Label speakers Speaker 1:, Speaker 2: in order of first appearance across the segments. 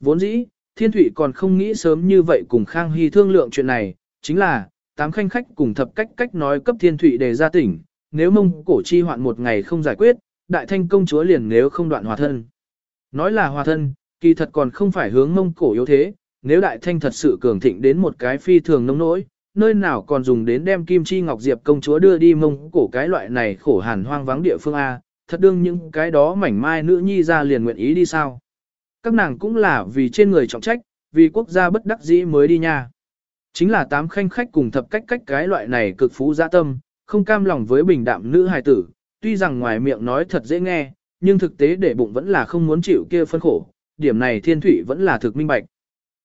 Speaker 1: Vốn dĩ, Thiên Thụy còn không nghĩ sớm như vậy cùng Khang Hy thương lượng chuyện này, chính là, tám khanh khách cùng thập cách cách nói cấp Thiên Thụy để ra tỉnh, nếu mông cổ chi hoạn một ngày không giải quyết, đại thanh công chúa liền nếu không đoạn hòa thân. Nói là hòa thân, kỳ thật còn không phải hướng mông cổ yếu thế, nếu đại thanh thật sự cường thịnh đến một cái phi thường nông nỗi, nơi nào còn dùng đến đem kim chi ngọc diệp công chúa đưa đi mông cổ cái loại này khổ hàn hoang vắng địa phương A, thật đương những cái đó mảnh mai nữ nhi ra liền nguyện ý đi sao. Các nàng cũng là vì trên người trọng trách, vì quốc gia bất đắc dĩ mới đi nha. Chính là tám khanh khách cùng thập cách cách cái loại này cực phú gia tâm, không cam lòng với bình đạm nữ hài tử, tuy rằng ngoài miệng nói thật dễ nghe, nhưng thực tế để bụng vẫn là không muốn chịu kia phân khổ, điểm này thiên thủy vẫn là thực minh bạch.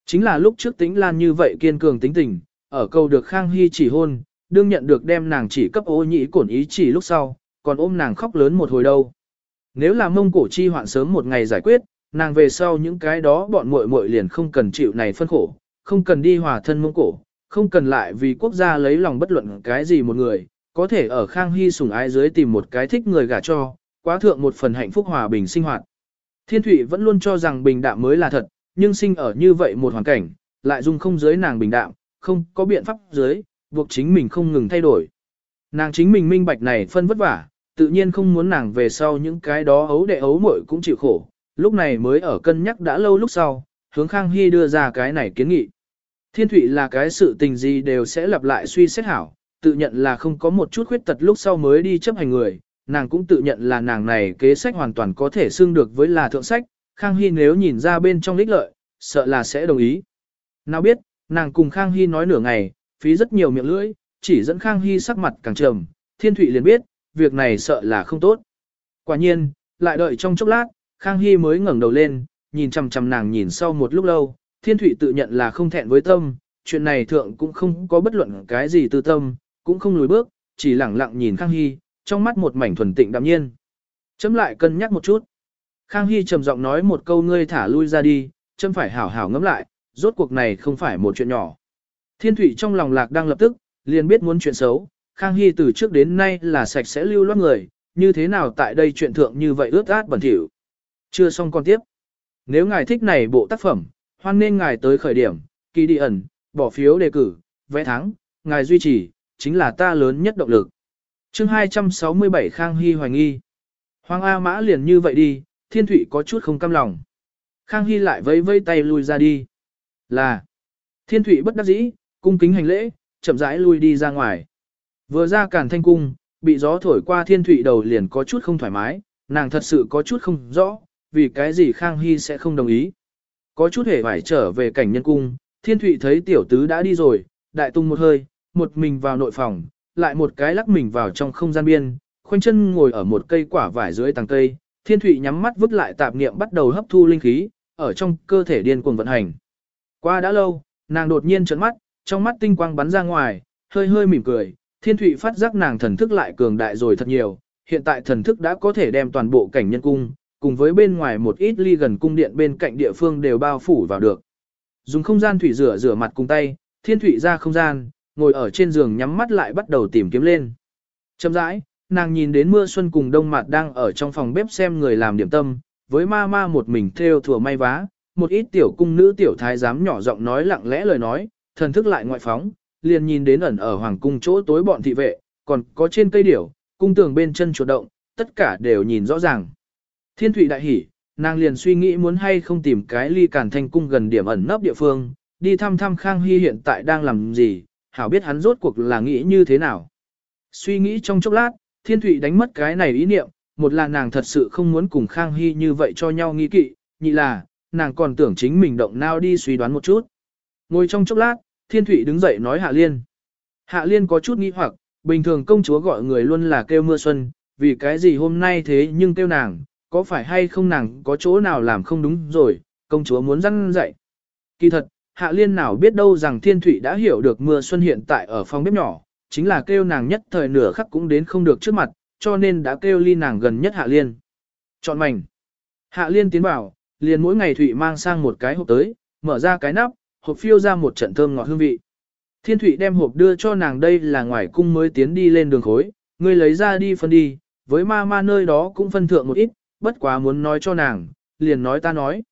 Speaker 1: Chính là lúc trước tính lan như vậy kiên cường tính tình, ở câu được Khang Hy chỉ hôn, đương nhận được đem nàng chỉ cấp ô nhĩ cổn ý chỉ lúc sau, còn ôm nàng khóc lớn một hồi đâu. Nếu là mông cổ chi hoạn sớm một ngày giải quyết, nàng về sau những cái đó bọn muội muội liền không cần chịu này phân khổ, không cần đi hòa thân mông cổ, không cần lại vì quốc gia lấy lòng bất luận cái gì một người, có thể ở Khang Hy sủng ái dưới tìm một cái thích người gả cho, quá thượng một phần hạnh phúc hòa bình sinh hoạt. Thiên Thụy vẫn luôn cho rằng bình đạm mới là thật, nhưng sinh ở như vậy một hoàn cảnh, lại dung không dưới nàng bình đạm, không có biện pháp dưới, buộc chính mình không ngừng thay đổi. Nàng chính mình minh bạch này phân vất vả, tự nhiên không muốn nàng về sau những cái đó ấu đệ ấu muội cũng chịu khổ, lúc này mới ở cân nhắc đã lâu lúc sau, hướng Khang Hy đưa ra cái này kiến nghị. Thiên Thụy là cái sự tình gì đều sẽ lặp lại suy xét hảo, tự nhận là không có một chút khuyết tật lúc sau mới đi chấp hành người, nàng cũng tự nhận là nàng này kế sách hoàn toàn có thể xưng được với là thượng sách, Khang Hy nếu nhìn ra bên trong lích lợi, sợ là sẽ đồng ý. Nào biết, nàng cùng Khang Hy nói nửa ngày, phí rất nhiều miệng lưỡi, chỉ dẫn Khang Hy sắc mặt càng trầm, Thiên Thụy liền biết, việc này sợ là không tốt. Quả nhiên, lại đợi trong chốc lát, Khang Hy mới ngẩng đầu lên, nhìn chằm chằm nàng nhìn sau một lúc lâu, Thiên Thụy tự nhận là không thẹn với tâm, chuyện này thượng cũng không có bất luận cái gì tư tâm, cũng không lùi bước, chỉ lẳng lặng nhìn Khang Hy, trong mắt một mảnh thuần tịnh đạm nhiên. Chấm lại cân nhắc một chút. Khang Hy trầm giọng nói một câu ngươi thả lui ra đi, chấm phải hảo hảo ngẫm lại, rốt cuộc này không phải một chuyện nhỏ. Thiên Thụy trong lòng lạc đang lập tức, liền biết muốn chuyện xấu, Khang Hy từ trước đến nay là sạch sẽ lưu loát người, như thế nào tại đây chuyện thượng như vậy ướt át bẩn thỉu. Chưa xong con tiếp. Nếu ngài thích này bộ tác phẩm, hoan nên ngài tới khởi điểm, kỳ đi ẩn, bỏ phiếu đề cử, vẽ thắng, ngài duy trì, chính là ta lớn nhất động lực. chương 267 Khang Hy hoài nghi. Hoàng A Mã liền như vậy đi, Thiên Thụy có chút không cam lòng. Khang Hy lại vẫy vẫy tay lui ra đi. Là. Thiên Thụy bất đắc dĩ, cung kính hành lễ, chậm rãi lui đi ra ngoài. Vừa ra cản thanh cung, bị gió thổi qua Thiên Thụy đầu liền có chút không thoải mái, nàng thật sự có chút không rõ, vì cái gì Khang Hy sẽ không đồng ý. Có chút hề phải trở về cảnh nhân cung, Thiên Thụy thấy tiểu tứ đã đi rồi, đại tung một hơi, một mình vào nội phòng, lại một cái lắc mình vào trong không gian biên, khoanh chân ngồi ở một cây quả vải dưới tàng cây, Thiên Thụy nhắm mắt vứt lại tạp niệm bắt đầu hấp thu linh khí, ở trong cơ thể điên cuồng vận hành. Qua đã lâu, nàng đột nhiên trợn mắt, trong mắt tinh quang bắn ra ngoài, hơi hơi mỉm cười, Thiên Thụy phát giác nàng thần thức lại cường đại rồi thật nhiều, hiện tại thần thức đã có thể đem toàn bộ cảnh nhân cung, cùng với bên ngoài một ít ly gần cung điện bên cạnh địa phương đều bao phủ vào được. Dùng không gian thủy rửa rửa mặt cùng tay, Thiên thủy ra không gian, ngồi ở trên giường nhắm mắt lại bắt đầu tìm kiếm lên. Chậm rãi, nàng nhìn đến mưa xuân cùng đông mặt đang ở trong phòng bếp xem người làm điểm tâm, với ma ma một mình theo thừa may vá, một ít tiểu cung nữ tiểu thái giám nhỏ giọng nói lặng lẽ lời nói, thần thức lại ngoại phóng, liền nhìn đến ẩn ở hoàng cung chỗ tối bọn thị vệ, còn có trên cây điểu, cung tường bên chân chuột động, tất cả đều nhìn rõ ràng. Thiên Thụy đại hỉ, nàng liền suy nghĩ muốn hay không tìm cái ly cản thanh cung gần điểm ẩn nấp địa phương, đi thăm thăm Khang Hy hiện tại đang làm gì, hảo biết hắn rốt cuộc là nghĩ như thế nào. Suy nghĩ trong chốc lát, thiên Thụy đánh mất cái này ý niệm, một là nàng thật sự không muốn cùng Khang Hy như vậy cho nhau nghi kỵ, nhị là, nàng còn tưởng chính mình động nào đi suy đoán một chút. Ngồi trong chốc lát, thiên Thụy đứng dậy nói Hạ Liên. Hạ Liên có chút nghi hoặc, bình thường công chúa gọi người luôn là kêu mưa xuân, vì cái gì hôm nay thế nhưng kêu nàng, có phải hay không nàng có chỗ nào làm không đúng rồi, công chúa muốn răn dậy. Kỳ thật, Hạ Liên nào biết đâu rằng Thiên Thụy đã hiểu được mưa xuân hiện tại ở phòng bếp nhỏ, chính là kêu nàng nhất thời nửa khắc cũng đến không được trước mặt, cho nên đã kêu ly nàng gần nhất Hạ Liên. Chọn mảnh. Hạ Liên tiến vào, liền mỗi ngày Thụy mang sang một cái hộp tới, mở ra cái nắp, hộp phiêu ra một trận thơm ngọt hương vị. Thiên Thụy đem hộp đưa cho nàng đây là ngoài cung mới tiến đi lên đường khối, ngươi lấy ra đi phân đi, với ma ma nơi đó cũng phân thượng một ít, bất quá muốn nói cho nàng, liền nói ta nói.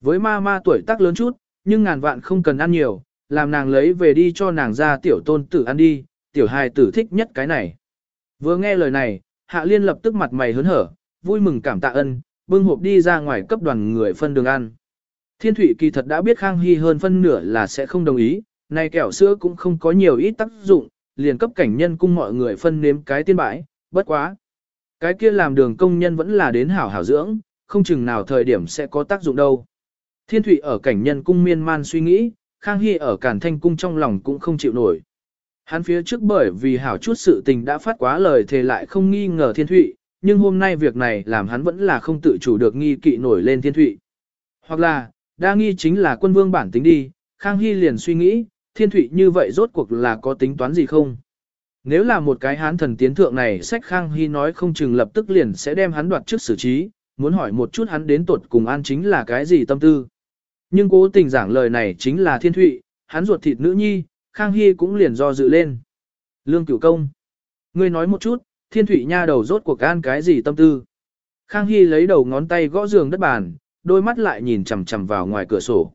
Speaker 1: Với ma ma tuổi tác lớn chút, nhưng ngàn vạn không cần ăn nhiều, làm nàng lấy về đi cho nàng ra tiểu tôn tử ăn đi, tiểu hài tử thích nhất cái này. Vừa nghe lời này, Hạ Liên lập tức mặt mày hớn hở, vui mừng cảm tạ ân, bưng hộp đi ra ngoài cấp đoàn người phân đường ăn. Thiên Thụy kỳ thật đã biết Khang Hy hơn phân nửa là sẽ không đồng ý, này kẹo sữa cũng không có nhiều ít tác dụng, liền cấp cảnh nhân cung mọi người phân nếm cái tiên bãi, bất quá. Cái kia làm đường công nhân vẫn là đến hảo hảo dưỡng, không chừng nào thời điểm sẽ có tác dụng đâu. Thiên Thụy ở cảnh nhân cung miên man suy nghĩ, Khang Hy ở cản thanh cung trong lòng cũng không chịu nổi. Hắn phía trước bởi vì hảo chút sự tình đã phát quá lời thề lại không nghi ngờ Thiên Thụy, nhưng hôm nay việc này làm hắn vẫn là không tự chủ được nghi kỵ nổi lên Thiên Thụy. Hoặc là, đa nghi chính là quân vương bản tính đi, Khang Hy liền suy nghĩ, Thiên Thụy như vậy rốt cuộc là có tính toán gì không? Nếu là một cái hán thần tiến thượng này sách Khang Hy nói không chừng lập tức liền sẽ đem hắn đoạt trước xử trí, muốn hỏi một chút hắn đến tuột cùng an chính là cái gì tâm tư. Nhưng cố tình giảng lời này chính là thiên thụy, hắn ruột thịt nữ nhi, Khang Hy cũng liền do dự lên. Lương cửu công. Ngươi nói một chút, thiên thụy nha đầu rốt cuộc an cái gì tâm tư. Khang Hy lấy đầu ngón tay gõ giường đất bàn, đôi mắt lại nhìn chằm chằm vào ngoài cửa sổ.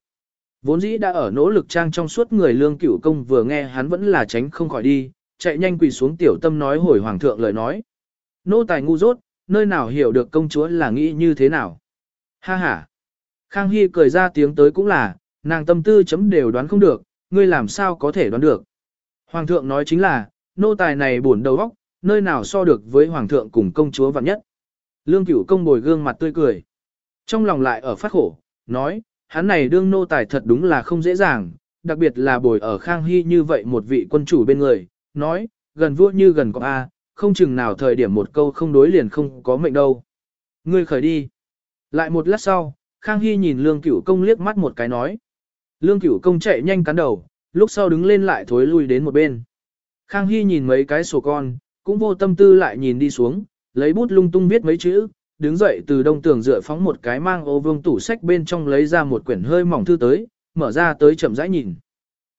Speaker 1: Vốn dĩ đã ở nỗ lực trang trong suốt người lương cửu công vừa nghe hắn vẫn là tránh không khỏi đi, chạy nhanh quỳ xuống tiểu tâm nói hồi hoàng thượng lời nói. Nô tài ngu dốt, nơi nào hiểu được công chúa là nghĩ như thế nào. Ha ha. Khang Hy cười ra tiếng tới cũng là, nàng tâm tư chấm đều đoán không được, ngươi làm sao có thể đoán được. Hoàng thượng nói chính là, nô tài này buồn đầu óc, nơi nào so được với hoàng thượng cùng công chúa vạn nhất. Lương cửu công bồi gương mặt tươi cười. Trong lòng lại ở phát khổ, nói, hắn này đương nô tài thật đúng là không dễ dàng, đặc biệt là bồi ở Khang Hy như vậy một vị quân chủ bên người, nói, gần vua như gần có A, không chừng nào thời điểm một câu không đối liền không có mệnh đâu. Ngươi khởi đi. Lại một lát sau, Khang Hy nhìn Lương Cửu Công liếc mắt một cái nói. Lương Cửu Công chạy nhanh cắn đầu, lúc sau đứng lên lại thối lui đến một bên. Khang Hy nhìn mấy cái sổ con, cũng vô tâm tư lại nhìn đi xuống, lấy bút lung tung viết mấy chữ, đứng dậy từ đông tường dựa phóng một cái mang ô vương tủ sách bên trong lấy ra một quyển hơi mỏng thư tới, mở ra tới chậm rãi nhìn.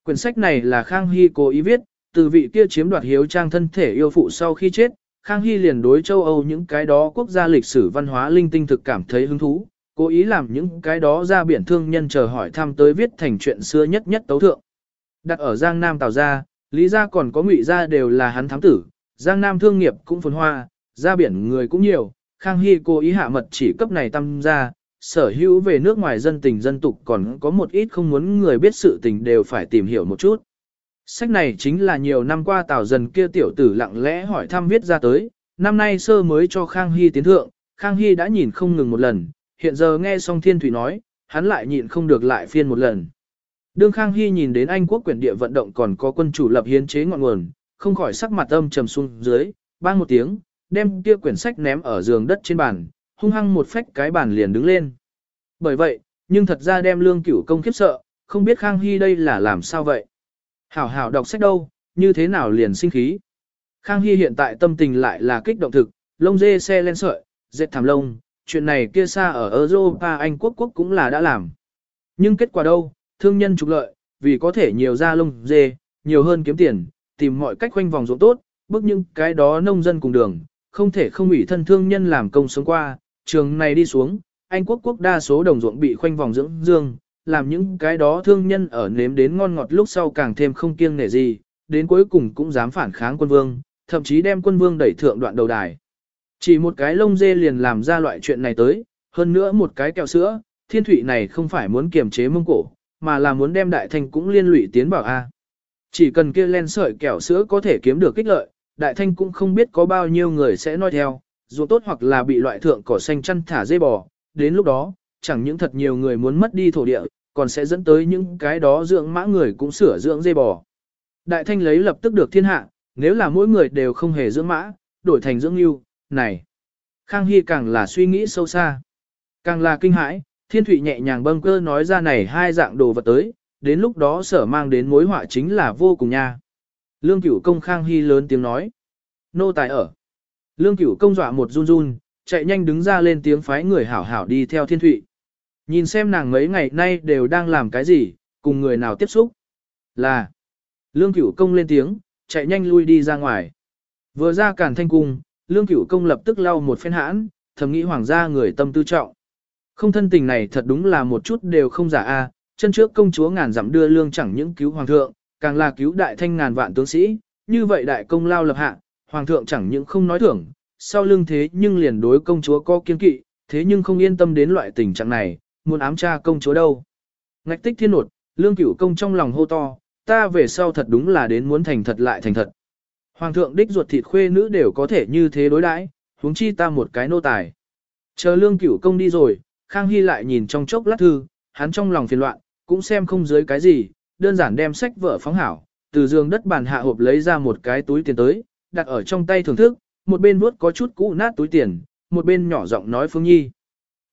Speaker 1: Quyển sách này là Khang Hy cố ý viết, từ vị kia chiếm đoạt hiếu trang thân thể yêu phụ sau khi chết, Khang Hy liền đối châu Âu những cái đó quốc gia lịch sử văn hóa linh tinh thực cảm thấy hứng thú, cố ý làm những cái đó ra biển thương nhân chờ hỏi thăm tới viết thành chuyện xưa nhất nhất tấu thượng. Đặt ở Giang Nam Tào Gia, Lý Gia còn có Ngụy Gia đều là hắn thám tử, Giang Nam thương nghiệp cũng phồn hoa, ra biển người cũng nhiều, Khang Hy cố ý hạ mật chỉ cấp này tăng ra, sở hữu về nước ngoài dân tình dân tục còn có một ít không muốn người biết sự tình đều phải tìm hiểu một chút. Sách này chính là nhiều năm qua Tào Dần kia tiểu tử lặng lẽ hỏi thăm viết ra tới, năm nay sơ mới cho Khang Hy tiến thượng, Khang Hy đã nhìn không ngừng một lần, hiện giờ nghe xong Thiên Thủy nói, hắn lại nhịn không được lại phiên một lần. Đương Khang Hy nhìn đến Anh quốc quyền địa vận động còn có quân chủ lập hiến chế ngọn nguồn, không khỏi sắc mặt âm trầm xuống dưới, bang một tiếng, đem kia quyển sách ném ở giường đất trên bàn, hung hăng một phách cái bàn liền đứng lên. Bởi vậy, nhưng thật ra đem lương cửu công khiếp sợ, không biết Khang Hy đây là làm sao vậy. Hảo hảo đọc sách đâu, như thế nào liền sinh khí. Khang Hy hiện tại tâm tình lại là kích động thực, lông dê xe lên sợi, dệt thảm lông, chuyện này kia xa ở Europa Anh quốc quốc cũng là đã làm. Nhưng kết quả đâu, thương nhân trục lợi, vì có thể nhiều ra lông dê, nhiều hơn kiếm tiền, tìm mọi cách khoanh vòng ruộng tốt, Bước những cái đó nông dân cùng đường, không thể không ủy thân thương nhân làm công sống qua, trường này đi xuống, Anh quốc quốc đa số đồng ruộng bị khoanh vòng dưỡng dương, làm những cái đó thương nhân ở nếm đến ngon ngọt lúc sau càng thêm không kiêng nể gì, đến cuối cùng cũng dám phản kháng quân vương, thậm chí đem quân vương đẩy thượng đoạn đầu đài. Chỉ một cái lông dê liền làm ra loại chuyện này tới, hơn nữa một cái kẹo sữa, thiên thủy này không phải muốn kiềm chế mông cổ, mà là muốn đem đại thanh cũng liên lụy tiến bảo A. Chỉ cần kia len sợi kẹo sữa có thể kiếm được kích lợi, đại thanh cũng không biết có bao nhiêu người sẽ nói theo, dù tốt hoặc là bị loại thượng cỏ xanh chăn thả dây bò, đến lúc đó, chẳng những thật nhiều người muốn mất đi thổ địa, còn sẽ dẫn tới những cái đó dưỡng mã người cũng sửa dưỡng dê bò. Đại thanh lấy lập tức được thiên hạ, nếu là mỗi người đều không hề dưỡng mã, đổi thành dưỡng yêu, này. Khang Hy càng là suy nghĩ sâu xa, càng là kinh hãi, thiên thủy nhẹ nhàng bâng cơ nói ra này hai dạng đồ vật tới, đến lúc đó sở mang đến mối họa chính là vô cùng nha. Lương cửu công Khang Hy lớn tiếng nói. Nô tài ở. Lương cửu công dọa một run run, chạy nhanh đứng ra lên tiếng phái người hảo hảo đi theo thiên thụy. Nhìn xem nàng mấy ngày nay đều đang làm cái gì, cùng người nào tiếp xúc. Là. Lương cửu công lên tiếng, chạy nhanh lui đi ra ngoài. Vừa ra cản thanh cung, lương cửu công lập tức lau một phen hãn, thầm nghĩ hoàng gia người tâm tư trọng. Không thân tình này thật đúng là một chút đều không giả a. chân trước công chúa ngàn dặm đưa lương chẳng những cứu hoàng thượng, càng là cứu đại thanh ngàn vạn tướng sĩ, như vậy đại công lao lập hạ, hoàng thượng chẳng những không nói thưởng, sau lưng thế nhưng liền đối công chúa có kiên kỵ, thế nhưng không yên tâm đến loại tình trạng này, muốn ám tra công chúa đâu. Ngạch tích thiên nột, lương cửu công trong lòng hô to, ta về sau thật đúng là đến muốn thành thật lại thành thật. Hoàng thượng đích ruột thịt khuê nữ đều có thể như thế đối đãi, huống chi ta một cái nô tài. Chờ lương cửu công đi rồi, Khang Hy lại nhìn trong chốc lát thư, hắn trong lòng phiền loạn, cũng xem không dưới cái gì, đơn giản đem sách vở phóng hảo, từ giường đất bàn hạ hộp lấy ra một cái túi tiền tới, đặt ở trong tay thưởng thức, một bên vuốt có chút cũ nát túi tiền, một bên nhỏ giọng nói Phương Nhi.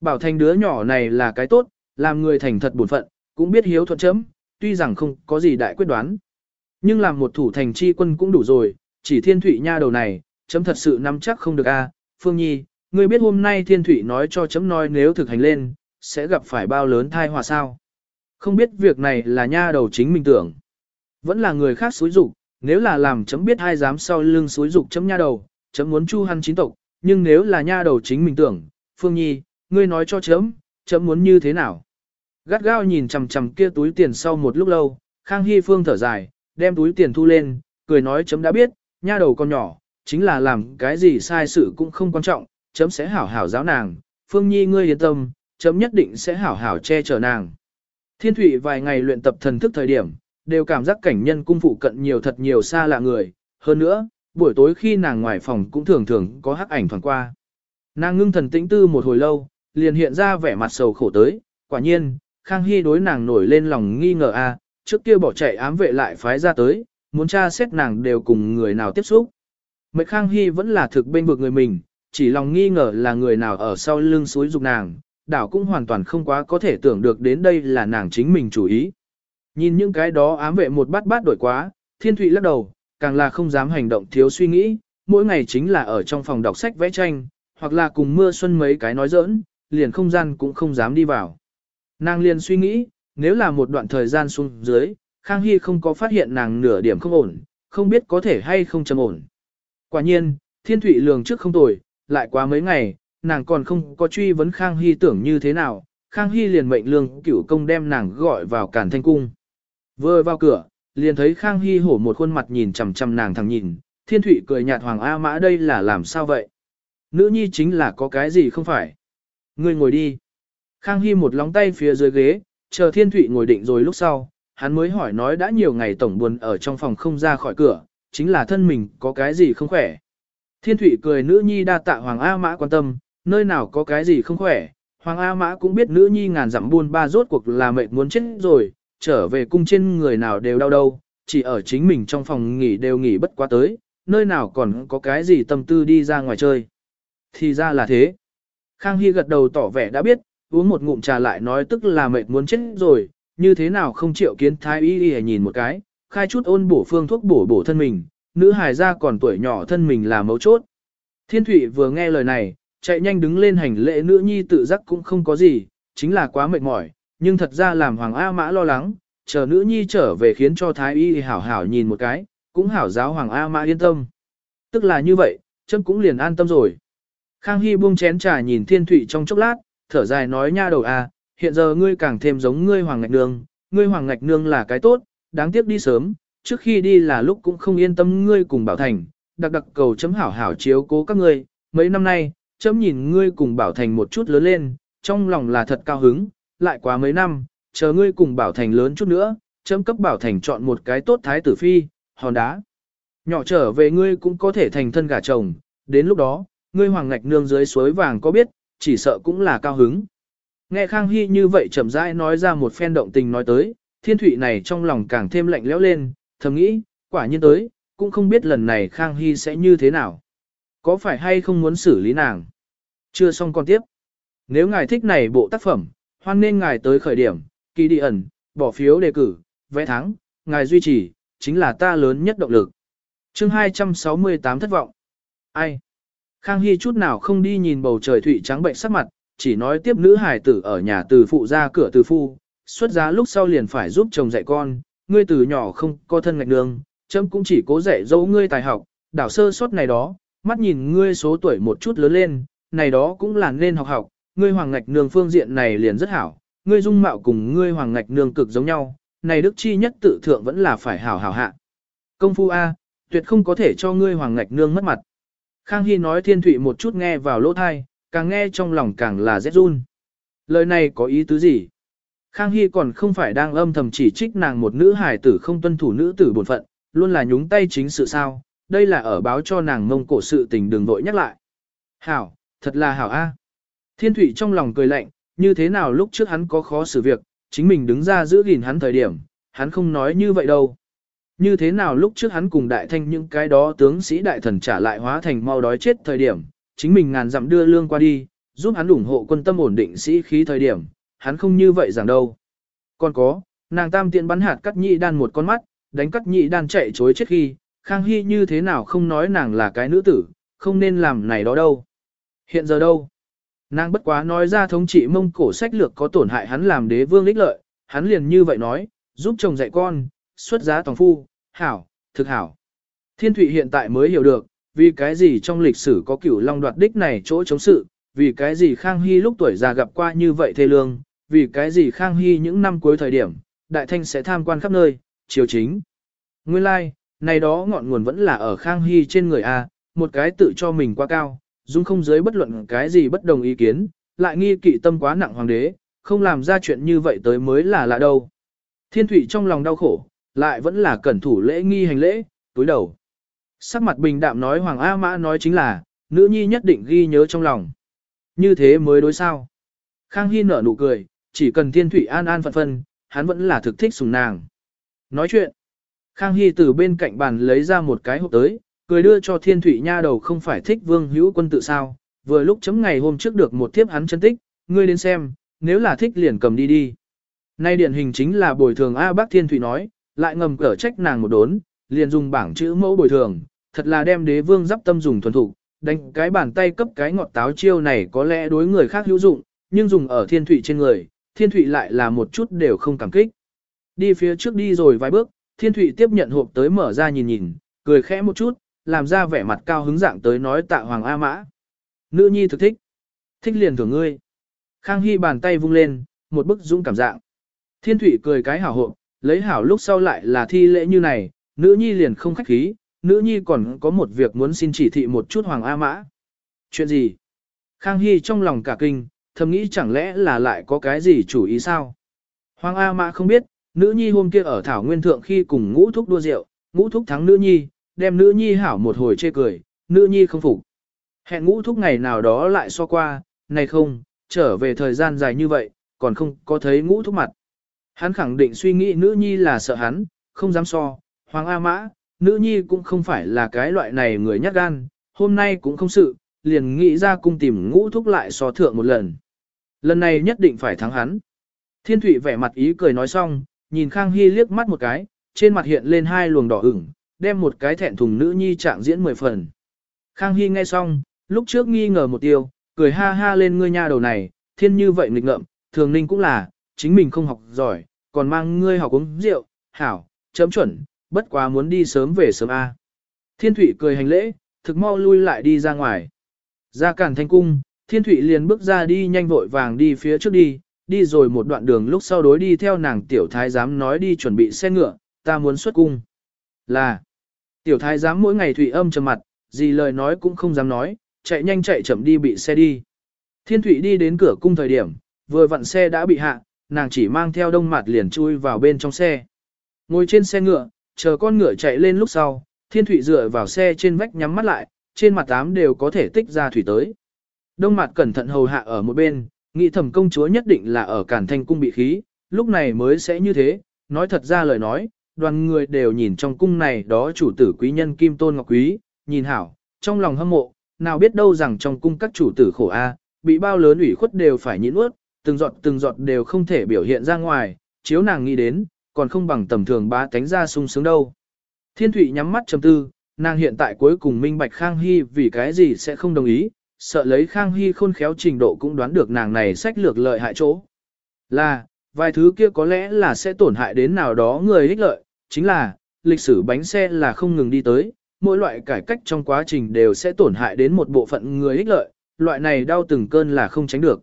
Speaker 1: Bảo thành đứa nhỏ này là cái tốt, làm người thành thật bổn phận, cũng biết hiếu thuận chấm, tuy rằng không có gì đại quyết đoán. Nhưng làm một thủ thành chi quân cũng đủ rồi, chỉ thiên thủy nha đầu này, chấm thật sự nắm chắc không được a Phương Nhi, ngươi biết hôm nay thiên thủy nói cho chấm nói nếu thực hành lên, sẽ gặp phải bao lớn thai họa sao. Không biết việc này là nha đầu chính mình tưởng. Vẫn là người khác xúi dục nếu là làm chấm biết ai dám sau lưng xúi dục chấm nha đầu, chấm muốn chu hăn chính tộc, nhưng nếu là nha đầu chính mình tưởng, Phương Nhi, ngươi nói cho chấm, chấm muốn như thế nào. Gắt gao nhìn chằm chằm kia túi tiền sau một lúc lâu, Khang Hy Phương thở dài, đem túi tiền thu lên, cười nói chấm đã biết, nha đầu con nhỏ, chính là làm cái gì sai sự cũng không quan trọng, chấm sẽ hảo hảo giáo nàng, Phương Nhi ngươi yên tâm, chấm nhất định sẽ hảo hảo che chở nàng. Thiên Thụy vài ngày luyện tập thần thức thời điểm, đều cảm giác cảnh nhân cung phụ cận nhiều thật nhiều xa lạ người, hơn nữa, buổi tối khi nàng ngoài phòng cũng thường thường có hắc ảnh thoảng qua. Nàng ngưng thần tĩnh tư một hồi lâu, liền hiện ra vẻ mặt sầu khổ tới, quả nhiên, Khang Hy đối nàng nổi lên lòng nghi ngờ a, trước kia bỏ chạy ám vệ lại phái ra tới, muốn tra xét nàng đều cùng người nào tiếp xúc. Mệnh Khang Hy vẫn là thực bên vực người mình, chỉ lòng nghi ngờ là người nào ở sau lưng suối dục nàng, đảo cũng hoàn toàn không quá có thể tưởng được đến đây là nàng chính mình chủ ý. Nhìn những cái đó ám vệ một bát bát đổi quá, thiên thụy lắc đầu, càng là không dám hành động thiếu suy nghĩ, mỗi ngày chính là ở trong phòng đọc sách vẽ tranh, hoặc là cùng mưa xuân mấy cái nói giỡn, liền không gian cũng không dám đi vào. Nàng liền suy nghĩ, nếu là một đoạn thời gian xuống dưới, Khang Hy không có phát hiện nàng nửa điểm không ổn, không biết có thể hay không trầm ổn. Quả nhiên, thiên thụy lường trước không tồi, lại quá mấy ngày, nàng còn không có truy vấn Khang Hy tưởng như thế nào, Khang Hy liền mệnh lương cửu công đem nàng gọi vào cản thanh cung. Vừa vào cửa, liền thấy Khang Hy hổ một khuôn mặt nhìn chằm chằm nàng thẳng nhìn, thiên thụy cười nhạt hoàng A mã đây là làm sao vậy? Nữ nhi chính là có cái gì không phải? Ngươi ngồi đi. Khang Hy một lóng tay phía dưới ghế, chờ thiên thụy ngồi định rồi lúc sau, hắn mới hỏi nói đã nhiều ngày tổng buồn ở trong phòng không ra khỏi cửa, chính là thân mình có cái gì không khỏe. Thiên thụy cười nữ nhi đa tạ Hoàng A Mã quan tâm, nơi nào có cái gì không khỏe, Hoàng A Mã cũng biết nữ nhi ngàn dặm buôn ba rốt cuộc là mệt muốn chết rồi, trở về cung trên người nào đều đau đâu, chỉ ở chính mình trong phòng nghỉ đều nghỉ bất quá tới, nơi nào còn có cái gì tâm tư đi ra ngoài chơi. Thì ra là thế. Khang Hy gật đầu tỏ vẻ đã biết, uống một ngụm trà lại nói tức là mệt muốn chết rồi, như thế nào không chịu kiến thái y y nhìn một cái, khai chút ôn bổ phương thuốc bổ bổ thân mình, nữ hài ra còn tuổi nhỏ thân mình là mấu chốt. Thiên Thụy vừa nghe lời này, chạy nhanh đứng lên hành lễ nữ nhi tự giác cũng không có gì, chính là quá mệt mỏi, nhưng thật ra làm Hoàng A Mã lo lắng, chờ nữ nhi trở về khiến cho Thái Y hảo hảo nhìn một cái, cũng hảo giáo Hoàng A Mã yên tâm. Tức là như vậy, chân cũng liền an tâm rồi. Khang Hy buông chén trà nhìn Thiên Thụy trong chốc lát, thở dài nói nha đầu à, hiện giờ ngươi càng thêm giống ngươi Hoàng Ngạch Nương, ngươi Hoàng Ngạch Nương là cái tốt, đáng tiếc đi sớm, trước khi đi là lúc cũng không yên tâm ngươi cùng Bảo Thành, đặc đặc cầu chấm hảo hảo chiếu cố các ngươi, mấy năm nay, chấm nhìn ngươi cùng Bảo Thành một chút lớn lên, trong lòng là thật cao hứng, lại quá mấy năm, chờ ngươi cùng Bảo Thành lớn chút nữa, chấm cấp Bảo Thành chọn một cái tốt thái tử phi, hòn đá. Nhỏ trở về ngươi cũng có thể thành thân gả chồng, đến lúc đó, ngươi hoàng ngạch nương dưới suối vàng có biết, chỉ sợ cũng là cao hứng. Nghe Khang Hy như vậy chậm rãi nói ra một phen động tình nói tới, thiên thủy này trong lòng càng thêm lạnh lẽo lên, thầm nghĩ, quả nhiên tới, cũng không biết lần này Khang Hy sẽ như thế nào. Có phải hay không muốn xử lý nàng? Chưa xong còn tiếp. Nếu ngài thích này bộ tác phẩm, hoan nên ngài tới khởi điểm, kỳ đi ẩn, bỏ phiếu đề cử, vẽ thắng, ngài duy trì, chính là ta lớn nhất động lực. chương 268 thất vọng. Ai? Khang Hy chút nào không đi nhìn bầu trời thủy trắng bệnh sắc mặt, chỉ nói tiếp nữ hải tử ở nhà từ phụ ra cửa từ phu, xuất giá lúc sau liền phải giúp chồng dạy con, ngươi từ nhỏ không có thân ngạch đường, chấm cũng chỉ cố dạy dỗ ngươi tài học, đảo sơ suất này đó, mắt nhìn ngươi số tuổi một chút lớn lên, này đó cũng là nên học học, ngươi hoàng ngạch nương phương diện này liền rất hảo, ngươi dung mạo cùng ngươi hoàng ngạch nương cực giống nhau, này đức chi nhất tự thượng vẫn là phải hảo hảo hạ. Công phu A, tuyệt không có thể cho ngươi hoàng ngạch nương mất mặt. Khang Hy nói thiên thụy một chút nghe vào lỗ thai, càng nghe trong lòng càng là rét run. Lời này có ý tứ gì? Khang Hy còn không phải đang âm thầm chỉ trích nàng một nữ hài tử không tuân thủ nữ tử bổn phận, luôn là nhúng tay chính sự sao, đây là ở báo cho nàng mông cổ sự tình đường vội nhắc lại. Hảo, thật là hảo a. À. Thiên Thụy trong lòng cười lạnh, như thế nào lúc trước hắn có khó xử việc, chính mình đứng ra giữ gìn hắn thời điểm, hắn không nói như vậy đâu. Như thế nào lúc trước hắn cùng đại thanh những cái đó tướng sĩ đại thần trả lại hóa thành mau đói chết thời điểm, chính mình ngàn dặm đưa lương qua đi, giúp hắn ủng hộ quân tâm ổn định sĩ khí thời điểm, hắn không như vậy rằng đâu. Còn có, nàng tam tiện bắn hạt cắt nhị đan một con mắt, đánh cắt nhị đan chạy chối chết khi, Khang Hy như thế nào không nói nàng là cái nữ tử, không nên làm này đó đâu. Hiện giờ đâu? Nàng bất quá nói ra thống trị mông cổ sách lược có tổn hại hắn làm đế vương lích lợi, hắn liền như vậy nói, giúp chồng dạy con, xuất giá tòng phu, hảo, thực hảo. Thiên Thụy hiện tại mới hiểu được, vì cái gì trong lịch sử có cửu long đoạt đích này chỗ chống sự, vì cái gì Khang Hy lúc tuổi già gặp qua như vậy thê lương, vì cái gì Khang Hy những năm cuối thời điểm, đại thanh sẽ tham quan khắp nơi, chiều chính. Nguyên lai, like, này đó ngọn nguồn vẫn là ở Khang Hy trên người A, một cái tự cho mình quá cao, dung không giới bất luận cái gì bất đồng ý kiến, lại nghi kỵ tâm quá nặng hoàng đế, không làm ra chuyện như vậy tới mới là lạ đâu. Thiên Thụy trong lòng đau khổ, lại vẫn là cẩn thủ lễ nghi hành lễ, túi đầu. Sắc mặt bình đạm nói Hoàng A Mã nói chính là, nữ nhi nhất định ghi nhớ trong lòng. Như thế mới đối sao. Khang Hy nở nụ cười, chỉ cần thiên thủy an an phận phân, hắn vẫn là thực thích sùng nàng. Nói chuyện, Khang Hy từ bên cạnh bàn lấy ra một cái hộp tới, cười đưa cho thiên thủy nha đầu không phải thích vương hữu quân tự sao, vừa lúc chấm ngày hôm trước được một thiếp hắn chân tích, ngươi đến xem, nếu là thích liền cầm đi đi. Nay điển hình chính là bồi thường A bác thiên thủy nói, lại ngầm cở trách nàng một đốn, liền dùng bảng chữ mẫu bồi thường, thật là đem đế vương giáp tâm dùng thuần thục, đánh cái bàn tay cấp cái ngọt táo chiêu này có lẽ đối người khác hữu dụng, nhưng dùng ở thiên thủy trên người, thiên thủy lại là một chút đều không cảm kích. Đi phía trước đi rồi vài bước, thiên thủy tiếp nhận hộp tới mở ra nhìn nhìn, cười khẽ một chút, làm ra vẻ mặt cao hứng dạng tới nói tạ hoàng A mã. Nữ nhi thực thích. Thích liền thưởng ngươi. Khang Hy bàn tay vung lên, một bức dũng cảm dạng. Thiên thủy cười cái hảo hộp, lấy hảo lúc sau lại là thi lễ như này, nữ nhi liền không khách khí, nữ nhi còn có một việc muốn xin chỉ thị một chút Hoàng A Mã. Chuyện gì? Khang Hy trong lòng cả kinh, thầm nghĩ chẳng lẽ là lại có cái gì chủ ý sao? Hoàng A Mã không biết, nữ nhi hôm kia ở Thảo Nguyên Thượng khi cùng ngũ thúc đua rượu, ngũ thúc thắng nữ nhi, đem nữ nhi hảo một hồi chê cười, nữ nhi không phục. Hẹn ngũ thúc ngày nào đó lại so qua, này không, trở về thời gian dài như vậy, còn không có thấy ngũ thúc mặt. Hắn khẳng định suy nghĩ nữ nhi là sợ hắn, không dám so, Hoàng A Mã, nữ nhi cũng không phải là cái loại này người nhát gan, hôm nay cũng không sự, liền nghĩ ra cung tìm ngũ thúc lại so thượng một lần. Lần này nhất định phải thắng hắn. Thiên Thụy vẻ mặt ý cười nói xong, nhìn Khang Hy liếc mắt một cái, trên mặt hiện lên hai luồng đỏ ửng, đem một cái thẹn thùng nữ nhi trạng diễn mười phần. Khang Hy nghe xong, lúc trước nghi ngờ một tiêu, cười ha ha lên ngươi nha đầu này, thiên như vậy nghịch ngợm, thường ninh cũng là, chính mình không học giỏi, còn mang ngươi học uống rượu, hảo, chấm chuẩn, bất quá muốn đi sớm về sớm A. Thiên Thụy cười hành lễ, thực mau lui lại đi ra ngoài. Ra cản thanh cung, Thiên Thụy liền bước ra đi nhanh vội vàng đi phía trước đi, đi rồi một đoạn đường lúc sau đối đi theo nàng tiểu thái giám nói đi chuẩn bị xe ngựa, ta muốn xuất cung. Là, tiểu thái giám mỗi ngày Thụy âm trầm mặt, gì lời nói cũng không dám nói, chạy nhanh chạy chậm đi bị xe đi. Thiên Thụy đi đến cửa cung thời điểm, vừa vặn xe đã bị hạ, nàng chỉ mang theo đông mặt liền chui vào bên trong xe. Ngồi trên xe ngựa, chờ con ngựa chạy lên lúc sau, thiên thủy dựa vào xe trên vách nhắm mắt lại, trên mặt tám đều có thể tích ra thủy tới. Đông mặt cẩn thận hầu hạ ở một bên, nghĩ thẩm công chúa nhất định là ở cản thanh cung bị khí, lúc này mới sẽ như thế, nói thật ra lời nói, đoàn người đều nhìn trong cung này đó chủ tử quý nhân Kim Tôn Ngọc Quý, nhìn hảo, trong lòng hâm mộ, nào biết đâu rằng trong cung các chủ tử khổ a, bị bao lớn ủy khuất đều phải nhịn nuốt, từng giọt từng giọt đều không thể biểu hiện ra ngoài, chiếu nàng nghĩ đến, còn không bằng tầm thường bá tánh ra sung sướng đâu. Thiên Thụy nhắm mắt trầm tư, nàng hiện tại cuối cùng minh bạch Khang Hy vì cái gì sẽ không đồng ý, sợ lấy Khang Hy khôn khéo trình độ cũng đoán được nàng này sách lược lợi hại chỗ. Là, vài thứ kia có lẽ là sẽ tổn hại đến nào đó người ích lợi, chính là, lịch sử bánh xe là không ngừng đi tới, mỗi loại cải cách trong quá trình đều sẽ tổn hại đến một bộ phận người ích lợi, loại này đau từng cơn là không tránh được.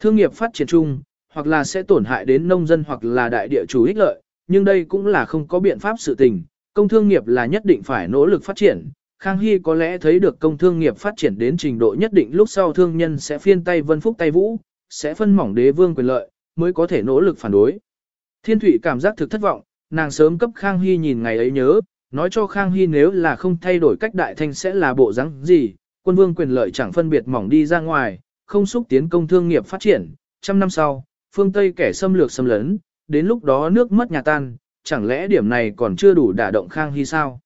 Speaker 1: Thương nghiệp phát triển chung, hoặc là sẽ tổn hại đến nông dân hoặc là đại địa chủ ích lợi, nhưng đây cũng là không có biện pháp sự tình. Công thương nghiệp là nhất định phải nỗ lực phát triển. Khang Hy có lẽ thấy được công thương nghiệp phát triển đến trình độ nhất định lúc sau thương nhân sẽ phiên tay vân phúc tay vũ, sẽ phân mỏng đế vương quyền lợi, mới có thể nỗ lực phản đối. Thiên Thụy cảm giác thực thất vọng, nàng sớm cấp Khang Hy nhìn ngày ấy nhớ, nói cho Khang Hy nếu là không thay đổi cách đại thanh sẽ là bộ rắn gì, quân vương quyền lợi chẳng phân biệt mỏng đi ra ngoài, không xúc tiến công thương nghiệp phát triển, trăm năm sau, phương Tây kẻ xâm lược xâm lấn, đến lúc đó nước mất nhà tan, chẳng lẽ điểm này còn chưa đủ đả động Khang Hy sao?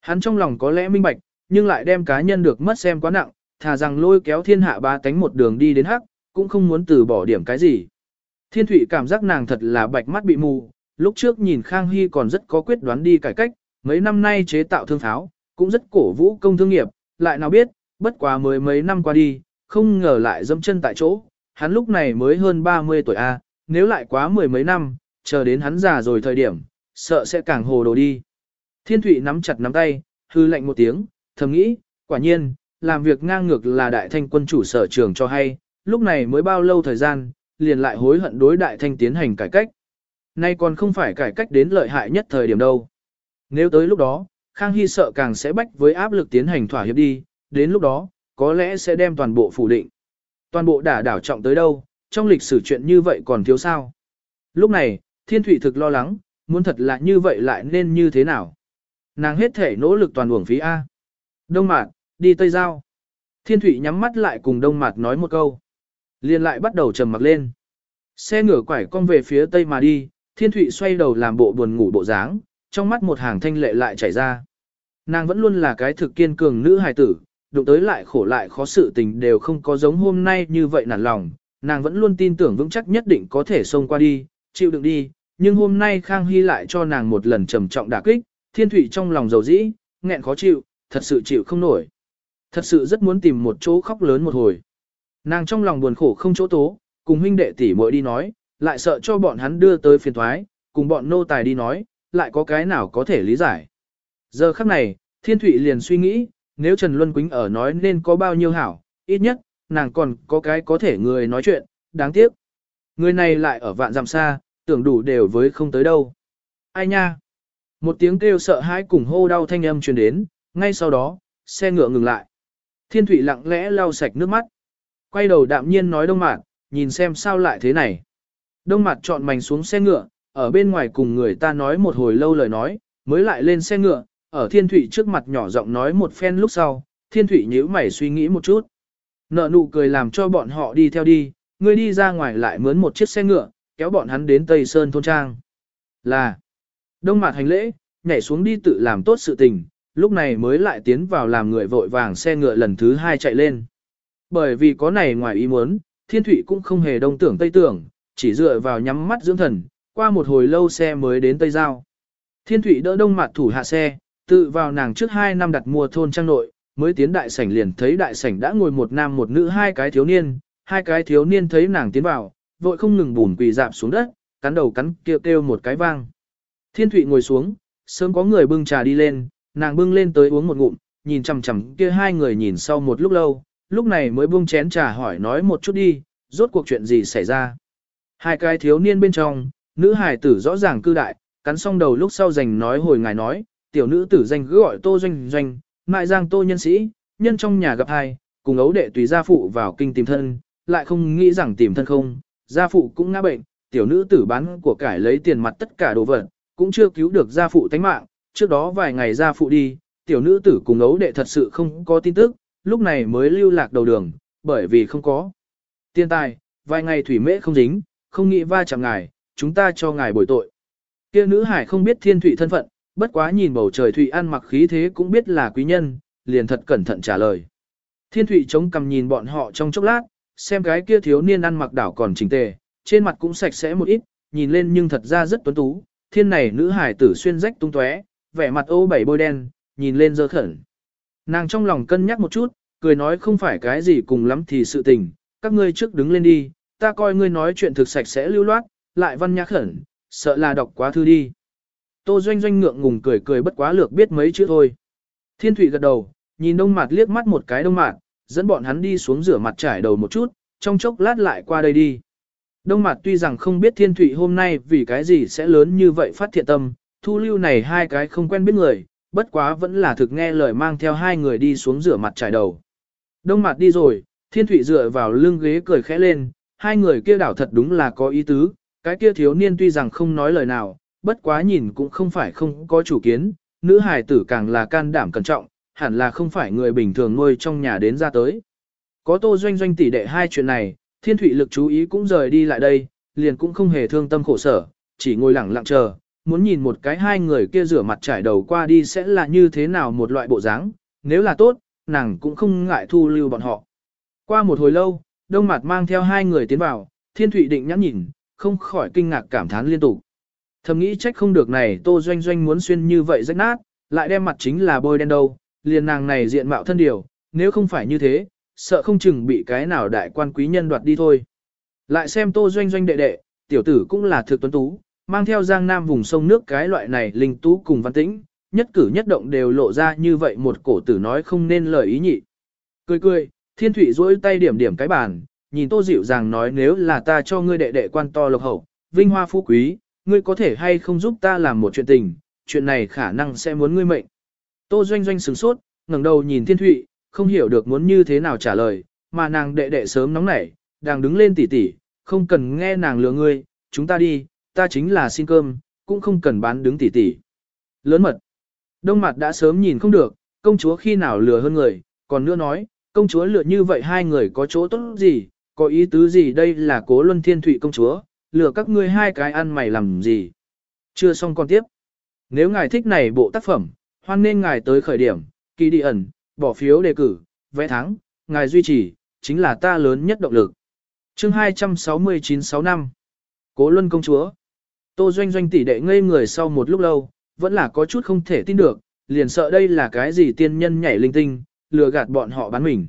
Speaker 1: Hắn trong lòng có lẽ minh bạch, nhưng lại đem cá nhân được mất xem quá nặng, thà rằng lôi kéo thiên hạ ba tánh một đường đi đến hắc, cũng không muốn từ bỏ điểm cái gì. Thiên Thụy cảm giác nàng thật là bạch mắt bị mù, lúc trước nhìn Khang Hy còn rất có quyết đoán đi cải cách, mấy năm nay chế tạo thương pháo, cũng rất cổ vũ công thương nghiệp, lại nào biết, bất quá mới mấy năm qua đi, không ngờ lại dâm chân tại chỗ, hắn lúc này mới hơn 30 tuổi A, nếu lại quá mười mấy năm, chờ đến hắn già rồi thời điểm, sợ sẽ càng hồ đồ đi. Thiên Thụy nắm chặt nắm tay, hư lạnh một tiếng, thầm nghĩ, quả nhiên, làm việc ngang ngược là đại thanh quân chủ sở trường cho hay, lúc này mới bao lâu thời gian, liền lại hối hận đối đại thanh tiến hành cải cách. Nay còn không phải cải cách đến lợi hại nhất thời điểm đâu. Nếu tới lúc đó, Khang Hy sợ càng sẽ bách với áp lực tiến hành thỏa hiệp đi, đến lúc đó, có lẽ sẽ đem toàn bộ phủ định. Toàn bộ đả đảo trọng tới đâu, trong lịch sử chuyện như vậy còn thiếu sao. Lúc này, Thiên Thụy thực lo lắng, muốn thật là như vậy lại nên như thế nào. Nàng hết thể nỗ lực toàn uổng phí A. Đông mạc, đi Tây Giao. Thiên Thụy nhắm mắt lại cùng Đông mạc nói một câu. liền lại bắt đầu trầm mặc lên. Xe ngửa quải cong về phía Tây mà đi, Thiên Thụy xoay đầu làm bộ buồn ngủ bộ dáng, trong mắt một hàng thanh lệ lại chảy ra. Nàng vẫn luôn là cái thực kiên cường nữ hài tử, đụng tới lại khổ lại khó sự tình đều không có giống hôm nay như vậy nản lòng, nàng vẫn luôn tin tưởng vững chắc nhất định có thể xông qua đi, chịu đựng đi, nhưng hôm nay Khang Hy lại cho nàng một lần trầm trọng đả kích, thiên thủy trong lòng dầu dĩ, nghẹn khó chịu, thật sự chịu không nổi. Thật sự rất muốn tìm một chỗ khóc lớn một hồi. Nàng trong lòng buồn khổ không chỗ tố, cùng huynh đệ tỷ muội đi nói, lại sợ cho bọn hắn đưa tới phiền thoái, cùng bọn nô tài đi nói, lại có cái nào có thể lý giải. Giờ khắc này, Thiên Thụy liền suy nghĩ, nếu Trần Luân Quýnh ở nói nên có bao nhiêu hảo, ít nhất, nàng còn có cái có thể người nói chuyện, đáng tiếc. Người này lại ở vạn dặm xa, tưởng đủ đều với không tới đâu. Ai nha? Một tiếng kêu sợ hãi cùng hô đau thanh âm truyền đến, ngay sau đó, xe ngựa ngừng lại. Thiên Thụy lặng lẽ lau sạch nước mắt. Quay đầu đạm nhiên nói Đông Mạt, nhìn xem sao lại thế này. Đông Mạt chọn mảnh xuống xe ngựa, ở bên ngoài cùng người ta nói một hồi lâu lời nói, mới lại lên xe ngựa, ở Thiên Thụy trước mặt nhỏ giọng nói một phen lúc sau, Thiên Thụy nhíu mày suy nghĩ một chút. Nợ nụ cười làm cho bọn họ đi theo đi, người đi ra ngoài lại mướn một chiếc xe ngựa, kéo bọn hắn đến Tây Sơn Thôn Trang. Là, đông mặt hành lễ, nhảy xuống đi tự làm tốt sự tình, lúc này mới lại tiến vào làm người vội vàng xe ngựa lần thứ hai chạy lên. Bởi vì có này ngoài ý muốn, Thiên Thụy cũng không hề đông tưởng Tây tưởng, chỉ dựa vào nhắm mắt dưỡng thần, qua một hồi lâu xe mới đến Tây Giao. Thiên Thụy đỡ đông mặt thủ hạ xe, tự vào nàng trước hai năm đặt mua thôn trang nội, mới tiến đại sảnh liền thấy đại sảnh đã ngồi một nam một nữ hai cái thiếu niên, hai cái thiếu niên thấy nàng tiến vào, vội không ngừng bùn quỳ dạp xuống đất, cắn đầu cắn kêu kêu một cái vang. Thiên Thụy ngồi xuống, sớm có người bưng trà đi lên, nàng bưng lên tới uống một ngụm, nhìn chằm chằm kia hai người nhìn sau một lúc lâu, lúc này mới buông chén trà hỏi nói một chút đi, rốt cuộc chuyện gì xảy ra. Hai cái thiếu niên bên trong, nữ hài tử rõ ràng cư đại, cắn xong đầu lúc sau dành nói hồi ngài nói, tiểu nữ tử danh cứ gọi tô doanh doanh, mại giang tô nhân sĩ, nhân trong nhà gặp hai, cùng ấu đệ tùy gia phụ vào kinh tìm thân, lại không nghĩ rằng tìm thân không, gia phụ cũng ngã bệnh, tiểu nữ tử bán của cải lấy tiền mặt tất cả đồ vật, cũng chưa cứu được gia phụ tánh mạng, trước đó vài ngày gia phụ đi, tiểu nữ tử cùng ấu đệ thật sự không có tin tức, lúc này mới lưu lạc đầu đường, bởi vì không có tiền tài, vài ngày thủy mễ không dính, không nghĩ va chạm ngài, chúng ta cho ngài bồi tội. Kia nữ hải không biết thiên thủy thân phận, bất quá nhìn bầu trời Thụy An mặc khí thế cũng biết là quý nhân, liền thật cẩn thận trả lời. Thiên Thụy chống cầm nhìn bọn họ trong chốc lát, xem cái kia thiếu niên ăn mặc đảo còn chỉnh tề, trên mặt cũng sạch sẽ một ít, nhìn lên nhưng thật ra rất tuấn tú, thiên này nữ hải tử xuyên rách tung tóe, vẻ mặt ô bảy bôi đen, nhìn lên dơ khẩn. Nàng trong lòng cân nhắc một chút, cười nói không phải cái gì cùng lắm thì sự tình, các ngươi trước đứng lên đi, ta coi ngươi nói chuyện thực sạch sẽ lưu loát, lại văn nhã khẩn, sợ là đọc quá thư đi. Tô Doanh Doanh ngượng ngùng cười cười bất quá lược biết mấy chữ thôi. Thiên Thụy gật đầu, nhìn đông Mạt liếc mắt một cái đông Mạt, dẫn bọn hắn đi xuống rửa mặt trải đầu một chút, trong chốc lát lại qua đây đi. Đông Mạt tuy rằng không biết thiên thụy hôm nay vì cái gì sẽ lớn như vậy phát thiện tâm, thu lưu này hai cái không quen biết người, bất quá vẫn là thực nghe lời mang theo hai người đi xuống rửa mặt trải đầu. Đông Mạt đi rồi, thiên thụy dựa vào lưng ghế cười khẽ lên, hai người kia đảo thật đúng là có ý tứ, cái kia thiếu niên tuy rằng không nói lời nào, bất quá nhìn cũng không phải không có chủ kiến, nữ hài tử càng là can đảm cẩn trọng, hẳn là không phải người bình thường nuôi trong nhà đến ra tới. Có tô doanh doanh tỷ đệ hai chuyện này, thiên thủy lực chú ý cũng rời đi lại đây, liền cũng không hề thương tâm khổ sở, chỉ ngồi lặng lặng chờ, muốn nhìn một cái hai người kia rửa mặt trải đầu qua đi sẽ là như thế nào một loại bộ dáng, nếu là tốt, nàng cũng không ngại thu lưu bọn họ. Qua một hồi lâu, đông mặt mang theo hai người tiến vào, thiên thủy định nhắn nhìn, không khỏi kinh ngạc cảm thán liên tục. Thầm nghĩ trách không được này tô doanh doanh muốn xuyên như vậy rách nát, lại đem mặt chính là bôi đen đâu, liền nàng này diện mạo thân điều, nếu không phải như thế, sợ không chừng bị cái nào đại quan quý nhân đoạt đi thôi. Lại xem tô doanh doanh đệ đệ, tiểu tử cũng là thực tuấn tú, mang theo giang nam vùng sông nước cái loại này linh tú cùng văn tĩnh, nhất cử nhất động đều lộ ra như vậy một cổ tử nói không nên lời ý nhị. Cười cười, thiên thủy duỗi tay điểm điểm cái bàn, nhìn tô dịu dàng nói nếu là ta cho ngươi đệ đệ quan to lộc hậu, vinh hoa phú quý, ngươi có thể hay không giúp ta làm một chuyện tình, chuyện này khả năng sẽ muốn ngươi mệnh. Tô doanh doanh sửng sốt, ngẩng đầu nhìn thiên thụy, không hiểu được muốn như thế nào trả lời, mà nàng đệ đệ sớm nóng nảy, đang đứng lên tỉ tỉ, không cần nghe nàng lừa ngươi, chúng ta đi, ta chính là xin cơm, cũng không cần bán đứng tỉ tỉ. Lớn mật. Đông mặt đã sớm nhìn không được, công chúa khi nào lừa hơn người, còn nữa nói, công chúa lừa như vậy hai người có chỗ tốt gì, có ý tứ gì đây là cố luân thiên thụy công chúa, lừa các ngươi hai cái ăn mày làm gì. Chưa xong con tiếp. Nếu ngài thích này bộ tác phẩm, hoan nên ngài tới khởi điểm, kỳ đi ẩn, bỏ phiếu đề cử, vẽ thắng, ngài duy trì, chính là ta lớn nhất động lực. chương 269 năm. Cố Luân công chúa. Tô Doanh Doanh tỷ đệ ngây người sau một lúc lâu, vẫn là có chút không thể tin được, liền sợ đây là cái gì tiên nhân nhảy linh tinh, lừa gạt bọn họ bán mình.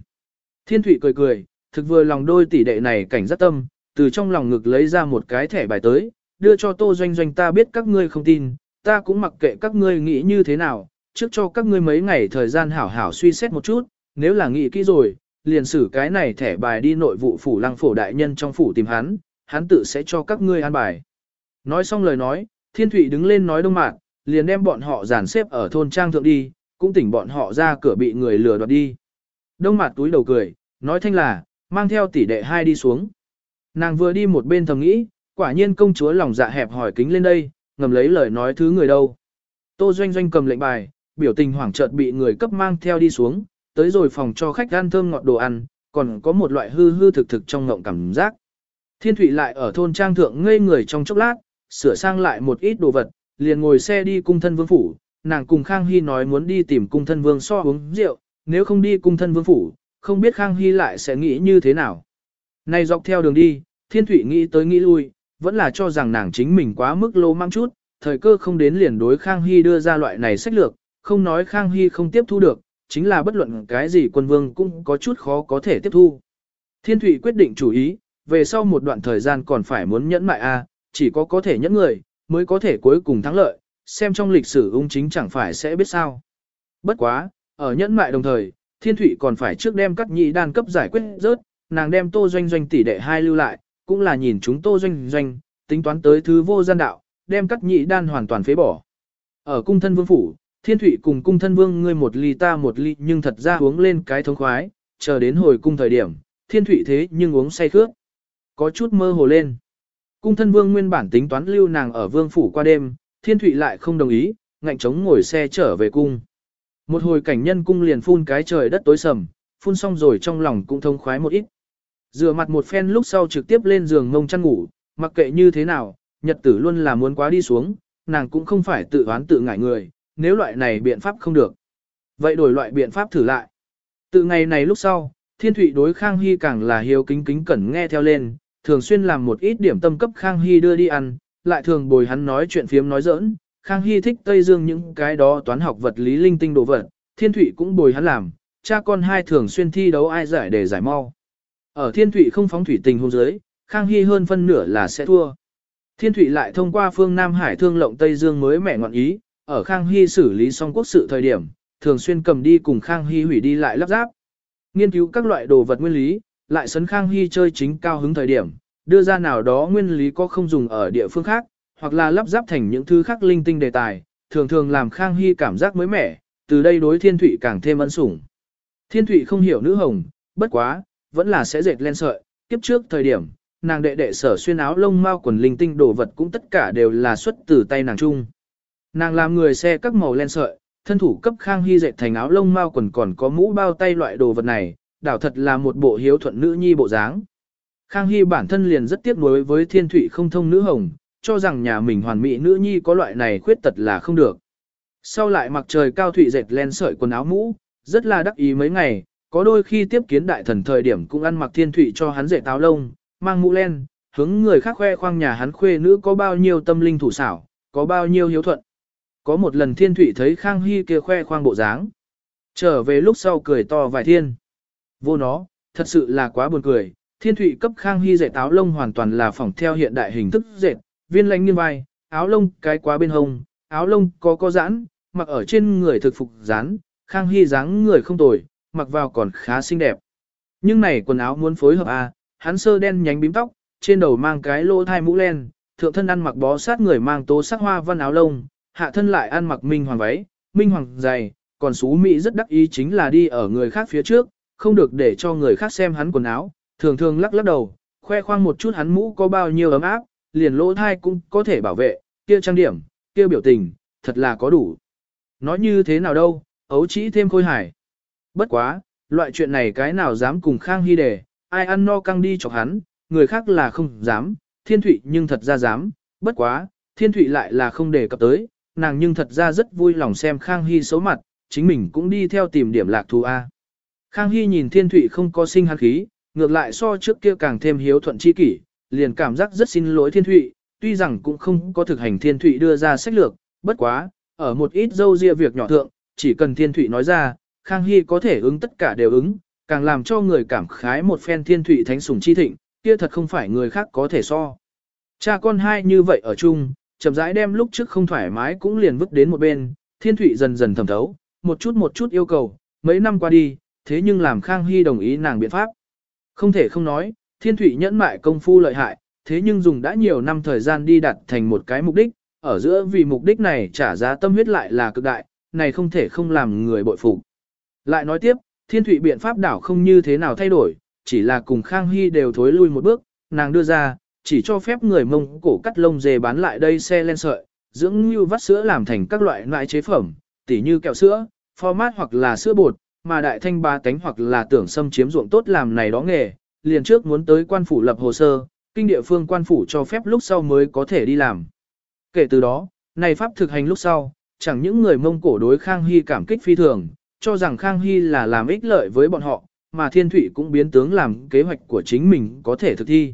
Speaker 1: Thiên Thụy cười cười, thực vừa lòng đôi tỷ đệ này cảnh rất tâm, từ trong lòng ngực lấy ra một cái thẻ bài tới, đưa cho Tô Doanh Doanh ta biết các ngươi không tin, ta cũng mặc kệ các ngươi nghĩ như thế nào, trước cho các ngươi mấy ngày thời gian hảo hảo suy xét một chút, nếu là nghĩ kỹ rồi, liền xử cái này thẻ bài đi nội vụ phủ lăng phổ đại nhân trong phủ tìm hắn, hắn tự sẽ cho các ngươi an bài. Nói xong lời nói, thiên thụy đứng lên nói đông mạn, liền đem bọn họ dàn xếp ở thôn trang thượng đi, cũng tỉnh bọn họ ra cửa bị người lừa đoạt đi. Đông mặt túi đầu cười, nói thanh là, mang theo tỷ đệ hai đi xuống. Nàng vừa đi một bên thầm nghĩ, quả nhiên công chúa lòng dạ hẹp hỏi kính lên đây, ngầm lấy lời nói thứ người đâu. Tô Doanh Doanh cầm lệnh bài, biểu tình hoảng chợt bị người cấp mang theo đi xuống, tới rồi phòng cho khách ăn thơm ngọt đồ ăn, còn có một loại hư hư thực thực trong ngộng cảm giác. Thiên Thụy lại ở thôn trang thượng ngây người trong chốc lát, sửa sang lại một ít đồ vật, liền ngồi xe đi cung thân vương phủ, nàng cùng Khang Hy nói muốn đi tìm cung thân vương so uống rượu, nếu không đi cung thân vương phủ, không biết Khang Hy lại sẽ nghĩ như thế nào. Này dọc theo đường đi, Thiên Thụy nghĩ tới nghĩ lui, vẫn là cho rằng nàng chính mình quá mức lô mang chút, thời cơ không đến liền đối Khang Hy đưa ra loại này sách lược, không nói Khang Hy không tiếp thu được, chính là bất luận cái gì quân vương cũng có chút khó có thể tiếp thu. Thiên Thụy quyết định chủ ý, về sau một đoạn thời gian còn phải muốn nhẫn mại a, chỉ có có thể nhẫn người, mới có thể cuối cùng thắng lợi, xem trong lịch sử ung chính chẳng phải sẽ biết sao. Bất quá, ở nhẫn mại đồng thời, Thiên Thụy còn phải trước đem các nhị đan cấp giải quyết rớt, nàng đem tô doanh doanh tỷ đệ hai lưu lại, cũng là nhìn chúng tô doanh doanh, tính toán tới thứ vô gian đạo, đem cắt nhị đan hoàn toàn phế bỏ. Ở cung thân vương phủ, thiên thụy cùng cung thân vương ngươi một ly ta một ly nhưng thật ra uống lên cái thống khoái, chờ đến hồi cung thời điểm, thiên thụy thế nhưng uống say khước. Có chút mơ hồ lên. Cung thân vương nguyên bản tính toán lưu nàng ở vương phủ qua đêm, thiên thụy lại không đồng ý, ngạnh chống ngồi xe trở về cung. Một hồi cảnh nhân cung liền phun cái trời đất tối sầm, phun xong rồi trong lòng cũng thông khoái một ít. Rửa mặt một phen lúc sau trực tiếp lên giường ngông chăn ngủ, mặc kệ như thế nào, nhật tử luôn là muốn quá đi xuống, nàng cũng không phải tự oán tự ngại người, nếu loại này biện pháp không được. Vậy đổi loại biện pháp thử lại. Từ ngày này lúc sau, thiên thụy đối Khang Hy càng là hiếu kính kính cẩn nghe theo lên, thường xuyên làm một ít điểm tâm cấp Khang Hy đưa đi ăn, lại thường bồi hắn nói chuyện phiếm nói giỡn. Khang Hy thích Tây Dương những cái đó toán học vật lý linh tinh đồ vật, thiên thụy cũng bồi hắn làm, cha con hai thường xuyên thi đấu ai giải để giải mau. Ở thiên thụy không phóng thủy tình hôn giới, Khang Hy hơn phân nửa là sẽ thua. Thiên thụy lại thông qua phương Nam Hải thương lộng Tây Dương mới mẻ ngọn ý, ở Khang Hy xử lý xong quốc sự thời điểm, thường xuyên cầm đi cùng Khang Hy hủy đi lại lắp ráp. Nghiên cứu các loại đồ vật nguyên lý, lại sấn Khang Hy chơi chính cao hứng thời điểm, đưa ra nào đó nguyên lý có không dùng ở địa phương khác, hoặc là lắp ráp thành những thứ khác linh tinh đề tài, thường thường làm Khang Hy cảm giác mới mẻ, từ đây đối Thiên Thụy càng thêm ân sủng. Thiên Thụy không hiểu nữ hồng, bất quá, vẫn là sẽ dệt len sợi, kiếp trước thời điểm, nàng đệ đệ sở xuyên áo lông mao quần linh tinh đồ vật cũng tất cả đều là xuất từ tay nàng chung. Nàng làm người xe các màu len sợi, thân thủ cấp Khang Hy dệt thành áo lông mao quần còn có mũ bao tay loại đồ vật này, đảo thật là một bộ hiếu thuận nữ nhi bộ dáng. Khang Hy bản thân liền rất tiếc nuối với thiên thủy không thông nữ hồng, cho rằng nhà mình hoàn mỹ nữ nhi có loại này khuyết tật là không được. Sau lại mặc trời cao thủy dệt len sợi quần áo mũ, rất là đắc ý mấy ngày, có đôi khi tiếp kiến đại thần thời điểm cũng ăn mặc thiên thủy cho hắn dệt táo lông, mang mũ len, hướng người khác khoe khoang nhà hắn khuê nữ có bao nhiêu tâm linh thủ xảo, có bao nhiêu hiếu thuận. Có một lần thiên thủy thấy Khang Hy kia khoe khoang bộ dáng. Trở về lúc sau cười to vài thiên. Vô nó, thật sự là quá buồn cười, thiên thủy cấp Khang Hy dệt táo lông hoàn toàn là phỏng theo hiện đại hình thức dệt, viên lãnh nghiêng vai, áo lông cái quá bên hông, áo lông có có giãn, mặc ở trên người thực phục dán, Khang Hy dáng người không tồi, mặc vào còn khá xinh đẹp. Nhưng này quần áo muốn phối hợp à, hắn sơ đen nhánh bím tóc, trên đầu mang cái lỗ thai mũ len, thượng thân ăn mặc bó sát người mang tố sắc hoa văn áo lông, hạ thân lại ăn mặc minh hoàng váy, minh hoàng dày, còn xú mỹ rất đắc ý chính là đi ở người khác phía trước, không được để cho người khác xem hắn quần áo, thường thường lắc lắc đầu, khoe khoang một chút hắn mũ có bao nhiêu ấm áp, liền lỗ thai cũng có thể bảo vệ, kia trang điểm, kia biểu tình, thật là có đủ. Nói như thế nào đâu, ấu chỉ thêm khôi hải. Bất quá, loại chuyện này cái nào dám cùng Khang Hy đề, ai ăn no căng đi chọc hắn, người khác là không dám, thiên thụy nhưng thật ra dám, bất quá, thiên thụy lại là không đề cập tới, nàng nhưng thật ra rất vui lòng xem Khang Hy xấu mặt, chính mình cũng đi theo tìm điểm lạc thù A. Khang Hy nhìn thiên thụy không có sinh hắn khí, ngược lại so trước kia càng thêm hiếu thuận chi kỷ, liền cảm giác rất xin lỗi thiên thụy, tuy rằng cũng không có thực hành thiên thụy đưa ra sách lược, bất quá, ở một ít dâu ria việc nhỏ thượng, chỉ cần thiên thụy nói ra, Khang Hy có thể ứng tất cả đều ứng, càng làm cho người cảm khái một phen thiên thụy thánh sủng chi thịnh, kia thật không phải người khác có thể so. Cha con hai như vậy ở chung, chậm rãi đem lúc trước không thoải mái cũng liền vứt đến một bên, thiên thụy dần dần thẩm thấu, một chút một chút yêu cầu, mấy năm qua đi, thế nhưng làm Khang Hy đồng ý nàng biện pháp. Không thể không nói, thiên thụy nhẫn mại công phu lợi hại, thế nhưng dùng đã nhiều năm thời gian đi đặt thành một cái mục đích, ở giữa vì mục đích này trả giá tâm huyết lại là cực đại, này không thể không làm người bội phục. Lại nói tiếp, thiên thủy biện pháp đảo không như thế nào thay đổi, chỉ là cùng Khang Hy đều thối lui một bước, nàng đưa ra, chỉ cho phép người mông cổ cắt lông dê bán lại đây xe len sợi, dưỡng như vắt sữa làm thành các loại loại chế phẩm, tỉ như kẹo sữa, format hoặc là sữa bột, mà đại thanh ba cánh hoặc là tưởng xâm chiếm ruộng tốt làm này đó nghề, liền trước muốn tới quan phủ lập hồ sơ, kinh địa phương quan phủ cho phép lúc sau mới có thể đi làm. Kể từ đó, này pháp thực hành lúc sau, chẳng những người mông cổ đối Khang Hy cảm kích phi thường, cho rằng Khang Hy là làm ích lợi với bọn họ, mà Thiên Thụy cũng biến tướng làm kế hoạch của chính mình có thể thực thi.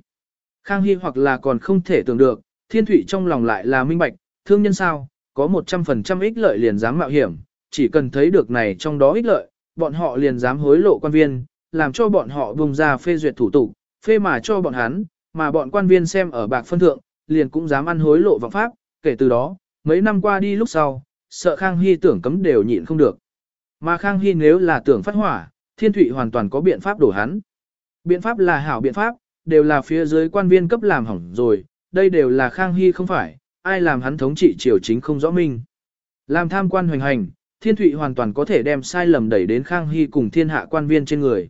Speaker 1: Khang Hy hoặc là còn không thể tưởng được, Thiên Thụy trong lòng lại là minh bạch, thương nhân sao, có 100% ích lợi liền dám mạo hiểm, chỉ cần thấy được này trong đó ích lợi, bọn họ liền dám hối lộ quan viên, làm cho bọn họ vùng ra phê duyệt thủ tục, phê mà cho bọn hắn, mà bọn quan viên xem ở bạc phân thượng, liền cũng dám ăn hối lộ vọng pháp, kể từ đó, mấy năm qua đi lúc sau, sợ Khang Hy tưởng cấm đều nhịn không được. Mà Khang Hy nếu là tưởng phát hỏa, Thiên Thụy hoàn toàn có biện pháp đổ hắn. Biện pháp là hảo biện pháp, đều là phía dưới quan viên cấp làm hỏng rồi, đây đều là Khang Hy không phải, ai làm hắn thống trị triều chính không rõ minh. Làm tham quan hoành hành, Thiên Thụy hoàn toàn có thể đem sai lầm đẩy đến Khang Hy cùng thiên hạ quan viên trên người.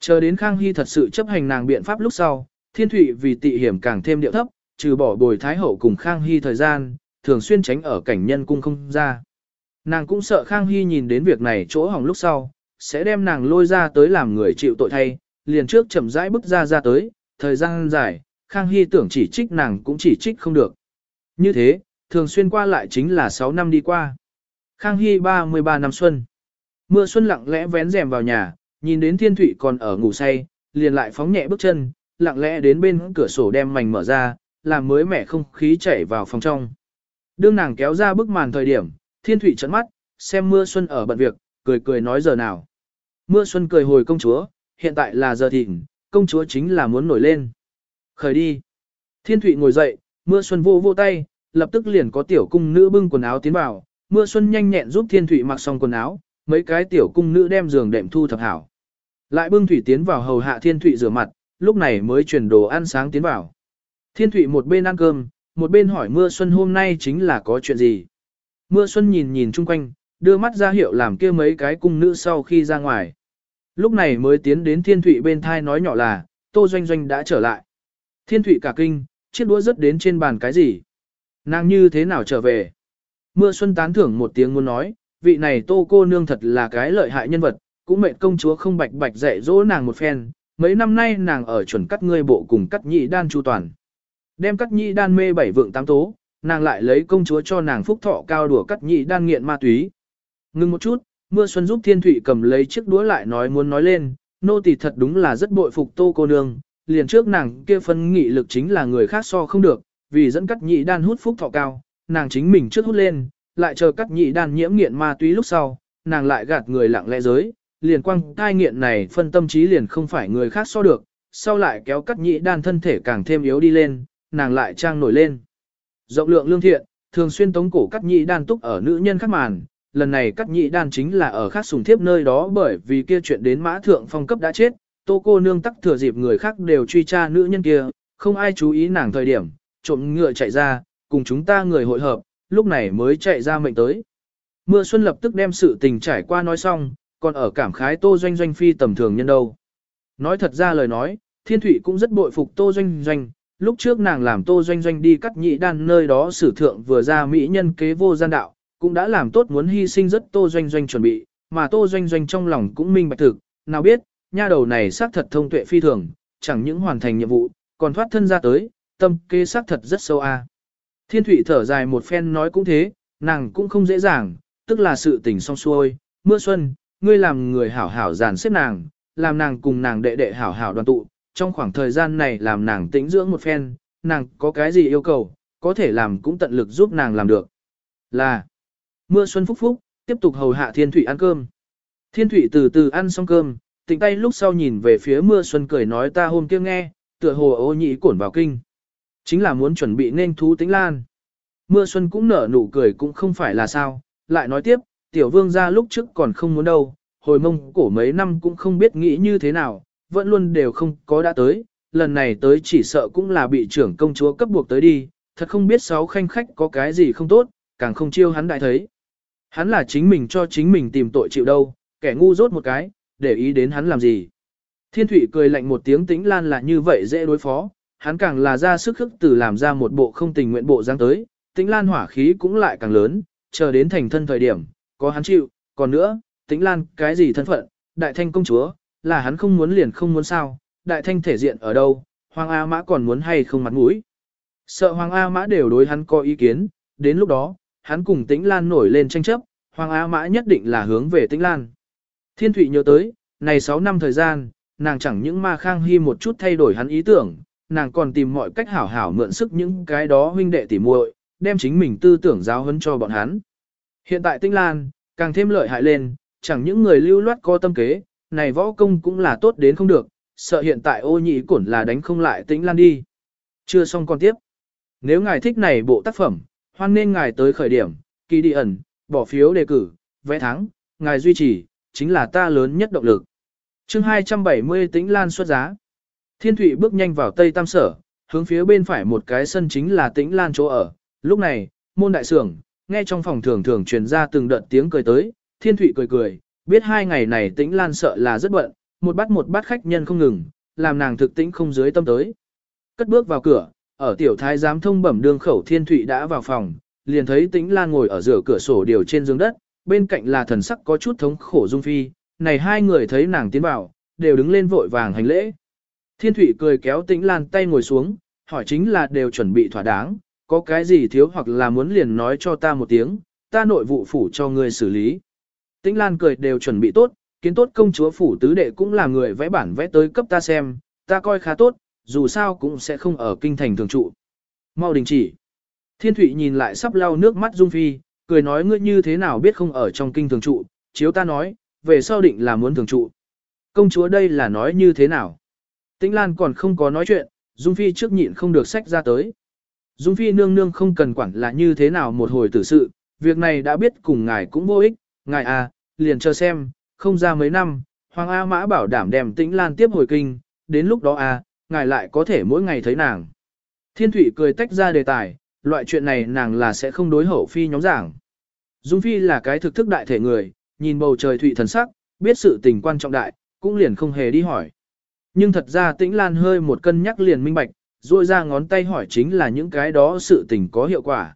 Speaker 1: Chờ đến Khang Hy thật sự chấp hành nàng biện pháp lúc sau, Thiên Thụy vì tị hiểm càng thêm điệu thấp, trừ bỏ bồi thái hậu cùng Khang Hy thời gian, thường xuyên tránh ở cảnh nhân cung không ra. Nàng cũng sợ Khang Hy nhìn đến việc này chỗ hỏng lúc sau, sẽ đem nàng lôi ra tới làm người chịu tội thay, liền trước chậm rãi bước ra ra tới, thời gian dài, Khang Hy tưởng chỉ trích nàng cũng chỉ trích không được. Như thế, thường xuyên qua lại chính là 6 năm đi qua. Khang Hy 33 năm xuân. Mưa xuân lặng lẽ vén rèm vào nhà, nhìn đến Thiên Thụy còn ở ngủ say, liền lại phóng nhẹ bước chân, lặng lẽ đến bên cửa sổ đem mảnh mở ra, làm mới mẻ không khí chảy vào phòng trong. Đương nàng kéo ra bức màn thời điểm, Thiên Thụy trấn mắt, xem mưa xuân ở bận việc, cười cười nói giờ nào. Mưa xuân cười hồi công chúa, hiện tại là giờ thịnh, công chúa chính là muốn nổi lên. Khởi đi. Thiên Thụy ngồi dậy, mưa xuân vô vô tay, lập tức liền có tiểu cung nữ bưng quần áo tiến vào, mưa xuân nhanh nhẹn giúp Thiên Thụy mặc xong quần áo, mấy cái tiểu cung nữ đem giường đệm thu thập hảo. Lại bưng thủy tiến vào hầu hạ thiên thụy rửa mặt, lúc này mới chuyển đồ ăn sáng tiến vào. Thiên thụy một bên ăn cơm, một bên hỏi mưa xuân hôm nay chính là có chuyện gì. Mưa xuân nhìn nhìn chung quanh, đưa mắt ra hiệu làm kia mấy cái cung nữ sau khi ra ngoài. Lúc này mới tiến đến thiên thụy bên thai nói nhỏ là, tô doanh doanh đã trở lại. Thiên thụy cả kinh, chiếc đũa rớt đến trên bàn cái gì? Nàng như thế nào trở về? Mưa xuân tán thưởng một tiếng muốn nói, vị này tô cô nương thật là cái lợi hại nhân vật, cũng mệnh công chúa không bạch bạch dạy dỗ nàng một phen, mấy năm nay nàng ở chuẩn cắt ngươi bộ cùng cắt nhị đan chu toàn. Đem cắt nhị đan mê bảy vượng tám tố, nàng lại lấy công chúa cho nàng phúc thọ cao đùa cắt nhị đan nghiện ma túy. Ngưng một chút, mưa xuân giúp thiên thủy cầm lấy chiếc đũa lại nói muốn nói lên, nô tỳ thật đúng là rất bội phục tô cô nương, liền trước nàng kia phân nghị lực chính là người khác so không được, vì dẫn cắt nhị đan hút phúc thọ cao, nàng chính mình trước hút lên, lại chờ cắt nhị đan nhiễm nghiện ma túy lúc sau, nàng lại gạt người lặng lẽ giới, liền quăng tai nghiện này phân tâm trí liền không phải người khác so được, sau lại kéo cắt nhị đan thân thể càng thêm yếu đi lên, nàng lại trang nổi lên. Rộng lượng lương thiện, thường xuyên tống cổ cắt nhị đan túc ở nữ nhân khác màn, lần này cắt nhị đan chính là ở khác sùng thiếp nơi đó bởi vì kia chuyện đến mã thượng phong cấp đã chết, tô cô nương tắc thừa dịp người khác đều truy tra nữ nhân kia, không ai chú ý nàng thời điểm, trộm ngựa chạy ra, cùng chúng ta người hội hợp, lúc này mới chạy ra mệnh tới. Mưa xuân lập tức đem sự tình trải qua nói xong, còn ở cảm khái tô doanh doanh phi tầm thường nhân đâu. Nói thật ra lời nói, thiên thủy cũng rất bội phục tô doanh doanh, lúc trước nàng làm tô doanh doanh đi cắt nhị đan nơi đó sử thượng vừa ra mỹ nhân kế vô gian đạo, cũng đã làm tốt muốn hy sinh rất tô doanh doanh chuẩn bị, mà tô doanh doanh trong lòng cũng minh bạch thực, nào biết, nha đầu này xác thật thông tuệ phi thường, chẳng những hoàn thành nhiệm vụ, còn thoát thân ra tới, tâm kế xác thật rất sâu a. Thiên thủy thở dài một phen nói cũng thế, nàng cũng không dễ dàng, tức là sự tình xong xuôi, mưa xuân, ngươi làm người hảo hảo giàn xếp nàng, làm nàng cùng nàng đệ đệ hảo hảo đoàn tụ, trong khoảng thời gian này làm nàng tĩnh dưỡng một phen, nàng có cái gì yêu cầu, có thể làm cũng tận lực giúp nàng làm được. Là, mưa xuân phúc phúc, tiếp tục hầu hạ thiên thủy ăn cơm. Thiên thủy từ từ ăn xong cơm, tỉnh tay lúc sau nhìn về phía mưa xuân cười nói ta hôm kia nghe, tựa hồ ô nhị cổn vào kinh. Chính là muốn chuẩn bị nên thú tĩnh lan. Mưa xuân cũng nở nụ cười cũng không phải là sao, lại nói tiếp, tiểu vương ra lúc trước còn không muốn đâu, hồi mông cổ mấy năm cũng không biết nghĩ như thế nào, vẫn luôn đều không có đã tới, lần này tới chỉ sợ cũng là bị trưởng công chúa cấp buộc tới đi, thật không biết sáu khanh khách có cái gì không tốt, càng không chiêu hắn đại thấy. Hắn là chính mình cho chính mình tìm tội chịu đâu, kẻ ngu rốt một cái, để ý đến hắn làm gì. Thiên thủy cười lạnh một tiếng tĩnh lan là như vậy dễ đối phó, hắn càng là ra sức khức từ làm ra một bộ không tình nguyện bộ dáng tới, tĩnh lan hỏa khí cũng lại càng lớn, chờ đến thành thân thời điểm, có hắn chịu, còn nữa, tĩnh lan cái gì thân phận, đại thanh công chúa, là hắn không muốn liền không muốn sao, đại thanh thể diện ở đâu, Hoàng A Mã còn muốn hay không mặt mũi. Sợ Hoàng A Mã đều đối hắn có ý kiến, đến lúc đó, hắn cùng Tĩnh Lan nổi lên tranh chấp, Hoàng A Mã nhất định là hướng về Tĩnh Lan. Thiên Thụy nhớ tới, này 6 năm thời gian, nàng chẳng những ma khang hy một chút thay đổi hắn ý tưởng, nàng còn tìm mọi cách hảo hảo mượn sức những cái đó huynh đệ tỉ muội, đem chính mình tư tưởng giáo huấn cho bọn hắn. Hiện tại Tĩnh Lan, càng thêm lợi hại lên, chẳng những người lưu loát có tâm kế, này võ công cũng là tốt đến không được, sợ hiện tại ô nhị cổn là đánh không lại tĩnh lan đi. Chưa xong con tiếp. Nếu ngài thích này bộ tác phẩm, hoan nên ngài tới khởi điểm, kỳ đi ẩn, bỏ phiếu đề cử, vẽ thắng, ngài duy trì, chính là ta lớn nhất động lực. chương 270 tĩnh lan xuất giá. Thiên thủy bước nhanh vào Tây Tam Sở, hướng phía bên phải một cái sân chính là tĩnh lan chỗ ở. Lúc này, môn đại sưởng, nghe trong phòng thường thường truyền ra từng đợt tiếng cười tới, thiên thủy cười cười, biết hai ngày này tĩnh lan sợ là rất bận, một bát một bát khách nhân không ngừng, làm nàng thực tĩnh không dưới tâm tới. Cất bước vào cửa, ở tiểu thái giám thông bẩm đường khẩu thiên thụy đã vào phòng, liền thấy tĩnh lan ngồi ở giữa cửa sổ điều trên giường đất, bên cạnh là thần sắc có chút thống khổ dung phi, này hai người thấy nàng tiến vào, đều đứng lên vội vàng hành lễ. Thiên thụy cười kéo tĩnh lan tay ngồi xuống, hỏi chính là đều chuẩn bị thỏa đáng, có cái gì thiếu hoặc là muốn liền nói cho ta một tiếng, ta nội vụ phủ cho người xử lý. Tĩnh Lan cười đều chuẩn bị tốt, kiến tốt công chúa phủ tứ đệ cũng là người vẽ bản vẽ tới cấp ta xem, ta coi khá tốt, dù sao cũng sẽ không ở kinh thành thường trụ. Mau đình chỉ. Thiên Thụy nhìn lại sắp lau nước mắt Dung Phi, cười nói ngươi như thế nào biết không ở trong kinh thường trụ, chiếu ta nói, về sau định là muốn thường trụ. Công chúa đây là nói như thế nào? Tĩnh Lan còn không có nói chuyện, Dung Phi trước nhịn không được sách ra tới. Dung Phi nương nương không cần quản là như thế nào một hồi tử sự, việc này đã biết cùng ngài cũng vô ích, ngài à, liền chờ xem, không ra mấy năm, Hoàng A Mã bảo đảm đem Tĩnh Lan tiếp hồi kinh, đến lúc đó a, ngài lại có thể mỗi ngày thấy nàng. Thiên Thụy cười tách ra đề tài, loại chuyện này nàng là sẽ không đối hậu phi nhóm giảng. Dung Phi là cái thực thức đại thể người, nhìn bầu trời Thụy thần sắc, biết sự tình quan trọng đại, cũng liền không hề đi hỏi. Nhưng thật ra Tĩnh Lan hơi một cân nhắc liền minh bạch, ruôi ra ngón tay hỏi chính là những cái đó sự tình có hiệu quả.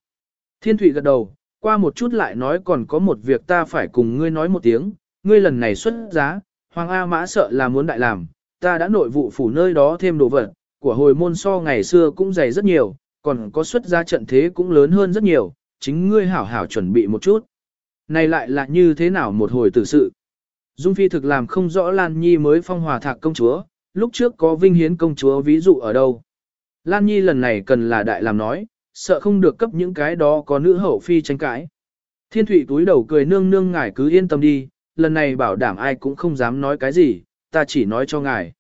Speaker 1: Thiên Thụy gật đầu, qua một chút lại nói còn có một việc ta phải cùng ngươi nói một tiếng, ngươi lần này xuất giá, Hoàng A Mã sợ là muốn đại làm, ta đã nội vụ phủ nơi đó thêm đồ vật, của hồi môn so ngày xưa cũng dày rất nhiều, còn có xuất ra trận thế cũng lớn hơn rất nhiều, chính ngươi hảo hảo chuẩn bị một chút. Này lại là như thế nào một hồi tử sự. Dung Phi thực làm không rõ Lan Nhi mới phong hòa thạc công chúa, lúc trước có vinh hiến công chúa ví dụ ở đâu. Lan Nhi lần này cần là đại làm nói, sợ không được cấp những cái đó có nữ hậu phi tranh cãi. Thiên Thụy túi đầu cười nương nương ngài cứ yên tâm đi, lần này bảo đảm ai cũng không dám nói cái gì, ta chỉ nói cho ngài.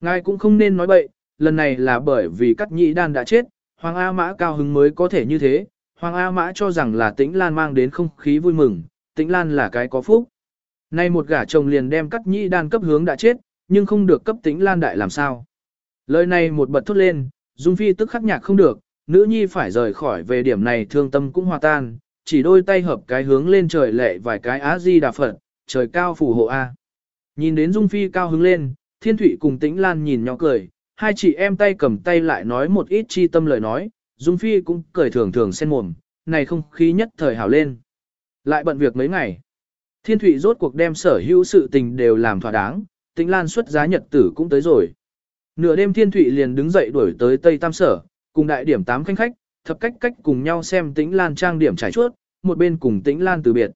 Speaker 1: Ngài cũng không nên nói bậy, lần này là bởi vì cắt nhị đan đã chết, Hoàng A Mã cao hứng mới có thể như thế, Hoàng A Mã cho rằng là tĩnh lan mang đến không khí vui mừng, tĩnh lan là cái có phúc. Nay một gả chồng liền đem cắt nhị đan cấp hướng đã chết, nhưng không được cấp tĩnh lan đại làm sao. Lời này một bật thốt lên, Dung Phi tức khắc nhạc không được, nữ nhi phải rời khỏi về điểm này thương tâm cũng hòa tan, chỉ đôi tay hợp cái hướng lên trời lệ vài cái á di đà phật, trời cao phù hộ A. Nhìn đến Dung Phi cao hứng lên, Thiên Thụy cùng Tĩnh Lan nhìn nhỏ cười, hai chị em tay cầm tay lại nói một ít chi tâm lời nói, Dung Phi cũng cười thường thường sen mồm, này không khí nhất thời hào lên. Lại bận việc mấy ngày. Thiên Thụy rốt cuộc đem sở hữu sự tình đều làm thỏa đáng, Tĩnh Lan xuất giá nhật tử cũng tới rồi. Nửa đêm Thiên Thụy liền đứng dậy đuổi tới Tây Tam Sở, cùng đại điểm tám khanh khách, thập cách cách cùng nhau xem Tĩnh Lan trang điểm trải chuốt, một bên cùng Tĩnh Lan từ biệt.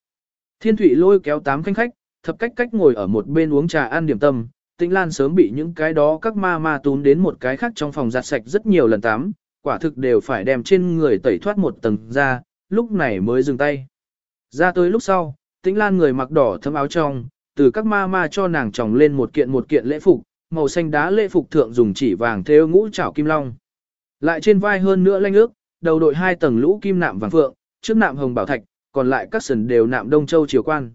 Speaker 1: Thiên thủy lôi kéo tám khanh khách, thập cách cách ngồi ở một bên uống trà ăn điểm tâm, Tĩnh Lan sớm bị những cái đó các ma ma tún đến một cái khác trong phòng giặt sạch rất nhiều lần tắm, quả thực đều phải đem trên người tẩy thoát một tầng ra, lúc này mới dừng tay. Ra tới lúc sau, Tĩnh Lan người mặc đỏ thấm áo trong, từ các ma ma cho nàng tròng lên một kiện một kiện lễ phục, màu xanh đá lễ phục thượng dùng chỉ vàng thêu ngũ trảo kim long. Lại trên vai hơn nữa lanh ước, đầu đội hai tầng lũ kim nạm vàng phượng, trước nạm hồng bảo thạch, còn lại các sần đều nạm đông châu triều quan.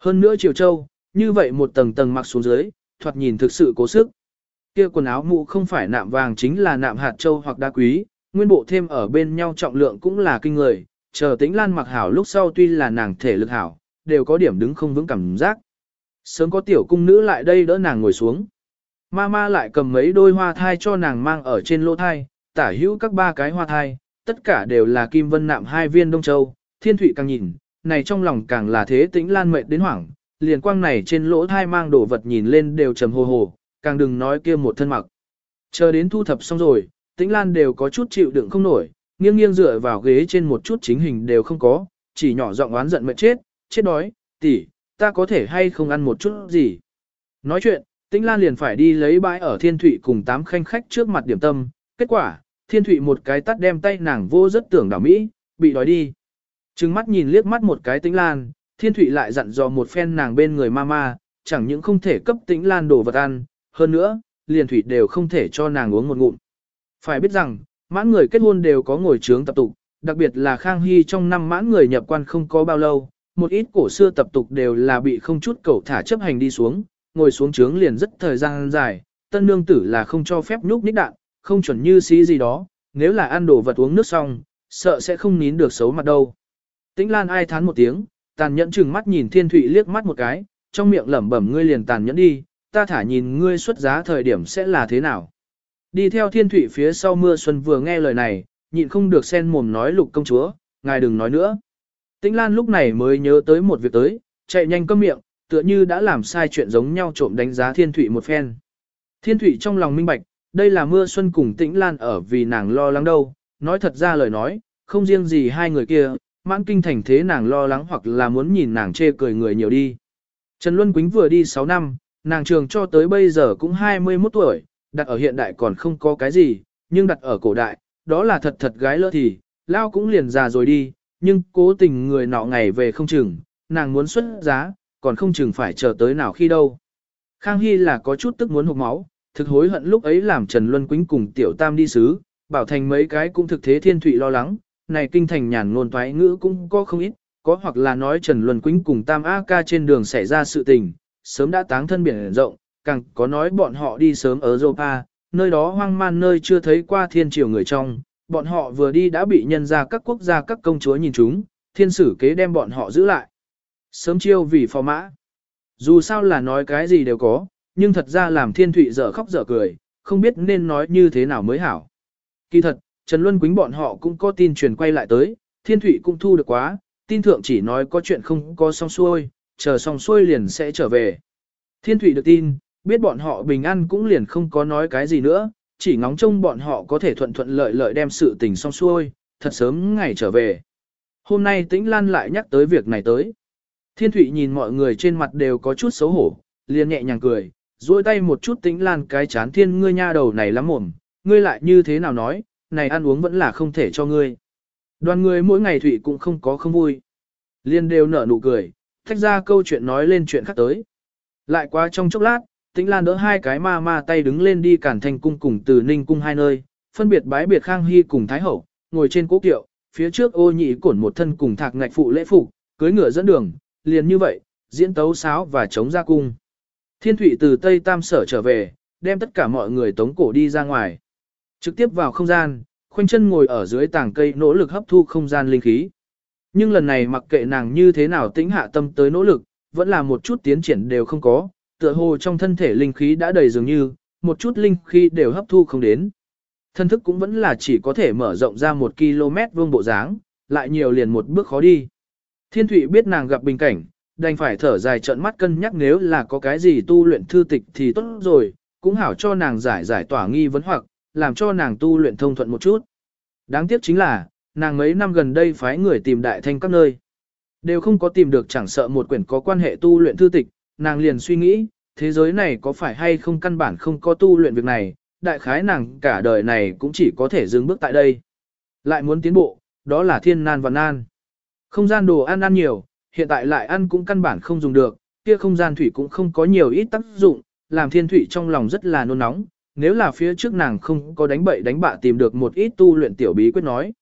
Speaker 1: Hơn nữa triều châu, như vậy một tầng tầng mặc xuống dưới, thoạt nhìn thực sự cố sức. Kia quần áo mũ không phải nạm vàng chính là nạm hạt châu hoặc đá quý, nguyên bộ thêm ở bên nhau trọng lượng cũng là kinh người, chờ tính lan mặc hảo lúc sau tuy là nàng thể lực hảo, đều có điểm đứng không vững cảm giác. Sớm có tiểu cung nữ lại đây đỡ nàng ngồi xuống. Mama lại cầm mấy đôi hoa thai cho nàng mang ở trên lỗ thai, tả hữu các ba cái hoa thai, tất cả đều là kim vân nạm hai viên đông châu, thiên thủy càng nhìn, này trong lòng càng là thế tĩnh lan mệt đến hoảng, liền quang này trên lỗ thai mang đồ vật nhìn lên đều trầm hồ hồ, càng đừng nói kia một thân mặc. Chờ đến thu thập xong rồi, tĩnh lan đều có chút chịu đựng không nổi, nghiêng nghiêng dựa vào ghế trên một chút chính hình đều không có, chỉ nhỏ giọng oán giận mệt chết, chết đói, tỷ, ta có thể hay không ăn một chút gì. Nói chuyện, tĩnh lan liền phải đi lấy bãi ở thiên thụy cùng tám khanh khách trước mặt điểm tâm, kết quả, thiên thụy một cái tắt đem tay nàng vô rất tưởng đảo Mỹ, bị đói đi. Trừng mắt nhìn liếc mắt một cái tĩnh lan, thiên thụy lại dặn dò một phen nàng bên người mama, chẳng những không thể cấp tĩnh lan đồ vật ăn, hơn nữa, liền thủy đều không thể cho nàng uống một ngụm. Phải biết rằng, mãn người kết hôn đều có ngồi trướng tập tục, đặc biệt là Khang Hy trong năm mãn người nhập quan không có bao lâu, một ít cổ xưa tập tục đều là bị không chút cầu thả chấp hành đi xuống, ngồi xuống trướng liền rất thời gian dài, tân nương tử là không cho phép nhúc nhích đạn, không chuẩn như xí gì đó, nếu là ăn đồ vật uống nước xong, sợ sẽ không nín được xấu mặt đâu. Tĩnh Lan ai thán một tiếng, tàn nhẫn chừng mắt nhìn Thiên Thụy liếc mắt một cái, trong miệng lẩm bẩm ngươi liền tàn nhẫn đi, ta thả nhìn ngươi xuất giá thời điểm sẽ là thế nào. Đi theo Thiên Thụy phía sau mưa xuân vừa nghe lời này, nhịn không được sen mồm nói lục công chúa, ngài đừng nói nữa. Tĩnh Lan lúc này mới nhớ tới một việc tới, chạy nhanh câm miệng, tựa như đã làm sai chuyện giống nhau trộm đánh giá Thiên Thụy một phen. Thiên Thụy trong lòng minh bạch, đây là mưa xuân cùng Tĩnh Lan ở vì nàng lo lắng đâu, nói thật ra lời nói, không riêng gì hai người kia, mãn kinh thành thế nàng lo lắng hoặc là muốn nhìn nàng chê cười người nhiều đi. Trần Luân Quýnh vừa đi 6 năm, nàng trường cho tới bây giờ cũng 21 tuổi, đặt ở hiện đại còn không có cái gì, nhưng đặt ở cổ đại, đó là thật thật gái lỡ thì, lao cũng liền già rồi đi, nhưng cố tình người nọ ngày về không chừng, nàng muốn xuất giá, còn không chừng phải chờ tới nào khi đâu. Khang Hy là có chút tức muốn hụt máu, thực hối hận lúc ấy làm Trần Luân Quýnh cùng Tiểu Tam đi xứ, bảo thành mấy cái cũng thực thế thiên thụy lo lắng, này kinh thành nhàn ngôn toái ngữ cũng có không ít, có hoặc là nói Trần Luân Quýnh cùng Tam A ca trên đường xảy ra sự tình, sớm đã táng thân biển rộng, càng có nói bọn họ đi sớm ở Europa, nơi đó hoang man nơi chưa thấy qua thiên triều người trong, bọn họ vừa đi đã bị nhân ra các quốc gia các công chúa nhìn chúng, thiên sử kế đem bọn họ giữ lại. Sớm chiêu vì phò mã. Dù sao là nói cái gì đều có, nhưng thật ra làm thiên thụy dở khóc dở cười, không biết nên nói như thế nào mới hảo. Kỳ thật, Trần Luân Quýnh bọn họ cũng có tin truyền quay lại tới, thiên thụy cũng thu được quá, tin thượng chỉ nói có chuyện không có xong xuôi, chờ xong xuôi liền sẽ trở về. Thiên thụy được tin, biết bọn họ bình an cũng liền không có nói cái gì nữa, chỉ ngóng trông bọn họ có thể thuận thuận lợi lợi đem sự tình xong xuôi, thật sớm ngày trở về. Hôm nay Tĩnh Lan lại nhắc tới việc này tới. Thiên Thụy nhìn mọi người trên mặt đều có chút xấu hổ, liền nhẹ nhàng cười, duỗi tay một chút Tĩnh Lan cái chán thiên ngươi nha đầu này lắm mồm, ngươi lại như thế nào nói, này ăn uống vẫn là không thể cho ngươi. Đoàn người mỗi ngày Thụy cũng không có không vui. Liên đều nở nụ cười, thách ra câu chuyện nói lên chuyện khác tới. Lại qua trong chốc lát, Tĩnh Lan đỡ hai cái ma ma tay đứng lên đi cản thành cung cùng từ ninh cung hai nơi, phân biệt bái biệt Khang Hy cùng Thái Hậu, ngồi trên cố kiệu, phía trước ô nhị cổn một thân cùng thạc ngạch phụ lễ phục, cưới ngựa dẫn đường, liền như vậy, diễn tấu sáo và chống ra cung. Thiên Thụy từ Tây Tam Sở trở về, đem tất cả mọi người tống cổ đi ra ngoài. Trực tiếp vào không gian, khoanh chân ngồi ở dưới tảng cây nỗ lực hấp thu không gian linh khí. Nhưng lần này mặc kệ nàng như thế nào tĩnh hạ tâm tới nỗ lực, vẫn là một chút tiến triển đều không có, tựa hồ trong thân thể linh khí đã đầy dường như, một chút linh khí đều hấp thu không đến. Thân thức cũng vẫn là chỉ có thể mở rộng ra một km vuông bộ dáng, lại nhiều liền một bước khó đi. Thiên Thụy biết nàng gặp bình cảnh, đành phải thở dài trận mắt cân nhắc nếu là có cái gì tu luyện thư tịch thì tốt rồi, cũng hảo cho nàng giải giải tỏa nghi vấn hoặc, làm cho nàng tu luyện thông thuận một chút. Đáng tiếc chính là, nàng mấy năm gần đây phái người tìm đại thanh các nơi. Đều không có tìm được chẳng sợ một quyển có quan hệ tu luyện thư tịch, nàng liền suy nghĩ, thế giới này có phải hay không căn bản không có tu luyện việc này, đại khái nàng cả đời này cũng chỉ có thể dừng bước tại đây. Lại muốn tiến bộ, đó là thiên nan và nan. Không gian đồ ăn ăn nhiều, hiện tại lại ăn cũng căn bản không dùng được, kia không gian thủy cũng không có nhiều ít tác dụng, làm thiên thủy trong lòng rất là nôn nóng, nếu là phía trước nàng không có đánh bậy đánh bạ tìm được một ít tu luyện tiểu bí quyết nói.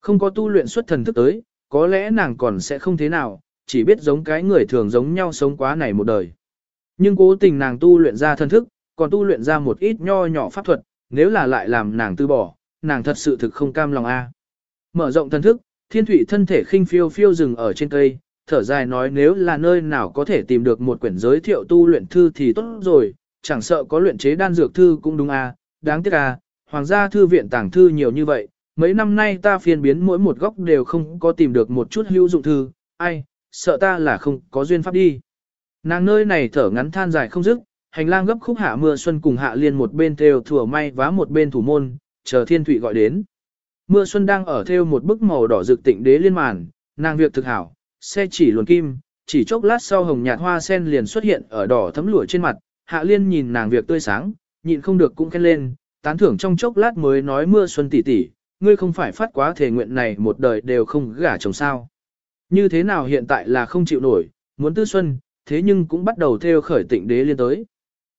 Speaker 1: Không có tu luyện xuất thần thức tới, có lẽ nàng còn sẽ không thế nào, chỉ biết giống cái người thường giống nhau sống quá này một đời. Nhưng cố tình nàng tu luyện ra thân thức, còn tu luyện ra một ít nho nhỏ pháp thuật, nếu là lại làm nàng từ bỏ, nàng thật sự thực không cam lòng a. Mở rộng thân thức, thiên thủy thân thể khinh phiêu phiêu dừng ở trên cây, thở dài nói nếu là nơi nào có thể tìm được một quyển giới thiệu tu luyện thư thì tốt rồi, chẳng sợ có luyện chế đan dược thư cũng đúng à? đáng tiếc à, hoàng gia thư viện tàng thư nhiều như vậy, mấy năm nay ta phiên biến mỗi một góc đều không có tìm được một chút hữu dụng thư, ai, sợ ta là không có duyên pháp đi. Nàng nơi này thở ngắn than dài không dứt, hành lang gấp khúc hạ mưa xuân cùng hạ liên một bên theo thừa may vá một bên thủ môn, chờ thiên thủy gọi đến. Mưa xuân đang ở theo một bức màu đỏ rực tịnh đế liên màn, nàng việc thực hảo, xe chỉ luồn kim, chỉ chốc lát sau hồng nhạt hoa sen liền xuất hiện ở đỏ thấm lụa trên mặt, hạ liên nhìn nàng việc tươi sáng, nhịn không được cũng khen lên, tán thưởng trong chốc lát mới nói mưa xuân tỷ tỷ, ngươi không phải phát quá thể nguyện này một đời đều không gả chồng sao. Như thế nào hiện tại là không chịu nổi, muốn tư xuân, thế nhưng cũng bắt đầu theo khởi tịnh đế liên tới.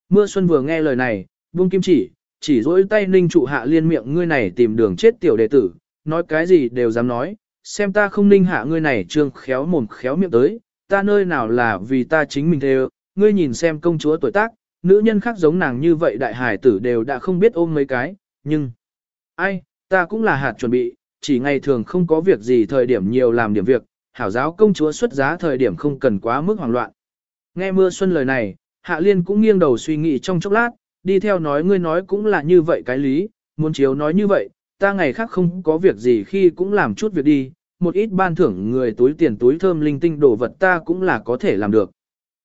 Speaker 1: Mưa xuân vừa nghe lời này, buông kim chỉ, chỉ dỗi tay ninh trụ hạ liên miệng ngươi này tìm đường chết tiểu đệ tử, nói cái gì đều dám nói, xem ta không ninh hạ ngươi này trương khéo mồm khéo miệng tới, ta nơi nào là vì ta chính mình thế ngươi nhìn xem công chúa tuổi tác, nữ nhân khác giống nàng như vậy đại hải tử đều đã không biết ôm mấy cái, nhưng, ai, ta cũng là hạt chuẩn bị, chỉ ngày thường không có việc gì thời điểm nhiều làm điểm việc, hảo giáo công chúa xuất giá thời điểm không cần quá mức hoảng loạn. Nghe mưa xuân lời này, Hạ Liên cũng nghiêng đầu suy nghĩ trong chốc lát, đi theo nói ngươi nói cũng là như vậy cái lý, muốn chiếu nói như vậy, ta ngày khác không có việc gì khi cũng làm chút việc đi, một ít ban thưởng người túi tiền túi thơm linh tinh đồ vật ta cũng là có thể làm được.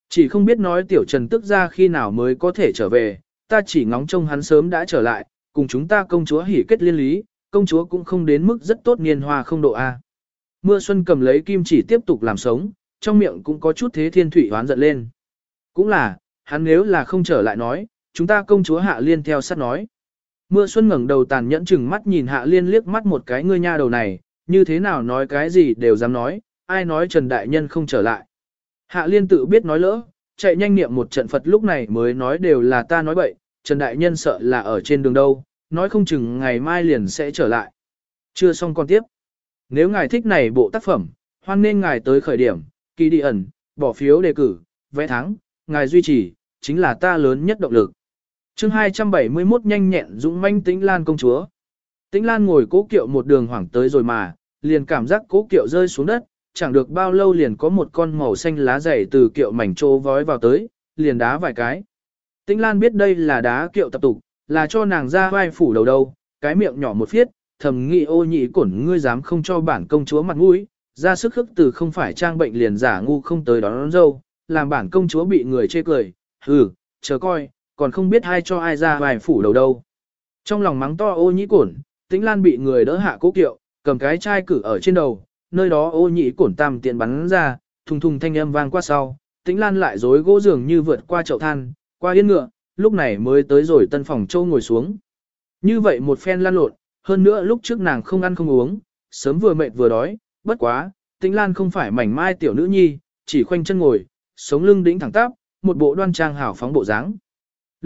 Speaker 1: Chỉ không biết nói tiểu trần tức ra khi nào mới có thể trở về, ta chỉ ngóng trông hắn sớm đã trở lại, cùng chúng ta công chúa hỉ kết liên lý, công chúa cũng không đến mức rất tốt niên hoa không độ A. Mưa xuân cầm lấy kim chỉ tiếp tục làm sống, trong miệng cũng có chút thế thiên thủy hoán giận lên. Cũng là, hắn nếu là không trở lại nói, chúng ta công chúa Hạ Liên theo sát nói. Mưa xuân ngẩng đầu tàn nhẫn chừng mắt nhìn Hạ Liên liếc mắt một cái ngươi nha đầu này, như thế nào nói cái gì đều dám nói, ai nói Trần Đại Nhân không trở lại. Hạ Liên tự biết nói lỡ, chạy nhanh niệm một trận Phật lúc này mới nói đều là ta nói bậy, Trần Đại Nhân sợ là ở trên đường đâu, nói không chừng ngày mai liền sẽ trở lại. Chưa xong con tiếp. Nếu ngài thích này bộ tác phẩm, hoan nên ngài tới khởi điểm, kỳ đi ẩn, bỏ phiếu đề cử, vẽ thắng ngài duy trì, chính là ta lớn nhất động lực chương 271 nhanh nhẹn dũng manh tĩnh lan công chúa. Tĩnh lan ngồi cố kiệu một đường hoảng tới rồi mà, liền cảm giác cố kiệu rơi xuống đất, chẳng được bao lâu liền có một con màu xanh lá dày từ kiệu mảnh trô vói vào tới, liền đá vài cái. Tĩnh lan biết đây là đá kiệu tập tục, là cho nàng ra vai phủ đầu đâu, cái miệng nhỏ một phiết, thầm nghĩ ô nhị cổn ngươi dám không cho bản công chúa mặt mũi, ra sức khức từ không phải trang bệnh liền giả ngu không tới đón, đón dâu, làm bản công chúa bị người chê cười, hừ, chờ coi, còn không biết ai cho ai ra vài phủ đầu đâu. Trong lòng mắng to ô nhị cổn, tĩnh lan bị người đỡ hạ cố kiệu, cầm cái chai cử ở trên đầu, nơi đó ô nhị cổn tam tiện bắn ra, thùng thùng thanh âm vang qua sau, tĩnh lan lại dối gỗ giường như vượt qua chậu than, qua yên ngựa, lúc này mới tới rồi tân phòng châu ngồi xuống. Như vậy một phen lan lộn, hơn nữa lúc trước nàng không ăn không uống, sớm vừa mệt vừa đói, bất quá, tĩnh lan không phải mảnh mai tiểu nữ nhi, chỉ khoanh chân ngồi, sống lưng đĩnh thẳng tắp, một bộ đoan trang hảo phóng bộ dáng.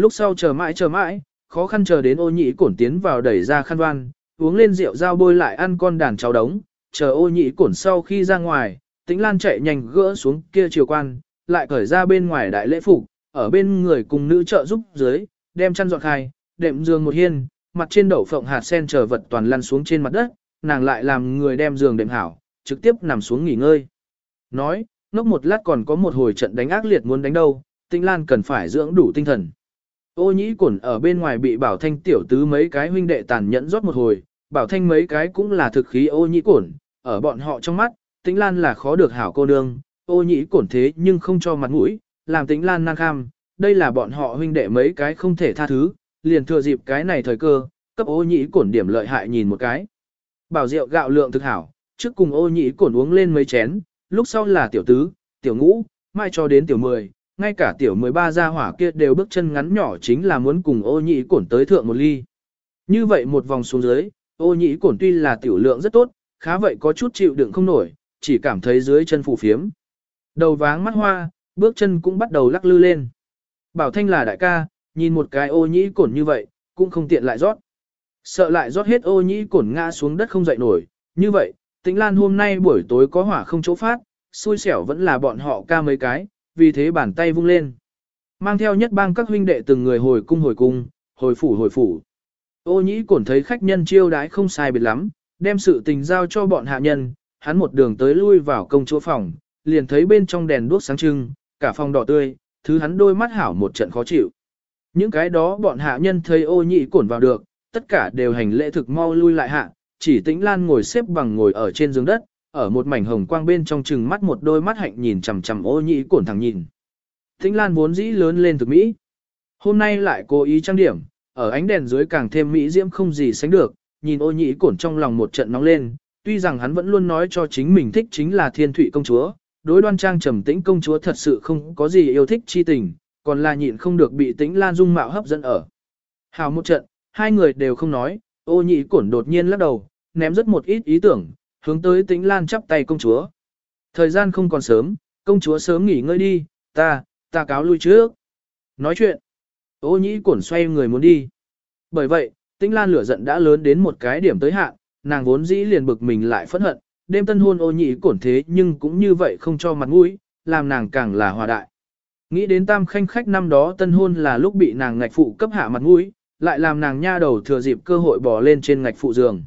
Speaker 1: Lúc sau chờ mãi chờ mãi, khó khăn chờ đến ô nhị cổn tiến vào đẩy ra khăn đoan, uống lên rượu dao bôi lại ăn con đàn cháu đống, chờ ô nhị cổn sau khi ra ngoài, tĩnh lan chạy nhanh gỡ xuống kia chiều quan, lại cởi ra bên ngoài đại lễ phục, ở bên người cùng nữ trợ giúp dưới, đem chăn dọn khai, đệm giường một hiên, mặt trên đậu phộng hạt sen chờ vật toàn lăn xuống trên mặt đất, nàng lại làm người đem giường đệm hảo, trực tiếp nằm xuống nghỉ ngơi. Nói, ngốc một lát còn có một hồi trận đánh ác liệt muốn đánh đâu, Tĩnh Lan cần phải dưỡng đủ tinh thần. Ô nhĩ cổn ở bên ngoài bị Bảo Thanh tiểu tứ mấy cái huynh đệ tàn nhẫn rót một hồi, Bảo Thanh mấy cái cũng là thực khí ô nhĩ cổn, ở bọn họ trong mắt, Tĩnh Lan là khó được hảo cô nương, ô nhĩ cổn thế nhưng không cho mặt mũi, làm Tĩnh Lan năng kham, đây là bọn họ huynh đệ mấy cái không thể tha thứ, liền thừa dịp cái này thời cơ, cấp ô nhĩ cổn điểm lợi hại nhìn một cái. Bảo rượu gạo lượng thực hảo, trước cùng ô nhĩ cổn uống lên mấy chén, lúc sau là tiểu tứ, tiểu ngũ, mai cho đến tiểu mười, ngay cả tiểu mười ba gia hỏa kia đều bước chân ngắn nhỏ chính là muốn cùng ô nhĩ cổn tới thượng một ly. Như vậy một vòng xuống dưới, ô nhĩ cổn tuy là tiểu lượng rất tốt, khá vậy có chút chịu đựng không nổi, chỉ cảm thấy dưới chân phù phiếm. Đầu váng mắt hoa, bước chân cũng bắt đầu lắc lư lên. Bảo Thanh là đại ca, nhìn một cái ô nhĩ cổn như vậy, cũng không tiện lại rót. Sợ lại rót hết ô nhĩ cổn ngã xuống đất không dậy nổi, như vậy, tĩnh lan hôm nay buổi tối có hỏa không chỗ phát, xui xẻo vẫn là bọn họ ca mấy cái, vì thế bàn tay vung lên. Mang theo nhất bang các huynh đệ từng người hồi cung hồi cung, hồi phủ hồi phủ. Ô nhĩ cổn thấy khách nhân chiêu đãi không sai biệt lắm, đem sự tình giao cho bọn hạ nhân, hắn một đường tới lui vào công chúa phòng, liền thấy bên trong đèn đuốc sáng trưng, cả phòng đỏ tươi, thứ hắn đôi mắt hảo một trận khó chịu. Những cái đó bọn hạ nhân thấy ô nhị cổn vào được, tất cả đều hành lễ thực mau lui lại hạ, chỉ tĩnh lan ngồi xếp bằng ngồi ở trên giường đất, ở một mảnh hồng quang bên trong chừng mắt một đôi mắt hạnh nhìn chằm chằm ô nhị cổn thẳng nhìn. Thính lan vốn dĩ lớn lên thực mỹ. Hôm nay lại cố ý trang điểm, ở ánh đèn dưới càng thêm mỹ diễm không gì sánh được, nhìn ô nhị cổn trong lòng một trận nóng lên, tuy rằng hắn vẫn luôn nói cho chính mình thích chính là thiên thụy công chúa, đối đoan trang trầm tĩnh công chúa thật sự không có gì yêu thích chi tình, còn là nhịn không được bị tĩnh lan dung mạo hấp dẫn ở. Hào một trận, hai người đều không nói, ô nhị cổn đột nhiên lắc đầu, ném rất một ít ý tưởng, hướng tới tĩnh lan chắp tay công chúa. Thời gian không còn sớm, công chúa sớm nghỉ ngơi đi, ta, ta cáo lui trước. Nói chuyện, ô nhĩ cổn xoay người muốn đi. Bởi vậy, tĩnh lan lửa giận đã lớn đến một cái điểm tới hạn, nàng vốn dĩ liền bực mình lại phẫn hận, đêm tân hôn ô nhĩ cổn thế nhưng cũng như vậy không cho mặt mũi, làm nàng càng là hòa đại. Nghĩ đến tam khanh khách năm đó tân hôn là lúc bị nàng ngạch phụ cấp hạ mặt mũi, lại làm nàng nha đầu thừa dịp cơ hội bỏ lên trên ngạch phụ giường.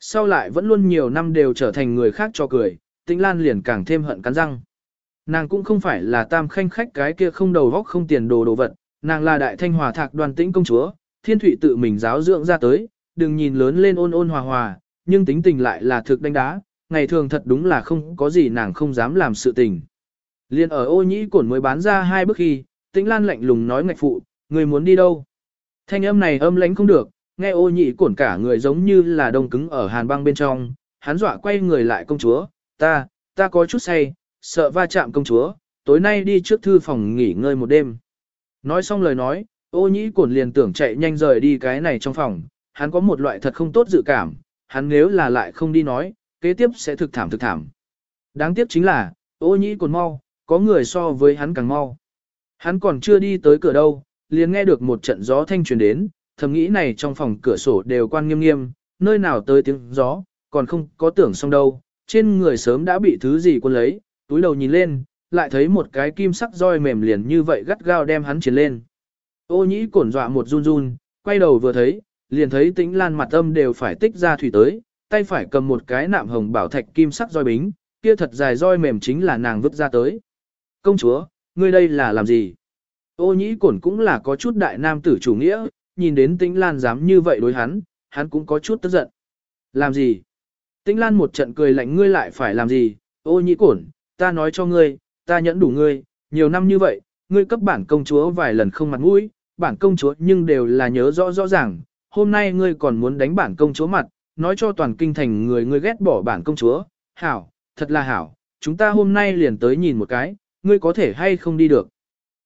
Speaker 1: Sau lại vẫn luôn nhiều năm đều trở thành người khác cho cười, tĩnh lan liền càng thêm hận cắn răng. Nàng cũng không phải là tam khanh khách cái kia không đầu góc không tiền đồ đồ vật, nàng là đại thanh hòa thạc đoàn tĩnh công chúa, thiên thủy tự mình giáo dưỡng ra tới, đừng nhìn lớn lên ôn ôn hòa hòa, nhưng tính tình lại là thực đánh đá, ngày thường thật đúng là không có gì nàng không dám làm sự tình. Liên ở ô nhĩ cổn mới bán ra hai bước khi, tĩnh lan lạnh lùng nói ngạch phụ, người muốn đi đâu? Thanh âm này âm lãnh không được, nghe ô nhị cổn cả người giống như là đông cứng ở hàn băng bên trong, hắn dọa quay người lại công chúa, ta, ta có chút say, sợ va chạm công chúa, tối nay đi trước thư phòng nghỉ ngơi một đêm. Nói xong lời nói, ô nhĩ cổn liền tưởng chạy nhanh rời đi cái này trong phòng, hắn có một loại thật không tốt dự cảm, hắn nếu là lại không đi nói, kế tiếp sẽ thực thảm thực thảm. Đáng tiếc chính là, ô nhĩ cổn mau, có người so với hắn càng mau. Hắn còn chưa đi tới cửa đâu, liền nghe được một trận gió thanh truyền đến, thầm nghĩ này trong phòng cửa sổ đều quan nghiêm nghiêm, nơi nào tới tiếng gió, còn không có tưởng xong đâu, trên người sớm đã bị thứ gì quân lấy, túi đầu nhìn lên, lại thấy một cái kim sắc roi mềm liền như vậy gắt gao đem hắn chiến lên. Ô nhĩ cổn dọa một run run, quay đầu vừa thấy, liền thấy tĩnh lan mặt âm đều phải tích ra thủy tới, tay phải cầm một cái nạm hồng bảo thạch kim sắc roi bính, kia thật dài roi mềm chính là nàng vứt ra tới. Công chúa, ngươi đây là làm gì? Ô nhĩ cổn cũng là có chút đại nam tử chủ nghĩa, nhìn đến tĩnh lan dám như vậy đối hắn, hắn cũng có chút tức giận. Làm gì? Tĩnh lan một trận cười lạnh ngươi lại phải làm gì? Ô nhĩ cổn, ta nói cho ngươi, ta nhẫn đủ ngươi, nhiều năm như vậy, ngươi cấp bản công chúa vài lần không mặt mũi, bản công chúa nhưng đều là nhớ rõ rõ ràng, hôm nay ngươi còn muốn đánh bản công chúa mặt, nói cho toàn kinh thành người ngươi ghét bỏ bản công chúa, hảo, thật là hảo, chúng ta hôm nay liền tới nhìn một cái, ngươi có thể hay không đi được.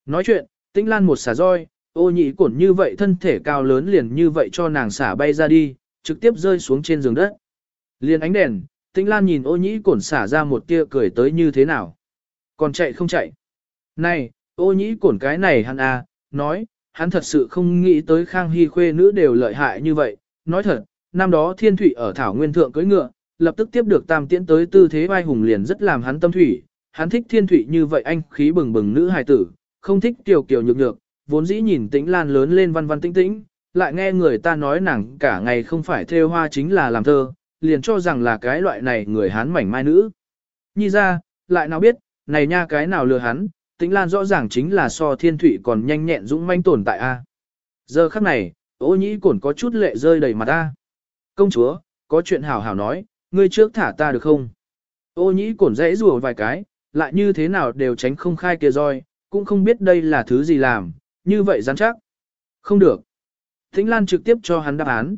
Speaker 1: Nói chuyện, tĩnh lan một xả roi, ô nhị cổn như vậy thân thể cao lớn liền như vậy cho nàng xả bay ra đi, trực tiếp rơi xuống trên giường đất. Liền ánh đèn, tĩnh lan nhìn ô nhị cổn xả ra một tia cười tới như thế nào. Còn chạy không chạy. Này, ô nhị cổn cái này hắn à, nói, hắn thật sự không nghĩ tới Khang Hy khuê nữ đều lợi hại như vậy. Nói thật, năm đó thiên thủy ở Thảo Nguyên Thượng cưỡi ngựa, lập tức tiếp được tam tiễn tới tư thế vai hùng liền rất làm hắn tâm thủy. Hắn thích thiên thủy như vậy anh khí bừng bừng nữ hài tử, không thích tiểu kiều nhược nhược, vốn dĩ nhìn tĩnh lan lớn lên văn văn tĩnh tĩnh, lại nghe người ta nói nàng cả ngày không phải theo hoa chính là làm thơ, liền cho rằng là cái loại này người hán mảnh mai nữ. Nhi ra, lại nào biết, này nha cái nào lừa hắn, tĩnh lan rõ ràng chính là so thiên thủy còn nhanh nhẹn dũng manh tồn tại a. Giờ khắc này, ô nhĩ cổn có chút lệ rơi đầy mặt ta. Công chúa, có chuyện hảo hảo nói, ngươi trước thả ta được không? Ô nhĩ cổn dãy rùa vài cái, lại như thế nào đều tránh không khai kia roi, cũng không biết đây là thứ gì làm, như vậy rắn chắc. Không được. Tĩnh Lan trực tiếp cho hắn đáp án.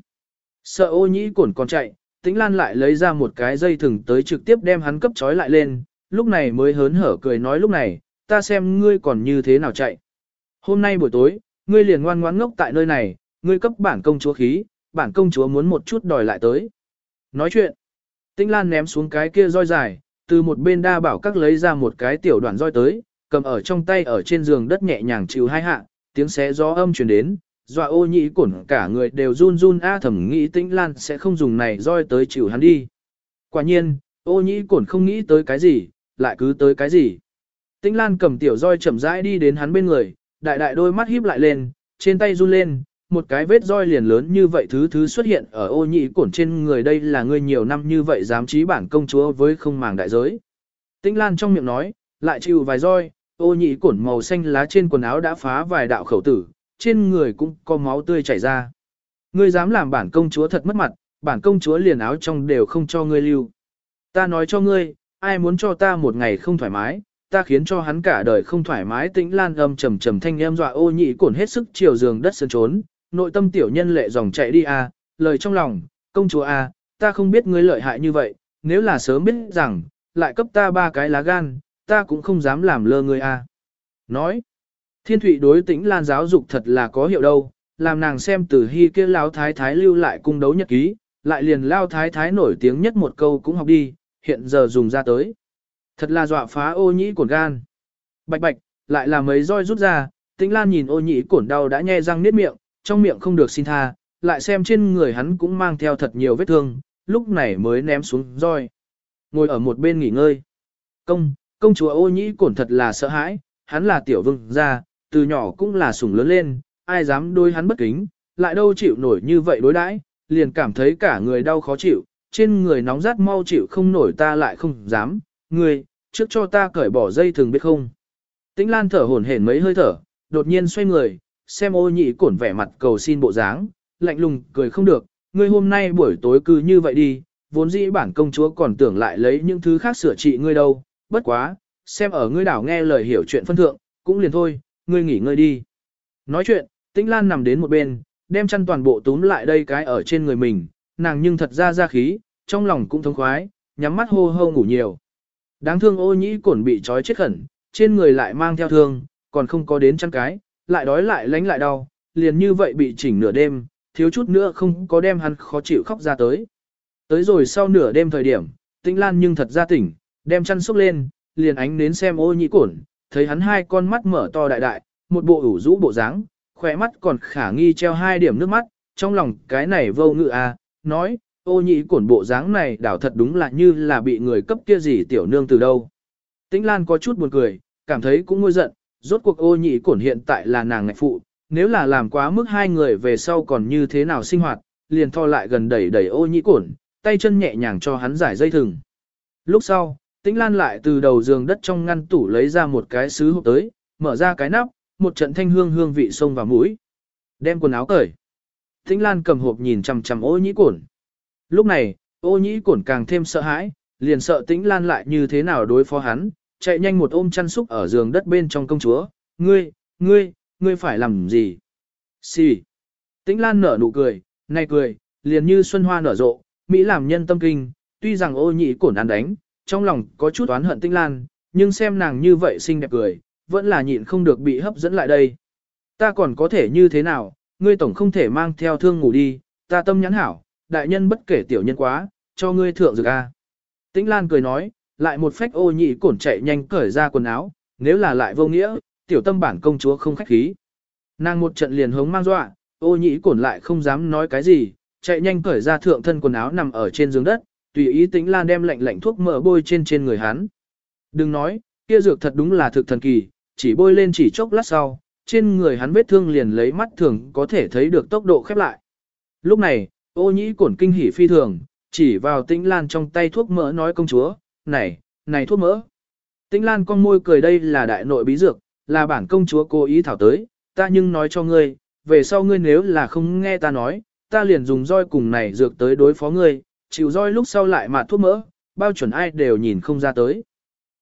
Speaker 1: Sợ ô nhĩ cổn còn chạy, Tĩnh Lan lại lấy ra một cái dây thừng tới trực tiếp đem hắn cấp trói lại lên, lúc này mới hớn hở cười nói lúc này, ta xem ngươi còn như thế nào chạy. Hôm nay buổi tối, ngươi liền ngoan ngoãn ngốc tại nơi này, ngươi cấp bản công chúa khí, bản công chúa muốn một chút đòi lại tới. Nói chuyện, Tĩnh Lan ném xuống cái kia roi dài, từ một bên đa bảo các lấy ra một cái tiểu đoạn roi tới, cầm ở trong tay ở trên giường đất nhẹ nhàng chịu hai hạ, tiếng xé gió âm truyền đến, dọa ô nhĩ cổn cả người đều run run a thầm nghĩ tĩnh lan sẽ không dùng này roi tới chịu hắn đi. Quả nhiên, ô nhĩ cổn không nghĩ tới cái gì, lại cứ tới cái gì. Tĩnh lan cầm tiểu roi chậm rãi đi đến hắn bên người, đại đại đôi mắt híp lại lên, trên tay run lên, một cái vết roi liền lớn như vậy thứ thứ xuất hiện ở ô nhĩ cổn trên người đây là người nhiều năm như vậy dám trí bản công chúa với không màng đại giới. Tĩnh lan trong miệng nói, lại chịu vài roi, ô nhị cổn màu xanh lá trên quần áo đã phá vài đạo khẩu tử, trên người cũng có máu tươi chảy ra. Ngươi dám làm bản công chúa thật mất mặt, bản công chúa liền áo trong đều không cho ngươi lưu. Ta nói cho ngươi, ai muốn cho ta một ngày không thoải mái, ta khiến cho hắn cả đời không thoải mái tĩnh lan âm trầm trầm thanh em dọa ô nhị cổn hết sức chiều giường đất sơn trốn, nội tâm tiểu nhân lệ dòng chạy đi à, lời trong lòng, công chúa à, ta không biết ngươi lợi hại như vậy, nếu là sớm biết rằng, lại cấp ta ba cái lá gan, ta cũng không dám làm lơ ngươi a. Nói, thiên thụy đối tĩnh lan giáo dục thật là có hiệu đâu, làm nàng xem từ hy kia lao thái thái lưu lại cung đấu nhật ký, lại liền lao thái thái nổi tiếng nhất một câu cũng học đi, hiện giờ dùng ra tới. Thật là dọa phá ô nhĩ cổn gan. Bạch bạch, lại là mấy roi rút ra, tĩnh lan nhìn ô nhĩ cổn đau đã nhe răng niết miệng, trong miệng không được xin tha, lại xem trên người hắn cũng mang theo thật nhiều vết thương, lúc này mới ném xuống roi. Ngồi ở một bên nghỉ ngơi. Công, Công chúa ô nhĩ cổn thật là sợ hãi, hắn là tiểu vương gia, từ nhỏ cũng là sủng lớn lên, ai dám đối hắn bất kính, lại đâu chịu nổi như vậy đối đãi, liền cảm thấy cả người đau khó chịu, trên người nóng rát mau chịu không nổi ta lại không dám, người, trước cho ta cởi bỏ dây thường biết không. Tĩnh Lan thở hổn hển mấy hơi thở, đột nhiên xoay người, xem ô nhị cổn vẻ mặt cầu xin bộ dáng, lạnh lùng cười không được, ngươi hôm nay buổi tối cứ như vậy đi, vốn dĩ bản công chúa còn tưởng lại lấy những thứ khác sửa trị ngươi đâu, bất quá, xem ở ngươi đảo nghe lời hiểu chuyện phân thượng, cũng liền thôi, ngươi nghỉ ngơi đi. Nói chuyện, Tĩnh Lan nằm đến một bên, đem chăn toàn bộ túm lại đây cái ở trên người mình, nàng nhưng thật ra ra khí, trong lòng cũng thống khoái, nhắm mắt hô hô ngủ nhiều. Đáng thương ô nhĩ cổn bị trói chết khẩn, trên người lại mang theo thương, còn không có đến chăn cái, lại đói lại lánh lại đau, liền như vậy bị chỉnh nửa đêm, thiếu chút nữa không có đem hắn khó chịu khóc ra tới. Tới rồi sau nửa đêm thời điểm, Tĩnh Lan nhưng thật ra tỉnh, đem chăn xúc lên, liền ánh đến xem ô nhĩ cổn, thấy hắn hai con mắt mở to đại đại, một bộ ủ rũ bộ dáng, khỏe mắt còn khả nghi treo hai điểm nước mắt, trong lòng cái này vô ngự à, nói, ô nhĩ cổn bộ dáng này đảo thật đúng là như là bị người cấp kia gì tiểu nương từ đâu. Tĩnh Lan có chút buồn cười, cảm thấy cũng ngôi giận, rốt cuộc ô nhĩ cổn hiện tại là nàng ngạch phụ, nếu là làm quá mức hai người về sau còn như thế nào sinh hoạt, liền tho lại gần đẩy đẩy ô nhĩ cổn, tay chân nhẹ nhàng cho hắn giải dây thừng. Lúc sau, Tĩnh Lan lại từ đầu giường đất trong ngăn tủ lấy ra một cái sứ hộp tới, mở ra cái nắp, một trận thanh hương hương vị xông vào mũi. Đem quần áo cởi. Tĩnh Lan cầm hộp nhìn chằm chằm ô nhĩ cổn. Lúc này, ô nhĩ cổn càng thêm sợ hãi, liền sợ Tĩnh Lan lại như thế nào đối phó hắn, chạy nhanh một ôm chăn xúc ở giường đất bên trong công chúa. Ngươi, ngươi, ngươi phải làm gì? Xì. Tĩnh Lan nở nụ cười, này cười, liền như xuân hoa nở rộ, Mỹ làm nhân tâm kinh, tuy rằng ô nhĩ cổn ăn đánh, trong lòng có chút oán hận Tĩnh Lan, nhưng xem nàng như vậy xinh đẹp cười, vẫn là nhịn không được bị hấp dẫn lại đây. Ta còn có thể như thế nào, ngươi tổng không thể mang theo thương ngủ đi, ta tâm nhắn hảo, đại nhân bất kể tiểu nhân quá, cho ngươi thượng dược a. Tĩnh Lan cười nói, lại một phách ô nhị cổn chạy nhanh cởi ra quần áo, nếu là lại vô nghĩa, tiểu tâm bản công chúa không khách khí. Nàng một trận liền hống mang dọa, ô nhị cổn lại không dám nói cái gì, chạy nhanh cởi ra thượng thân quần áo nằm ở trên giường đất, tùy ý Tĩnh Lan đem lạnh lạnh thuốc mỡ bôi trên trên người hắn. Đừng nói, kia dược thật đúng là thực thần kỳ, chỉ bôi lên chỉ chốc lát sau, trên người hắn vết thương liền lấy mắt thường có thể thấy được tốc độ khép lại. Lúc này, ô nhĩ cổn kinh hỉ phi thường, chỉ vào tĩnh lan trong tay thuốc mỡ nói công chúa, này, này thuốc mỡ. Tĩnh lan con môi cười đây là đại nội bí dược, là bản công chúa cố ý thảo tới, ta nhưng nói cho ngươi, về sau ngươi nếu là không nghe ta nói, ta liền dùng roi cùng này dược tới đối phó ngươi, chịu roi lúc sau lại mà thuốc mỡ, bao chuẩn ai đều nhìn không ra tới.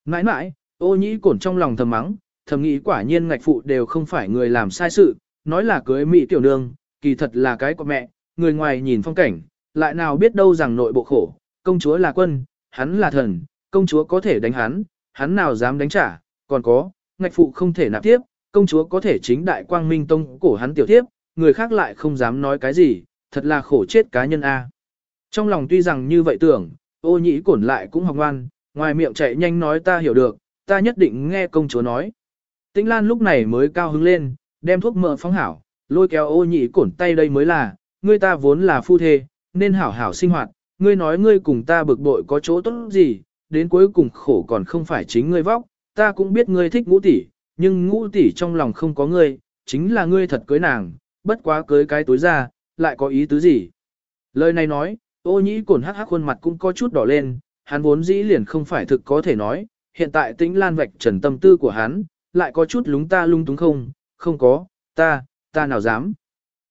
Speaker 1: Nãi nãi, ô nhĩ cổn trong lòng thầm mắng, thầm nghĩ quả nhiên ngạch phụ đều không phải người làm sai sự, nói là cưới mỹ tiểu nương, kỳ thật là cái của mẹ, người ngoài nhìn phong cảnh, lại nào biết đâu rằng nội bộ khổ, công chúa là quân, hắn là thần, công chúa có thể đánh hắn, hắn nào dám đánh trả, còn có, ngạch phụ không thể nạp tiếp, công chúa có thể chính đại quang minh tông cổ hắn tiểu tiếp, người khác lại không dám nói cái gì, thật là khổ chết cá nhân a. Trong lòng tuy rằng như vậy tưởng, ô nhĩ cổn lại cũng học ngoan, ngoài miệng chạy nhanh nói ta hiểu được, ta nhất định nghe công chúa nói. Tĩnh Lan lúc này mới cao hứng lên, đem thuốc mỡ phóng hảo, lôi kéo ô nhị cổn tay đây mới là, ngươi ta vốn là phu thê, nên hảo hảo sinh hoạt, ngươi nói ngươi cùng ta bực bội có chỗ tốt gì, đến cuối cùng khổ còn không phải chính ngươi vóc, ta cũng biết ngươi thích ngũ tỷ, nhưng ngũ tỷ trong lòng không có ngươi, chính là ngươi thật cưới nàng, bất quá cưới cái tối ra, lại có ý tứ gì. Lời này nói, ô nhĩ cổn hắc hắc khuôn mặt cũng có chút đỏ lên, hắn vốn dĩ liền không phải thực có thể nói, hiện tại tĩnh lan vạch trần tâm tư của hắn, lại có chút lúng ta lung túng không, không có, ta, ta nào dám.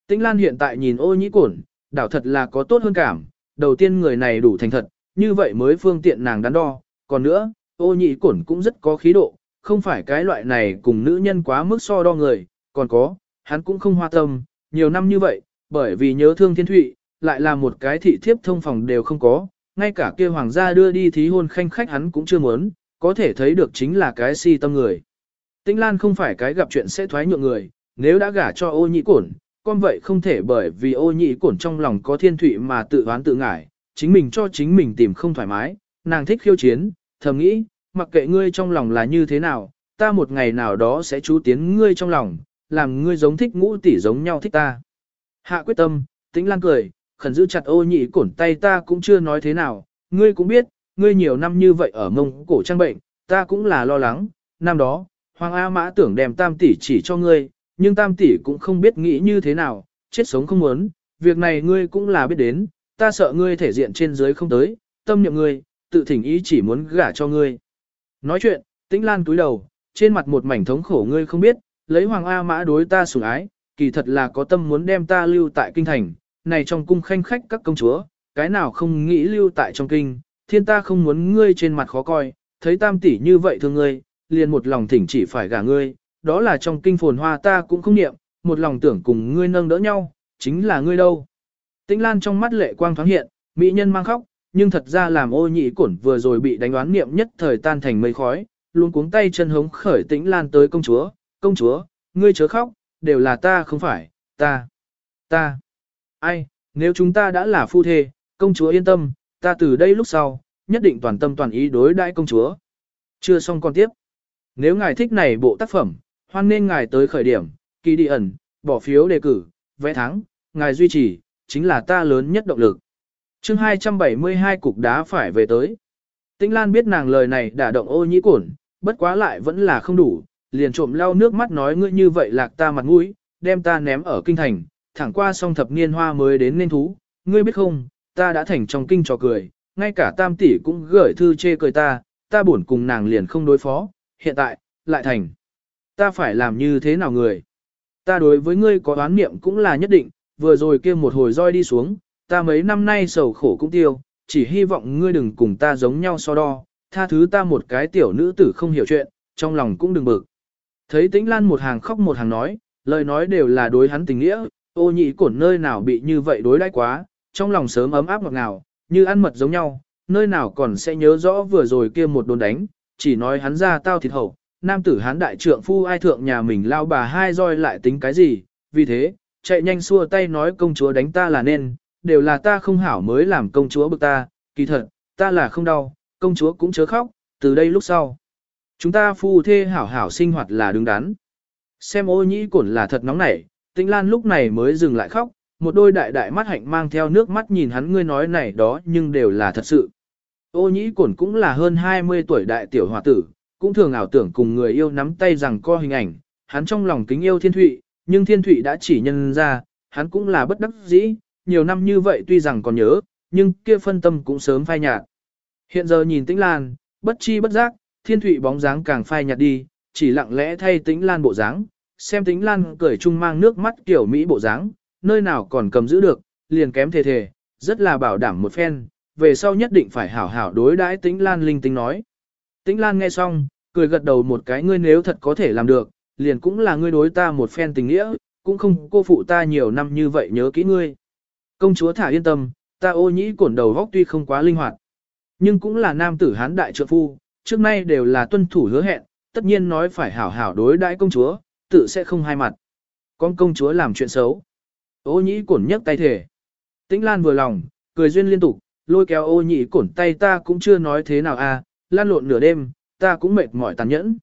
Speaker 1: Tĩnh Lan hiện tại nhìn ô nhĩ cổn, đảo thật là có tốt hơn cảm, đầu tiên người này đủ thành thật, như vậy mới phương tiện nàng đắn đo, còn nữa, ô nhĩ cổn cũng rất có khí độ, không phải cái loại này cùng nữ nhân quá mức so đo người, còn có, hắn cũng không hoa tâm, nhiều năm như vậy, bởi vì nhớ thương thiên thụy, lại là một cái thị thiếp thông phòng đều không có, ngay cả kia hoàng gia đưa đi thí hôn khanh khách hắn cũng chưa muốn, có thể thấy được chính là cái si tâm người. Tĩnh Lan không phải cái gặp chuyện sẽ thoái nhượng người, nếu đã gả cho ô nhị cổn, con vậy không thể bởi vì ô nhị cổn trong lòng có thiên thủy mà tự oán tự ngải, chính mình cho chính mình tìm không thoải mái, nàng thích khiêu chiến, thầm nghĩ, mặc kệ ngươi trong lòng là như thế nào, ta một ngày nào đó sẽ chú tiến ngươi trong lòng, làm ngươi giống thích ngũ tỷ giống nhau thích ta. Hạ quyết tâm, Tĩnh Lan cười, khẩn giữ chặt ô nhị cổn tay ta cũng chưa nói thế nào, ngươi cũng biết, ngươi nhiều năm như vậy ở mông cổ trang bệnh, ta cũng là lo lắng, năm đó, Hoàng A Mã tưởng đem tam tỷ chỉ cho ngươi, nhưng tam tỷ cũng không biết nghĩ như thế nào, chết sống không muốn, việc này ngươi cũng là biết đến, ta sợ ngươi thể diện trên dưới không tới, tâm niệm ngươi, tự thỉnh ý chỉ muốn gả cho ngươi. Nói chuyện, tĩnh lan túi đầu, trên mặt một mảnh thống khổ ngươi không biết, lấy Hoàng A Mã đối ta sủng ái, kỳ thật là có tâm muốn đem ta lưu tại kinh thành, này trong cung khanh khách các công chúa, cái nào không nghĩ lưu tại trong kinh, thiên ta không muốn ngươi trên mặt khó coi, thấy tam tỷ như vậy thương ngươi, liền một lòng thỉnh chỉ phải gả ngươi, đó là trong kinh phồn hoa ta cũng không niệm, một lòng tưởng cùng ngươi nâng đỡ nhau, chính là ngươi đâu. Tĩnh Lan trong mắt lệ quang thoáng hiện, mỹ nhân mang khóc, nhưng thật ra làm ô nhị cổn vừa rồi bị đánh đoán niệm nhất thời tan thành mây khói, luôn cuống tay chân hống khởi Tĩnh Lan tới công chúa, công chúa, ngươi chớ khóc, đều là ta không phải, ta, ta, ai, nếu chúng ta đã là phu thê, công chúa yên tâm, ta từ đây lúc sau, nhất định toàn tâm toàn ý đối đãi công chúa. Chưa xong con tiếp. Nếu ngài thích này bộ tác phẩm, hoan nên ngài tới khởi điểm, kỳ đi ẩn, bỏ phiếu đề cử, vẽ thắng, ngài duy trì, chính là ta lớn nhất động lực. chương 272 cục đá phải về tới. Tĩnh Lan biết nàng lời này đã động ô nhĩ cổn, bất quá lại vẫn là không đủ, liền trộm lau nước mắt nói ngươi như vậy lạc ta mặt mũi, đem ta ném ở kinh thành, thẳng qua song thập niên hoa mới đến nên thú, ngươi biết không, ta đã thành trong kinh trò cười, ngay cả tam tỷ cũng gửi thư chê cười ta, ta buồn cùng nàng liền không đối phó, hiện tại, lại thành. Ta phải làm như thế nào người? Ta đối với ngươi có oán niệm cũng là nhất định, vừa rồi kia một hồi roi đi xuống, ta mấy năm nay sầu khổ cũng tiêu, chỉ hy vọng ngươi đừng cùng ta giống nhau so đo, tha thứ ta một cái tiểu nữ tử không hiểu chuyện, trong lòng cũng đừng bực. Thấy tĩnh lan một hàng khóc một hàng nói, lời nói đều là đối hắn tình nghĩa, ô nhị cổn nơi nào bị như vậy đối đãi quá, trong lòng sớm ấm áp ngọt ngào, như ăn mật giống nhau, nơi nào còn sẽ nhớ rõ vừa rồi kia một đồn đánh, chỉ nói hắn ra tao thịt hậu, nam tử hán đại trượng phu ai thượng nhà mình lao bà hai roi lại tính cái gì, vì thế, chạy nhanh xua tay nói công chúa đánh ta là nên, đều là ta không hảo mới làm công chúa bực ta, kỳ thật, ta là không đau, công chúa cũng chớ khóc, từ đây lúc sau. Chúng ta phu thê hảo hảo sinh hoạt là đứng đắn. Xem ô nhĩ cổn là thật nóng nảy, tĩnh lan lúc này mới dừng lại khóc, một đôi đại đại mắt hạnh mang theo nước mắt nhìn hắn ngươi nói này đó nhưng đều là thật sự. Ô nhĩ cổn cũng là hơn 20 tuổi đại tiểu hòa tử, cũng thường ảo tưởng cùng người yêu nắm tay rằng co hình ảnh, hắn trong lòng kính yêu thiên thụy, nhưng thiên thụy đã chỉ nhân ra, hắn cũng là bất đắc dĩ, nhiều năm như vậy tuy rằng còn nhớ, nhưng kia phân tâm cũng sớm phai nhạt. Hiện giờ nhìn tĩnh lan, bất chi bất giác, thiên thụy bóng dáng càng phai nhạt đi, chỉ lặng lẽ thay tĩnh lan bộ dáng, xem tĩnh lan cười chung mang nước mắt kiểu Mỹ bộ dáng, nơi nào còn cầm giữ được, liền kém thề thề, rất là bảo đảm một phen, về sau nhất định phải hảo hảo đối đãi tĩnh lan linh tinh nói. Tĩnh lan nghe xong, cười gật đầu một cái ngươi nếu thật có thể làm được, liền cũng là ngươi đối ta một phen tình nghĩa, cũng không cô phụ ta nhiều năm như vậy nhớ kỹ ngươi. Công chúa thả yên tâm, ta ô nhĩ cổn đầu góc tuy không quá linh hoạt, nhưng cũng là nam tử hán đại trượng phu, trước nay đều là tuân thủ hứa hẹn, tất nhiên nói phải hảo hảo đối đãi công chúa, tự sẽ không hai mặt. Con công chúa làm chuyện xấu. Ô nhĩ cổn nhấc tay thể. Tĩnh Lan vừa lòng, cười duyên liên tục, lôi kéo ô nhĩ cổn tay ta cũng chưa nói thế nào à, lan lộn nửa đêm, ta cũng mệt mỏi tàn nhẫn.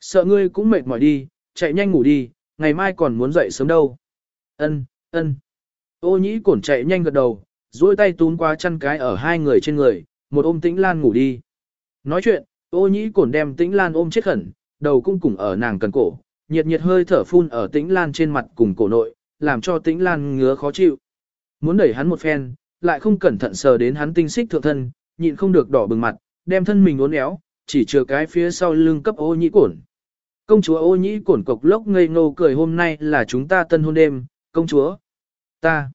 Speaker 1: Sợ ngươi cũng mệt mỏi đi, chạy nhanh ngủ đi, ngày mai còn muốn dậy sớm đâu. Ân, ân. Ô nhĩ cổn chạy nhanh gật đầu, duỗi tay túm qua chăn cái ở hai người trên người, một ôm tĩnh lan ngủ đi. Nói chuyện, ô nhĩ cổn đem tĩnh lan ôm chết khẩn, đầu cũng cùng ở nàng cần cổ, nhiệt nhiệt hơi thở phun ở tĩnh lan trên mặt cùng cổ nội, làm cho tĩnh lan ngứa khó chịu. Muốn đẩy hắn một phen, lại không cẩn thận sờ đến hắn tinh xích thượng thân, nhịn không được đỏ bừng mặt, đem thân mình uốn éo, chỉ chừa cái phía sau lưng cấp ô nhĩ cổn. Công chúa ô nhĩ cổn cộc lốc ngây ngô cười hôm nay là chúng ta tân hôn đêm, công chúa. Ta.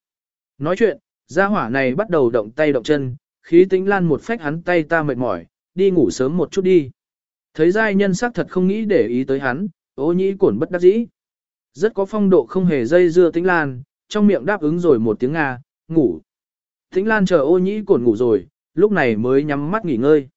Speaker 1: Nói chuyện, gia hỏa này bắt đầu động tay động chân, khí tĩnh lan một phách hắn tay ta mệt mỏi, đi ngủ sớm một chút đi. Thấy giai nhân sắc thật không nghĩ để ý tới hắn, ô nhĩ cổn bất đắc dĩ. Rất có phong độ không hề dây dưa tĩnh lan, trong miệng đáp ứng rồi một tiếng Nga, ngủ. Tĩnh lan chờ ô nhĩ cổn ngủ rồi, lúc này mới nhắm mắt nghỉ ngơi.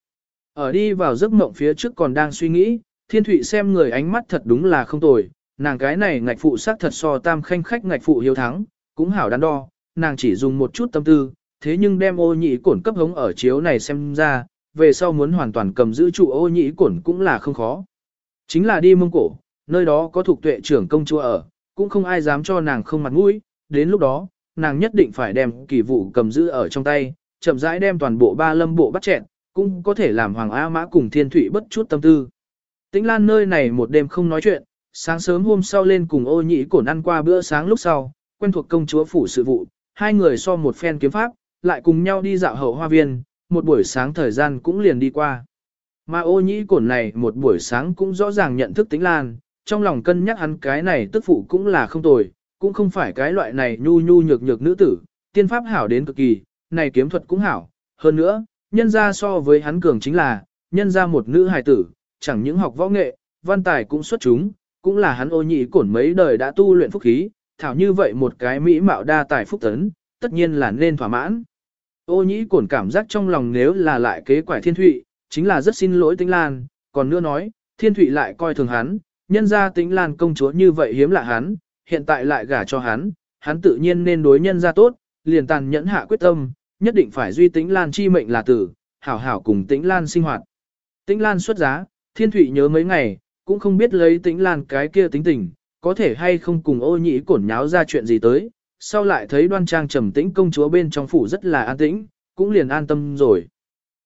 Speaker 1: Ở đi vào giấc mộng phía trước còn đang suy nghĩ, thiên thụy xem người ánh mắt thật đúng là không tồi, nàng cái này ngạch phụ sắc thật so tam khanh khách ngạch phụ hiếu thắng, cũng hảo đắn đo, nàng chỉ dùng một chút tâm tư, thế nhưng đem ô nhĩ cổn cấp hống ở chiếu này xem ra, về sau muốn hoàn toàn cầm giữ trụ ô nhĩ cổn cũng là không khó. Chính là đi mông cổ, nơi đó có thuộc tuệ trưởng công chúa ở, cũng không ai dám cho nàng không mặt mũi, đến lúc đó, nàng nhất định phải đem kỳ vụ cầm giữ ở trong tay, chậm rãi đem toàn bộ ba lâm bộ bắt chẹn, cũng có thể làm Hoàng A Mã cùng Thiên Thụy bất chút tâm tư. Tĩnh Lan nơi này một đêm không nói chuyện, sáng sớm hôm sau lên cùng ô nhĩ cổn ăn qua bữa sáng lúc sau, quen thuộc công chúa phủ sự vụ, hai người so một phen kiếm pháp, lại cùng nhau đi dạo hậu hoa viên, một buổi sáng thời gian cũng liền đi qua. Mà ô nhĩ cổn này một buổi sáng cũng rõ ràng nhận thức Tĩnh Lan, trong lòng cân nhắc hắn cái này tức phụ cũng là không tồi, cũng không phải cái loại này nhu nhu nhược nhược nữ tử, tiên pháp hảo đến cực kỳ, này kiếm thuật cũng hảo, hơn nữa, nhân ra so với hắn cường chính là, nhân ra một nữ hài tử, chẳng những học võ nghệ, văn tài cũng xuất chúng, cũng là hắn ô nhị cổn mấy đời đã tu luyện phúc khí, thảo như vậy một cái mỹ mạo đa tài phúc tấn, tất nhiên là nên thỏa mãn. Ô nhĩ cổn cảm giác trong lòng nếu là lại kế quải thiên thụy, chính là rất xin lỗi tĩnh lan, còn nữa nói, thiên thụy lại coi thường hắn, nhân gia tĩnh lan công chúa như vậy hiếm lạ hắn, hiện tại lại gả cho hắn, hắn tự nhiên nên đối nhân gia tốt, liền tàn nhẫn hạ quyết tâm, nhất định phải duy tĩnh lan chi mệnh là tử, hảo hảo cùng tĩnh lan sinh hoạt. Tĩnh lan xuất giá, thiên thủy nhớ mấy ngày, cũng không biết lấy tĩnh lan cái kia tính tình, có thể hay không cùng ô nhĩ cổn nháo ra chuyện gì tới, sau lại thấy đoan trang trầm tĩnh công chúa bên trong phủ rất là an tĩnh, cũng liền an tâm rồi.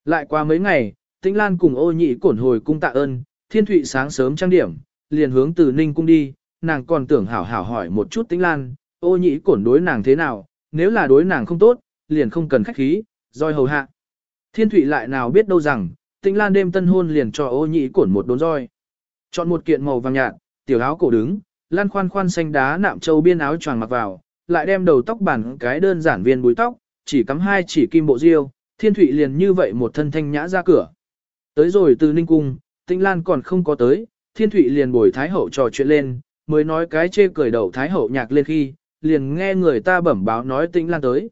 Speaker 1: Lại qua mấy ngày, tĩnh lan cùng ô nhĩ cổn hồi cung tạ ơn, Thiên Thụy sáng sớm trang điểm, liền hướng từ Ninh cung đi, nàng còn tưởng hảo hảo hỏi một chút Tĩnh Lan, ô nhĩ cổn đối nàng thế nào, nếu là đối nàng không tốt, liền không cần khách khí, roi hầu hạ. Thiên Thụy lại nào biết đâu rằng, Tĩnh Lan đêm tân hôn liền cho ô nhĩ cổn một đốn roi. Chọn một kiện màu vàng nhạt, tiểu áo cổ đứng, lan khoan khoan xanh đá nạm châu biên áo choàng mặc vào, lại đem đầu tóc bản cái đơn giản viên búi tóc, chỉ cắm hai chỉ kim bộ diêu, Thiên Thụy liền như vậy một thân thanh nhã ra cửa. Tới rồi từ Ninh Cung, Tĩnh Lan còn không có tới, Thiên Thụy liền bồi Thái Hậu trò chuyện lên, mới nói cái chê cười đầu Thái Hậu nhạc lên khi, liền nghe người ta bẩm báo nói Tĩnh Lan tới.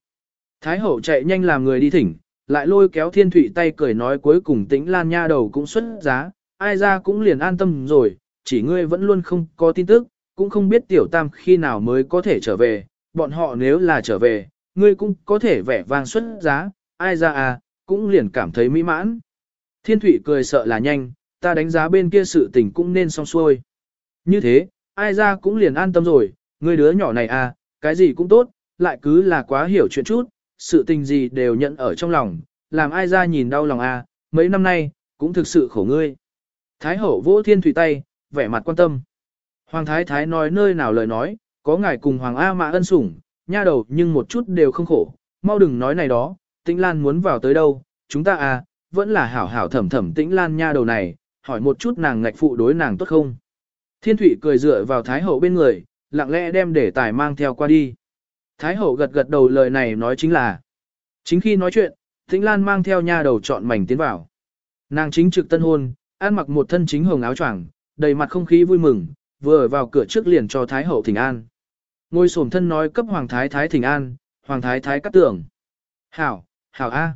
Speaker 1: Thái Hậu chạy nhanh làm người đi thỉnh, lại lôi kéo Thiên Thụy tay cười nói cuối cùng Tĩnh Lan nha đầu cũng xuất giá, ai ra cũng liền an tâm rồi, chỉ ngươi vẫn luôn không có tin tức, cũng không biết tiểu tam khi nào mới có thể trở về, bọn họ nếu là trở về, ngươi cũng có thể vẻ vang xuất giá, ai ra à, cũng liền cảm thấy mỹ mãn. Thiên Thụy cười sợ là nhanh, ta đánh giá bên kia sự tình cũng nên xong xuôi. Như thế, ai ra cũng liền an tâm rồi, người đứa nhỏ này à, cái gì cũng tốt, lại cứ là quá hiểu chuyện chút, sự tình gì đều nhận ở trong lòng, làm ai ra nhìn đau lòng à, mấy năm nay, cũng thực sự khổ ngươi. Thái hậu vỗ thiên thủy tay, vẻ mặt quan tâm. Hoàng thái thái nói nơi nào lời nói, có ngài cùng Hoàng A Mã ân sủng, nha đầu nhưng một chút đều không khổ, mau đừng nói này đó, tĩnh lan muốn vào tới đâu, chúng ta à, vẫn là hảo hảo thẩm thẩm tĩnh lan nha đầu này, hỏi một chút nàng ngạch phụ đối nàng tốt không. Thiên Thụy cười dựa vào Thái Hậu bên người, lặng lẽ đem để tài mang theo qua đi. Thái Hậu gật gật đầu lời này nói chính là. Chính khi nói chuyện, Thính Lan mang theo nha đầu chọn mảnh tiến vào. Nàng chính trực tân hôn, ăn mặc một thân chính hồng áo choàng, đầy mặt không khí vui mừng, vừa vào cửa trước liền cho Thái Hậu thỉnh an. Ngôi sổm thân nói cấp Hoàng Thái Thái thỉnh an, Hoàng Thái Thái cắt tưởng. Hảo, hảo A.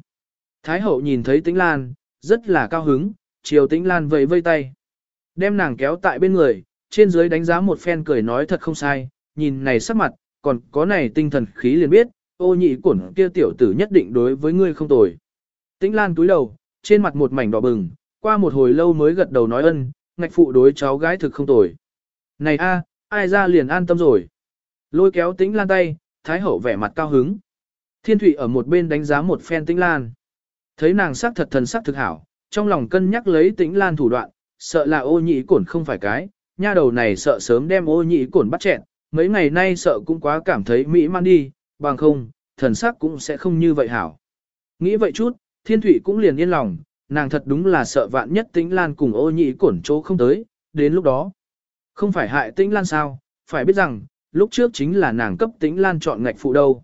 Speaker 1: Thái Hậu nhìn thấy Tĩnh Lan, rất là cao hứng, chiều Tĩnh Lan vẫy vây tay. Đem nàng kéo tại bên người, trên dưới đánh giá một phen cười nói thật không sai, nhìn này sắc mặt, còn có này tinh thần khí liền biết, ô nhị cuộn kia tiểu tử nhất định đối với ngươi không tồi. Tĩnh Lan túi đầu, trên mặt một mảnh đỏ bừng, qua một hồi lâu mới gật đầu nói ân, ngạch phụ đối cháu gái thực không tồi. Này a, ai ra liền an tâm rồi. Lôi kéo Tĩnh Lan tay, Thái Hậu vẻ mặt cao hứng. Thiên Thụy ở một bên đánh giá một phen Tĩnh Lan. Thấy nàng sắc thật thần sắc thực hảo, trong lòng cân nhắc lấy Tĩnh Lan thủ đoạn, sợ là ô nhị cổn không phải cái, nha đầu này sợ sớm đem ô nhị cổn bắt chẹn, mấy ngày nay sợ cũng quá cảm thấy mỹ man đi, bằng không, thần sắc cũng sẽ không như vậy hảo. Nghĩ vậy chút, thiên thủy cũng liền yên lòng, nàng thật đúng là sợ vạn nhất tĩnh lan cùng ô nhị cổn chỗ không tới, đến lúc đó. Không phải hại tĩnh lan sao, phải biết rằng, lúc trước chính là nàng cấp tĩnh lan chọn ngạch phụ đâu.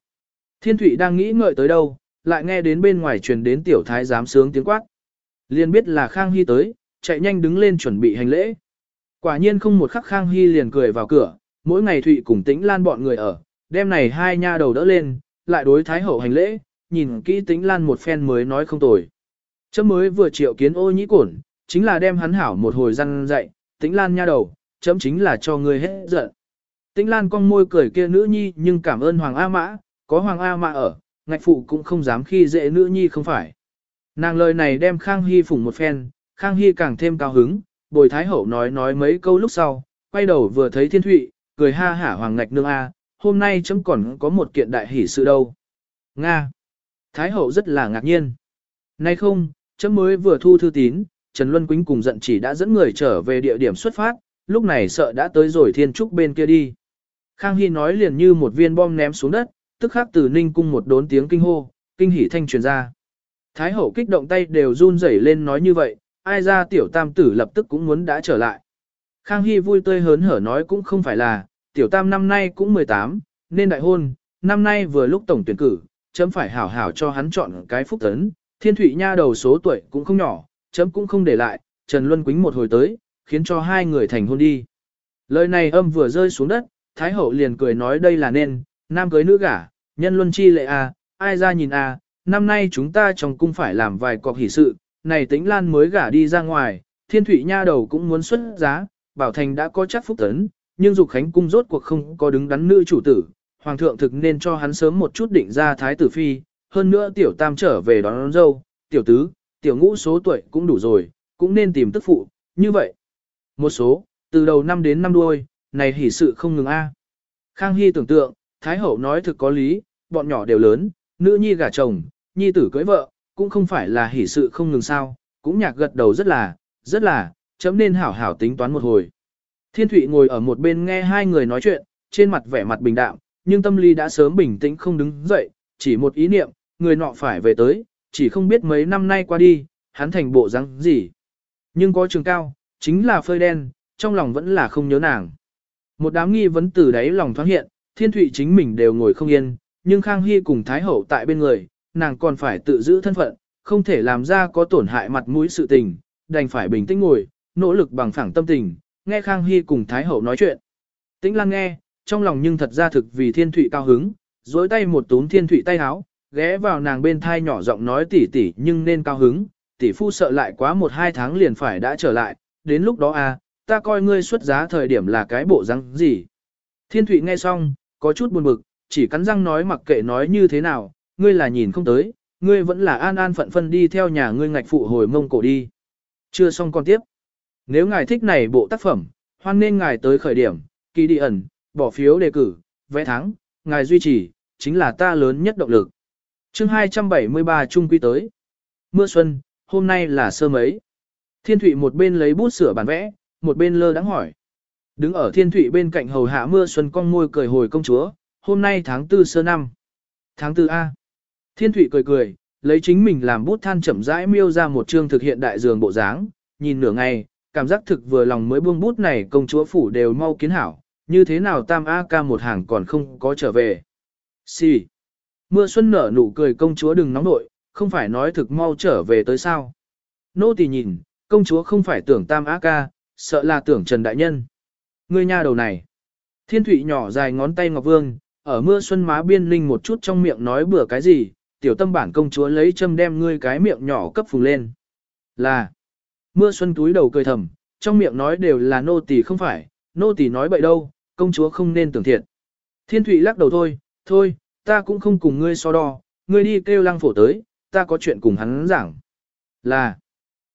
Speaker 1: Thiên thủy đang nghĩ ngợi tới đâu, lại nghe đến bên ngoài truyền đến tiểu thái giám sướng tiếng quát. Liền biết là Khang Hy tới, chạy nhanh đứng lên chuẩn bị hành lễ. Quả nhiên không một khắc Khang Hy liền cười vào cửa, mỗi ngày Thụy cùng Tĩnh Lan bọn người ở, đêm này hai nha đầu đỡ lên, lại đối Thái Hậu hành lễ, nhìn kỹ Tĩnh Lan một phen mới nói không tồi. Chấm mới vừa triệu kiến ô nhĩ cổn, chính là đem hắn hảo một hồi răng dạy, Tĩnh Lan nha đầu, chấm chính là cho người hết giận. Tĩnh Lan cong môi cười kia nữ nhi nhưng cảm ơn Hoàng A Mã, có Hoàng A Mã ở, ngạch phụ cũng không dám khi dễ nữ nhi không phải. Nàng lời này đem Khang Hy phủng một phen, Khang Hy càng thêm cao hứng, bồi thái hậu nói nói mấy câu lúc sau, quay đầu vừa thấy thiên thụy, cười ha hả hoàng ngạch nương A, hôm nay chấm còn có một kiện đại hỷ sự đâu. Nga. Thái hậu rất là ngạc nhiên. Nay không, chấm mới vừa thu thư tín, Trần Luân Quýnh cùng giận chỉ đã dẫn người trở về địa điểm xuất phát, lúc này sợ đã tới rồi thiên trúc bên kia đi. Khang Hy nói liền như một viên bom ném xuống đất, tức khắc từ ninh cung một đốn tiếng kinh hô, kinh hỉ thanh truyền ra. Thái hậu kích động tay đều run rẩy lên nói như vậy, ai ra tiểu tam tử lập tức cũng muốn đã trở lại. Khang Hy vui tươi hớn hở nói cũng không phải là, tiểu tam năm nay cũng 18, nên đại hôn, năm nay vừa lúc tổng tuyển cử, chấm phải hảo hảo cho hắn chọn cái phúc tấn, thiên thủy nha đầu số tuổi cũng không nhỏ, chấm cũng không để lại, Trần Luân Quýnh một hồi tới, khiến cho hai người thành hôn đi. Lời này âm vừa rơi xuống đất, Thái Hậu liền cười nói đây là nên, nam cưới nữ gả, nhân luân chi lệ a, à, ai ra nhìn a, à, năm nay chúng ta trong cung phải làm vài cọc hỷ sự, này tĩnh lan mới gả đi ra ngoài, thiên thủy nha đầu cũng muốn xuất giá, bảo thành đã có chắc phúc tấn, nhưng dục khánh cung rốt cuộc không có đứng đắn nữ chủ tử, hoàng thượng thực nên cho hắn sớm một chút định ra thái tử phi, hơn nữa tiểu tam trở về đón, đón dâu, tiểu tứ, tiểu ngũ số tuổi cũng đủ rồi, cũng nên tìm tức phụ, như vậy. Một số, từ đầu năm đến năm đuôi, này hỷ sự không ngừng a. Khang Hy tưởng tượng, Thái Hậu nói thực có lý, bọn nhỏ đều lớn, nữ nhi gả chồng, nhi tử cưới vợ, cũng không phải là hỷ sự không ngừng sao, cũng nhạc gật đầu rất là, rất là, chấm nên hảo hảo tính toán một hồi. Thiên Thụy ngồi ở một bên nghe hai người nói chuyện, trên mặt vẻ mặt bình đạm, nhưng tâm lý đã sớm bình tĩnh không đứng dậy, chỉ một ý niệm, người nọ phải về tới, chỉ không biết mấy năm nay qua đi, hắn thành bộ răng gì. Nhưng có trường cao, chính là phơi đen, trong lòng vẫn là không nhớ nàng. Một đám nghi vấn từ đáy lòng thoáng hiện, thiên thụy chính mình đều ngồi không yên, nhưng Khang Hy cùng Thái Hậu tại bên người, nàng còn phải tự giữ thân phận, không thể làm ra có tổn hại mặt mũi sự tình, đành phải bình tĩnh ngồi, nỗ lực bằng phẳng tâm tình, nghe Khang Hy cùng Thái Hậu nói chuyện. Tĩnh Lan nghe, trong lòng nhưng thật ra thực vì thiên thụy cao hứng, dối tay một túm thiên thụy tay háo, ghé vào nàng bên thai nhỏ giọng nói tỉ tỉ nhưng nên cao hứng, tỷ phu sợ lại quá một hai tháng liền phải đã trở lại, đến lúc đó à, ta coi ngươi xuất giá thời điểm là cái bộ răng gì. Thiên Thụy nghe xong, có chút buồn bực, chỉ cắn răng nói mặc kệ nói như thế nào, ngươi là nhìn không tới, ngươi vẫn là an an phận phân đi theo nhà ngươi ngạch phụ hồi mông cổ đi. Chưa xong còn tiếp. Nếu ngài thích này bộ tác phẩm, hoan nên ngài tới khởi điểm, kỳ đi ẩn, bỏ phiếu đề cử, vẽ thắng, ngài duy trì, chính là ta lớn nhất động lực. chương 273 trung quy tới. Mưa xuân, hôm nay là sơ mấy. Thiên Thụy một bên lấy bút sửa bản vẽ, một bên lơ đắng hỏi. Đứng ở Thiên Thụy bên cạnh hầu hạ mưa xuân cong môi cười hồi công chúa, hôm nay tháng tư sơ năm. Tháng tư A. Thiên Thụy cười cười, lấy chính mình làm bút than chậm rãi miêu ra một chương thực hiện đại dường bộ dáng, nhìn nửa ngày, cảm giác thực vừa lòng mới buông bút này công chúa phủ đều mau kiến hảo, như thế nào tam A ca một hàng còn không có trở về. Xì. Si. Mưa xuân nở nụ cười công chúa đừng nóng nội, không phải nói thực mau trở về tới sao. Nô tỳ nhìn, công chúa không phải tưởng tam A ca, sợ là tưởng Trần Đại Nhân. Ngươi nha đầu này. Thiên thủy nhỏ dài ngón tay ngọc vương, ở mưa xuân má biên linh một chút trong miệng nói bừa cái gì, tiểu tâm bản công chúa lấy châm đem ngươi cái miệng nhỏ cấp phùng lên. Là. Mưa xuân túi đầu cười thầm, trong miệng nói đều là nô tỳ không phải, nô tỳ nói bậy đâu, công chúa không nên tưởng thiệt. Thiên thủy lắc đầu thôi, thôi, ta cũng không cùng ngươi so đo, ngươi đi kêu lăng phổ tới, ta có chuyện cùng hắn giảng. Là,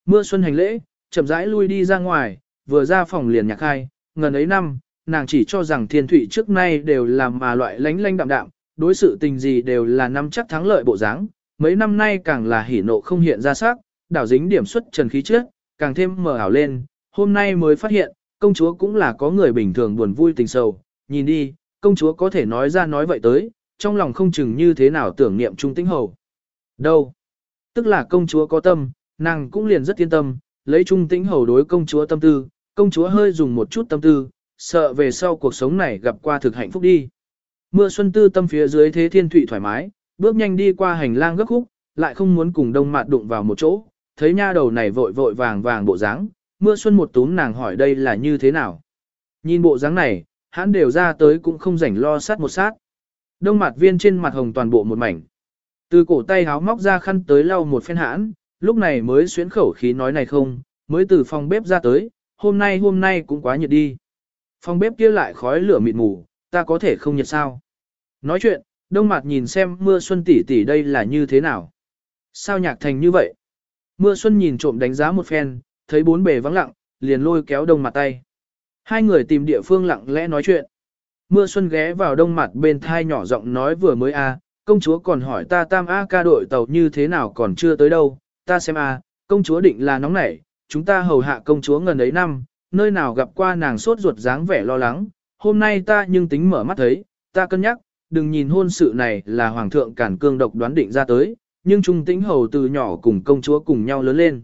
Speaker 1: mưa xuân hành lễ, chậm rãi lui đi ra ngoài, vừa ra phòng liền nhạc hai ngần ấy năm, nàng chỉ cho rằng thiên thủy trước nay đều làm mà loại lánh lánh đạm đạm, đối sự tình gì đều là năm chắc thắng lợi bộ dáng. mấy năm nay càng là hỉ nộ không hiện ra sắc, đảo dính điểm xuất trần khí trước, càng thêm mờ ảo lên, hôm nay mới phát hiện, công chúa cũng là có người bình thường buồn vui tình sầu, nhìn đi, công chúa có thể nói ra nói vậy tới, trong lòng không chừng như thế nào tưởng niệm trung tĩnh hầu. Đâu? Tức là công chúa có tâm, nàng cũng liền rất yên tâm, lấy trung tĩnh hầu đối công chúa tâm tư, công chúa hơi dùng một chút tâm tư, sợ về sau cuộc sống này gặp qua thực hạnh phúc đi. Mưa xuân tư tâm phía dưới thế thiên thụy thoải mái, bước nhanh đi qua hành lang gấp khúc, lại không muốn cùng đông mạt đụng vào một chỗ, thấy nha đầu này vội vội vàng vàng bộ dáng, mưa xuân một túm nàng hỏi đây là như thế nào. Nhìn bộ dáng này, hắn đều ra tới cũng không rảnh lo sát một sát. Đông mặt viên trên mặt hồng toàn bộ một mảnh. Từ cổ tay háo móc ra khăn tới lau một phen hãn, lúc này mới xuyến khẩu khí nói này không, mới từ phòng bếp ra tới, hôm nay hôm nay cũng quá nhiệt đi. Phòng bếp kia lại khói lửa mịt mù, ta có thể không nhiệt sao. Nói chuyện, đông mặt nhìn xem mưa xuân tỷ tỷ đây là như thế nào. Sao nhạc thành như vậy? Mưa xuân nhìn trộm đánh giá một phen, thấy bốn bề vắng lặng, liền lôi kéo đông mặt tay. Hai người tìm địa phương lặng lẽ nói chuyện. Mưa xuân ghé vào đông mặt bên thai nhỏ giọng nói vừa mới a, công chúa còn hỏi ta tam A ca đội tàu như thế nào còn chưa tới đâu, ta xem a, công chúa định là nóng nảy, chúng ta hầu hạ công chúa ngần ấy năm, nơi nào gặp qua nàng sốt ruột dáng vẻ lo lắng, hôm nay ta nhưng tính mở mắt thấy, ta cân nhắc, đừng nhìn hôn sự này là hoàng thượng cản cương độc đoán định ra tới, nhưng trung tĩnh hầu từ nhỏ cùng công chúa cùng nhau lớn lên.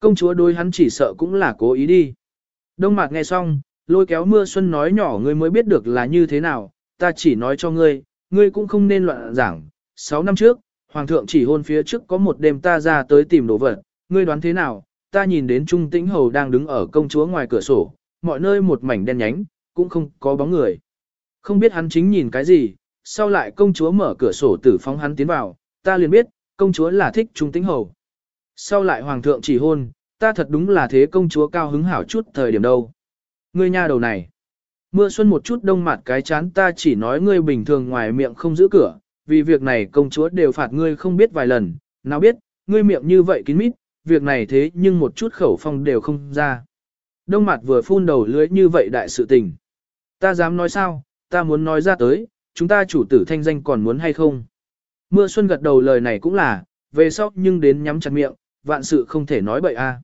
Speaker 1: Công chúa đôi hắn chỉ sợ cũng là cố ý đi. Đông mạc nghe xong, lôi kéo mưa xuân nói nhỏ ngươi mới biết được là như thế nào, ta chỉ nói cho ngươi, ngươi cũng không nên loạn giảng. Sáu năm trước, Hoàng thượng chỉ hôn phía trước có một đêm ta ra tới tìm đồ vật, ngươi đoán thế nào, ta nhìn đến Trung Tĩnh Hầu đang đứng ở công chúa ngoài cửa sổ, mọi nơi một mảnh đen nhánh, cũng không có bóng người. Không biết hắn chính nhìn cái gì, sau lại công chúa mở cửa sổ tử phóng hắn tiến vào, ta liền biết, công chúa là thích Trung Tĩnh Hầu. Sau lại Hoàng thượng chỉ hôn, ta thật đúng là thế công chúa cao hứng hảo chút thời điểm đâu. Ngươi nha đầu này. Mưa xuân một chút đông mặt cái chán ta chỉ nói ngươi bình thường ngoài miệng không giữ cửa, vì việc này công chúa đều phạt ngươi không biết vài lần, nào biết, ngươi miệng như vậy kín mít, việc này thế nhưng một chút khẩu phong đều không ra. Đông mặt vừa phun đầu lưới như vậy đại sự tình. Ta dám nói sao, ta muốn nói ra tới, chúng ta chủ tử thanh danh còn muốn hay không. Mưa xuân gật đầu lời này cũng là, về sau nhưng đến nhắm chặt miệng, vạn sự không thể nói bậy a. À.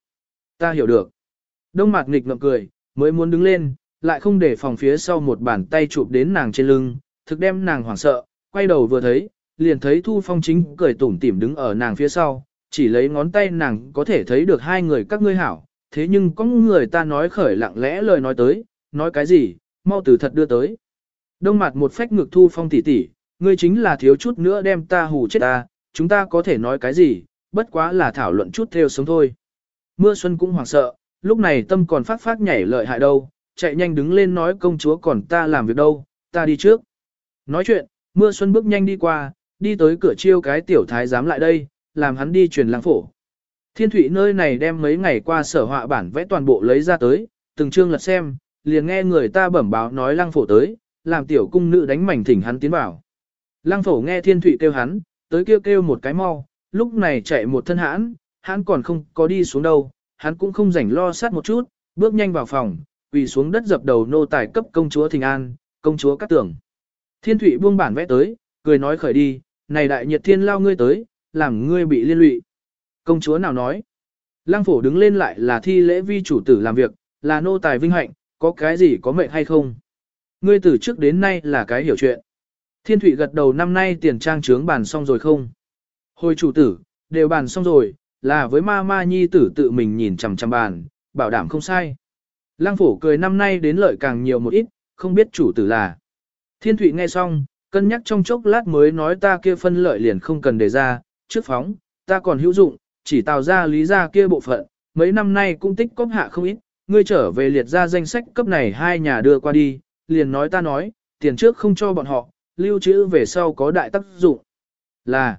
Speaker 1: Ta hiểu được. Đông mặt nghịch ngậm cười, mới muốn đứng lên, lại không để phòng phía sau một bàn tay chụp đến nàng trên lưng, thực đem nàng hoảng sợ, quay đầu vừa thấy, liền thấy Thu Phong chính cười tủm tỉm đứng ở nàng phía sau, chỉ lấy ngón tay nàng có thể thấy được hai người các ngươi hảo, thế nhưng có người ta nói khởi lặng lẽ lời nói tới, nói cái gì, mau từ thật đưa tới. Đông mặt một phách ngược Thu Phong tỉ tỉ, ngươi chính là thiếu chút nữa đem ta hù chết ta, chúng ta có thể nói cái gì, bất quá là thảo luận chút theo sống thôi. Mưa xuân cũng hoảng sợ, lúc này tâm còn phát phát nhảy lợi hại đâu, chạy nhanh đứng lên nói công chúa còn ta làm việc đâu, ta đi trước. Nói chuyện, mưa xuân bước nhanh đi qua, đi tới cửa chiêu cái tiểu thái giám lại đây, làm hắn đi truyền lăng phổ. Thiên thủy nơi này đem mấy ngày qua sở họa bản vẽ toàn bộ lấy ra tới, từng chương lật xem, liền nghe người ta bẩm báo nói lăng phổ tới, làm tiểu cung nữ đánh mảnh thỉnh hắn tiến vào. Lăng phổ nghe thiên thủy kêu hắn, tới kêu kêu một cái mau, lúc này chạy một thân hãn, hắn còn không có đi xuống đâu, hắn cũng không rảnh lo sát một chút, bước nhanh vào phòng, quỳ xuống đất dập đầu nô tài cấp công chúa Thình An, công chúa Cát Tường. Thiên Thụy buông bản vẽ tới, cười nói khởi đi, này đại nhiệt thiên lao ngươi tới, làm ngươi bị liên lụy. Công chúa nào nói? Lăng phổ đứng lên lại là thi lễ vi chủ tử làm việc, là nô tài vinh hạnh, có cái gì có mệnh hay không? Ngươi từ trước đến nay là cái hiểu chuyện. Thiên thủy gật đầu năm nay tiền trang trướng bàn xong rồi không? Hồi chủ tử, đều bàn xong rồi, là với ma ma nhi tử tự mình nhìn chằm chằm bàn, bảo đảm không sai. Lăng phổ cười năm nay đến lợi càng nhiều một ít, không biết chủ tử là. Thiên thủy nghe xong, cân nhắc trong chốc lát mới nói ta kia phân lợi liền không cần đề ra, trước phóng, ta còn hữu dụng, chỉ tạo ra lý ra kia bộ phận, mấy năm nay cũng tích cóp hạ không ít, ngươi trở về liệt ra danh sách cấp này hai nhà đưa qua đi, liền nói ta nói, tiền trước không cho bọn họ, lưu trữ về sau có đại tác dụng. Là,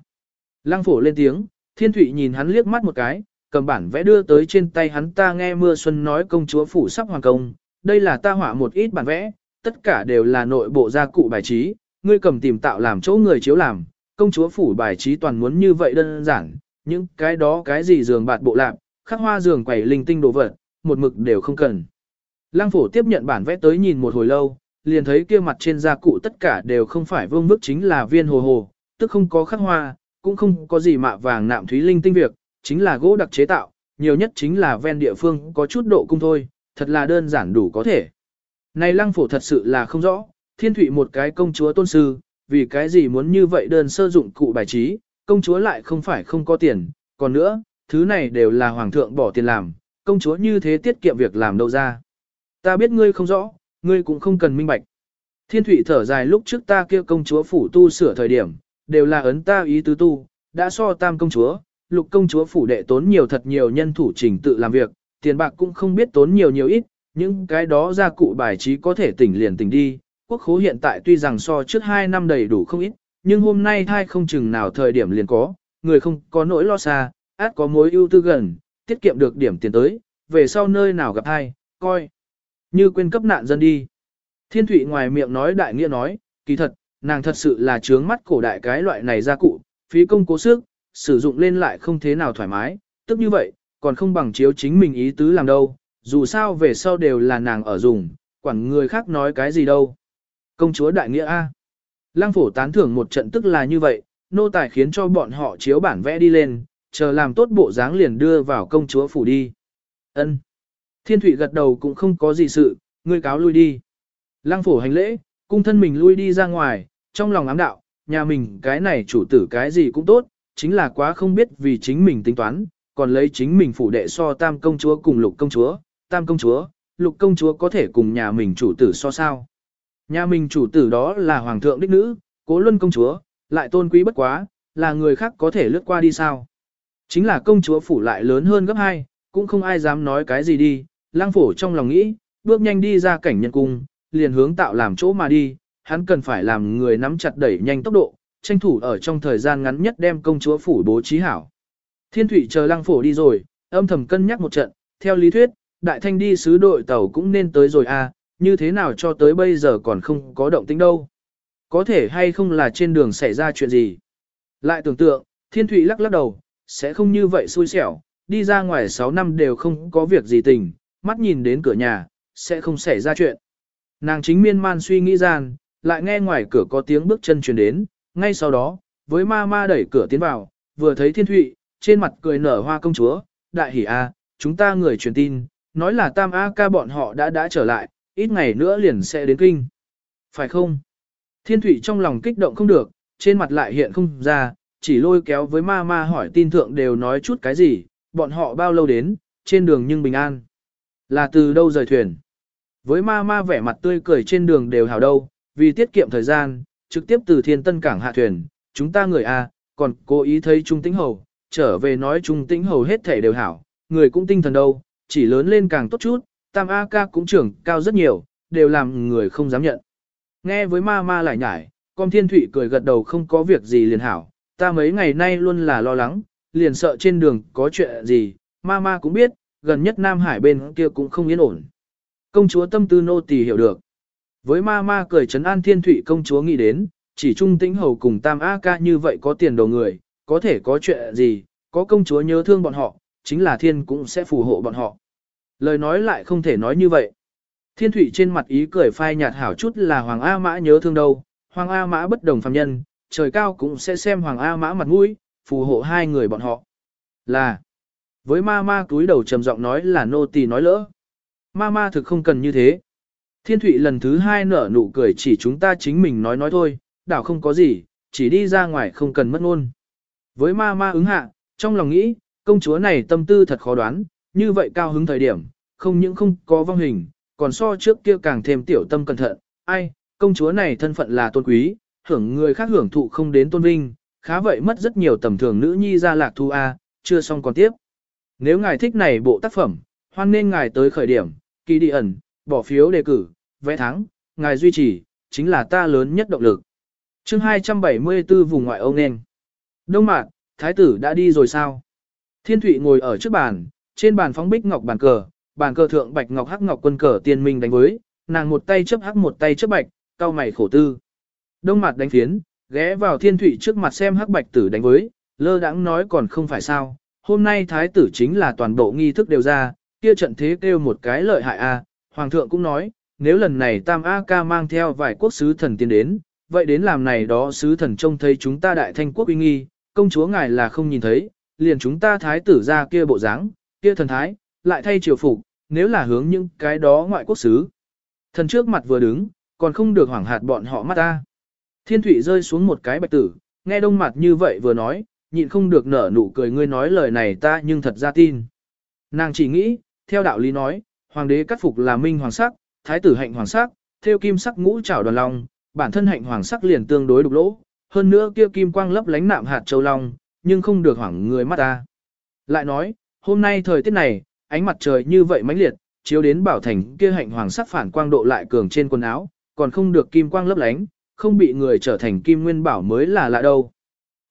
Speaker 1: lăng phổ lên tiếng, thiên thụy nhìn hắn liếc mắt một cái, cầm bản vẽ đưa tới trên tay hắn ta nghe mưa xuân nói công chúa phủ sắp hoàng công, đây là ta họa một ít bản vẽ, tất cả đều là nội bộ gia cụ bài trí, ngươi cầm tìm tạo làm chỗ người chiếu làm, công chúa phủ bài trí toàn muốn như vậy đơn giản, những cái đó cái gì giường bạt bộ lạc, khắc hoa giường quẩy linh tinh đồ vật, một mực đều không cần. Lăng phổ tiếp nhận bản vẽ tới nhìn một hồi lâu, liền thấy kia mặt trên gia cụ tất cả đều không phải vương bức chính là viên hồ hồ, tức không có khắc hoa, cũng không có gì mạ vàng nạm thúy linh tinh việc, chính là gỗ đặc chế tạo, nhiều nhất chính là ven địa phương có chút độ cung thôi, thật là đơn giản đủ có thể. Này lăng phổ thật sự là không rõ, thiên thụy một cái công chúa tôn sư, vì cái gì muốn như vậy đơn sơ dụng cụ bài trí, công chúa lại không phải không có tiền, còn nữa, thứ này đều là hoàng thượng bỏ tiền làm, công chúa như thế tiết kiệm việc làm đâu ra. Ta biết ngươi không rõ, ngươi cũng không cần minh bạch. Thiên thủy thở dài lúc trước ta kia công chúa phủ tu sửa thời điểm, đều là ấn ta ý tứ tu, đã so tam công chúa, lục công chúa phủ đệ tốn nhiều thật nhiều nhân thủ trình tự làm việc, tiền bạc cũng không biết tốn nhiều nhiều ít, những cái đó ra cụ bài trí có thể tỉnh liền tỉnh đi. Quốc khố hiện tại tuy rằng so trước 2 năm đầy đủ không ít, nhưng hôm nay thai không chừng nào thời điểm liền có, người không có nỗi lo xa, át có mối ưu tư gần, tiết kiệm được điểm tiền tới, về sau nơi nào gặp hai, coi. Như quên cấp nạn dân đi. Thiên Thụy ngoài miệng nói đại nghĩa nói, kỳ thật, nàng thật sự là trướng mắt cổ đại cái loại này ra cụ, phí công cố sức, sử dụng lên lại không thế nào thoải mái, tức như vậy, còn không bằng chiếu chính mình ý tứ làm đâu, dù sao về sau đều là nàng ở dùng, quản người khác nói cái gì đâu. Công chúa đại nghĩa A. Lăng phổ tán thưởng một trận tức là như vậy, nô tài khiến cho bọn họ chiếu bản vẽ đi lên, chờ làm tốt bộ dáng liền đưa vào công chúa phủ đi. Ân. Thiên thủy gật đầu cũng không có gì sự, ngươi cáo lui đi. Lăng phổ hành lễ, cung thân mình lui đi ra ngoài, trong lòng ám đạo, nhà mình cái này chủ tử cái gì cũng tốt, chính là quá không biết vì chính mình tính toán, còn lấy chính mình phủ đệ so tam công chúa cùng lục công chúa, tam công chúa, lục công chúa có thể cùng nhà mình chủ tử so sao. Nhà mình chủ tử đó là hoàng thượng đích nữ, cố luân công chúa, lại tôn quý bất quá, là người khác có thể lướt qua đi sao. Chính là công chúa phủ lại lớn hơn gấp hai, cũng không ai dám nói cái gì đi, lang phổ trong lòng nghĩ, bước nhanh đi ra cảnh nhân cung, liền hướng tạo làm chỗ mà đi, hắn cần phải làm người nắm chặt đẩy nhanh tốc độ, tranh thủ ở trong thời gian ngắn nhất đem công chúa phủ bố trí hảo. Thiên thủy chờ lang phổ đi rồi, âm thầm cân nhắc một trận, theo lý thuyết, đại thanh đi sứ đội tàu cũng nên tới rồi à, như thế nào cho tới bây giờ còn không có động tĩnh đâu. Có thể hay không là trên đường xảy ra chuyện gì. Lại tưởng tượng, thiên Thụy lắc lắc đầu, sẽ không như vậy xui xẻo, đi ra ngoài 6 năm đều không có việc gì tình, mắt nhìn đến cửa nhà, sẽ không xảy ra chuyện. Nàng chính miên man suy nghĩ gian, lại nghe ngoài cửa có tiếng bước chân truyền đến, ngay sau đó, với ma ma đẩy cửa tiến vào, vừa thấy thiên thụy, trên mặt cười nở hoa công chúa, đại hỉ a, chúng ta người truyền tin, nói là Tam A ca bọn họ đã đã trở lại, ít ngày nữa liền sẽ đến kinh. Phải không? Thiên Thụy trong lòng kích động không được, trên mặt lại hiện không ra, chỉ lôi kéo với ma ma hỏi tin thượng đều nói chút cái gì, bọn họ bao lâu đến, trên đường nhưng bình an. Là từ đâu rời thuyền? Với ma ma vẻ mặt tươi cười trên đường đều hào đâu, vì tiết kiệm thời gian, trực tiếp từ thiên tân cảng hạ thuyền, chúng ta người A, còn cố ý thấy Trung Tĩnh Hầu, trở về nói Trung Tĩnh Hầu hết thể đều hảo, người cũng tinh thần đâu, chỉ lớn lên càng tốt chút, tam A ca cũng trưởng cao rất nhiều, đều làm người không dám nhận. Nghe với ma ma lại nhải, con thiên thụy cười gật đầu không có việc gì liền hảo, ta mấy ngày nay luôn là lo lắng, liền sợ trên đường có chuyện gì, ma ma cũng biết, gần nhất Nam Hải bên kia cũng không yên ổn. Công chúa tâm tư nô tỳ hiểu được. Với ma ma cười trấn an thiên thụy công chúa nghĩ đến, chỉ trung tĩnh hầu cùng tam A ca như vậy có tiền đồ người, có thể có chuyện gì, có công chúa nhớ thương bọn họ, chính là thiên cũng sẽ phù hộ bọn họ. Lời nói lại không thể nói như vậy. Thiên thủy trên mặt ý cười phai nhạt hảo chút là Hoàng A Mã nhớ thương đâu, Hoàng A Mã bất đồng phàm nhân, trời cao cũng sẽ xem Hoàng A Mã mặt mũi, phù hộ hai người bọn họ. Là, với ma ma túi đầu trầm giọng nói là nô tỳ nói lỡ. Ma ma thực không cần như thế. Thiên thủy lần thứ hai nở nụ cười chỉ chúng ta chính mình nói nói thôi, đảo không có gì, chỉ đi ra ngoài không cần mất ngôn. Với ma ma ứng hạ, trong lòng nghĩ, công chúa này tâm tư thật khó đoán, như vậy cao hứng thời điểm, không những không có vong hình, còn so trước kia càng thêm tiểu tâm cẩn thận, ai, công chúa này thân phận là tôn quý, hưởng người khác hưởng thụ không đến tôn vinh, khá vậy mất rất nhiều tầm thường nữ nhi ra lạc thu A, chưa xong còn tiếp. Nếu ngài thích này bộ tác phẩm, hoan nên ngài tới khởi điểm, kỳ đi ẩn, bỏ phiếu đề cử, vẽ thắng, ngài duy trì, chính là ta lớn nhất động lực. chương 274 vùng ngoại Âu Nên. Đông Mạc, Thái tử đã đi rồi sao? Thiên Thụy ngồi ở trước bàn, trên bàn phóng bích ngọc bàn cờ, bàn cờ thượng bạch ngọc hắc ngọc quân cờ tiên minh đánh với, nàng một tay chấp hắc một tay chấp bạch, cao mày khổ tư. Đông mặt đánh phiến, ghé vào thiên thủy trước mặt xem hắc bạch tử đánh với, lơ đãng nói còn không phải sao, hôm nay thái tử chính là toàn bộ nghi thức đều ra, kia trận thế kêu một cái lợi hại a. hoàng thượng cũng nói, nếu lần này tam A ca mang theo vài quốc sứ thần tiến đến, vậy đến làm này đó sứ thần trông thấy chúng ta đại thanh quốc uy nghi, công chúa ngài là không nhìn thấy, liền chúng ta thái tử ra kia bộ dáng, kia thần thái, lại thay triều phục, nếu là hướng những cái đó ngoại quốc sứ. Thần trước mặt vừa đứng, còn không được hoảng hạt bọn họ mắt ta. Thiên thủy rơi xuống một cái bạch tử, nghe đông mặt như vậy vừa nói, nhịn không được nở nụ cười ngươi nói lời này ta nhưng thật ra tin. Nàng chỉ nghĩ, theo đạo lý nói, hoàng đế cắt phục là minh hoàng sắc, thái tử hạnh hoàng sắc, theo kim sắc ngũ trảo đoàn long, bản thân hạnh hoàng sắc liền tương đối đục lỗ, hơn nữa kia kim quang lấp lánh nạm hạt châu long, nhưng không được hoảng người mắt ta. Lại nói, hôm nay thời tiết này, ánh mặt trời như vậy mãnh liệt, chiếu đến bảo thành kia hạnh hoàng sắc phản quang độ lại cường trên quần áo, còn không được kim quang lấp lánh, không bị người trở thành kim nguyên bảo mới là lạ đâu.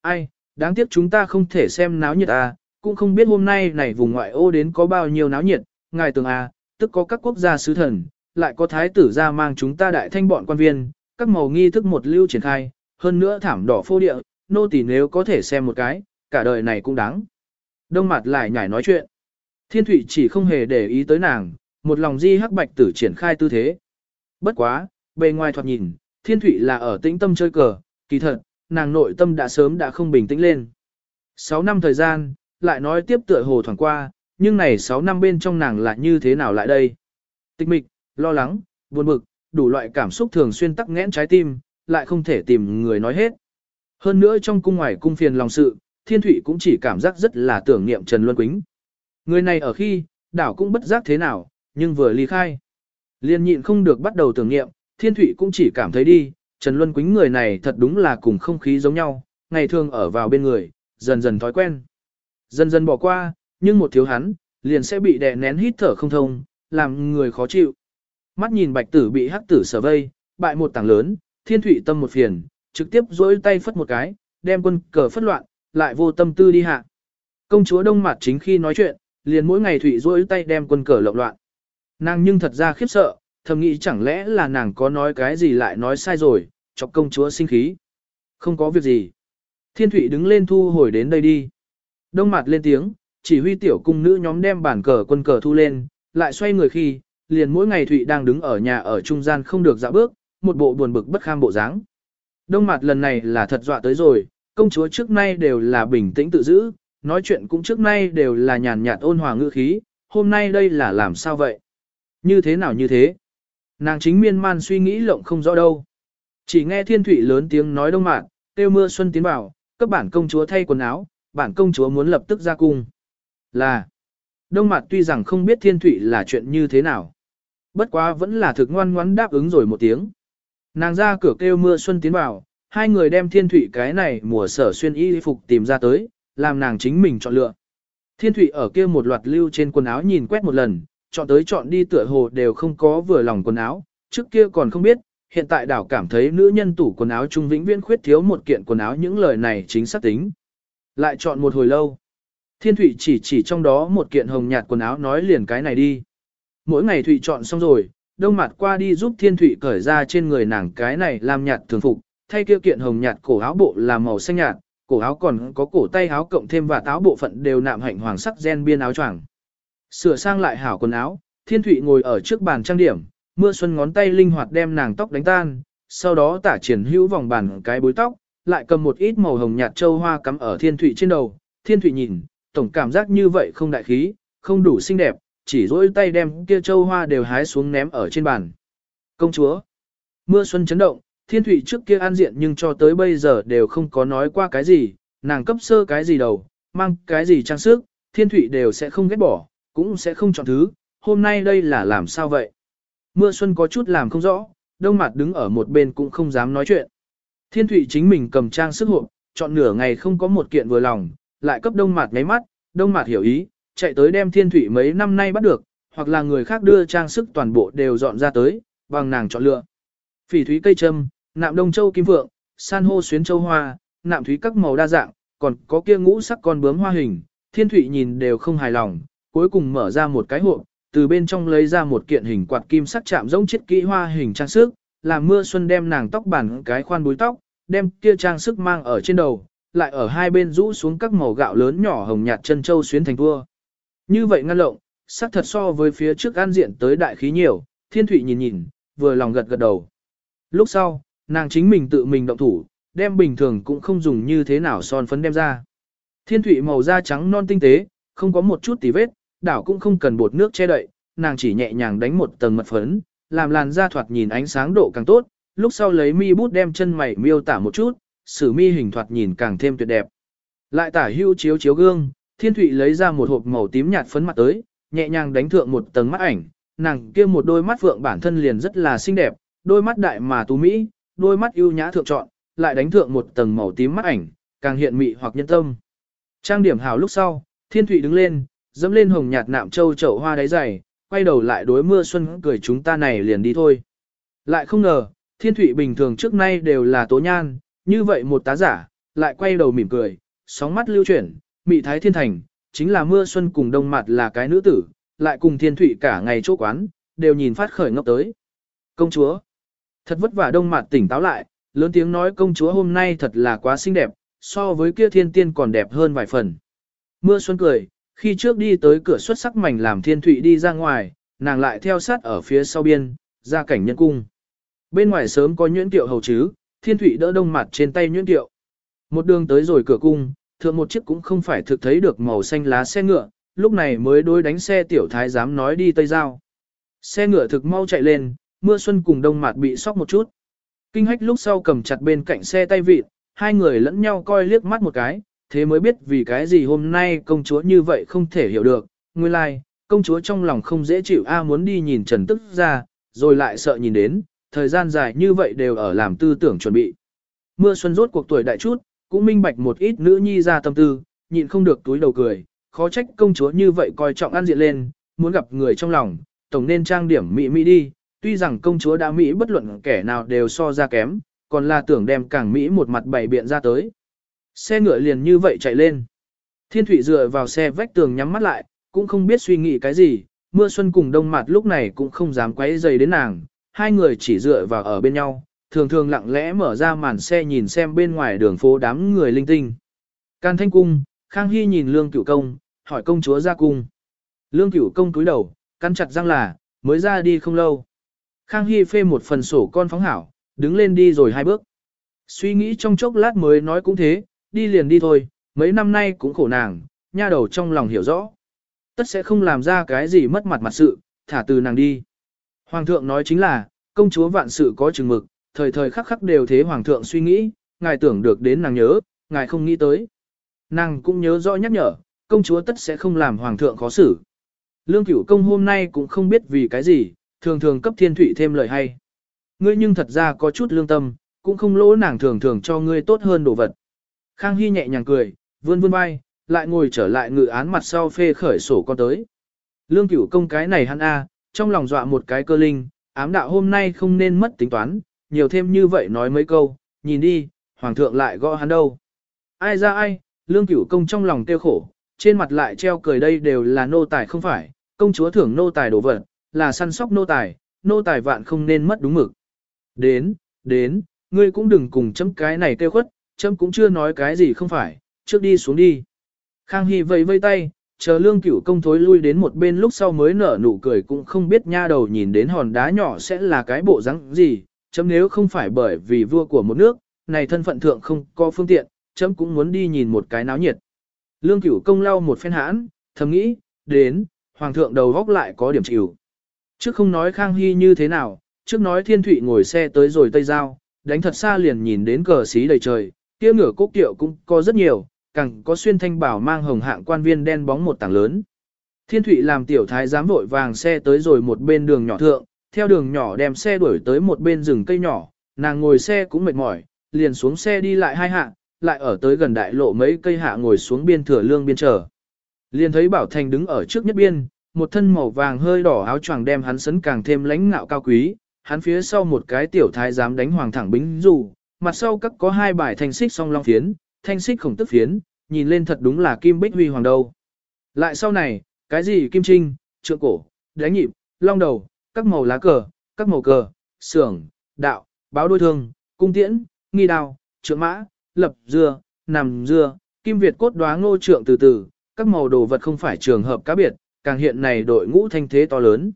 Speaker 1: Ai, đáng tiếc chúng ta không thể xem náo nhiệt à, cũng không biết hôm nay này vùng ngoại ô đến có bao nhiêu náo nhiệt, ngài tường à, tức có các quốc gia sứ thần, lại có thái tử ra mang chúng ta đại thanh bọn quan viên, các màu nghi thức một lưu triển khai, hơn nữa thảm đỏ phô địa, nô tỳ nếu có thể xem một cái, cả đời này cũng đáng. Đông mặt lại nhảy nói chuyện. Thiên Thụy chỉ không hề để ý tới nàng, một lòng di hắc bạch tử triển khai tư thế. Bất quá, bề ngoài thoạt nhìn, Thiên Thụy là ở tĩnh tâm chơi cờ, kỳ thật, nàng nội tâm đã sớm đã không bình tĩnh lên. 6 năm thời gian, lại nói tiếp tựa hồ thoảng qua, nhưng này 6 năm bên trong nàng là như thế nào lại đây? Tịch mịch, lo lắng, buồn bực, đủ loại cảm xúc thường xuyên tắc nghẽn trái tim, lại không thể tìm người nói hết. Hơn nữa trong cung ngoài cung phiền lòng sự, Thiên Thụy cũng chỉ cảm giác rất là tưởng niệm Trần Luân Quýnh. Người này ở khi, đảo cũng bất giác thế nào, nhưng vừa ly khai. Liên nhịn không được bắt đầu tưởng niệm, Thiên Thụy cũng chỉ cảm thấy đi, Trần Luân Quýnh người này thật đúng là cùng không khí giống nhau, ngày thường ở vào bên người, dần dần thói quen. Dần dần bỏ qua, nhưng một thiếu hắn, liền sẽ bị đè nén hít thở không thông, làm người khó chịu. Mắt nhìn bạch tử bị hắc tử sở vây, bại một tảng lớn, Thiên Thụy tâm một phiền, trực tiếp dối tay phất một cái, đem quân cờ phất loạn, lại vô tâm tư đi hạ. Công chúa Đông Mạt chính khi nói chuyện, liền mỗi ngày Thụy duỗi tay đem quân cờ lộn loạn. Nàng nhưng thật ra khiếp sợ, thầm nghĩ chẳng lẽ là nàng có nói cái gì lại nói sai rồi, chọc công chúa sinh khí. Không có việc gì. Thiên Thụy đứng lên thu hồi đến đây đi. Đông mặt lên tiếng, chỉ huy tiểu cung nữ nhóm đem bản cờ quân cờ thu lên, lại xoay người khi, liền mỗi ngày Thụy đang đứng ở nhà ở trung gian không được dạo bước, một bộ buồn bực bất kham bộ dáng. Đông mặt lần này là thật dọa tới rồi, công chúa trước nay đều là bình tĩnh tự giữ, nói chuyện cũng trước nay đều là nhàn nhạt ôn hòa ngữ khí, hôm nay đây là làm sao vậy? Như thế nào như thế? Nàng chính miên man suy nghĩ lộng không rõ đâu. Chỉ nghe thiên thủy lớn tiếng nói đông mạn, tiêu mưa xuân tiến vào, cấp bản công chúa thay quần áo, bản công chúa muốn lập tức ra cung. Là, đông mạn tuy rằng không biết thiên thủy là chuyện như thế nào. Bất quá vẫn là thực ngoan ngoãn đáp ứng rồi một tiếng. Nàng ra cửa kêu mưa xuân tiến vào, hai người đem thiên thủy cái này mùa sở xuyên y phục tìm ra tới, làm nàng chính mình chọn lựa. Thiên Thụy ở kia một loạt lưu trên quần áo nhìn quét một lần, chọn tới chọn đi tựa hồ đều không có vừa lòng quần áo, trước kia còn không biết, hiện tại đảo cảm thấy nữ nhân tủ quần áo trung vĩnh viễn khuyết thiếu một kiện quần áo những lời này chính xác tính. Lại chọn một hồi lâu. Thiên Thụy chỉ chỉ trong đó một kiện hồng nhạt quần áo nói liền cái này đi. Mỗi ngày Thụy chọn xong rồi, đông mặt qua đi giúp Thiên Thụy cởi ra trên người nàng cái này làm nhạt thường phục, thay kia kiện hồng nhạt cổ áo bộ là màu xanh nhạt, cổ áo còn có cổ tay áo cộng thêm và táo bộ phận đều nạm hạnh hoàng sắc gen biên áo choàng. Sửa sang lại hảo quần áo, Thiên Thụy ngồi ở trước bàn trang điểm, mưa xuân ngón tay linh hoạt đem nàng tóc đánh tan, sau đó tả triển hữu vòng bàn cái bối tóc, lại cầm một ít màu hồng nhạt châu hoa cắm ở Thiên Thụy trên đầu. Thiên Thụy nhìn, tổng cảm giác như vậy không đại khí, không đủ xinh đẹp, chỉ dỗi tay đem kia châu hoa đều hái xuống ném ở trên bàn. Công chúa, mưa xuân chấn động, Thiên Thụy trước kia an diện nhưng cho tới bây giờ đều không có nói qua cái gì, nàng cấp sơ cái gì đầu, mang cái gì trang sức, Thiên Thụy đều sẽ không ghét bỏ, cũng sẽ không chọn thứ, hôm nay đây là làm sao vậy? Mưa xuân có chút làm không rõ, đông mặt đứng ở một bên cũng không dám nói chuyện. Thiên Thụy chính mình cầm trang sức hộp, chọn nửa ngày không có một kiện vừa lòng, lại cấp đông mặt ngáy mắt, đông mặt hiểu ý, chạy tới đem Thiên Thụy mấy năm nay bắt được, hoặc là người khác đưa trang sức toàn bộ đều dọn ra tới, bằng nàng chọn lựa. Phỉ thúy cây trâm, nạm đông châu kim vượng, san hô xuyến châu hoa, nạm thúy các màu đa dạng, còn có kia ngũ sắc con bướm hoa hình, Thiên Thụy nhìn đều không hài lòng, cuối cùng mở ra một cái hộp, từ bên trong lấy ra một kiện hình quạt kim sắc chạm giống chiếc kỹ hoa hình trang sức, làm mưa xuân đem nàng tóc bản cái khoan búi tóc, đem kia trang sức mang ở trên đầu, lại ở hai bên rũ xuống các màu gạo lớn nhỏ hồng nhạt chân châu xuyến thành vua. Như vậy ngăn lộng, sắc thật so với phía trước an diện tới đại khí nhiều, thiên thủy nhìn nhìn, vừa lòng gật gật đầu. Lúc sau, nàng chính mình tự mình động thủ, đem bình thường cũng không dùng như thế nào son phấn đem ra. Thiên thủy màu da trắng non tinh tế, không có một chút tì vết, đảo cũng không cần bột nước che đậy, nàng chỉ nhẹ nhàng đánh một tầng mật phấn, làm làn da thoạt nhìn ánh sáng độ càng tốt, lúc sau lấy mi bút đem chân mày miêu tả một chút, sử mi hình thoạt nhìn càng thêm tuyệt đẹp. Lại tả hưu chiếu chiếu gương, thiên thụy lấy ra một hộp màu tím nhạt phấn mặt tới, nhẹ nhàng đánh thượng một tầng mắt ảnh, nàng kia một đôi mắt vượng bản thân liền rất là xinh đẹp, đôi mắt đại mà tú mỹ, đôi mắt ưu nhã thượng chọn, lại đánh thượng một tầng màu tím mắt ảnh, càng hiện mị hoặc nhân tâm. Trang điểm hào lúc sau, thiên thụy đứng lên, dẫm lên hồng nhạt nạm châu chậu hoa đáy dày, quay đầu lại đối mưa xuân cười chúng ta này liền đi thôi. Lại không ngờ, thiên Thụy bình thường trước nay đều là tố nhan, như vậy một tá giả, lại quay đầu mỉm cười, sóng mắt lưu chuyển, mị thái thiên thành, chính là mưa xuân cùng đông mặt là cái nữ tử, lại cùng thiên Thụy cả ngày chỗ quán, đều nhìn phát khởi ngốc tới. Công chúa, thật vất vả đông mặt tỉnh táo lại, lớn tiếng nói công chúa hôm nay thật là quá xinh đẹp, so với kia thiên tiên còn đẹp hơn vài phần. Mưa xuân cười, khi trước đi tới cửa xuất sắc mảnh làm thiên thụy đi ra ngoài, nàng lại theo sát ở phía sau biên, ra cảnh nhân cung. Bên ngoài sớm có nhuyễn tiệu hầu chứ, thiên thụy đỡ đông mặt trên tay nhuyễn tiệu. Một đường tới rồi cửa cung, thượng một chiếc cũng không phải thực thấy được màu xanh lá xe ngựa, lúc này mới đối đánh xe tiểu thái dám nói đi Tây Giao. Xe ngựa thực mau chạy lên, mưa xuân cùng đông mạt bị sóc một chút. Kinh hách lúc sau cầm chặt bên cạnh xe tay vịt, hai người lẫn nhau coi liếc mắt một cái, thế mới biết vì cái gì hôm nay công chúa như vậy không thể hiểu được. Nguyên lai, like, công chúa trong lòng không dễ chịu a muốn đi nhìn Trần Tức ra, rồi lại sợ nhìn đến, thời gian dài như vậy đều ở làm tư tưởng chuẩn bị. Mưa xuân rốt cuộc tuổi đại chút, cũng minh bạch một ít nữ nhi ra tâm tư, nhịn không được túi đầu cười, khó trách công chúa như vậy coi trọng ăn diện lên, muốn gặp người trong lòng, tổng nên trang điểm mị mị đi, tuy rằng công chúa đã mỹ bất luận kẻ nào đều so ra kém, còn là tưởng đem càng mỹ một mặt bày biện ra tới. Xe ngựa liền như vậy chạy lên. Thiên Thụy dựa vào xe vách tường nhắm mắt lại, cũng không biết suy nghĩ cái gì, mưa xuân cùng đông mặt lúc này cũng không dám quấy dày đến nàng, hai người chỉ dựa vào ở bên nhau, thường thường lặng lẽ mở ra màn xe nhìn xem bên ngoài đường phố đám người linh tinh. Can thanh cung, Khang Hy nhìn Lương Cửu Công, hỏi công chúa ra cung. Lương Cửu Công cúi đầu, căn chặt răng là, mới ra đi không lâu. Khang Hy phê một phần sổ con phóng hảo, đứng lên đi rồi hai bước. Suy nghĩ trong chốc lát mới nói cũng thế, đi liền đi thôi, mấy năm nay cũng khổ nàng, nha đầu trong lòng hiểu rõ. Tất sẽ không làm ra cái gì mất mặt mặt sự, thả từ nàng đi. Hoàng thượng nói chính là, công chúa vạn sự có chừng mực, thời thời khắc khắc đều thế hoàng thượng suy nghĩ, ngài tưởng được đến nàng nhớ, ngài không nghĩ tới. Nàng cũng nhớ rõ nhắc nhở, công chúa tất sẽ không làm hoàng thượng khó xử. Lương cửu công hôm nay cũng không biết vì cái gì, thường thường cấp thiên thủy thêm lời hay. Ngươi nhưng thật ra có chút lương tâm, cũng không lỗ nàng thường thường cho ngươi tốt hơn đồ vật. Khang Hy nhẹ nhàng cười, vươn vươn vai, lại ngồi trở lại ngự án mặt sau phê khởi sổ con tới. Lương cửu công cái này hắn a, trong lòng dọa một cái cơ linh, ám đạo hôm nay không nên mất tính toán, nhiều thêm như vậy nói mấy câu, nhìn đi, hoàng thượng lại gõ hắn đâu. Ai ra ai, lương cửu công trong lòng tiêu khổ, trên mặt lại treo cười đây đều là nô tài không phải, công chúa thưởng nô tài đổ vật, là săn sóc nô tài, nô tài vạn không nên mất đúng mực. Đến, đến, ngươi cũng đừng cùng chấm cái này kêu khuất, chấm cũng chưa nói cái gì không phải, trước đi xuống đi. Khang Hy vẫy vây tay, chờ lương cửu công thối lui đến một bên lúc sau mới nở nụ cười cũng không biết nha đầu nhìn đến hòn đá nhỏ sẽ là cái bộ rắn gì, chấm nếu không phải bởi vì vua của một nước, này thân phận thượng không có phương tiện, chấm cũng muốn đi nhìn một cái náo nhiệt. Lương cửu công lau một phen hãn, thầm nghĩ, đến, hoàng thượng đầu góc lại có điểm chịu. Trước không nói Khang Hy như thế nào, trước nói Thiên Thụy ngồi xe tới rồi Tây Giao, đánh thật xa liền nhìn đến cờ xí đầy trời, kia ngửa cốc tiệu cũng có rất nhiều, càng có xuyên thanh bảo mang hồng hạng quan viên đen bóng một tảng lớn. Thiên Thụy làm tiểu thái giám vội vàng xe tới rồi một bên đường nhỏ thượng, theo đường nhỏ đem xe đuổi tới một bên rừng cây nhỏ, nàng ngồi xe cũng mệt mỏi, liền xuống xe đi lại hai hạ, lại ở tới gần đại lộ mấy cây hạ ngồi xuống biên thừa lương biên chờ. Liền thấy Bảo Thành đứng ở trước nhất biên, một thân màu vàng hơi đỏ áo choàng đem hắn sấn càng thêm lãnh ngạo cao quý, hắn phía sau một cái tiểu thái giám đánh hoàng thẳng bính dù, mặt sau các có hai bài thanh xích song long phiến, thanh xích khổng tức phiến, nhìn lên thật đúng là kim bích huy hoàng đâu. Lại sau này, cái gì kim trinh, trượng cổ, đánh nhịp, long đầu, các màu lá cờ, các màu cờ, sưởng, đạo, báo đôi thương, cung tiễn, nghi đao, trượng mã, lập dưa, nằm dưa, kim việt cốt đoá ngô trượng từ từ, các màu đồ vật không phải trường hợp cá biệt, càng hiện này đội ngũ thanh thế to lớn.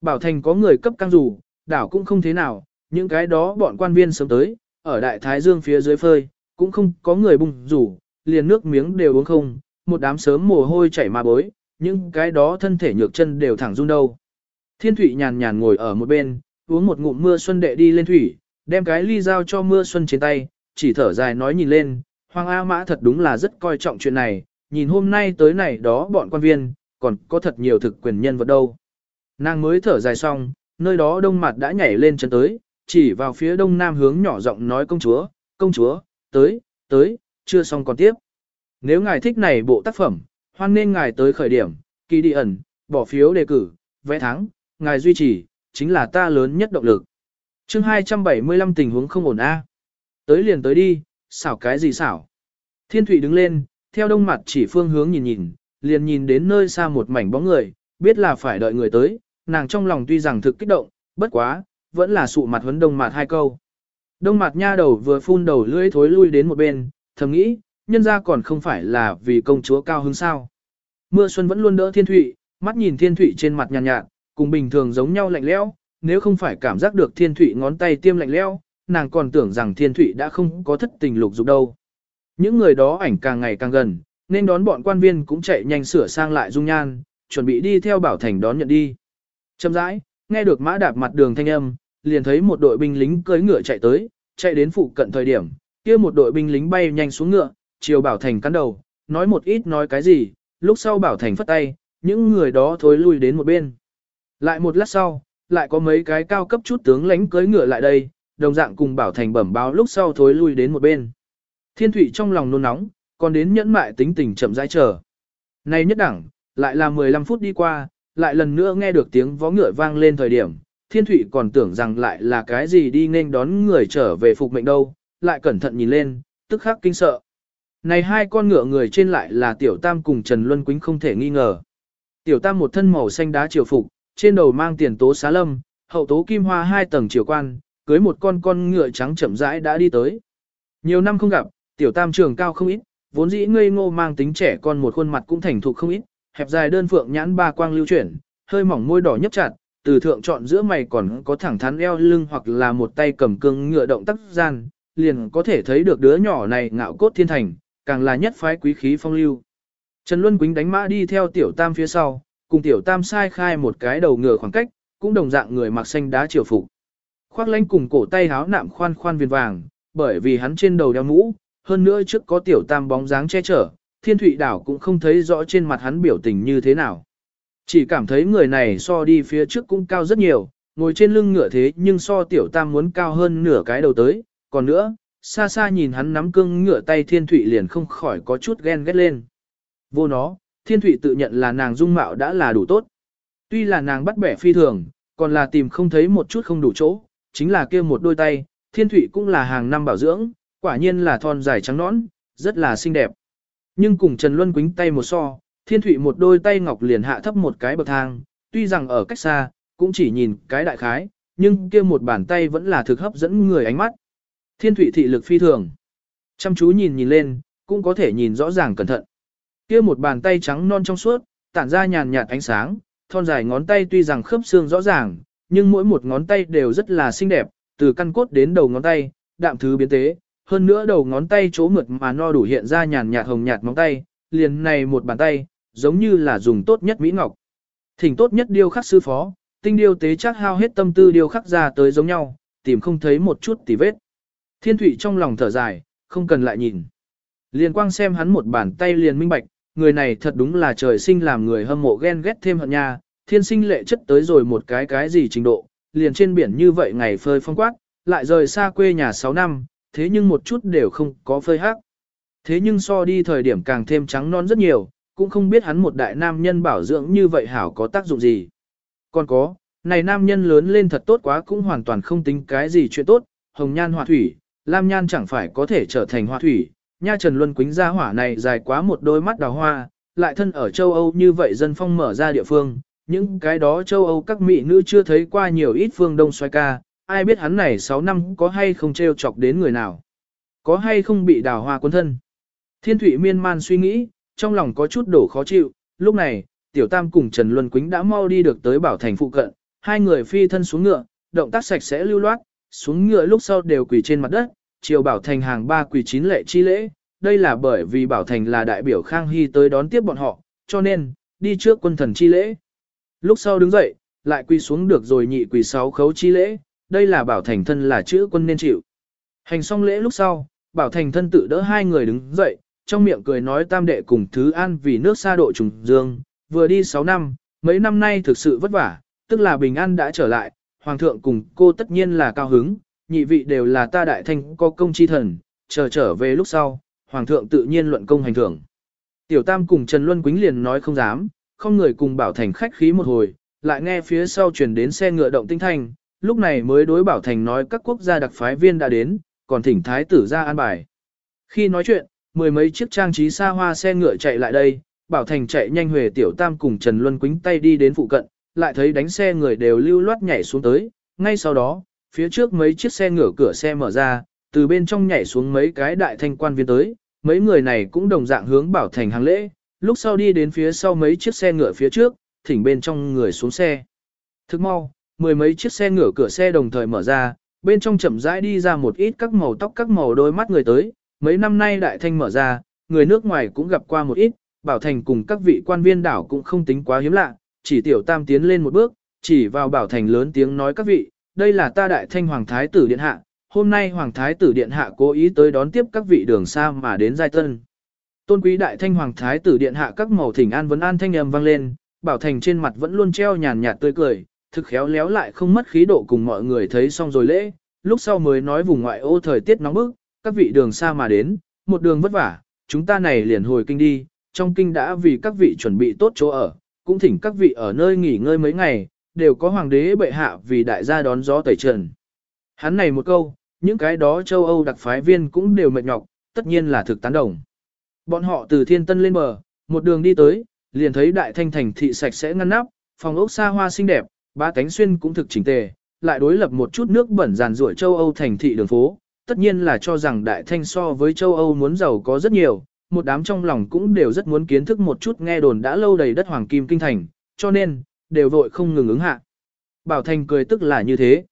Speaker 1: Bảo thành có người cấp căng dù, đảo cũng không thế nào, những cái đó bọn quan viên sớm tới, ở đại thái dương phía dưới phơi, cũng không có người bùng rủ, liền nước miếng đều uống không, một đám sớm mồ hôi chảy mà bối, những cái đó thân thể nhược chân đều thẳng run đâu. Thiên thủy nhàn nhàn ngồi ở một bên, uống một ngụm mưa xuân đệ đi lên thủy, đem cái ly dao cho mưa xuân trên tay, chỉ thở dài nói nhìn lên, Hoàng A Mã thật đúng là rất coi trọng chuyện này, nhìn hôm nay tới này đó bọn quan viên, còn có thật nhiều thực quyền nhân vật đâu. Nàng mới thở dài xong, nơi đó đông mặt đã nhảy lên chân tới, chỉ vào phía đông nam hướng nhỏ giọng nói công chúa, công chúa, tới, tới, chưa xong còn tiếp. Nếu ngài thích này bộ tác phẩm, hoan nên ngài tới khởi điểm, kỳ đi ẩn, bỏ phiếu đề cử, vẽ thắng, ngài duy trì, chính là ta lớn nhất động lực. chương 275 tình huống không ổn a Tới liền tới đi, xảo cái gì xảo. Thiên thủy đứng lên, theo đông mặt chỉ phương hướng nhìn nhìn, liền nhìn đến nơi xa một mảnh bóng người, biết là phải đợi người tới, nàng trong lòng tuy rằng thực kích động, bất quá, vẫn là sụ mặt huấn đông mặt hai câu. Đông mặt nha đầu vừa phun đầu lưỡi thối lui đến một bên, thầm nghĩ, nhân ra còn không phải là vì công chúa cao hứng sao. Mưa xuân vẫn luôn đỡ thiên thụy, mắt nhìn thiên thụy trên mặt nhàn nhạt, nhạt, cùng bình thường giống nhau lạnh lẽo, nếu không phải cảm giác được thiên thụy ngón tay tiêm lạnh lẽo, nàng còn tưởng rằng thiên thụy đã không có thất tình lục dục đâu. Những người đó ảnh càng ngày càng gần, nên đón bọn quan viên cũng chạy nhanh sửa sang lại dung nhan, chuẩn bị đi theo bảo thành đón nhận đi. Chậm rãi, nghe được mã đạp mặt đường thanh âm, liền thấy một đội binh lính cưỡi ngựa chạy tới, chạy đến phụ cận thời điểm, kia một đội binh lính bay nhanh xuống ngựa, chiều bảo thành cắn đầu, nói một ít nói cái gì, lúc sau bảo thành phất tay, những người đó thối lui đến một bên. Lại một lát sau, lại có mấy cái cao cấp chút tướng lãnh cưỡi ngựa lại đây, đồng dạng cùng bảo thành bẩm báo lúc sau thối lui đến một bên. Thiên thủy trong lòng nôn nóng, còn đến nhẫn mại tính tình chậm rãi chờ. nay nhất đẳng, lại là 15 phút đi qua, lại lần nữa nghe được tiếng vó ngựa vang lên thời điểm, thiên thủy còn tưởng rằng lại là cái gì đi nên đón người trở về phục mệnh đâu, lại cẩn thận nhìn lên, tức khắc kinh sợ. Này hai con ngựa người trên lại là tiểu tam cùng Trần Luân Quýnh không thể nghi ngờ. Tiểu tam một thân màu xanh đá triều phục, trên đầu mang tiền tố xá lâm, hậu tố kim hoa hai tầng triều quan, cưới một con con ngựa trắng chậm rãi đã đi tới. Nhiều năm không gặp, tiểu tam trường cao không ít, vốn dĩ ngây ngô mang tính trẻ con một khuôn mặt cũng thành thục không ít, hẹp dài đơn phượng nhãn ba quang lưu chuyển, hơi mỏng môi đỏ nhấp chặt, từ thượng chọn giữa mày còn có thẳng thắn eo lưng hoặc là một tay cầm cương ngựa động tác gian, liền có thể thấy được đứa nhỏ này ngạo cốt thiên thành, càng là nhất phái quý khí phong lưu. Trần Luân Quýnh đánh mã đi theo tiểu tam phía sau, cùng tiểu tam sai khai một cái đầu ngựa khoảng cách, cũng đồng dạng người mặc xanh đá triều phục. Khoác lanh cùng cổ tay háo nạm khoan khoan viền vàng, bởi vì hắn trên đầu đeo mũ, hơn nữa trước có tiểu tam bóng dáng che chở, thiên thụy đảo cũng không thấy rõ trên mặt hắn biểu tình như thế nào. Chỉ cảm thấy người này so đi phía trước cũng cao rất nhiều, ngồi trên lưng ngựa thế nhưng so tiểu tam muốn cao hơn nửa cái đầu tới, còn nữa, xa xa nhìn hắn nắm cương ngựa tay thiên thụy liền không khỏi có chút ghen ghét lên. Vô nó, thiên thụy tự nhận là nàng dung mạo đã là đủ tốt. Tuy là nàng bắt bẻ phi thường, còn là tìm không thấy một chút không đủ chỗ, chính là kia một đôi tay, thiên thụy cũng là hàng năm bảo dưỡng, quả nhiên là thon dài trắng nõn, rất là xinh đẹp. Nhưng cùng Trần Luân quính tay một so, thiên thụy một đôi tay ngọc liền hạ thấp một cái bậc thang, tuy rằng ở cách xa, cũng chỉ nhìn cái đại khái, nhưng kia một bàn tay vẫn là thực hấp dẫn người ánh mắt. Thiên thụy thị lực phi thường. Chăm chú nhìn nhìn lên, cũng có thể nhìn rõ ràng cẩn thận. Kia một bàn tay trắng non trong suốt, tản ra nhàn nhạt ánh sáng, thon dài ngón tay tuy rằng khớp xương rõ ràng, nhưng mỗi một ngón tay đều rất là xinh đẹp, từ căn cốt đến đầu ngón tay, đạm thứ biến tế, hơn nữa đầu ngón tay chỗ mượt mà no đủ hiện ra nhàn nhạt hồng nhạt móng tay, liền này một bàn tay, giống như là dùng tốt nhất mỹ ngọc. Thỉnh tốt nhất điêu khắc sư phó, tinh điêu tế chắc hao hết tâm tư điêu khắc ra tới giống nhau, tìm không thấy một chút tì vết. Thiên thủy trong lòng thở dài, không cần lại nhìn. Liền quang xem hắn một bàn tay liền minh bạch, người này thật đúng là trời sinh làm người hâm mộ ghen ghét thêm hận nha, thiên sinh lệ chất tới rồi một cái cái gì trình độ, liền trên biển như vậy ngày phơi phong quát, lại rời xa quê nhà 6 năm, thế nhưng một chút đều không có phơi hắc. Thế nhưng so đi thời điểm càng thêm trắng non rất nhiều, cũng không biết hắn một đại nam nhân bảo dưỡng như vậy hảo có tác dụng gì. Còn có, này nam nhân lớn lên thật tốt quá cũng hoàn toàn không tính cái gì chuyện tốt, hồng nhan hỏa thủy, lam nhan chẳng phải có thể trở thành hỏa thủy, nha Trần Luân Quýnh gia hỏa này dài quá một đôi mắt đào hoa, lại thân ở châu Âu như vậy dân phong mở ra địa phương, những cái đó châu Âu các mỹ nữ chưa thấy qua nhiều ít phương đông xoay ca, ai biết hắn này 6 năm có hay không treo chọc đến người nào, có hay không bị đào hoa quân thân. Thiên Thụy miên man suy nghĩ, trong lòng có chút đổ khó chịu, lúc này, Tiểu Tam cùng Trần Luân Quýnh đã mau đi được tới bảo thành phụ cận, hai người phi thân xuống ngựa, động tác sạch sẽ lưu loát, xuống ngựa lúc sau đều quỳ trên mặt đất, chiều bảo thành hàng ba quỳ chín lệ chi lễ, đây là bởi vì bảo thành là đại biểu Khang Hy tới đón tiếp bọn họ, cho nên, đi trước quân thần chi lễ. Lúc sau đứng dậy, lại quỳ xuống được rồi nhị quỳ sáu khấu chi lễ, đây là bảo thành thân là chữ quân nên chịu. Hành xong lễ lúc sau, bảo thành thân tự đỡ hai người đứng dậy, trong miệng cười nói tam đệ cùng thứ an vì nước xa độ trùng dương, vừa đi 6 năm, mấy năm nay thực sự vất vả, tức là bình an đã trở lại, hoàng thượng cùng cô tất nhiên là cao hứng, nhị vị đều là ta đại thanh có công chi thần, chờ trở về lúc sau, hoàng thượng tự nhiên luận công hành thưởng. Tiểu tam cùng Trần Luân Quýnh liền nói không dám, không người cùng bảo thành khách khí một hồi, lại nghe phía sau truyền đến xe ngựa động tinh thanh, lúc này mới đối bảo thành nói các quốc gia đặc phái viên đã đến, còn thỉnh thái tử ra an bài. Khi nói chuyện, mười mấy chiếc trang trí xa hoa xe ngựa chạy lại đây, bảo thành chạy nhanh huề tiểu tam cùng Trần Luân Quýnh tay đi đến phụ cận, lại thấy đánh xe người đều lưu loát nhảy xuống tới, ngay sau đó, phía trước mấy chiếc xe ngựa cửa xe mở ra, từ bên trong nhảy xuống mấy cái đại thanh quan viên tới, mấy người này cũng đồng dạng hướng bảo thành hàng lễ, lúc sau đi đến phía sau mấy chiếc xe ngựa phía trước, thỉnh bên trong người xuống xe. Thức mau, mười mấy chiếc xe ngửa cửa xe đồng thời mở ra, bên trong chậm rãi đi ra một ít các màu tóc các màu đôi mắt người tới, mấy năm nay đại thanh mở ra, người nước ngoài cũng gặp qua một ít, bảo thành cùng các vị quan viên đảo cũng không tính quá hiếm lạ, chỉ tiểu tam tiến lên một bước, chỉ vào bảo thành lớn tiếng nói các vị, đây là ta đại thanh hoàng thái tử điện hạ, hôm nay Hoàng Thái tử Điện Hạ cố ý tới đón tiếp các vị đường xa mà đến Giai Tân. Tôn quý đại thanh Hoàng Thái tử Điện Hạ các màu thỉnh an vấn an thanh âm vang lên, Bảo Thành trên mặt vẫn luôn treo nhàn nhạt tươi cười, thực khéo léo lại không mất khí độ cùng mọi người thấy xong rồi lễ, lúc sau mới nói vùng ngoại ô thời tiết nóng bức, các vị đường xa mà đến, một đường vất vả, chúng ta này liền hồi kinh đi, trong kinh đã vì các vị chuẩn bị tốt chỗ ở, cũng thỉnh các vị ở nơi nghỉ ngơi mấy ngày, đều có hoàng đế bệ hạ vì đại gia đón gió tẩy trần. Hắn này một câu, những cái đó châu Âu đặc phái viên cũng đều mệt nhọc, tất nhiên là thực tán đồng. Bọn họ từ thiên tân lên bờ, một đường đi tới, liền thấy đại thanh thành thị sạch sẽ ngăn nắp, phòng ốc xa hoa xinh đẹp, ba cánh xuyên cũng thực chỉnh tề, lại đối lập một chút nước bẩn giàn ruổi châu Âu thành thị đường phố, tất nhiên là cho rằng đại thanh so với châu Âu muốn giàu có rất nhiều, một đám trong lòng cũng đều rất muốn kiến thức một chút nghe đồn đã lâu đầy đất hoàng kim kinh thành, cho nên, đều vội không ngừng ứng hạ. Bảo Thành cười tức là như thế.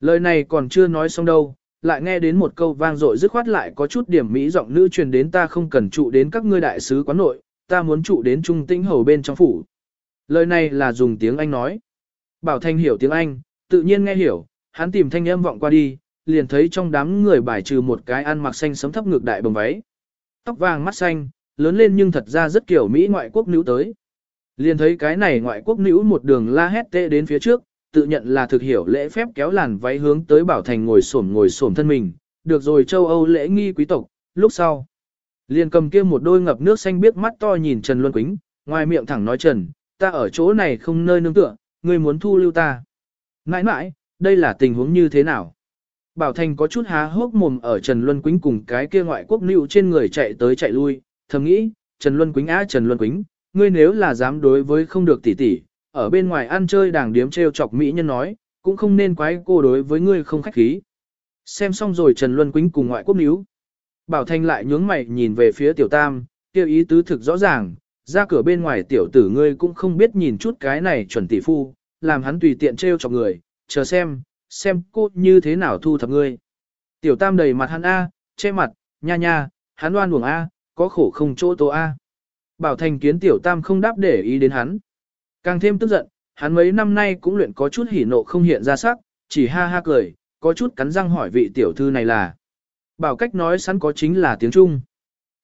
Speaker 1: Lời này còn chưa nói xong đâu, lại nghe đến một câu vang dội dứt khoát lại có chút điểm mỹ giọng nữ truyền đến ta không cần trụ đến các ngươi đại sứ quán nội, ta muốn trụ đến trung tĩnh hầu bên trong phủ. Lời này là dùng tiếng Anh nói. Bảo Thanh hiểu tiếng Anh, tự nhiên nghe hiểu, hắn tìm thanh âm vọng qua đi, liền thấy trong đám người bài trừ một cái ăn mặc xanh sấm thấp ngược đại bồng váy. Tóc vàng mắt xanh, lớn lên nhưng thật ra rất kiểu Mỹ ngoại quốc nữ tới. Liền thấy cái này ngoại quốc nữ một đường la hét tê đến phía trước, tự nhận là thực hiểu lễ phép kéo làn váy hướng tới Bảo Thành ngồi xổm ngồi xổm thân mình, được rồi châu Âu lễ nghi quý tộc, lúc sau. Liền cầm kia một đôi ngập nước xanh biết mắt to nhìn Trần Luân Quýnh, ngoài miệng thẳng nói Trần, ta ở chỗ này không nơi nương tựa, ngươi muốn thu lưu ta. Nãi nãi, đây là tình huống như thế nào? Bảo Thành có chút há hốc mồm ở Trần Luân Quýnh cùng cái kia ngoại quốc nữ trên người chạy tới chạy lui, thầm nghĩ, Trần Luân Quýnh á Trần Luân Quýnh, ngươi nếu là dám đối với không được tỷ tỷ, ở bên ngoài ăn chơi đàng điếm treo chọc mỹ nhân nói, cũng không nên quái cô đối với ngươi không khách khí. Xem xong rồi Trần Luân Quýnh cùng ngoại quốc níu. Bảo Thanh lại nhướng mày nhìn về phía tiểu tam, kêu ý tứ thực rõ ràng, ra cửa bên ngoài tiểu tử ngươi cũng không biết nhìn chút cái này chuẩn tỷ phu, làm hắn tùy tiện treo chọc người, chờ xem, xem cô như thế nào thu thập ngươi. Tiểu tam đầy mặt hắn A, che mặt, nha nha, hắn đoan buồng A, có khổ không chỗ tố A. Bảo Thành kiến tiểu tam không đáp để ý đến hắn. Càng thêm tức giận, hắn mấy năm nay cũng luyện có chút hỉ nộ không hiện ra sắc, chỉ ha ha cười, có chút cắn răng hỏi vị tiểu thư này là. Bảo cách nói sẵn có chính là tiếng Trung.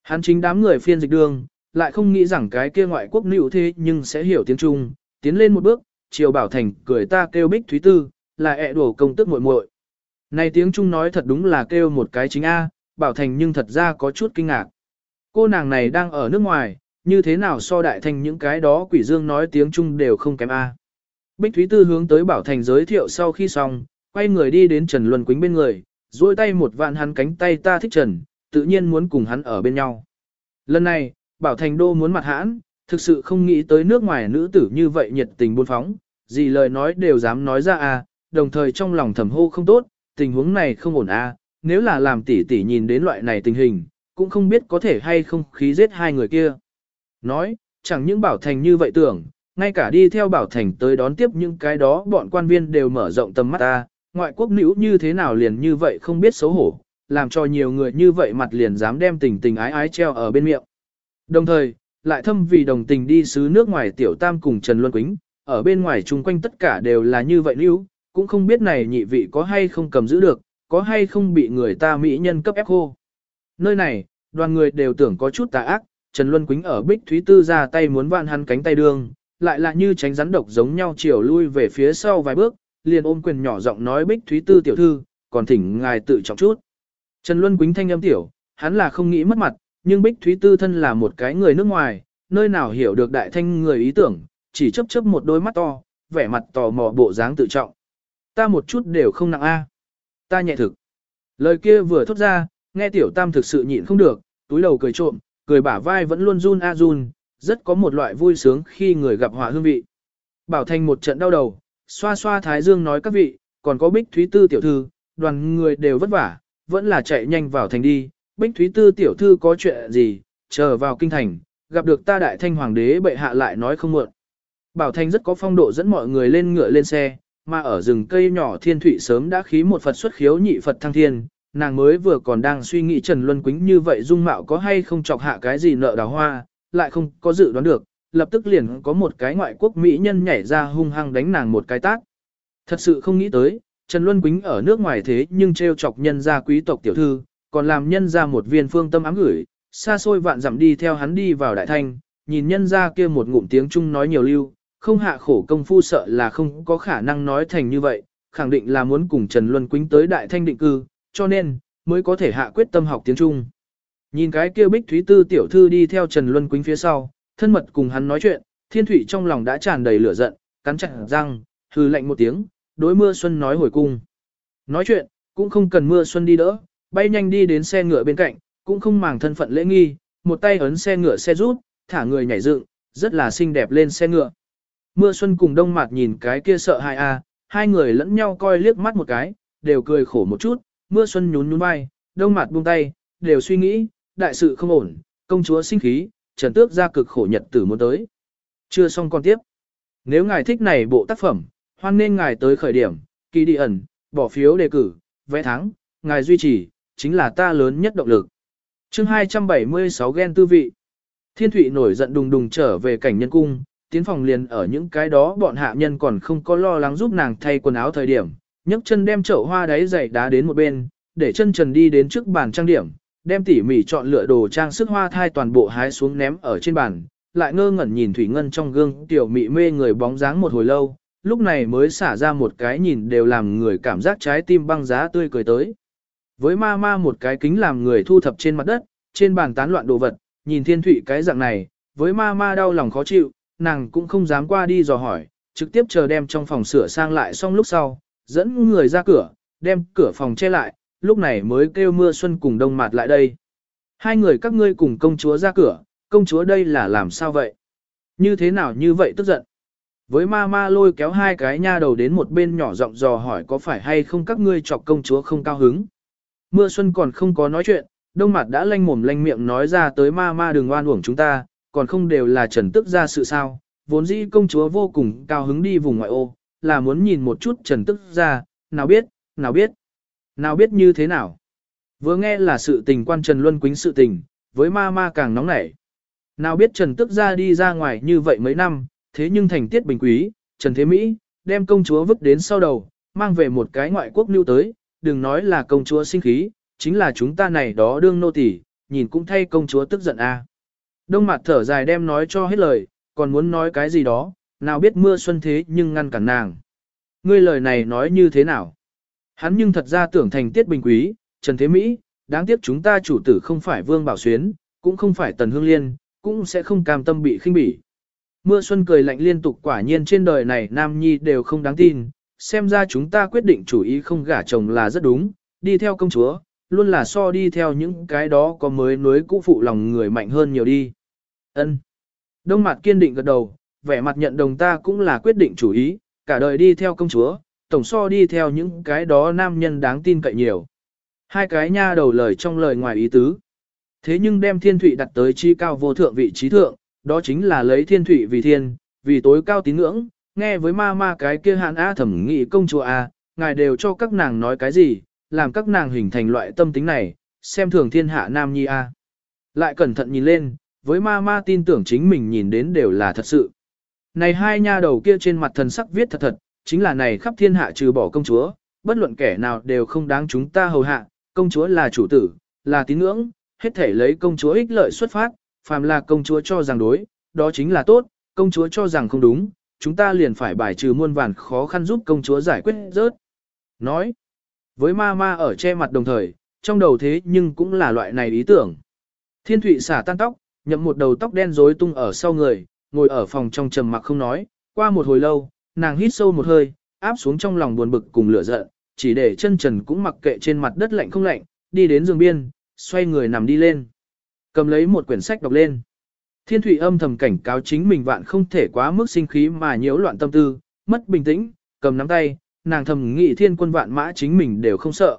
Speaker 1: Hắn chính đám người phiên dịch đường, lại không nghĩ rằng cái kia ngoại quốc nữ thế nhưng sẽ hiểu tiếng Trung, tiến lên một bước, triều Bảo Thành cười ta kêu bích thúy tư, là ẹ đổ công tức muội muội. Này tiếng Trung nói thật đúng là kêu một cái chính A, Bảo Thành nhưng thật ra có chút kinh ngạc. Cô nàng này đang ở nước ngoài, như thế nào so đại thành những cái đó quỷ dương nói tiếng Trung đều không kém A. Bích Thúy Tư hướng tới Bảo Thành giới thiệu sau khi xong, quay người đi đến Trần Luân Quýnh bên người, duỗi tay một vạn hắn cánh tay ta thích Trần, tự nhiên muốn cùng hắn ở bên nhau. Lần này, Bảo Thành đô muốn mặt hãn, thực sự không nghĩ tới nước ngoài nữ tử như vậy nhiệt tình buôn phóng, gì lời nói đều dám nói ra à? đồng thời trong lòng thầm hô không tốt, tình huống này không ổn à? nếu là làm tỷ tỷ nhìn đến loại này tình hình, cũng không biết có thể hay không khí giết hai người kia. Nói, chẳng những Bảo Thành như vậy tưởng, ngay cả đi theo Bảo Thành tới đón tiếp những cái đó bọn quan viên đều mở rộng tầm mắt ta, ngoại quốc nữ như thế nào liền như vậy không biết xấu hổ, làm cho nhiều người như vậy mặt liền dám đem tình tình ái ái treo ở bên miệng. Đồng thời, lại thâm vì đồng tình đi xứ nước ngoài tiểu tam cùng Trần Luân Quýnh, ở bên ngoài chung quanh tất cả đều là như vậy lưu, cũng không biết này nhị vị có hay không cầm giữ được, có hay không bị người ta mỹ nhân cấp ép khô. Nơi này, đoàn người đều tưởng có chút tà ác, Trần Luân Quýnh ở Bích Thúy Tư ra tay muốn vạn hắn cánh tay đường, lại là như tránh rắn độc giống nhau chiều lui về phía sau vài bước, liền ôm quyền nhỏ giọng nói Bích Thúy Tư tiểu thư, còn thỉnh ngài tự trọng chút. Trần Luân Quýnh thanh âm tiểu, hắn là không nghĩ mất mặt, nhưng Bích Thúy Tư thân là một cái người nước ngoài, nơi nào hiểu được đại thanh người ý tưởng, chỉ chấp chấp một đôi mắt to, vẻ mặt tò mò bộ dáng tự trọng. Ta một chút đều không nặng a, Ta nhẹ thực. Lời kia vừa thốt ra, nghe tiểu tam thực sự nhịn không được, túi đầu cười trộm, cười bả vai vẫn luôn run a run, rất có một loại vui sướng khi người gặp họa hương vị. Bảo Thanh một trận đau đầu, xoa xoa thái dương nói các vị, còn có Bích Thúy Tư tiểu thư, đoàn người đều vất vả, vẫn là chạy nhanh vào thành đi. Bích Thúy Tư tiểu thư có chuyện gì, chờ vào kinh thành, gặp được ta đại thanh hoàng đế bệ hạ lại nói không muộn. Bảo Thanh rất có phong độ dẫn mọi người lên ngựa lên xe, mà ở rừng cây nhỏ thiên thủy sớm đã khí một Phật xuất khiếu nhị Phật thăng thiên, nàng mới vừa còn đang suy nghĩ Trần Luân Quýnh như vậy dung mạo có hay không chọc hạ cái gì nợ đào hoa, lại không có dự đoán được, lập tức liền có một cái ngoại quốc mỹ nhân nhảy ra hung hăng đánh nàng một cái tát. Thật sự không nghĩ tới, Trần Luân Quýnh ở nước ngoài thế nhưng trêu chọc nhân gia quý tộc tiểu thư, còn làm nhân gia một viên phương tâm ám gửi, xa xôi vạn dặm đi theo hắn đi vào đại thanh, nhìn nhân gia kia một ngụm tiếng Trung nói nhiều lưu, không hạ khổ công phu sợ là không có khả năng nói thành như vậy, khẳng định là muốn cùng Trần Luân Quýnh tới đại thanh định cư, cho nên, mới có thể hạ quyết tâm học tiếng Trung. Nhìn cái kia bích thúy tư tiểu thư đi theo Trần Luân Quýnh phía sau, thân mật cùng hắn nói chuyện, thiên thủy trong lòng đã tràn đầy lửa giận, cắn chặt răng, hừ lạnh một tiếng, đối mưa xuân nói hồi cung. Nói chuyện, cũng không cần mưa xuân đi đỡ, bay nhanh đi đến xe ngựa bên cạnh, cũng không màng thân phận lễ nghi, một tay ấn xe ngựa xe rút, thả người nhảy dựng, rất là xinh đẹp lên xe ngựa. Mưa xuân cùng đông Mạt nhìn cái kia sợ hai a, à, hai người lẫn nhau coi liếc mắt một cái, đều cười khổ một chút, mưa xuân nhún nhún vai, đông Mạt buông tay, đều suy nghĩ, đại sự không ổn, công chúa sinh khí, trần tước ra cực khổ nhật tử muốn tới. Chưa xong con tiếp. Nếu ngài thích này bộ tác phẩm, hoan nên ngài tới khởi điểm, kỳ đi ẩn, bỏ phiếu đề cử, vẽ thắng, ngài duy trì, chính là ta lớn nhất động lực. chương 276 gen tư vị. Thiên Thụy nổi giận đùng đùng trở về cảnh nhân cung, tiến phòng liền ở những cái đó bọn hạ nhân còn không có lo lắng giúp nàng thay quần áo thời điểm, nhấc chân đem chậu hoa đáy giày đá đến một bên, để chân trần đi đến trước bàn trang điểm, đem tỉ mỉ chọn lựa đồ trang sức hoa thai toàn bộ hái xuống ném ở trên bàn, lại ngơ ngẩn nhìn Thủy Ngân trong gương tiểu mị mê người bóng dáng một hồi lâu, lúc này mới xả ra một cái nhìn đều làm người cảm giác trái tim băng giá tươi cười tới. Với ma ma một cái kính làm người thu thập trên mặt đất, trên bàn tán loạn đồ vật, nhìn thiên thủy cái dạng này, với ma ma đau lòng khó chịu, nàng cũng không dám qua đi dò hỏi, trực tiếp chờ đem trong phòng sửa sang lại xong lúc sau, dẫn người ra cửa, đem cửa phòng che lại, lúc này mới kêu mưa xuân cùng đông mặt lại đây. Hai người các ngươi cùng công chúa ra cửa, công chúa đây là làm sao vậy? Như thế nào như vậy tức giận? Với ma ma lôi kéo hai cái nha đầu đến một bên nhỏ giọng dò hỏi có phải hay không các ngươi chọc công chúa không cao hứng. Mưa xuân còn không có nói chuyện, đông mặt đã lanh mồm lanh miệng nói ra tới ma ma đừng oan uổng chúng ta, còn không đều là trần tức ra sự sao. Vốn dĩ công chúa vô cùng cao hứng đi vùng ngoại ô, là muốn nhìn một chút trần tức ra, nào biết, nào biết, nào biết như thế nào. Vừa nghe là sự tình quan Trần Luân Quýnh sự tình, với ma ma càng nóng nảy. Nào biết Trần tức ra đi ra ngoài như vậy mấy năm, thế nhưng thành tiết bình quý, Trần Thế Mỹ, đem công chúa vứt đến sau đầu, mang về một cái ngoại quốc lưu tới, đừng nói là công chúa sinh khí, chính là chúng ta này đó đương nô tỳ, nhìn cũng thay công chúa tức giận a. Đông mặt thở dài đem nói cho hết lời, còn muốn nói cái gì đó, nào biết mưa xuân thế nhưng ngăn cản nàng. Ngươi lời này nói như thế nào? Hắn nhưng thật ra tưởng thành tiết bình quý, Trần Thế Mỹ, đáng tiếc chúng ta chủ tử không phải Vương Bảo Xuyến, cũng không phải Tần Hương Liên, cũng sẽ không cam tâm bị khinh bỉ. Mưa xuân cười lạnh liên tục quả nhiên trên đời này nam nhi đều không đáng tin, xem ra chúng ta quyết định chủ ý không gả chồng là rất đúng, đi theo công chúa, luôn là so đi theo những cái đó có mới nối cũ phụ lòng người mạnh hơn nhiều đi. Ân. Đông mặt kiên định gật đầu, vẻ mặt nhận đồng ta cũng là quyết định chủ ý, cả đời đi theo công chúa, tổng so đi theo những cái đó nam nhân đáng tin cậy nhiều. Hai cái nha đầu lời trong lời ngoài ý tứ. Thế nhưng đem thiên thủy đặt tới chi cao vô thượng vị trí thượng, đó chính là lấy thiên thủy vì thiên, vì tối cao tín ngưỡng, nghe với ma ma cái kia hạn a thẩm nghị công chúa a, ngài đều cho các nàng nói cái gì, làm các nàng hình thành loại tâm tính này, xem thường thiên hạ nam nhi a. Lại cẩn thận nhìn lên, với ma ma tin tưởng chính mình nhìn đến đều là thật sự. Này hai nha đầu kia trên mặt thần sắc viết thật thật, chính là này khắp thiên hạ trừ bỏ công chúa, bất luận kẻ nào đều không đáng chúng ta hầu hạ, công chúa là chủ tử, là tín ngưỡng, hết thể lấy công chúa ích lợi xuất phát, phàm là công chúa cho rằng đối, đó chính là tốt, công chúa cho rằng không đúng, chúng ta liền phải bài trừ muôn vàn khó khăn giúp công chúa giải quyết rớt. Nói, với ma ma ở che mặt đồng thời, trong đầu thế nhưng cũng là loại này ý tưởng. Thiên thụy xả tan tóc, nhậm một đầu tóc đen rối tung ở sau người, ngồi ở phòng trong trầm mặc không nói, qua một hồi lâu, nàng hít sâu một hơi, áp xuống trong lòng buồn bực cùng lửa giận, chỉ để chân trần cũng mặc kệ trên mặt đất lạnh không lạnh, đi đến giường biên, xoay người nằm đi lên. Cầm lấy một quyển sách đọc lên. Thiên Thụy âm thầm cảnh cáo chính mình vạn không thể quá mức sinh khí mà nhiễu loạn tâm tư, mất bình tĩnh, cầm nắm tay, nàng thầm nghĩ thiên quân vạn mã chính mình đều không sợ.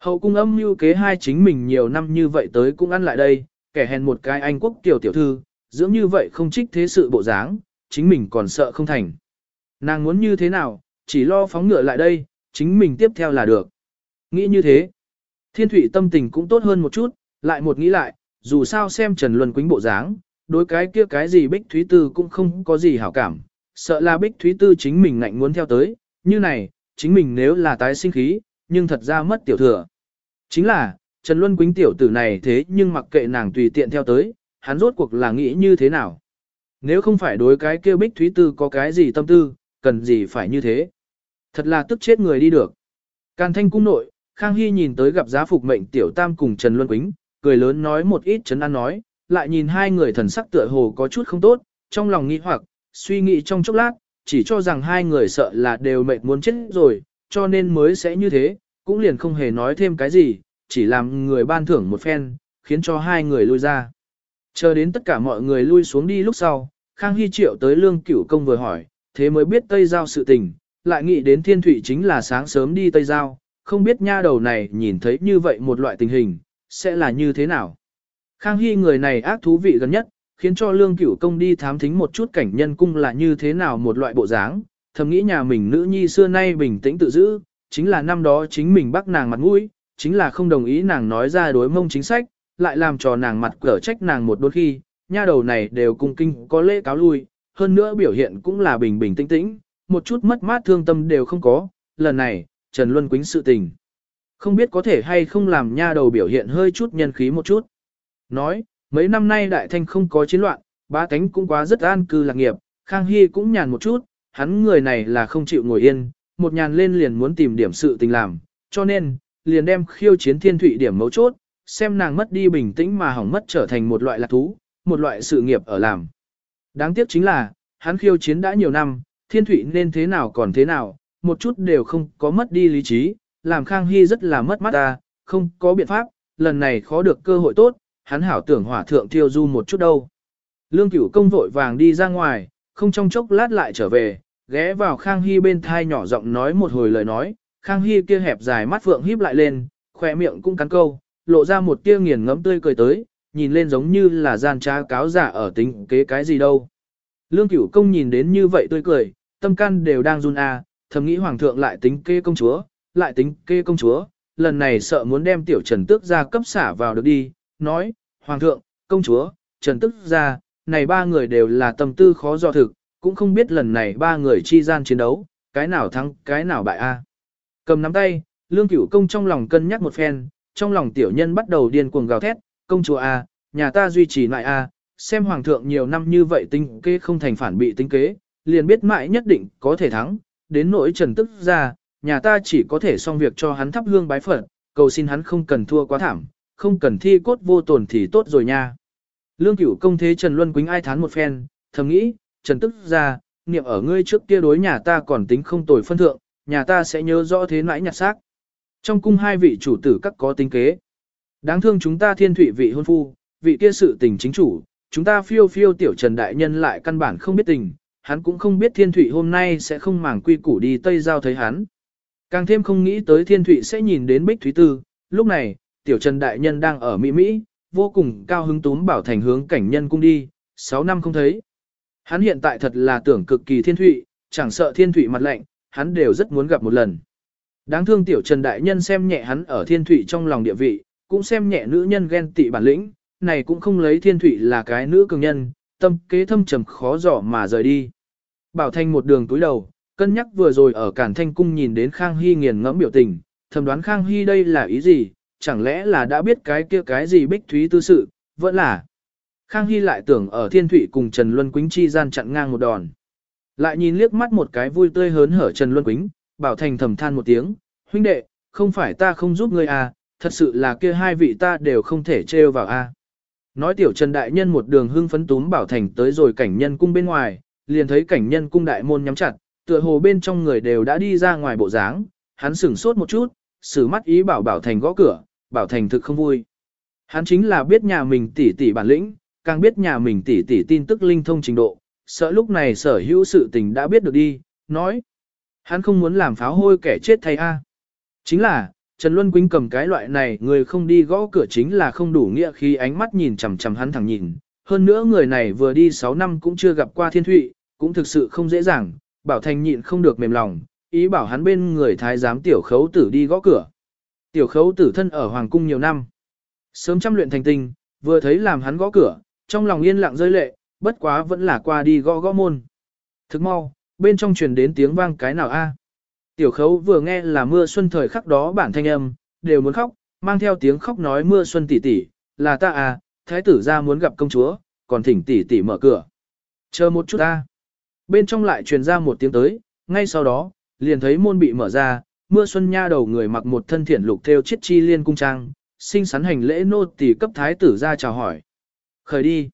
Speaker 1: Hậu cung âm mưu kế hai chính mình nhiều năm như vậy tới cũng ăn lại đây, kẻ hèn một cái anh quốc tiểu tiểu thư, dưỡng như vậy không trích thế sự bộ dáng, chính mình còn sợ không thành. Nàng muốn như thế nào, chỉ lo phóng ngựa lại đây, chính mình tiếp theo là được. Nghĩ như thế, thiên thủy tâm tình cũng tốt hơn một chút, lại một nghĩ lại, dù sao xem Trần Luân Quýnh bộ dáng, đối cái kia cái gì Bích Thúy Tư cũng không có gì hảo cảm, sợ là Bích Thúy Tư chính mình ngạnh muốn theo tới, như này, chính mình nếu là tái sinh khí, nhưng thật ra mất tiểu thừa. Chính là, Trần Luân Quýnh tiểu tử này thế nhưng mặc kệ nàng tùy tiện theo tới, hắn rốt cuộc là nghĩ như thế nào. Nếu không phải đối cái kia Bích Thúy Tư có cái gì tâm tư, cần gì phải như thế. Thật là tức chết người đi được. Càn thanh cung nội, Khang Hy nhìn tới gặp giá phục mệnh tiểu tam cùng Trần Luân Quýnh, cười lớn nói một ít chấn an nói, lại nhìn hai người thần sắc tựa hồ có chút không tốt, trong lòng nghĩ hoặc, suy nghĩ trong chốc lát, chỉ cho rằng hai người sợ là đều mệt muốn chết rồi, cho nên mới sẽ như thế, cũng liền không hề nói thêm cái gì, chỉ làm người ban thưởng một phen, khiến cho hai người lui ra. Chờ đến tất cả mọi người lui xuống đi lúc sau, Khang Hy triệu tới lương cửu công vừa hỏi, thế mới biết Tây Giao sự tình, lại nghĩ đến thiên Thụy chính là sáng sớm đi Tây Giao, không biết nha đầu này nhìn thấy như vậy một loại tình hình, sẽ là như thế nào. Khang Hy người này ác thú vị gần nhất, khiến cho lương cửu công đi thám thính một chút cảnh nhân cung là như thế nào một loại bộ dáng, thầm nghĩ nhà mình nữ nhi xưa nay bình tĩnh tự giữ, chính là năm đó chính mình bắt nàng mặt mũi, chính là không đồng ý nàng nói ra đối mông chính sách, lại làm cho nàng mặt cở trách nàng một đôi khi, nha đầu này đều cung kinh có lễ cáo lui, hơn nữa biểu hiện cũng là bình bình tĩnh tĩnh, một chút mất mát thương tâm đều không có, lần này, Trần Luân Quýnh sự tình. Không biết có thể hay không làm nha đầu biểu hiện hơi chút nhân khí một chút. Nói, mấy năm nay đại thanh không có chiến loạn, ba cánh cũng quá rất an cư lạc nghiệp, Khang Hy cũng nhàn một chút, hắn người này là không chịu ngồi yên, một nhàn lên liền muốn tìm điểm sự tình làm, cho nên, liền đem khiêu chiến thiên thụy điểm mấu chốt, xem nàng mất đi bình tĩnh mà hỏng mất trở thành một loại lạc thú, một loại sự nghiệp ở làm. Đáng tiếc chính là, hắn khiêu chiến đã nhiều năm, thiên thụy nên thế nào còn thế nào, một chút đều không có mất đi lý trí, làm Khang Hy rất là mất mắt ta, không có biện pháp, lần này khó được cơ hội tốt, hắn hảo tưởng hỏa thượng thiêu du một chút đâu. Lương cửu công vội vàng đi ra ngoài, không trong chốc lát lại trở về, ghé vào Khang Hy bên thai nhỏ giọng nói một hồi lời nói, Khang Hy kia hẹp dài mắt phượng híp lại lên, khỏe miệng cũng cắn câu, lộ ra một tia nghiền ngẫm tươi cười tới, nhìn lên giống như là gian trá cáo giả ở tính kế cái gì đâu. Lương cửu công nhìn đến như vậy tươi cười, tâm can đều đang run à, thầm nghĩ hoàng thượng lại tính kê công chúa, lại tính kê công chúa, lần này sợ muốn đem tiểu trần tước ra cấp xả vào được đi, nói, hoàng thượng, công chúa, trần tức ra, này ba người đều là tâm tư khó do thực, cũng không biết lần này ba người chi gian chiến đấu, cái nào thắng, cái nào bại a. Cầm nắm tay, lương cửu công trong lòng cân nhắc một phen, trong lòng tiểu nhân bắt đầu điên cuồng gào thét, công chúa a, nhà ta duy trì lại a, xem hoàng thượng nhiều năm như vậy tính kế không thành phản bị tính kế, liền biết mãi nhất định có thể thắng, đến nỗi trần tức ra, nhà ta chỉ có thể xong việc cho hắn thắp hương bái phật, cầu xin hắn không cần thua quá thảm, không cần thi cốt vô tổn thì tốt rồi nha. Lương cửu công thế Trần Luân Quýnh ai thán một phen, thầm nghĩ, Trần tức ra, niệm ở ngươi trước kia đối nhà ta còn tính không tồi phân thượng, nhà ta sẽ nhớ rõ thế nãi nhặt xác. Trong cung hai vị chủ tử các có tính kế. Đáng thương chúng ta thiên thủy vị hôn phu, vị kia sự tình chính chủ, chúng ta phiêu phiêu tiểu Trần Đại Nhân lại căn bản không biết tình, hắn cũng không biết thiên thủy hôm nay sẽ không màng quy củ đi Tây Giao thấy hắn. Càng thêm không nghĩ tới thiên thủy sẽ nhìn đến Bích Thúy Tư, lúc này, tiểu Trần Đại Nhân đang ở Mỹ Mỹ, vô cùng cao hứng túm bảo thành hướng cảnh nhân cung đi, 6 năm không thấy. Hắn hiện tại thật là tưởng cực kỳ thiên thụy, chẳng sợ thiên thụy mặt lạnh, hắn đều rất muốn gặp một lần. Đáng thương tiểu Trần Đại Nhân xem nhẹ hắn ở thiên thụy trong lòng địa vị, cũng xem nhẹ nữ nhân ghen tị bản lĩnh, này cũng không lấy thiên thụy là cái nữ cường nhân, tâm kế thâm trầm khó dò mà rời đi. Bảo Thanh một đường túi đầu, cân nhắc vừa rồi ở Cản Thanh Cung nhìn đến Khang Hy nghiền ngẫm biểu tình, thầm đoán Khang Hy đây là ý gì, chẳng lẽ là đã biết cái kia cái gì bích thúy tư sự, vẫn là. Khang Hy lại tưởng ở Thiên Thụy cùng Trần Luân Quýnh chi gian chặn ngang một đòn. Lại nhìn liếc mắt một cái vui tươi hớn hở Trần Luân Quýnh, Bảo Thành thầm than một tiếng, huynh đệ, không phải ta không giúp ngươi à, thật sự là kia hai vị ta đều không thể trêu vào a. À. Nói tiểu Trần Đại Nhân một đường hưng phấn túm Bảo Thành tới rồi cảnh nhân cung bên ngoài, liền thấy cảnh nhân cung đại môn nhắm chặt, tựa hồ bên trong người đều đã đi ra ngoài bộ dáng, hắn sửng sốt một chút, sử mắt ý bảo Bảo Thành gõ cửa, Bảo Thành thực không vui. Hắn chính là biết nhà mình tỷ tỷ bản lĩnh, càng biết nhà mình tỷ tỷ tin tức linh thông trình độ, sợ lúc này sở hữu sự tình đã biết được đi, nói. Hắn không muốn làm pháo hôi kẻ chết thay a. Chính là, Trần Luân Quýnh cầm cái loại này người không đi gõ cửa chính là không đủ nghĩa khi ánh mắt nhìn chằm chằm hắn thẳng nhìn. Hơn nữa người này vừa đi 6 năm cũng chưa gặp qua thiên thụy, cũng thực sự không dễ dàng, bảo thành nhịn không được mềm lòng, ý bảo hắn bên người thái giám tiểu khấu tử đi gõ cửa. Tiểu khấu tử thân ở hoàng cung nhiều năm. Sớm chăm luyện thành tinh, vừa thấy làm hắn gõ cửa, trong lòng yên lặng rơi lệ, bất quá vẫn là qua đi gõ gõ môn. Thức mau, bên trong truyền đến tiếng vang cái nào a? Tiểu khấu vừa nghe là mưa xuân thời khắc đó bản thanh âm, đều muốn khóc, mang theo tiếng khóc nói mưa xuân tỷ tỷ, là ta à, thái tử ra muốn gặp công chúa, còn thỉnh tỷ tỷ mở cửa. Chờ một chút ta. Bên trong lại truyền ra một tiếng tới, ngay sau đó, liền thấy môn bị mở ra, mưa xuân nha đầu người mặc một thân thiện lục theo chiết chi liên cung trang, sinh sắn hành lễ nô tỳ cấp thái tử ra chào hỏi. Khởi đi.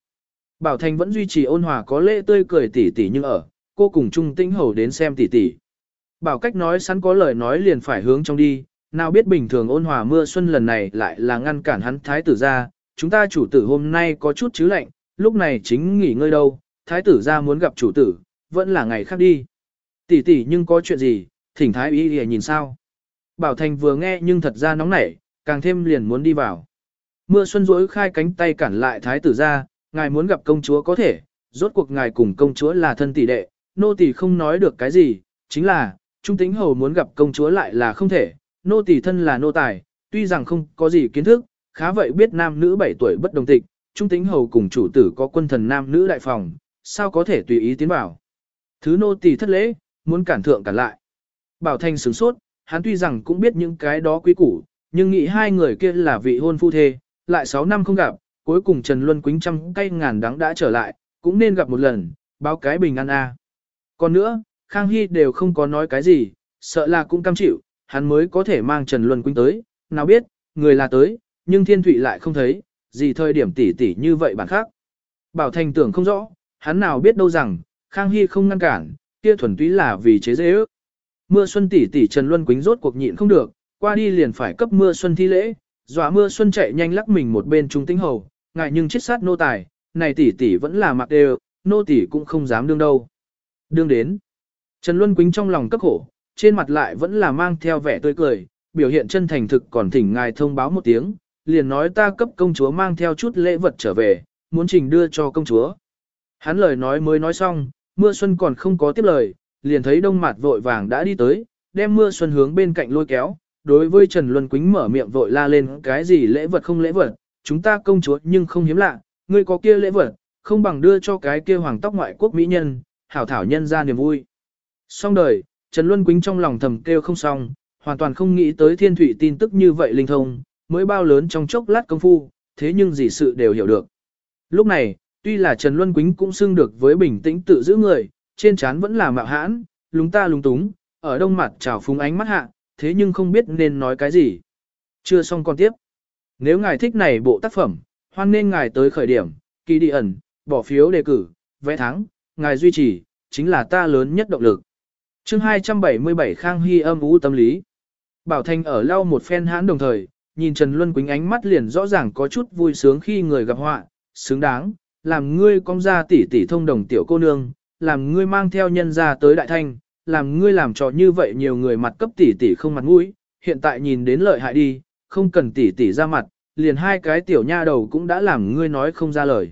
Speaker 1: Bảo Thành vẫn duy trì ôn hòa có lễ tươi cười tỉ tỉ nhưng ở, cô cùng Trung Tĩnh Hầu đến xem tỉ tỉ. Bảo cách nói sẵn có lời nói liền phải hướng trong đi, nào biết bình thường ôn hòa mưa xuân lần này lại là ngăn cản hắn thái tử ra, chúng ta chủ tử hôm nay có chút chứ lạnh, lúc này chính nghỉ ngơi đâu, thái tử ra muốn gặp chủ tử, vẫn là ngày khác đi. Tỷ tỷ nhưng có chuyện gì, thỉnh thái y để nhìn sao. Bảo Thành vừa nghe nhưng thật ra nóng nảy, càng thêm liền muốn đi vào. Mưa xuân rỗi khai cánh tay cản lại thái tử ra, ngài muốn gặp công chúa có thể, rốt cuộc ngài cùng công chúa là thân tỷ đệ, nô tỷ không nói được cái gì, chính là, trung tính hầu muốn gặp công chúa lại là không thể, nô tỷ thân là nô tài, tuy rằng không có gì kiến thức, khá vậy biết nam nữ 7 tuổi bất đồng tịch, trung tính hầu cùng chủ tử có quân thần nam nữ đại phòng, sao có thể tùy ý tiến vào. Thứ nô tỳ thất lễ, muốn cản thượng cản lại. Bảo Thanh sửng sốt, hắn tuy rằng cũng biết những cái đó quý củ, nhưng nghĩ hai người kia là vị hôn phu thê, lại 6 năm không gặp, cuối cùng Trần Luân Quýnh trăm cây ngàn đắng đã trở lại, cũng nên gặp một lần, báo cái bình an a. Còn nữa, Khang Hy đều không có nói cái gì, sợ là cũng cam chịu, hắn mới có thể mang Trần Luân Quýnh tới, nào biết, người là tới, nhưng Thiên Thụy lại không thấy, gì thời điểm tỉ tỉ như vậy bản khác. Bảo Thành tưởng không rõ, hắn nào biết đâu rằng, Khang Hy không ngăn cản, kia thuần túy là vì chế dễ ước. Mưa xuân tỷ tỷ Trần Luân Quýnh rốt cuộc nhịn không được, qua đi liền phải cấp mưa xuân thi lễ, dọa mưa xuân chạy nhanh lắc mình một bên trung tính hầu, ngại nhưng chết sát nô tài, này tỷ tỷ vẫn là mặc đều, nô tỷ cũng không dám đương đâu. Đương đến, Trần Luân Quýnh trong lòng cấp khổ, trên mặt lại vẫn là mang theo vẻ tươi cười, biểu hiện chân thành thực còn thỉnh ngài thông báo một tiếng, liền nói ta cấp công chúa mang theo chút lễ vật trở về, muốn trình đưa cho công chúa. Hắn lời nói mới nói xong, mưa xuân còn không có tiếp lời, liền thấy đông mặt vội vàng đã đi tới, đem mưa xuân hướng bên cạnh lôi kéo, đối với Trần Luân Quýnh mở miệng vội la lên cái gì lễ vật không lễ vật, chúng ta công chúa nhưng không hiếm lạ, ngươi có kia lễ vật, không bằng đưa cho cái kia hoàng tóc ngoại quốc mỹ nhân, hảo thảo nhân ra niềm vui. Xong đời, Trần Luân Quýnh trong lòng thầm kêu không xong, hoàn toàn không nghĩ tới thiên thủy tin tức như vậy linh thông, mới bao lớn trong chốc lát công phu, thế nhưng gì sự đều hiểu được. Lúc này, tuy là Trần Luân Quýnh cũng xưng được với bình tĩnh tự giữ người, trên trán vẫn là mạo hãn, lúng ta lúng túng, ở đông mặt trào phúng ánh mắt hạ, thế nhưng không biết nên nói cái gì. Chưa xong còn tiếp. Nếu ngài thích này bộ tác phẩm, hoan nên ngài tới khởi điểm, kỳ đi ẩn, bỏ phiếu đề cử, vẽ thắng, ngài duy trì, chính là ta lớn nhất động lực. chương 277 Khang Hy âm ú tâm lý. Bảo Thanh ở lau một phen hãn đồng thời, nhìn Trần Luân Quýnh ánh mắt liền rõ ràng có chút vui sướng khi người gặp họa, xứng đáng, làm ngươi công ra tỷ tỷ thông đồng tiểu cô nương, làm ngươi mang theo nhân ra tới đại thanh, làm ngươi làm trò như vậy nhiều người mặt cấp tỷ tỷ không mặt mũi, hiện tại nhìn đến lợi hại đi, không cần tỷ tỷ ra mặt, liền hai cái tiểu nha đầu cũng đã làm ngươi nói không ra lời.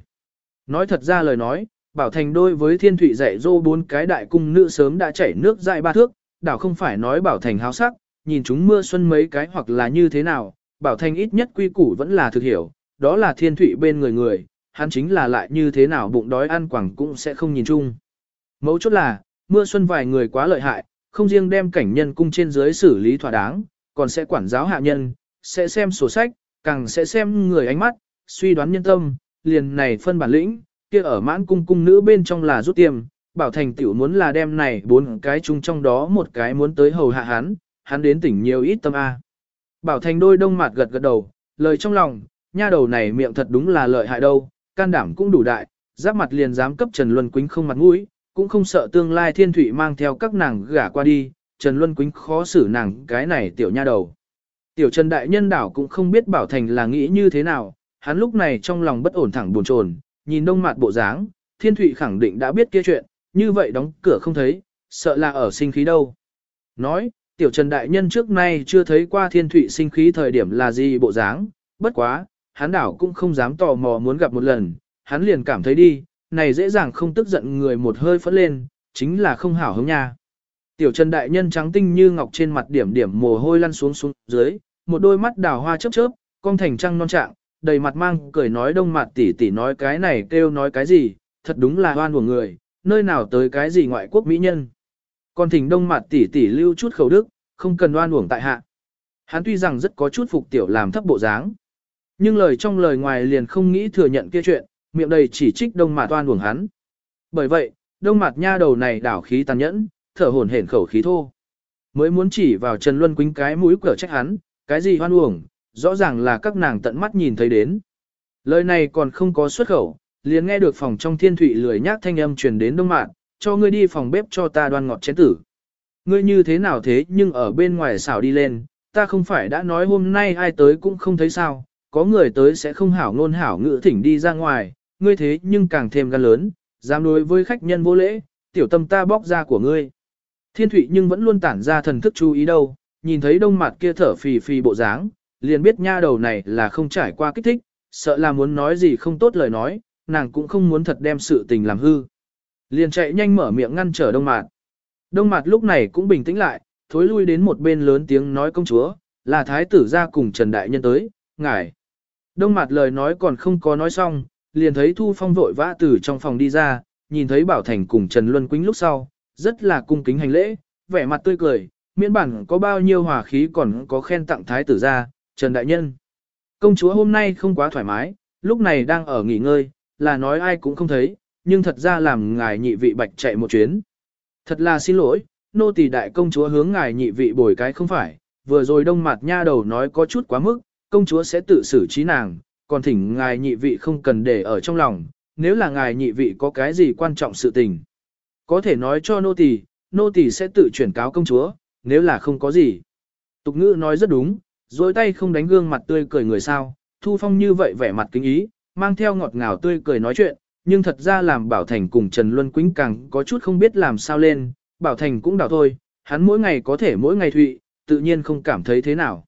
Speaker 1: Nói thật ra lời nói, Bảo Thành đôi với thiên thủy dạy dô bốn cái đại cung nữ sớm đã chảy nước dại ba thước, đảo không phải nói Bảo Thành háo sắc, nhìn chúng mưa xuân mấy cái hoặc là như thế nào, Bảo Thành ít nhất quy củ vẫn là thực hiểu, đó là thiên thủy bên người người, hắn chính là lại như thế nào bụng đói ăn quẳng cũng sẽ không nhìn chung. Mấu chốt là, mưa xuân vài người quá lợi hại, không riêng đem cảnh nhân cung trên dưới xử lý thỏa đáng, còn sẽ quản giáo hạ nhân, sẽ xem sổ sách, càng sẽ xem người ánh mắt, suy đoán nhân tâm, liền này phân bản lĩnh, kia ở mãn cung cung nữ bên trong là rút tiêm, bảo thành tiểu muốn là đem này bốn cái chung trong đó một cái muốn tới hầu hạ hắn, hắn đến tỉnh nhiều ít tâm A. Bảo thành đôi đông mặt gật gật đầu, lời trong lòng, nha đầu này miệng thật đúng là lợi hại đâu, can đảm cũng đủ đại, giáp mặt liền dám cấp Trần Luân Quýnh không mặt mũi, cũng không sợ tương lai thiên thủy mang theo các nàng gả qua đi, Trần Luân Quýnh khó xử nàng cái này tiểu nha đầu. Tiểu Trần Đại Nhân đảo cũng không biết Bảo Thành là nghĩ như thế nào, hắn lúc này trong lòng bất ổn thẳng buồn chồn, nhìn đông mặt bộ dáng, thiên thủy khẳng định đã biết kia chuyện, như vậy đóng cửa không thấy, sợ là ở sinh khí đâu. Nói, Tiểu Trần Đại Nhân trước nay chưa thấy qua thiên thủy sinh khí thời điểm là gì bộ dáng, bất quá, hắn đảo cũng không dám tò mò muốn gặp một lần, hắn liền cảm thấy đi, này dễ dàng không tức giận người một hơi phất lên, chính là không hảo hứng nha. Tiểu Trần đại nhân trắng tinh như ngọc trên mặt điểm điểm mồ hôi lăn xuống xuống dưới, một đôi mắt đào hoa chớp chớp, con thành trăng non trạng, đầy mặt mang cười nói đông mặt tỷ tỷ nói cái này kêu nói cái gì, thật đúng là hoan của người, nơi nào tới cái gì ngoại quốc mỹ nhân. Còn thỉnh đông mặt tỷ tỷ lưu chút khẩu đức, không cần oan uổng tại hạ. Hắn tuy rằng rất có chút phục tiểu làm thấp bộ dáng, nhưng lời trong lời ngoài liền không nghĩ thừa nhận kia chuyện, miệng đầy chỉ trích đông mạt toan uổng hắn. Bởi vậy, đông mạt nha đầu này đảo khí tàn nhẫn, thở hổn hển khẩu khí thô. Mới muốn chỉ vào Trần Luân Quýnh cái mũi cửa trách hắn, cái gì hoan uổng, rõ ràng là các nàng tận mắt nhìn thấy đến. Lời này còn không có xuất khẩu, liền nghe được phòng trong thiên thủy lười nhác thanh âm truyền đến đông mạn, cho ngươi đi phòng bếp cho ta đoan ngọt chén tử. Ngươi như thế nào thế nhưng ở bên ngoài xảo đi lên, ta không phải đã nói hôm nay ai tới cũng không thấy sao, có người tới sẽ không hảo ngôn hảo ngữ thỉnh đi ra ngoài, ngươi thế nhưng càng thêm gan lớn, dám đối với khách nhân vô lễ, tiểu tâm ta bóc ra của ngươi. Thiên thủy nhưng vẫn luôn tản ra thần thức chú ý đâu, nhìn thấy đông mặt kia thở phì phì bộ dáng, liền biết nha đầu này là không trải qua kích thích, sợ là muốn nói gì không tốt lời nói, nàng cũng không muốn thật đem sự tình làm hư. Liền chạy nhanh mở miệng ngăn trở đông mặt. Đông mặt lúc này cũng bình tĩnh lại, thối lui đến một bên lớn tiếng nói công chúa, là thái tử ra cùng Trần Đại Nhân tới, ngài. Đông mặt lời nói còn không có nói xong, liền thấy Thu Phong vội vã từ trong phòng đi ra, nhìn thấy Bảo Thành cùng Trần Luân Quýnh lúc sau, rất là cung kính hành lễ, vẻ mặt tươi cười, miễn bản có bao nhiêu hòa khí còn có khen tặng thái tử ra, Trần Đại Nhân. Công chúa hôm nay không quá thoải mái, lúc này đang ở nghỉ ngơi, là nói ai cũng không thấy, nhưng thật ra làm ngài nhị vị bạch chạy một chuyến. Thật là xin lỗi, nô tỳ đại công chúa hướng ngài nhị vị bồi cái không phải, vừa rồi đông mặt nha đầu nói có chút quá mức, công chúa sẽ tự xử trí nàng, còn thỉnh ngài nhị vị không cần để ở trong lòng, nếu là ngài nhị vị có cái gì quan trọng sự tình. Có thể nói cho nô tỳ, nô tỳ sẽ tự chuyển cáo công chúa, nếu là không có gì. Tục ngữ nói rất đúng, dối tay không đánh gương mặt tươi cười người sao, Thu Phong như vậy vẻ mặt kính ý, mang theo ngọt ngào tươi cười nói chuyện, nhưng thật ra làm Bảo Thành cùng Trần Luân Quýnh càng có chút không biết làm sao lên, Bảo Thành cũng đảo thôi, hắn mỗi ngày có thể mỗi ngày thụy, tự nhiên không cảm thấy thế nào.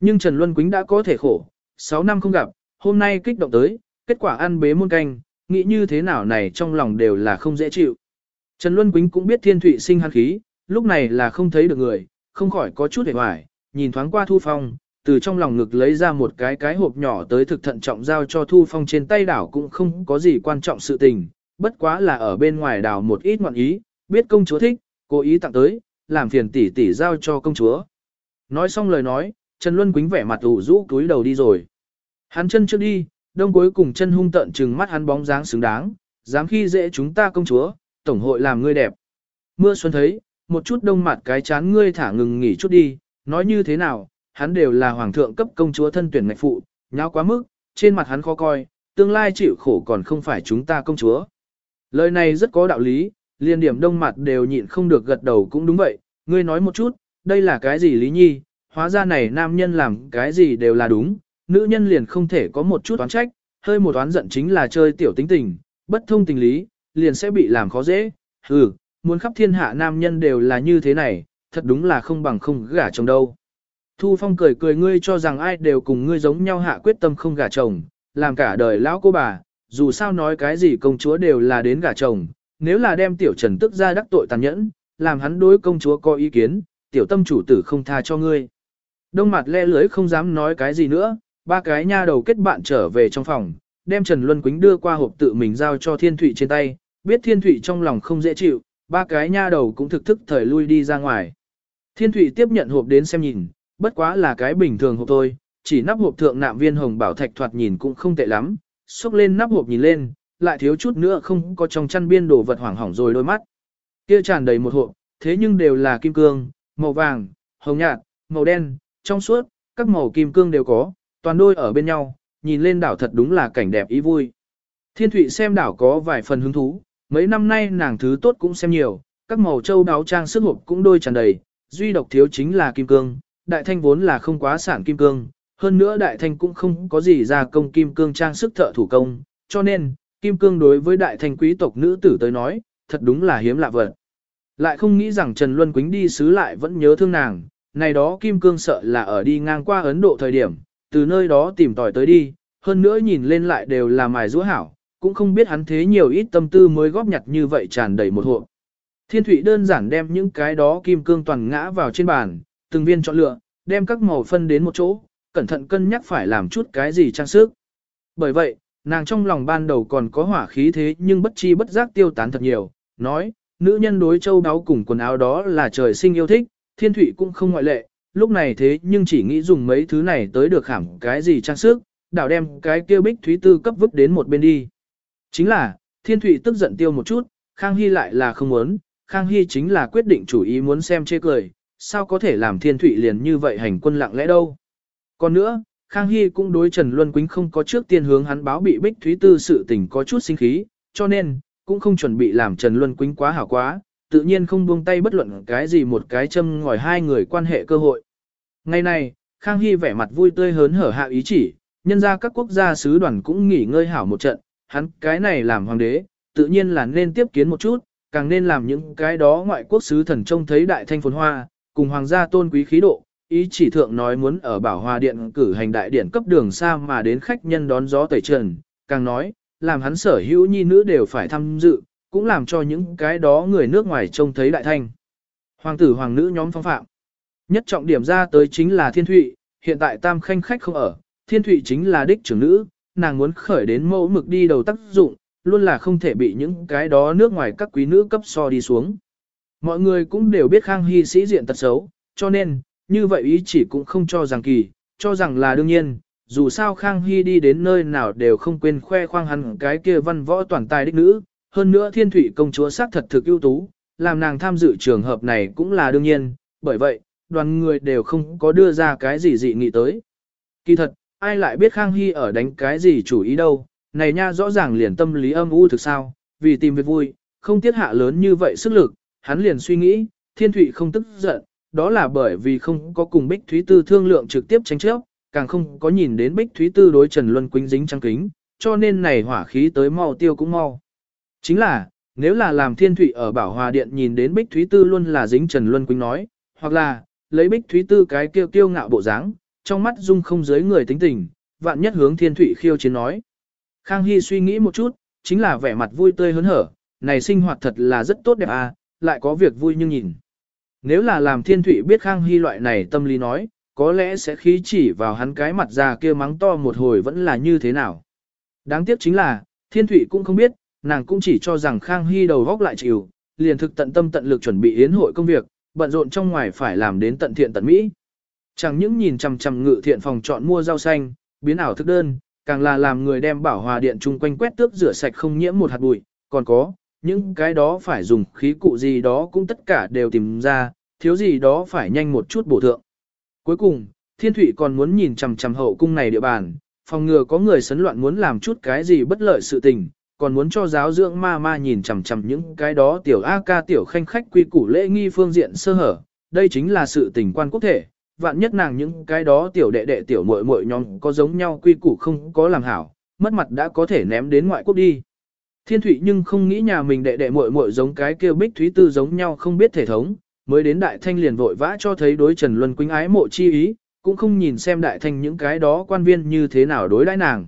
Speaker 1: Nhưng Trần Luân Quýnh đã có thể khổ, 6 năm không gặp, hôm nay kích động tới, kết quả ăn bế muôn canh, nghĩ như thế nào này trong lòng đều là không dễ chịu. Trần Luân Quýnh cũng biết thiên thụy sinh hắn khí, lúc này là không thấy được người, không khỏi có chút hề hoài, nhìn thoáng qua Thu Phong, từ trong lòng ngực lấy ra một cái cái hộp nhỏ tới thực thận trọng giao cho Thu Phong trên tay đảo cũng không có gì quan trọng sự tình, bất quá là ở bên ngoài đảo một ít ngoạn ý, biết công chúa thích, cố ý tặng tới, làm phiền tỷ tỷ giao cho công chúa. Nói xong lời nói, Trần Luân Quýnh vẻ mặt ủ rũ túi đầu đi rồi. Hắn chân trước đi, đông cuối cùng chân hung tận trừng mắt hắn bóng dáng xứng đáng, dám khi dễ chúng ta công chúa, tổng hội làm ngươi đẹp. Mưa xuân thấy, một chút đông mặt cái chán ngươi thả ngừng nghỉ chút đi, nói như thế nào, hắn đều là hoàng thượng cấp công chúa thân tuyển ngạch phụ, nháo quá mức, trên mặt hắn khó coi, tương lai chịu khổ còn không phải chúng ta công chúa. Lời này rất có đạo lý, liên điểm đông mặt đều nhịn không được gật đầu cũng đúng vậy, ngươi nói một chút, đây là cái gì lý nhi, hóa ra này nam nhân làm cái gì đều là đúng, nữ nhân liền không thể có một chút oán trách, hơi một oán giận chính là chơi tiểu tính tình, bất thông tình lý, liền sẽ bị làm khó dễ, hừ, muốn khắp thiên hạ nam nhân đều là như thế này, thật đúng là không bằng không gả chồng đâu. Thu Phong cười cười ngươi cho rằng ai đều cùng ngươi giống nhau hạ quyết tâm không gả chồng, làm cả đời lão cô bà, dù sao nói cái gì công chúa đều là đến gả chồng, nếu là đem tiểu trần tức ra đắc tội tàn nhẫn, làm hắn đối công chúa có ý kiến, tiểu tâm chủ tử không tha cho ngươi. Đông mặt le lưới không dám nói cái gì nữa, ba cái nha đầu kết bạn trở về trong phòng, đem Trần Luân Quýnh đưa qua hộp tự mình giao cho Thiên Thụy trên tay, biết Thiên Thụy trong lòng không dễ chịu, ba cái nha đầu cũng thực thức thời lui đi ra ngoài. Thiên Thụy tiếp nhận hộp đến xem nhìn, bất quá là cái bình thường hộp thôi, chỉ nắp hộp thượng nạm viên hồng bảo thạch thoạt nhìn cũng không tệ lắm, xúc lên nắp hộp nhìn lên, lại thiếu chút nữa không có trong chăn biên đồ vật hoảng hỏng rồi đôi mắt. Kia tràn đầy một hộp, thế nhưng đều là kim cương, màu vàng, hồng nhạt, màu đen, trong suốt, các màu kim cương đều có, toàn đôi ở bên nhau, nhìn lên đảo thật đúng là cảnh đẹp ý vui. Thiên Thụy xem đảo có vài phần hứng thú, mấy năm nay nàng thứ tốt cũng xem nhiều, các màu châu đáo trang sức hộp cũng đôi tràn đầy, duy độc thiếu chính là kim cương, đại thanh vốn là không quá sản kim cương, hơn nữa đại thanh cũng không có gì ra công kim cương trang sức thợ thủ công, cho nên, kim cương đối với đại thanh quý tộc nữ tử tới nói, thật đúng là hiếm lạ vật. Lại không nghĩ rằng Trần Luân Quýnh đi xứ lại vẫn nhớ thương nàng, này đó kim cương sợ là ở đi ngang qua Ấn Độ thời điểm, từ nơi đó tìm tòi tới đi, hơn nữa nhìn lên lại đều là mài rũa hảo, cũng không biết hắn thế nhiều ít tâm tư mới góp nhặt như vậy tràn đầy một hộp. Thiên Thụy đơn giản đem những cái đó kim cương toàn ngã vào trên bàn, từng viên chọn lựa, đem các màu phân đến một chỗ, cẩn thận cân nhắc phải làm chút cái gì trang sức. Bởi vậy, nàng trong lòng ban đầu còn có hỏa khí thế nhưng bất chi bất giác tiêu tán thật nhiều, nói, nữ nhân đối châu đáo cùng quần áo đó là trời sinh yêu thích, thiên thụy cũng không ngoại lệ, lúc này thế nhưng chỉ nghĩ dùng mấy thứ này tới được khảm cái gì trang sức, đảo đem cái kia bích thúy tư cấp vứt đến một bên đi. Chính là, thiên thủy tức giận tiêu một chút, Khang Hy lại là không muốn, Khang Hy chính là quyết định chủ ý muốn xem chê cười, sao có thể làm thiên thủy liền như vậy hành quân lặng lẽ đâu. Còn nữa, Khang Hy cũng đối Trần Luân Quýnh không có trước tiên hướng hắn báo bị bích thúy tư sự tình có chút sinh khí, cho nên, cũng không chuẩn bị làm Trần Luân Quýnh quá hảo quá, tự nhiên không buông tay bất luận cái gì một cái châm ngòi hai người quan hệ cơ hội. Ngày này, Khang Hy vẻ mặt vui tươi hớn hở hạ ý chỉ, nhân ra các quốc gia sứ đoàn cũng nghỉ ngơi hảo một trận, hắn cái này làm hoàng đế, tự nhiên là nên tiếp kiến một chút, càng nên làm những cái đó ngoại quốc sứ thần trông thấy đại thanh phồn hoa, cùng hoàng gia tôn quý khí độ, ý chỉ thượng nói muốn ở bảo hòa điện cử hành đại điện cấp đường xa mà đến khách nhân đón gió tẩy trần, càng nói, làm hắn sở hữu nhi nữ đều phải tham dự, cũng làm cho những cái đó người nước ngoài trông thấy đại thanh. Hoàng tử hoàng nữ nhóm phong phạm. Nhất trọng điểm ra tới chính là thiên thụy, hiện tại tam khanh khách không ở, thiên thụy chính là đích trưởng nữ, nàng muốn khởi đến mẫu mực đi đầu tác dụng, luôn là không thể bị những cái đó nước ngoài các quý nữ cấp so đi xuống. Mọi người cũng đều biết Khang Hy sĩ diện tật xấu, cho nên, như vậy ý chỉ cũng không cho rằng kỳ, cho rằng là đương nhiên, dù sao Khang Hy đi đến nơi nào đều không quên khoe khoang hắn cái kia văn võ toàn tài đích nữ, hơn nữa thiên thủy công chúa xác thật thực ưu tú, làm nàng tham dự trường hợp này cũng là đương nhiên, bởi vậy, đoàn người đều không có đưa ra cái gì dị nghị tới. Kỳ thật, ai lại biết Khang Hy ở đánh cái gì chủ ý đâu, này nha rõ ràng liền tâm lý âm u thực sao, vì tìm việc vui, không tiết hạ lớn như vậy sức lực, hắn liền suy nghĩ, thiên thủy không tức giận, đó là bởi vì không có cùng Bích Thúy Tư thương lượng trực tiếp tranh chấp, càng không có nhìn đến Bích Thúy Tư đối Trần Luân Quýnh dính trăng kính, cho nên này hỏa khí tới mau tiêu cũng mau. Chính là, nếu là làm thiên thủy ở Bảo Hòa Điện nhìn đến Bích Thúy Tư luôn là dính Trần Luân quỳnh nói, hoặc là, lấy Bích Thúy Tư cái kêu kiêu ngạo bộ dáng, trong mắt dung không giới người tính tình, vạn nhất hướng thiên thủy khiêu chiến nói. Khang Hy suy nghĩ một chút, chính là vẻ mặt vui tươi hớn hở, này sinh hoạt thật là rất tốt đẹp à, lại có việc vui nhưng nhìn. Nếu là làm thiên thủy biết Khang Hy loại này tâm lý nói, có lẽ sẽ khí chỉ vào hắn cái mặt già kia mắng to một hồi vẫn là như thế nào. Đáng tiếc chính là, thiên thủy cũng không biết, nàng cũng chỉ cho rằng Khang Hy đầu góc lại chịu, liền thực tận tâm tận lực chuẩn bị yến hội công việc, bận rộn trong ngoài phải làm đến tận thiện tận mỹ. Chẳng những nhìn chằm chằm ngự thiện phòng chọn mua rau xanh, biến ảo thức đơn, càng là làm người đem bảo hòa điện chung quanh quét tước rửa sạch không nhiễm một hạt bụi, còn có, những cái đó phải dùng khí cụ gì đó cũng tất cả đều tìm ra, thiếu gì đó phải nhanh một chút bổ thượng. Cuối cùng, Thiên Thụy còn muốn nhìn chằm chằm hậu cung này địa bàn, phòng ngừa có người sấn loạn muốn làm chút cái gì bất lợi sự tình, còn muốn cho giáo dưỡng ma ma nhìn chằm chằm những cái đó tiểu A ca tiểu khanh khách quy củ lễ nghi phương diện sơ hở, đây chính là sự tình quan quốc thể, vạn nhất nàng những cái đó tiểu đệ đệ tiểu muội muội nhóm có giống nhau quy củ không có làm hảo, mất mặt đã có thể ném đến ngoại quốc đi. Thiên Thụy nhưng không nghĩ nhà mình đệ đệ muội muội giống cái kia bích thúy tư giống nhau không biết thể thống, mới đến đại thanh liền vội vã cho thấy đối Trần Luân Quýnh ái mộ chi ý, cũng không nhìn xem đại thanh những cái đó quan viên như thế nào đối đãi nàng.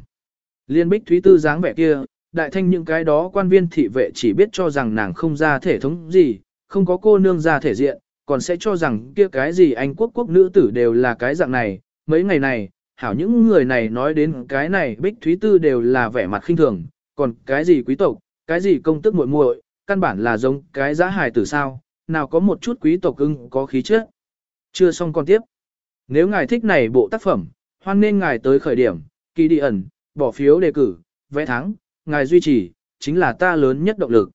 Speaker 1: Liên bích thúy tư dáng vẻ kia, đại thanh những cái đó quan viên thị vệ chỉ biết cho rằng nàng không ra thể thống gì, không có cô nương ra thể diện, còn sẽ cho rằng kia cái gì anh quốc quốc nữ tử đều là cái dạng này, mấy ngày này, hảo những người này nói đến cái này bích thúy tư đều là vẻ mặt khinh thường, còn cái gì quý tộc, cái gì công tức muội muội, căn bản là giống cái giá hài tử sao, nào có một chút quý tộc ưng có khí chất. Chưa xong con tiếp. Nếu ngài thích này bộ tác phẩm, hoan nên ngài tới khởi điểm, kỳ đi ẩn, bỏ phiếu đề cử, vẽ thắng, ngài duy trì, chính là ta lớn nhất động lực.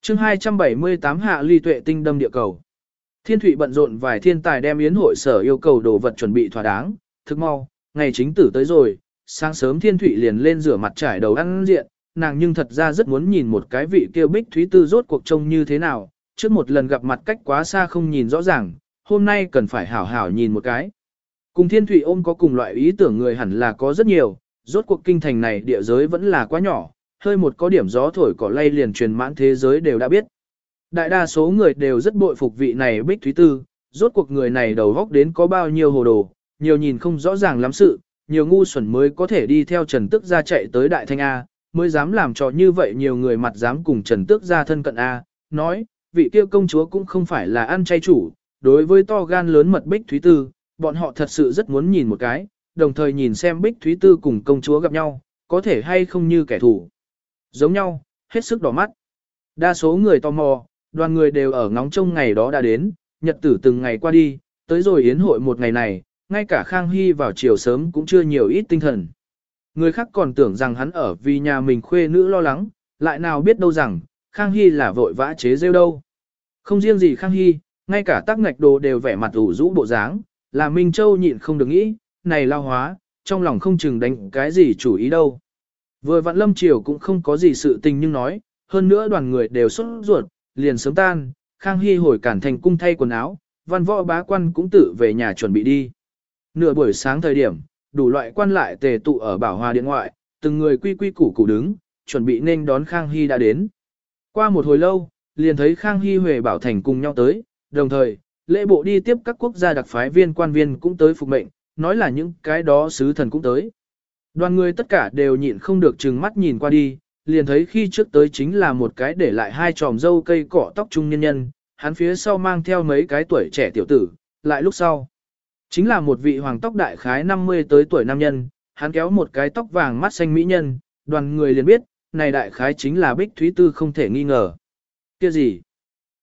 Speaker 1: chương 278 hạ ly tuệ tinh đâm địa cầu. Thiên thủy bận rộn vài thiên tài đem yến hội sở yêu cầu đồ vật chuẩn bị thỏa đáng, thức mau, ngày chính tử tới rồi, sáng sớm thiên thủy liền lên rửa mặt trải đầu ăn diện, nàng nhưng thật ra rất muốn nhìn một cái vị kêu bích thúy tư rốt cuộc trông như thế nào, trước một lần gặp mặt cách quá xa không nhìn rõ ràng, hôm nay cần phải hảo hảo nhìn một cái. Cùng thiên thủy ôm có cùng loại ý tưởng người hẳn là có rất nhiều, rốt cuộc kinh thành này địa giới vẫn là quá nhỏ, hơi một có điểm gió thổi cỏ lay liền truyền mãn thế giới đều đã biết. Đại đa số người đều rất bội phục vị này bích thúy tư, rốt cuộc người này đầu góc đến có bao nhiêu hồ đồ, nhiều nhìn không rõ ràng lắm sự, nhiều ngu xuẩn mới có thể đi theo Trần Tức ra chạy tới Đại Thanh A, mới dám làm trò như vậy nhiều người mặt dám cùng Trần Tước ra thân cận A, nói, vị kia công chúa cũng không phải là ăn chay chủ, đối với to gan lớn mật Bích Thúy Tư, bọn họ thật sự rất muốn nhìn một cái, đồng thời nhìn xem Bích Thúy Tư cùng công chúa gặp nhau, có thể hay không như kẻ thù. Giống nhau, hết sức đỏ mắt. Đa số người tò mò, đoàn người đều ở ngóng trông ngày đó đã đến, nhật tử từng ngày qua đi, tới rồi yến hội một ngày này, ngay cả Khang Hy vào chiều sớm cũng chưa nhiều ít tinh thần. Người khác còn tưởng rằng hắn ở vì nhà mình khuê nữ lo lắng, lại nào biết đâu rằng, Khang Hy là vội vã chế rêu đâu. Không riêng gì Khang Hy, ngay cả tắc ngạch đồ đều vẻ mặt ủ rũ bộ dáng, là Minh Châu nhịn không được nghĩ, này lao hóa, trong lòng không chừng đánh cái gì chủ ý đâu. Vừa vạn lâm triều cũng không có gì sự tình nhưng nói, hơn nữa đoàn người đều xuất ruột, liền sớm tan, Khang Hy hồi cản thành cung thay quần áo, văn võ bá quan cũng tự về nhà chuẩn bị đi. Nửa buổi sáng thời điểm, đủ loại quan lại tề tụ ở bảo hòa điện ngoại, từng người quy quy củ củ đứng, chuẩn bị nên đón Khang Hy đã đến. Qua một hồi lâu, liền thấy Khang Hy Huệ Bảo Thành cùng nhau tới, đồng thời, lễ bộ đi tiếp các quốc gia đặc phái viên quan viên cũng tới phục mệnh, nói là những cái đó sứ thần cũng tới. Đoàn người tất cả đều nhịn không được chừng mắt nhìn qua đi, liền thấy khi trước tới chính là một cái để lại hai tròm dâu cây cỏ tóc trung nhân nhân, hắn phía sau mang theo mấy cái tuổi trẻ tiểu tử, lại lúc sau. Chính là một vị hoàng tóc đại khái 50 tới tuổi nam nhân, hắn kéo một cái tóc vàng mắt xanh mỹ nhân, đoàn người liền biết, này đại khái chính là Bích Thúy Tư không thể nghi ngờ. Kia gì?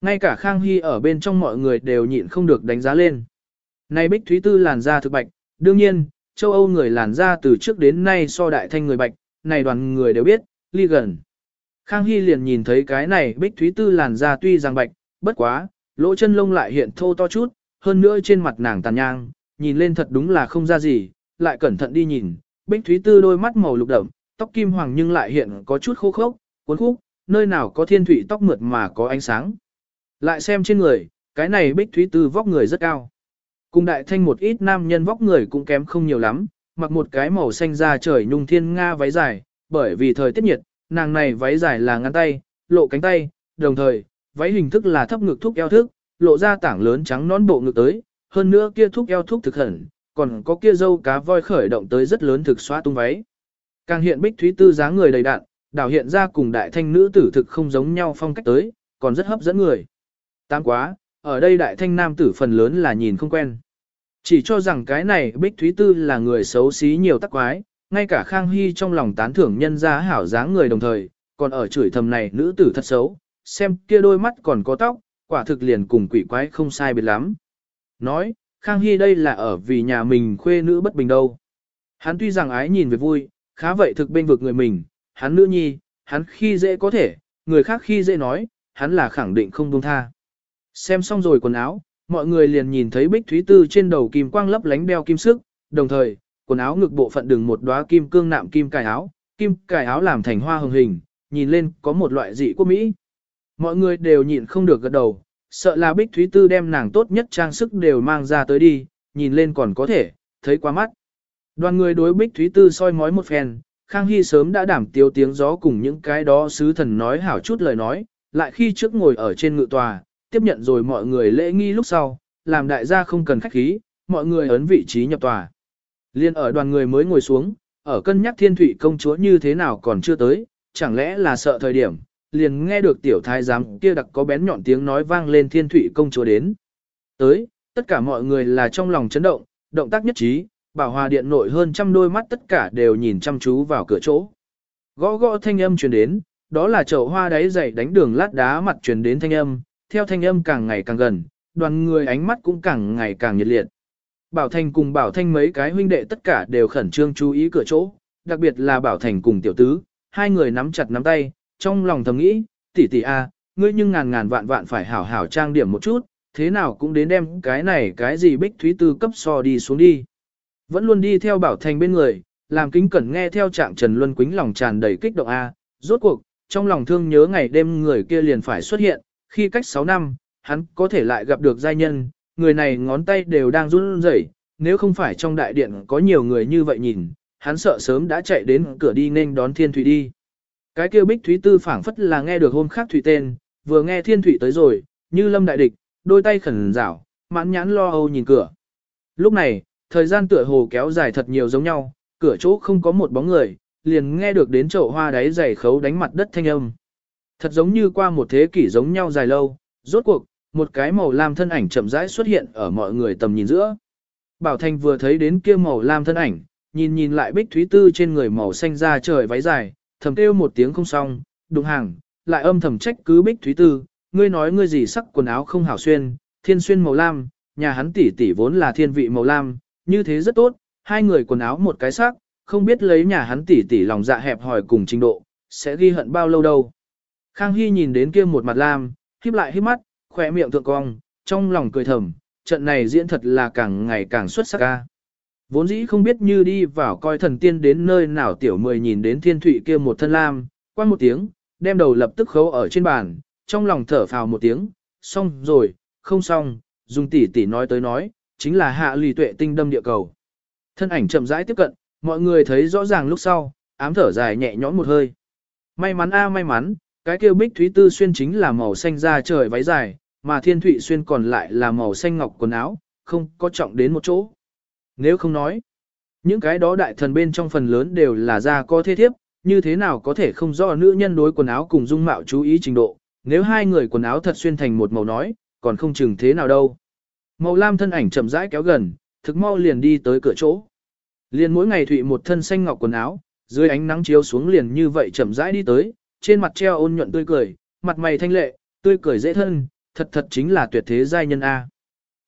Speaker 1: Ngay cả Khang Hy ở bên trong mọi người đều nhịn không được đánh giá lên. Này Bích Thúy Tư làn da thực bạch, đương nhiên, châu Âu người làn da từ trước đến nay so đại thanh người bạch, này đoàn người đều biết, ly gần. Khang Hy liền nhìn thấy cái này Bích Thúy Tư làn da tuy rằng bạch, bất quá, lỗ chân lông lại hiện thô to chút, hơn nữa trên mặt nàng tàn nhang, nhìn lên thật đúng là không ra gì, lại cẩn thận đi nhìn, Bích Thúy Tư đôi mắt màu lục đậm, tóc kim hoàng nhưng lại hiện có chút khô khốc, cuốn khúc, nơi nào có thiên thủy tóc mượt mà có ánh sáng. Lại xem trên người, cái này Bích Thúy Tư vóc người rất cao. Cùng đại thanh một ít nam nhân vóc người cũng kém không nhiều lắm, mặc một cái màu xanh da trời nhung thiên nga váy dài, bởi vì thời tiết nhiệt, nàng này váy dài là ngăn tay, lộ cánh tay, đồng thời, váy hình thức là thấp ngực thúc eo thức, lộ ra tảng lớn trắng nón bộ ngực tới, hơn nữa kia thúc eo thúc thực hẳn, còn có kia dâu cá voi khởi động tới rất lớn thực xóa tung váy. Càng hiện bích thúy tư dáng người đầy đạn, đảo hiện ra cùng đại thanh nữ tử thực không giống nhau phong cách tới, còn rất hấp dẫn người. Tam quá, ở đây đại thanh nam tử phần lớn là nhìn không quen. Chỉ cho rằng cái này bích thúy tư là người xấu xí nhiều tắc quái, ngay cả Khang Hy trong lòng tán thưởng nhân ra hảo dáng người đồng thời, còn ở chửi thầm này nữ tử thật xấu, xem kia đôi mắt còn có tóc, quả thực liền cùng quỷ quái không sai biệt lắm. Nói, Khang Hy đây là ở vì nhà mình khuê nữ bất bình đâu. Hắn tuy rằng ái nhìn về vui, khá vậy thực bên vực người mình, hắn nữ nhi, hắn khi dễ có thể, người khác khi dễ nói, hắn là khẳng định không buông tha. Xem xong rồi quần áo, mọi người liền nhìn thấy bích thúy tư trên đầu kim quang lấp lánh đeo kim sức, đồng thời, quần áo ngực bộ phận đường một đóa kim cương nạm kim cài áo, kim cài áo làm thành hoa hồng hình, nhìn lên có một loại dị quốc Mỹ. Mọi người đều nhịn không được gật đầu, sợ là Bích Thúy Tư đem nàng tốt nhất trang sức đều mang ra tới đi, nhìn lên còn có thể, thấy quá mắt. Đoàn người đối Bích Thúy Tư soi mói một phen, Khang Hy sớm đã đảm tiêu tiếng gió cùng những cái đó sứ thần nói hảo chút lời nói, lại khi trước ngồi ở trên ngự tòa, tiếp nhận rồi mọi người lễ nghi lúc sau, làm đại gia không cần khách khí, mọi người ấn vị trí nhập tòa. Liên ở đoàn người mới ngồi xuống, ở cân nhắc thiên thủy công chúa như thế nào còn chưa tới, chẳng lẽ là sợ thời điểm, liền nghe được tiểu thái giám kia đặc có bén nhọn tiếng nói vang lên thiên thủy công chúa đến. Tới, tất cả mọi người là trong lòng chấn động, động tác nhất trí, bảo hòa điện nội hơn trăm đôi mắt tất cả đều nhìn chăm chú vào cửa chỗ. Gõ gõ thanh âm truyền đến, đó là chậu hoa đáy dày đánh đường lát đá mặt truyền đến thanh âm, theo thanh âm càng ngày càng gần, đoàn người ánh mắt cũng càng ngày càng nhiệt liệt. Bảo Thành cùng Bảo Thanh mấy cái huynh đệ tất cả đều khẩn trương chú ý cửa chỗ, đặc biệt là Bảo Thành cùng tiểu tứ, hai người nắm chặt nắm tay, trong lòng thầm nghĩ, tỷ tỷ a, ngươi nhưng ngàn ngàn vạn vạn phải hảo hảo trang điểm một chút, thế nào cũng đến đem cái này cái gì bích thúy tư cấp so đi xuống đi. Vẫn luôn đi theo Bảo Thành bên người, làm kính cẩn nghe theo trạng Trần Luân Quýnh lòng tràn đầy kích động a, rốt cuộc, trong lòng thương nhớ ngày đêm người kia liền phải xuất hiện, khi cách 6 năm, hắn có thể lại gặp được giai nhân, người này ngón tay đều đang run rẩy, nếu không phải trong đại điện có nhiều người như vậy nhìn, hắn sợ sớm đã chạy đến cửa đi nên đón Thiên Thủy đi. Cái kêu Bích Thúy Tư phảng phất là nghe được hôm khác Thủy tên, vừa nghe Thiên Thủy tới rồi, như lâm đại địch, đôi tay khẩn rảo, mãn nhãn lo âu nhìn cửa. Lúc này, thời gian tựa hồ kéo dài thật nhiều giống nhau, cửa chỗ không có một bóng người, liền nghe được đến chậu hoa đáy giày khấu đánh mặt đất thanh âm. Thật giống như qua một thế kỷ giống nhau dài lâu, rốt cuộc, một cái màu lam thân ảnh chậm rãi xuất hiện ở mọi người tầm nhìn giữa. Bảo Thành vừa thấy đến kia màu lam thân ảnh, nhìn nhìn lại bích thúy tư trên người màu xanh da trời váy dài, thầm kêu một tiếng không xong, đụng hàng, lại âm thầm trách cứ bích thúy tư, ngươi nói ngươi gì sắc quần áo không hảo xuyên, thiên xuyên màu lam, nhà hắn tỷ tỷ vốn là thiên vị màu lam, như thế rất tốt, hai người quần áo một cái sắc, không biết lấy nhà hắn tỷ tỷ lòng dạ hẹp hòi cùng trình độ, sẽ ghi hận bao lâu đâu. Khang Hy nhìn đến kia một mặt lam, híp lại híp mắt, khỏe miệng thượng cong, trong lòng cười thầm, trận này diễn thật là càng ngày càng xuất sắc ca. Vốn dĩ không biết như đi vào coi thần tiên đến nơi nào tiểu mười nhìn đến thiên thụy kia một thân lam, qua một tiếng, đem đầu lập tức khấu ở trên bàn, trong lòng thở phào một tiếng, xong rồi, không xong, dùng tỷ tỷ nói tới nói, chính là hạ lì tuệ tinh đâm địa cầu. Thân ảnh chậm rãi tiếp cận, mọi người thấy rõ ràng lúc sau, ám thở dài nhẹ nhõm một hơi. May mắn a may mắn, cái kia bích thúy tư xuyên chính là màu xanh da trời váy dài, mà thiên thụy xuyên còn lại là màu xanh ngọc quần áo, không có trọng đến một chỗ. Nếu không nói, những cái đó đại thần bên trong phần lớn đều là da có thế thiếp, như thế nào có thể không do nữ nhân đối quần áo cùng dung mạo chú ý trình độ, nếu hai người quần áo thật xuyên thành một màu nói, còn không chừng thế nào đâu. Màu lam thân ảnh chậm rãi kéo gần, thực mau liền đi tới cửa chỗ. Liền mỗi ngày Thụy một thân xanh ngọc quần áo, dưới ánh nắng chiếu xuống liền như vậy chậm rãi đi tới, trên mặt treo ôn nhuận tươi cười, mặt mày thanh lệ, tươi cười dễ thân, thật thật chính là tuyệt thế giai nhân A.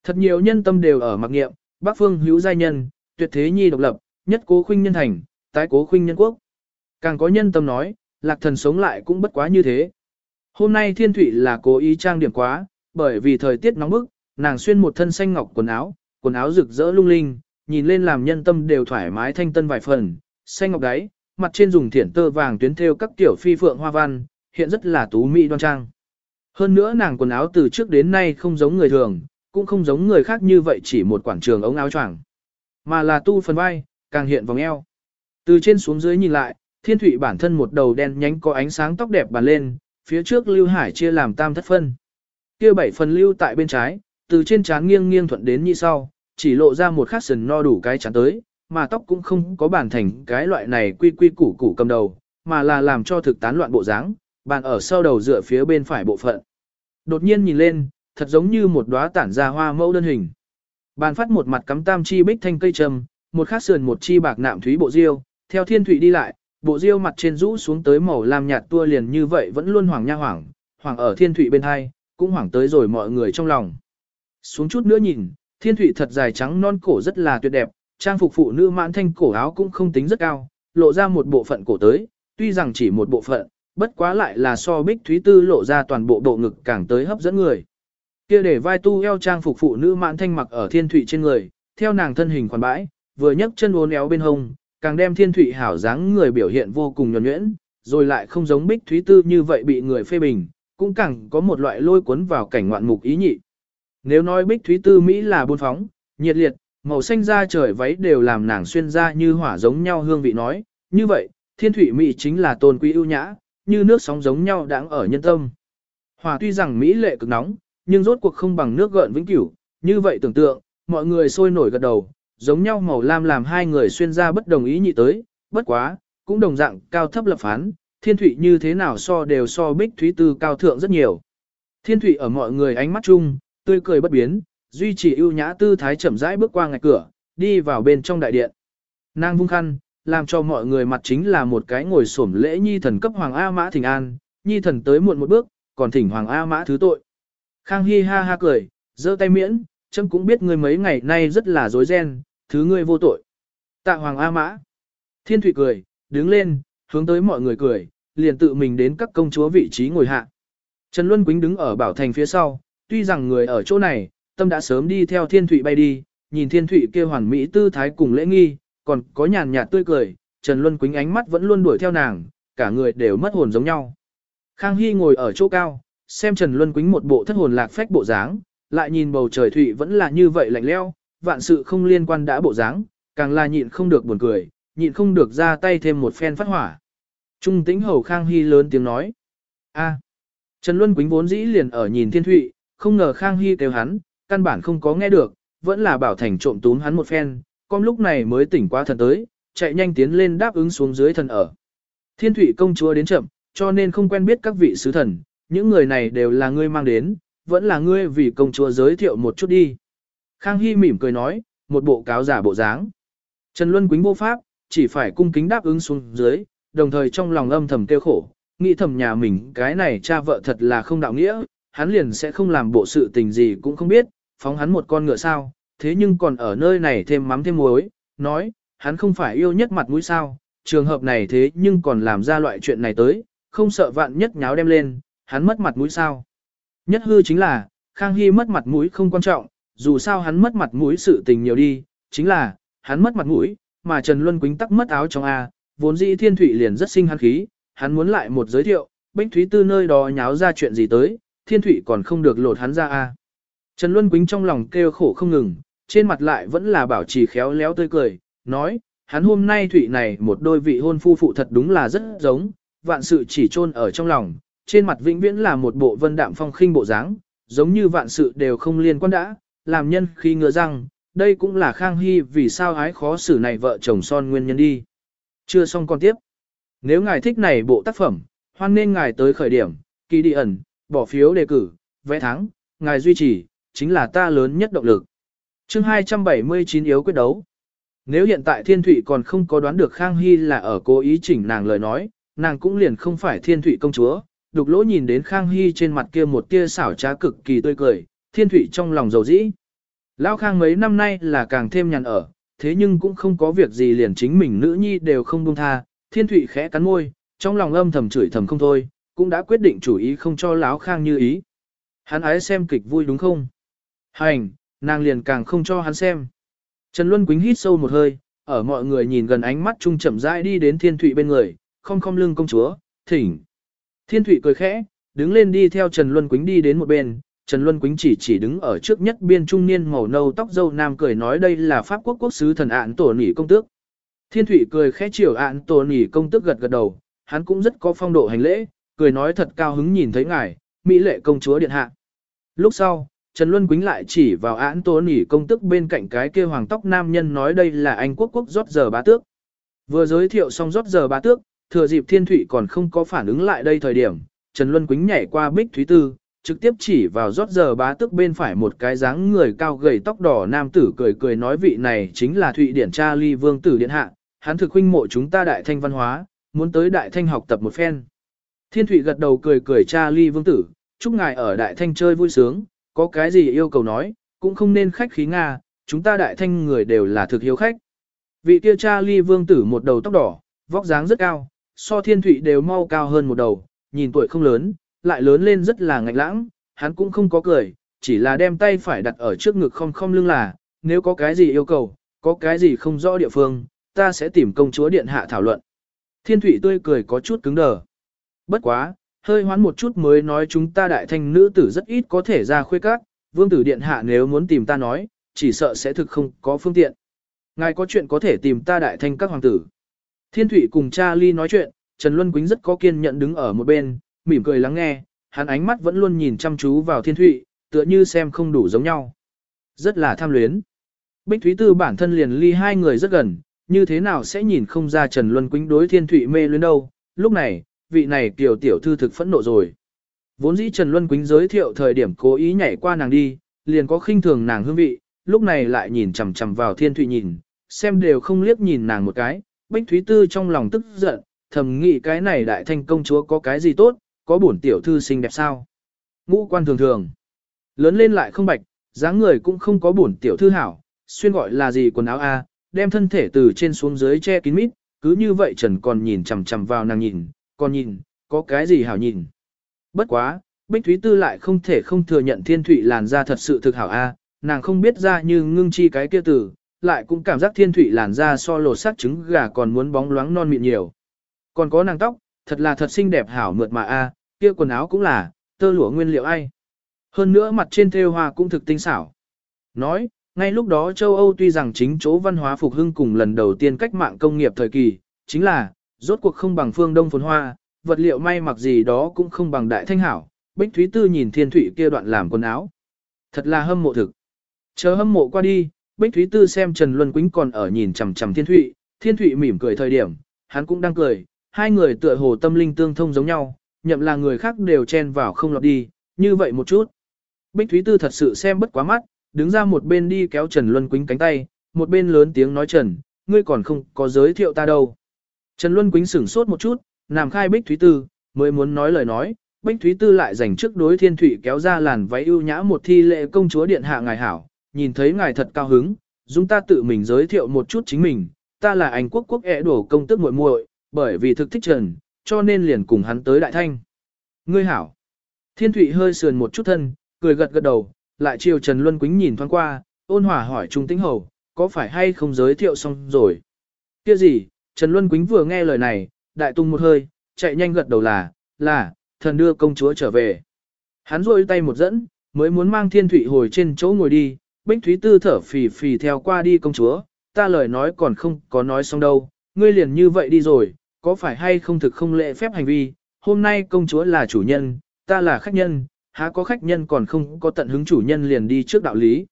Speaker 1: Thật nhiều nhân tâm đều ở mặc nghiệm, Bắc Phương hữu giai nhân, tuyệt thế nhi độc lập, nhất cố khuynh nhân thành, tái cố khuynh nhân quốc. Càng có nhân tâm nói, lạc thần sống lại cũng bất quá như thế. Hôm nay thiên thủy là cố ý trang điểm quá, bởi vì thời tiết nóng bức, nàng xuyên một thân xanh ngọc quần áo, quần áo rực rỡ lung linh, nhìn lên làm nhân tâm đều thoải mái thanh tân vài phần, xanh ngọc đáy, mặt trên dùng thiển tơ vàng tuyến thêu các tiểu phi phượng hoa văn, hiện rất là tú mỹ đoan trang. Hơn nữa nàng quần áo từ trước đến nay không giống người thường, cũng không giống người khác như vậy chỉ một quảng trường ống áo choàng, mà là tu phần vai, càng hiện vòng eo. Từ trên xuống dưới nhìn lại, thiên thủy bản thân một đầu đen nhánh có ánh sáng tóc đẹp bàn lên, phía trước lưu hải chia làm tam thất phân. kia bảy phần lưu tại bên trái, từ trên trán nghiêng nghiêng thuận đến như sau, chỉ lộ ra một khát sần no đủ cái chán tới, mà tóc cũng không có bản thành cái loại này quy quy củ củ cầm đầu, mà là làm cho thực tán loạn bộ dáng, bàn ở sau đầu dựa phía bên phải bộ phận. Đột nhiên nhìn lên, thật giống như một đóa tản ra hoa mẫu đơn hình. Bàn phát một mặt cắm tam chi bích thanh cây trầm, một khát sườn một chi bạc nạm thúy bộ diêu, theo thiên thủy đi lại, bộ diêu mặt trên rũ xuống tới màu lam nhạt tua liền như vậy vẫn luôn hoàng nha hoàng, hoàng ở thiên thủy bên hai, cũng hoàng tới rồi mọi người trong lòng. Xuống chút nữa nhìn, thiên thủy thật dài trắng non cổ rất là tuyệt đẹp, trang phục phụ nữ mãn thanh cổ áo cũng không tính rất cao, lộ ra một bộ phận cổ tới, tuy rằng chỉ một bộ phận, bất quá lại là so bích thúy tư lộ ra toàn bộ bộ ngực càng tới hấp dẫn người. Kia để vai tu eo trang phục phụ nữ mãn thanh mặc ở thiên thủy trên người, theo nàng thân hình khoản bãi, vừa nhấc chân uốn éo bên hông, càng đem thiên thủy hảo dáng người biểu hiện vô cùng nhuần nhuyễn, rồi lại không giống bích thúy tư như vậy bị người phê bình, cũng càng có một loại lôi cuốn vào cảnh ngoạn mục ý nhị. Nếu nói bích thúy tư Mỹ là buôn phóng, nhiệt liệt, màu xanh da trời váy đều làm nàng xuyên ra như hỏa giống nhau hương vị nói, như vậy, thiên thủy Mỹ chính là tôn quý ưu nhã, như nước sóng giống nhau đáng ở nhân tâm. Hỏa tuy rằng Mỹ lệ cực nóng, nhưng rốt cuộc không bằng nước gợn vĩnh cửu, như vậy tưởng tượng, mọi người sôi nổi gật đầu, giống nhau màu lam làm hai người xuyên ra bất đồng ý nhị tới, bất quá, cũng đồng dạng cao thấp lập phán, thiên thủy như thế nào so đều so bích thúy tư cao thượng rất nhiều. Thiên thủy ở mọi người ánh mắt chung, tươi cười bất biến, duy trì ưu nhã tư thái chậm rãi bước qua ngạch cửa, đi vào bên trong đại điện. Nàng vung khăn, làm cho mọi người mặt chính là một cái ngồi xổm lễ nhi thần cấp hoàng A mã thỉnh an, nhi thần tới muộn một bước, còn thỉnh hoàng A mã thứ tội. Khang Hy ha ha cười, giơ tay miễn, chấm cũng biết ngươi mấy ngày nay rất là dối ren, thứ ngươi vô tội. Tạ hoàng A mã. Thiên Thụy cười, đứng lên, hướng tới mọi người cười, liền tự mình đến các công chúa vị trí ngồi hạ. Trần Luân Quýnh đứng ở bảo thành phía sau, tuy rằng người ở chỗ này, tâm đã sớm đi theo Thiên Thụy bay đi, nhìn Thiên Thụy kia hoàn mỹ tư thái cùng lễ nghi, còn có nhàn nhạt tươi cười, Trần Luân Quýnh ánh mắt vẫn luôn đuổi theo nàng, cả người đều mất hồn giống nhau. Khang Hy ngồi ở chỗ cao, xem Trần Luân Quýnh một bộ thất hồn lạc phách bộ dáng, lại nhìn bầu trời thụy vẫn là như vậy lạnh leo, vạn sự không liên quan đã bộ dáng, càng là nhịn không được buồn cười, nhịn không được ra tay thêm một phen phát hỏa. Trung tĩnh hầu Khang Hy lớn tiếng nói. a Trần Luân Quýnh vốn dĩ liền ở nhìn thiên thụy, không ngờ Khang Hy kêu hắn, căn bản không có nghe được, vẫn là bảo thành trộm túm hắn một phen, con lúc này mới tỉnh qua thần tới, chạy nhanh tiến lên đáp ứng xuống dưới thần ở. Thiên thủy công chúa đến chậm, cho nên không quen biết các vị sứ thần, những người này đều là ngươi mang đến, vẫn là ngươi vì công chúa giới thiệu một chút đi. Khang Hy mỉm cười nói, một bộ cáo giả bộ dáng. Trần Luân Quýnh vô pháp, chỉ phải cung kính đáp ứng xuống dưới, đồng thời trong lòng âm thầm kêu khổ, nghĩ thầm nhà mình cái này cha vợ thật là không đạo nghĩa, hắn liền sẽ không làm bộ sự tình gì cũng không biết, phóng hắn một con ngựa sao, thế nhưng còn ở nơi này thêm mắm thêm muối, nói, hắn không phải yêu nhất mặt mũi sao, trường hợp này thế nhưng còn làm ra loại chuyện này tới, không sợ vạn nhất nháo đem lên, hắn mất mặt mũi sao. Nhất hư chính là, Khang Hy mất mặt mũi không quan trọng, dù sao hắn mất mặt mũi sự tình nhiều đi, chính là, hắn mất mặt mũi, mà Trần Luân Quýnh tắc mất áo trong A, vốn dĩ thiên thủy liền rất sinh hắn khí, hắn muốn lại một giới thiệu, Bích Thúy Tư nơi đó nháo ra chuyện gì tới, thiên thủy còn không được lột hắn ra A. Trần Luân Quýnh trong lòng kêu khổ không ngừng, trên mặt lại vẫn là bảo trì khéo léo tươi cười, nói, hắn hôm nay thủy này một đôi vị hôn phu phụ thật đúng là rất giống, vạn sự chỉ chôn ở trong lòng, trên mặt vĩnh viễn là một bộ vân đạm phong khinh bộ dáng, giống như vạn sự đều không liên quan đã, làm nhân khi ngờ rằng, đây cũng là Khang Hy vì sao ái khó xử này vợ chồng son nguyên nhân đi. Chưa xong con tiếp. Nếu ngài thích này bộ tác phẩm, hoan nên ngài tới khởi điểm, kỳ đi ẩn, bỏ phiếu đề cử, vẽ thắng, ngài duy trì, chính là ta lớn nhất động lực. chương 279 yếu quyết đấu. Nếu hiện tại Thiên Thụy còn không có đoán được Khang Hy là ở cố ý chỉnh nàng lời nói, nàng cũng liền không phải Thiên Thụy công chúa. Đục lỗ nhìn đến Khang Hy trên mặt kia một tia xảo trá cực kỳ tươi cười, Thiên Thụy trong lòng dầu dĩ. Lão Khang mấy năm nay là càng thêm nhàn ở, thế nhưng cũng không có việc gì liền chính mình nữ nhi đều không buông tha. Thiên Thụy khẽ cắn môi, trong lòng âm thầm chửi thầm không thôi, cũng đã quyết định chủ ý không cho Lão Khang như ý. Hắn ái xem kịch vui đúng không? Hành, nàng liền càng không cho hắn xem. Trần Luân Quýnh hít sâu một hơi, ở mọi người nhìn gần ánh mắt trung chậm rãi đi đến Thiên Thụy bên người, không không lưng công chúa, thỉnh. Thiên Thụy cười khẽ, đứng lên đi theo Trần Luân Quýnh đi đến một bên, Trần Luân Quýnh chỉ chỉ đứng ở trước nhất biên trung niên màu nâu tóc dâu nam cười nói đây là Pháp quốc quốc sứ thần ạn tổ nỉ công tước. Thiên Thụy cười khẽ chiều ạn tổ nỉ công tước gật gật đầu, hắn cũng rất có phong độ hành lễ, cười nói thật cao hứng nhìn thấy ngài, mỹ lệ công chúa điện hạ. Lúc sau, Trần Luân Quýnh lại chỉ vào án tố nỉ công tức bên cạnh cái kia hoàng tóc nam nhân nói đây là anh quốc quốc rót giờ bá tước. Vừa giới thiệu xong rót giờ bá tước, thừa dịp thiên thủy còn không có phản ứng lại đây thời điểm, Trần Luân Quýnh nhảy qua bích thúy tư, trực tiếp chỉ vào rót giờ bá tước bên phải một cái dáng người cao gầy tóc đỏ nam tử cười cười nói vị này chính là Thụy Điển Cha Ly Vương tử Điện Hạ, hắn thực huynh mộ chúng ta đại thanh văn hóa, muốn tới đại thanh học tập một phen. Thiên Thụy gật đầu cười cười Cha Ly Vương tử, chúc ngài ở đại thanh chơi vui sướng, có cái gì yêu cầu nói, cũng không nên khách khí Nga, chúng ta đại thanh người đều là thực hiếu khách. Vị kia cha ly vương tử một đầu tóc đỏ, vóc dáng rất cao, so thiên thụy đều mau cao hơn một đầu, nhìn tuổi không lớn, lại lớn lên rất là ngạnh lãng, hắn cũng không có cười, chỉ là đem tay phải đặt ở trước ngực không không lưng là, nếu có cái gì yêu cầu, có cái gì không rõ địa phương, ta sẽ tìm công chúa điện hạ thảo luận. Thiên thủy tươi cười có chút cứng đờ. Bất quá, hơi hoán một chút mới nói chúng ta đại thanh nữ tử rất ít có thể ra khuê các, vương tử điện hạ nếu muốn tìm ta nói, chỉ sợ sẽ thực không có phương tiện. Ngài có chuyện có thể tìm ta đại thanh các hoàng tử. Thiên Thụy cùng cha ly nói chuyện, Trần Luân Quýnh rất có kiên nhẫn đứng ở một bên, mỉm cười lắng nghe, hắn ánh mắt vẫn luôn nhìn chăm chú vào Thiên Thụy, tựa như xem không đủ giống nhau. Rất là tham luyến. Bích Thúy Tư bản thân liền ly hai người rất gần, như thế nào sẽ nhìn không ra Trần Luân Quýnh đối Thiên Thụy mê luyến đâu. Lúc này, vị này tiểu tiểu thư thực phẫn nộ rồi. Vốn dĩ Trần Luân Quýnh giới thiệu thời điểm cố ý nhảy qua nàng đi, liền có khinh thường nàng hương vị, lúc này lại nhìn chằm chằm vào Thiên Thụy nhìn, xem đều không liếc nhìn nàng một cái, Bích Thúy Tư trong lòng tức giận, thầm nghĩ cái này đại thanh công chúa có cái gì tốt, có bổn tiểu thư xinh đẹp sao. Ngũ quan thường thường, lớn lên lại không bạch, dáng người cũng không có bổn tiểu thư hảo, xuyên gọi là gì quần áo A, đem thân thể từ trên xuống dưới che kín mít, cứ như vậy Trần còn nhìn chằm chằm vào nàng nhìn, còn nhìn, có cái gì hảo nhìn. Bất quá, Bích Thúy Tư lại không thể không thừa nhận thiên thụy làn da thật sự thực hảo a, nàng không biết ra như ngưng chi cái kia tử, lại cũng cảm giác thiên thụy làn da so lột sắc trứng gà còn muốn bóng loáng non mịn nhiều. Còn có nàng tóc, thật là thật xinh đẹp hảo mượt mà a, kia quần áo cũng là, tơ lụa nguyên liệu ai. Hơn nữa mặt trên thêu hoa cũng thực tinh xảo. Nói, ngay lúc đó châu Âu tuy rằng chính chỗ văn hóa phục hưng cùng lần đầu tiên cách mạng công nghiệp thời kỳ, chính là, rốt cuộc không bằng phương đông phồn hoa, vật liệu may mặc gì đó cũng không bằng đại thanh hảo. Bích Thúy Tư nhìn thiên Thụy kia đoạn làm quần áo. Thật là hâm mộ thực. Chờ hâm mộ qua đi, Bích Thúy Tư xem Trần Luân Quýnh còn ở nhìn chằm chằm thiên Thụy, thiên Thụy mỉm cười thời điểm, hắn cũng đang cười, hai người tựa hồ tâm linh tương thông giống nhau, nhậm là người khác đều chen vào không lọt đi, như vậy một chút. Bích Thúy Tư thật sự xem bất quá mắt, đứng ra một bên đi kéo Trần Luân Quýnh cánh tay, một bên lớn tiếng nói Trần, ngươi còn không có giới thiệu ta đâu. Trần Luân Quýnh sửng sốt một chút, nằm khai Bích Thúy Tư, mới muốn nói lời nói, Bích Thúy Tư lại dành trước đối thiên thủy kéo ra làn váy ưu nhã một thi lệ công chúa điện hạ ngài hảo, nhìn thấy ngài thật cao hứng, chúng ta tự mình giới thiệu một chút chính mình, ta là anh quốc quốc ẻ đổ công tức muội muội, bởi vì thực thích trần, cho nên liền cùng hắn tới đại thanh. Ngươi hảo. Thiên thủy hơi sườn một chút thân, cười gật gật đầu, lại chiều Trần Luân Quýnh nhìn thoáng qua, ôn hòa hỏi Trung Tĩnh Hầu, có phải hay không giới thiệu xong rồi? Kia gì, Trần Luân Quýnh vừa nghe lời này, đại tung một hơi, chạy nhanh gật đầu là, là, thần đưa công chúa trở về. Hắn rôi tay một dẫn, mới muốn mang thiên thủy hồi trên chỗ ngồi đi, Bích Thúy Tư thở phì phì theo qua đi công chúa, ta lời nói còn không có nói xong đâu, ngươi liền như vậy đi rồi, có phải hay không thực không lệ phép hành vi, hôm nay công chúa là chủ nhân, ta là khách nhân, há có khách nhân còn không có tận hứng chủ nhân liền đi trước đạo lý.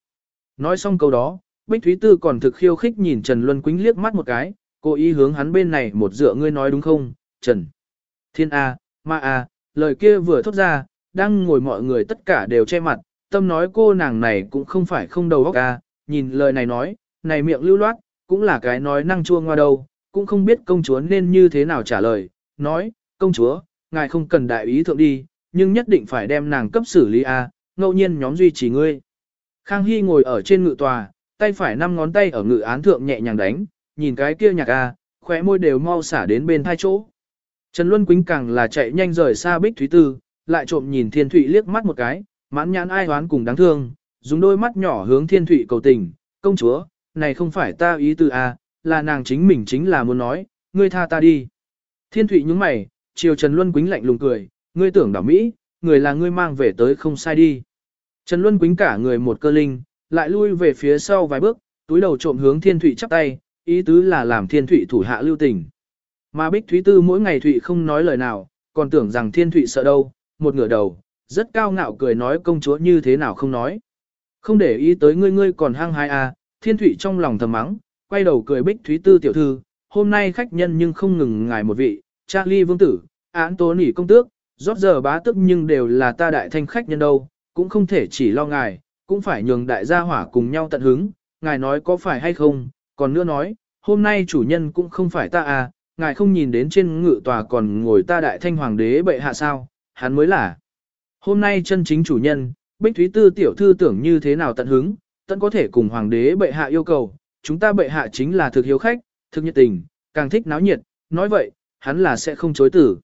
Speaker 1: Nói xong câu đó, Bích Thúy Tư còn thực khiêu khích nhìn Trần Luân Quýnh liếc mắt một cái, cố ý hướng hắn bên này một dựa ngươi nói đúng không, Trần. Thiên A, Ma A, lời kia vừa thốt ra, đang ngồi mọi người tất cả đều che mặt, tâm nói cô nàng này cũng không phải không đầu óc A, nhìn lời này nói, này miệng lưu loát, cũng là cái nói năng chua ngoa đâu, cũng không biết công chúa nên như thế nào trả lời, nói, công chúa, ngài không cần đại ý thượng đi, nhưng nhất định phải đem nàng cấp xử lý a, ngẫu nhiên nhóm duy trì ngươi. Khang Hy ngồi ở trên ngự tòa, tay phải năm ngón tay ở ngự án thượng nhẹ nhàng đánh, nhìn cái kia nhạc a, khóe môi đều mau xả đến bên thai chỗ. Trần Luân Quýnh càng là chạy nhanh rời xa Bích Thúy Tư, lại trộm nhìn Thiên Thụy liếc mắt một cái, mãn nhãn ai hoán cùng đáng thương, dùng đôi mắt nhỏ hướng Thiên Thụy cầu tình, công chúa, này không phải ta ý tư a, là nàng chính mình chính là muốn nói, ngươi tha ta đi. Thiên Thụy nhướng mày, chiều Trần Luân Quýnh lạnh lùng cười, ngươi tưởng đảo Mỹ, người là ngươi mang về tới không sai đi. Trần Luân Quýnh cả người một cơ linh, lại lui về phía sau vài bước, túi đầu trộm hướng Thiên Thụy chắp tay, ý tứ là làm Thiên Thụy thủ hạ lưu tình. Mà Bích Thúy Tư mỗi ngày Thụy không nói lời nào, còn tưởng rằng Thiên Thụy sợ đâu, một ngửa đầu, rất cao ngạo cười nói công chúa như thế nào không nói. Không để ý tới ngươi ngươi còn hang hai à, Thiên Thụy trong lòng thầm mắng, quay đầu cười Bích Thúy Tư tiểu thư, hôm nay khách nhân nhưng không ngừng ngài một vị, Charlie vương tử, án tố nỉ công tước, rót giờ bá tức nhưng đều là ta đại thanh khách nhân đâu, cũng không thể chỉ lo ngài, cũng phải nhường đại gia hỏa cùng nhau tận hứng, ngài nói có phải hay không, còn nữa nói, hôm nay chủ nhân cũng không phải ta à, ngài không nhìn đến trên ngự tòa còn ngồi ta đại thanh hoàng đế bệ hạ sao, hắn mới là. Hôm nay chân chính chủ nhân, Bích Thúy Tư tiểu thư tưởng như thế nào tận hứng, tận có thể cùng hoàng đế bệ hạ yêu cầu, chúng ta bệ hạ chính là thực hiếu khách, thực nhiệt tình, càng thích náo nhiệt, nói vậy, hắn là sẽ không chối tử.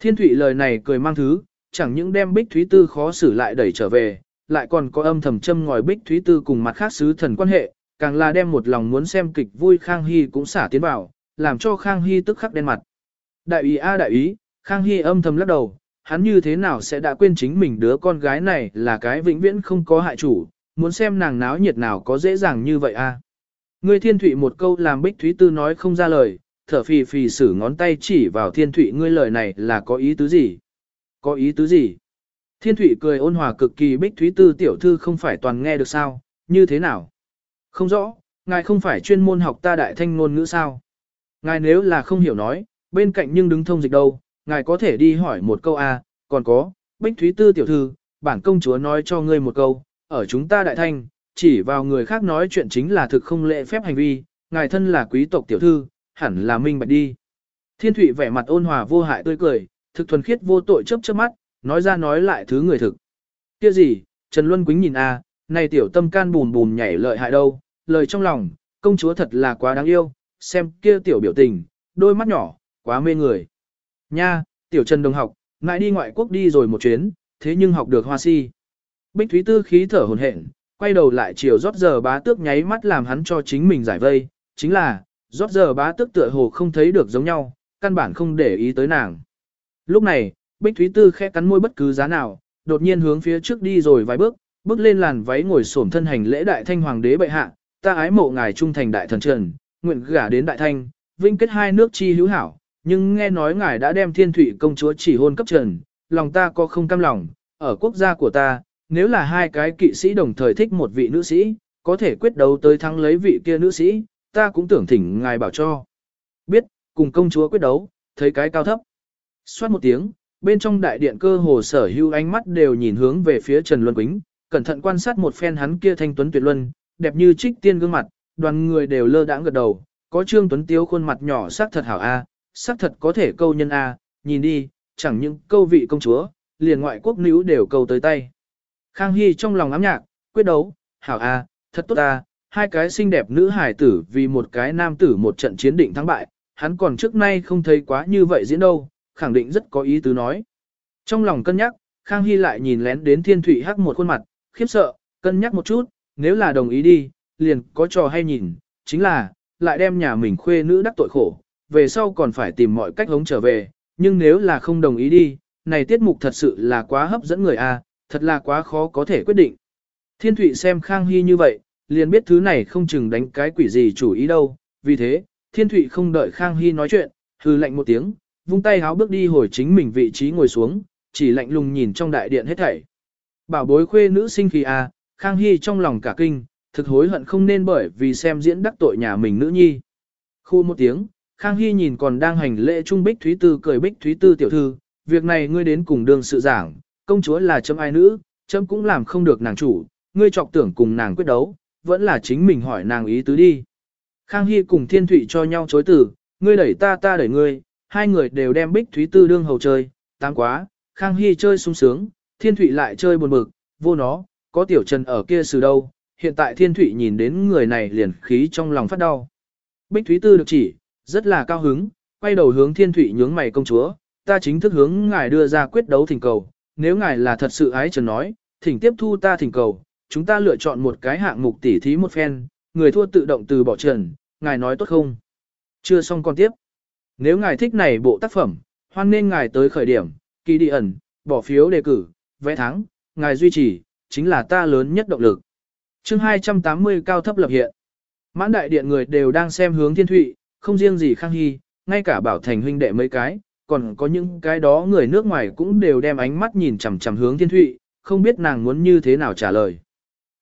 Speaker 1: Thiên Thụy lời này cười mang thứ, chẳng những đem Bích Thúy Tư khó xử lại đẩy trở về, lại còn có âm thầm châm ngòi Bích Thúy Tư cùng mặt khác sứ thần quan hệ, càng là đem một lòng muốn xem kịch vui Khang Hy cũng xả tiến vào, làm cho Khang Hy tức khắc đen mặt. Đại ý a đại ý, Khang Hy âm thầm lắc đầu, hắn như thế nào sẽ đã quên chính mình đứa con gái này là cái vĩnh viễn không có hại chủ, muốn xem nàng náo nhiệt nào có dễ dàng như vậy a. Ngươi thiên thụy một câu làm Bích Thúy Tư nói không ra lời, thở phì phì sử ngón tay chỉ vào thiên thụy ngươi lời này là có ý tứ gì? Có ý tứ gì? Thiên thụy cười ôn hòa cực kỳ Bích Thúy Tư tiểu thư không phải toàn nghe được sao, như thế nào? Không rõ, ngài không phải chuyên môn học ta đại thanh ngôn ngữ sao? Ngài nếu là không hiểu nói, bên cạnh nhưng đứng thông dịch đâu, ngài có thể đi hỏi một câu A, còn có, Bích Thúy Tư tiểu thư, bản công chúa nói cho ngươi một câu, ở chúng ta đại thanh, chỉ vào người khác nói chuyện chính là thực không lệ phép hành vi, ngài thân là quý tộc tiểu thư, hẳn là minh bạch đi. Thiên Thụy vẻ mặt ôn hòa vô hại tươi cười, thực thuần khiết vô tội chớp chớp mắt, nói ra nói lại thứ người thực. Kia gì, Trần Luân Quýnh nhìn a, này tiểu tâm can bùn bùn nhảy lợi hại đâu, lời trong lòng, công chúa thật là quá đáng yêu, xem kia tiểu biểu tình, đôi mắt nhỏ, quá mê người. Nha, tiểu Trần đồng học, ngại đi ngoại quốc đi rồi một chuyến, thế nhưng học được hoa si. Bích Thúy Tư khí thở hồn hển, quay đầu lại chiều rót giờ bá tước nháy mắt làm hắn cho chính mình giải vây, chính là, rót giờ bá tước tựa hồ không thấy được giống nhau, căn bản không để ý tới nàng. Lúc này, Bích Thúy Tư khẽ cắn môi bất cứ giá nào, đột nhiên hướng phía trước đi rồi vài bước, bước lên làn váy ngồi xổm thân hành lễ đại thanh hoàng đế bệ hạ, ta ái mộ ngài trung thành đại thần trần, nguyện gả đến đại thanh, vinh kết hai nước chi hữu hảo, nhưng nghe nói ngài đã đem thiên thủy công chúa chỉ hôn cấp trần, lòng ta có không cam lòng, ở quốc gia của ta, nếu là hai cái kỵ sĩ đồng thời thích một vị nữ sĩ, có thể quyết đấu tới thắng lấy vị kia nữ sĩ, ta cũng tưởng thỉnh ngài bảo cho. Biết, cùng công chúa quyết đấu, thấy cái cao thấp. Xoát một tiếng, bên trong đại điện cơ hồ sở hưu ánh mắt đều nhìn hướng về phía Trần Luân Quýnh, cẩn thận quan sát một phen hắn kia thanh tuấn tuyệt luân, đẹp như trích tiên gương mặt, đoàn người đều lơ đãng gật đầu, có Trương Tuấn Tiếu khuôn mặt nhỏ sắc thật hảo a, sắc thật có thể câu nhân a, nhìn đi, chẳng những câu vị công chúa, liền ngoại quốc nữ đều câu tới tay. Khang Hy trong lòng ám nhạc, quyết đấu, hảo a, thật tốt a, hai cái xinh đẹp nữ hải tử vì một cái nam tử một trận chiến định thắng bại, hắn còn trước nay không thấy quá như vậy diễn đâu, khẳng định rất có ý tứ nói. Trong lòng cân nhắc, Khang Hy lại nhìn lén đến Thiên Thụy hắc một khuôn mặt, khiếp sợ, cân nhắc một chút, nếu là đồng ý đi, liền có trò hay nhìn, chính là, lại đem nhà mình khuê nữ đắc tội khổ, về sau còn phải tìm mọi cách hống trở về, nhưng nếu là không đồng ý đi, này tiết mục thật sự là quá hấp dẫn người a, thật là quá khó có thể quyết định. Thiên Thụy xem Khang Hy như vậy, liền biết thứ này không chừng đánh cái quỷ gì chủ ý đâu, vì thế, Thiên Thụy không đợi Khang Hy nói chuyện, hư lạnh một tiếng, vung tay háo bước đi hồi chính mình vị trí ngồi xuống, chỉ lạnh lùng nhìn trong đại điện hết thảy. Bảo bối khuê nữ sinh khi a, Khang Hy trong lòng cả kinh, thực hối hận không nên bởi vì xem diễn đắc tội nhà mình nữ nhi. Khu một tiếng, Khang Hy nhìn còn đang hành lễ trung Bích Thúy Tư cười Bích Thúy Tư tiểu thư, việc này ngươi đến cùng đường sự giảng, công chúa là chấm ai nữ, chấm cũng làm không được nàng chủ, ngươi chọc tưởng cùng nàng quyết đấu, vẫn là chính mình hỏi nàng ý tứ đi. Khang Hy cùng Thiên Thụy cho nhau chối từ, ngươi đẩy ta ta đẩy ngươi, hai người đều đem Bích Thúy Tư đương hầu chơi, tám quá, Khang Hy chơi sung sướng, Thiên Thụy lại chơi buồn bực, vô nó, có tiểu trần ở kia xử đâu, hiện tại Thiên Thụy nhìn đến người này liền khí trong lòng phát đau. Bích Thúy Tư được chỉ, rất là cao hứng, quay đầu hướng Thiên Thụy nhướng mày công chúa, ta chính thức hướng ngài đưa ra quyết đấu thỉnh cầu, nếu ngài là thật sự ái trần nói, thỉnh tiếp thu ta thỉnh cầu, chúng ta lựa chọn một cái hạng mục tỉ thí một phen, người thua tự động từ bỏ trần, ngài nói tốt không? Chưa xong con tiếp. Nếu ngài thích này bộ tác phẩm, hoan nên ngài tới khởi điểm, kỳ đi ẩn, bỏ phiếu đề cử, vẽ thắng, ngài duy trì, chính là ta lớn nhất động lực. chương 280 cao thấp lập hiện. Mãn đại điện người đều đang xem hướng thiên thụy, không riêng gì khang hy, ngay cả bảo thành huynh đệ mấy cái, còn có những cái đó người nước ngoài cũng đều đem ánh mắt nhìn chằm chằm hướng thiên thụy, không biết nàng muốn như thế nào trả lời.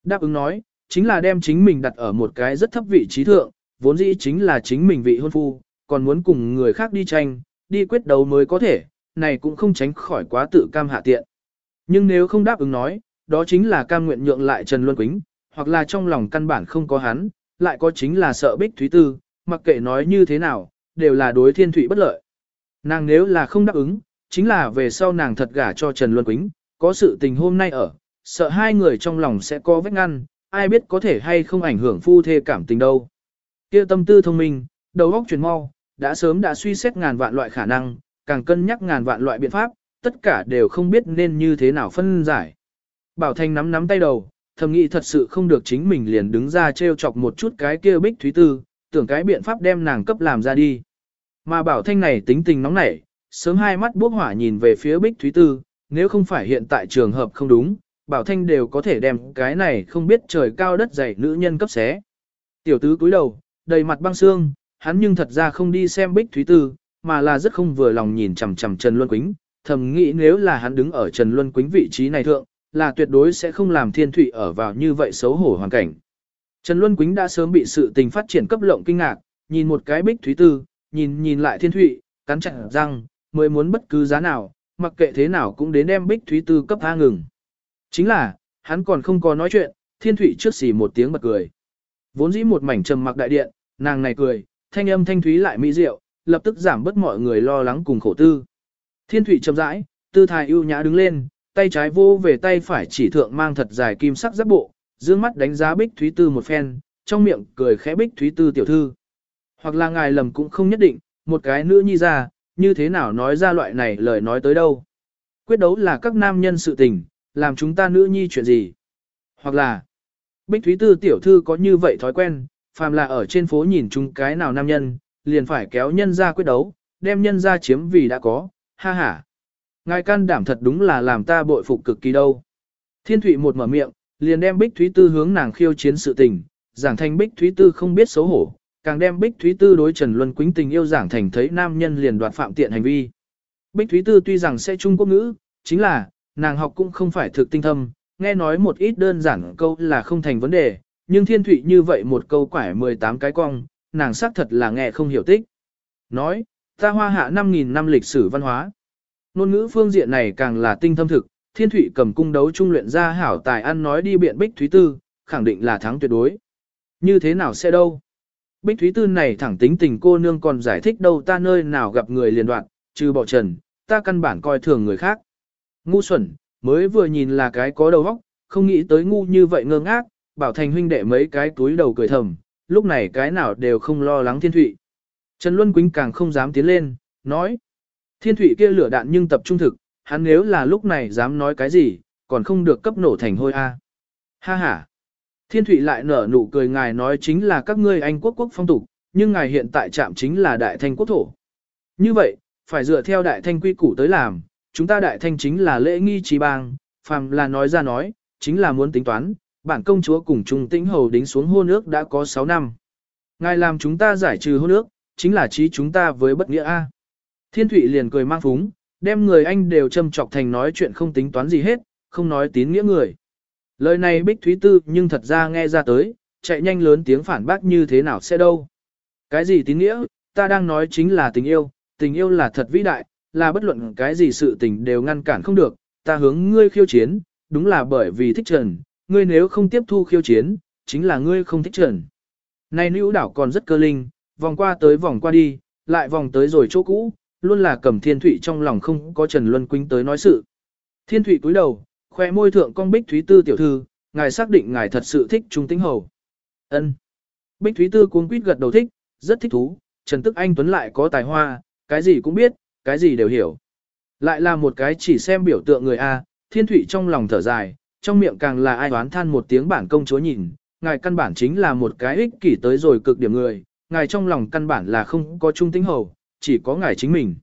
Speaker 1: Đáp ứng nói, chính là đem chính mình đặt ở một cái rất thấp vị trí thượng, vốn dĩ chính là chính mình vị hôn phu, còn muốn cùng người khác đi tranh, đi quyết đấu mới có thể, này cũng không tránh khỏi quá tự cam hạ tiện. Nhưng nếu không đáp ứng nói, đó chính là cam nguyện nhượng lại Trần Luân Quýnh, hoặc là trong lòng căn bản không có hắn, lại có chính là sợ Bích Thúy Tư, mặc kệ nói như thế nào, đều là đối thiên thủy bất lợi. Nàng nếu là không đáp ứng, chính là về sau nàng thật gả cho Trần Luân Quýnh, có sự tình hôm nay ở, sợ hai người trong lòng sẽ có vết ngăn, ai biết có thể hay không ảnh hưởng phu thê cảm tình đâu. Kia tâm tư thông minh, đầu óc chuyển mau, đã sớm đã suy xét ngàn vạn loại khả năng, càng cân nhắc ngàn vạn loại biện pháp, tất cả đều không biết nên như thế nào phân giải. Bảo Thanh nắm nắm tay đầu, thầm nghĩ thật sự không được chính mình liền đứng ra trêu chọc một chút cái kia bích thúy tư, tưởng cái biện pháp đem nàng cấp làm ra đi. Mà Bảo Thanh này tính tình nóng nảy, sớm hai mắt bốc hỏa nhìn về phía bích thúy tư, nếu không phải hiện tại trường hợp không đúng, Bảo Thanh đều có thể đem cái này không biết trời cao đất dày nữ nhân cấp xé. Tiểu tứ cúi đầu, đầy mặt băng xương, hắn nhưng thật ra không đi xem Bích Thúy Tư, mà là rất không vừa lòng nhìn chằm chằm Trần Luân Quýnh, thầm nghĩ nếu là hắn đứng ở Trần Luân Quýnh vị trí này thượng, là tuyệt đối sẽ không làm thiên thủy ở vào như vậy xấu hổ hoàn cảnh. Trần Luân Quýnh đã sớm bị sự tình phát triển cấp lộng kinh ngạc, nhìn một cái Bích Thúy Tư, nhìn nhìn lại thiên thủy, cắn chặt răng, mới muốn bất cứ giá nào, mặc kệ thế nào cũng đến đem Bích Thúy Tư cấp tha ngừng. Chính là, hắn còn không có nói chuyện, thiên thủy trước xì một tiếng bật cười. Vốn dĩ một mảnh trầm mặc đại điện, nàng này cười, thanh âm thanh thúy lại mỹ diệu, lập tức giảm bớt mọi người lo lắng cùng khổ tư. Thiên thủy chậm rãi, tư thái ưu nhã đứng lên, tay trái vô về tay phải chỉ thượng mang thật dài kim sắc giáp bộ, dương mắt đánh giá bích thúy tư một phen, trong miệng cười khẽ bích thúy tư tiểu thư. Hoặc là ngài lầm cũng không nhất định, một cái nữ nhi ra, như thế nào nói ra loại này lời nói tới đâu. Quyết đấu là các nam nhân sự tình, làm chúng ta nữ nhi chuyện gì. Hoặc là, Bích Thúy Tư tiểu thư có như vậy thói quen, phàm là ở trên phố nhìn chung cái nào nam nhân, liền phải kéo nhân ra quyết đấu, đem nhân ra chiếm vì đã có, ha ha. Ngài can đảm thật đúng là làm ta bội phục cực kỳ đâu. Thiên Thụy một mở miệng, liền đem Bích Thúy Tư hướng nàng khiêu chiến sự tình, giảng thành Bích Thúy Tư không biết xấu hổ, càng đem Bích Thúy Tư đối Trần Luân Quýnh tình yêu giảng thành thấy nam nhân liền đoạt phạm tiện hành vi. Bích Thúy Tư tuy rằng sẽ Trung Quốc ngữ, chính là, nàng học cũng không phải thực tinh thâm, nghe nói một ít đơn giản câu là không thành vấn đề, nhưng thiên thụy như vậy một câu quải 18 cái cong, nàng xác thật là nghe không hiểu tích. Nói, ta hoa hạ 5.000 năm lịch sử văn hóa. Nôn ngữ phương diện này càng là tinh thâm thực, thiên thủy cầm cung đấu trung luyện ra hảo tài ăn nói đi biện bích thúy tư, khẳng định là thắng tuyệt đối. Như thế nào sẽ đâu? Bích thúy tư này thẳng tính tình cô nương còn giải thích đâu ta nơi nào gặp người liền đoạn, trừ bỏ trần, ta căn bản coi thường người khác. Ngu xuẩn, mới vừa nhìn là cái có đầu óc, không nghĩ tới ngu như vậy ngơ ngác, bảo thành huynh đệ mấy cái túi đầu cười thầm, lúc này cái nào đều không lo lắng thiên thụy. Trần Luân Quýnh càng không dám tiến lên, nói. Thiên thụy kia lửa đạn nhưng tập trung thực, hắn nếu là lúc này dám nói cái gì, còn không được cấp nổ thành hôi a. Ha ha. Thiên thụy lại nở nụ cười ngài nói chính là các ngươi anh quốc quốc phong tục, nhưng ngài hiện tại chạm chính là đại thanh quốc thổ. Như vậy, phải dựa theo đại thanh quy củ tới làm, chúng ta đại thanh chính là lễ nghi trí bang, phàm là nói ra nói, chính là muốn tính toán, bản công chúa cùng Trung Tĩnh Hầu đính xuống hôn ước đã có 6 năm. Ngài làm chúng ta giải trừ hôn ước, chính là trí chúng ta với bất nghĩa A. Thiên Thụy liền cười mang phúng, đem người anh đều châm chọc thành nói chuyện không tính toán gì hết, không nói tín nghĩa người. Lời này Bích Thúy Tư nhưng thật ra nghe ra tới, chạy nhanh lớn tiếng phản bác như thế nào sẽ đâu. Cái gì tín nghĩa, ta đang nói chính là tình yêu, tình yêu là thật vĩ đại, là bất luận cái gì sự tình đều ngăn cản không được, ta hướng ngươi khiêu chiến, đúng là bởi vì thích trần, ngươi nếu không tiếp thu khiêu chiến, chính là ngươi không thích trần. Này nữ đảo còn rất cơ linh, vòng qua tới vòng qua đi, lại vòng tới rồi chỗ cũ, luôn là cầm thiên thụy trong lòng không có Trần Luân Quýnh tới nói sự. Thiên thụy cúi đầu, khoe môi thượng cong bích thúy tư tiểu thư, ngài xác định ngài thật sự thích trung tĩnh hầu. ân Bích thúy tư cuống quýt gật đầu thích, rất thích thú, Trần Tức Anh Tuấn lại có tài hoa, cái gì cũng biết, cái gì đều hiểu. Lại là một cái chỉ xem biểu tượng người A, thiên thụy trong lòng thở dài, trong miệng càng là ai đoán than một tiếng bản công chúa nhìn, ngài căn bản chính là một cái ích kỷ tới rồi cực điểm người, ngài trong lòng căn bản là không có trung tính hầu, chỉ có ngài chính mình.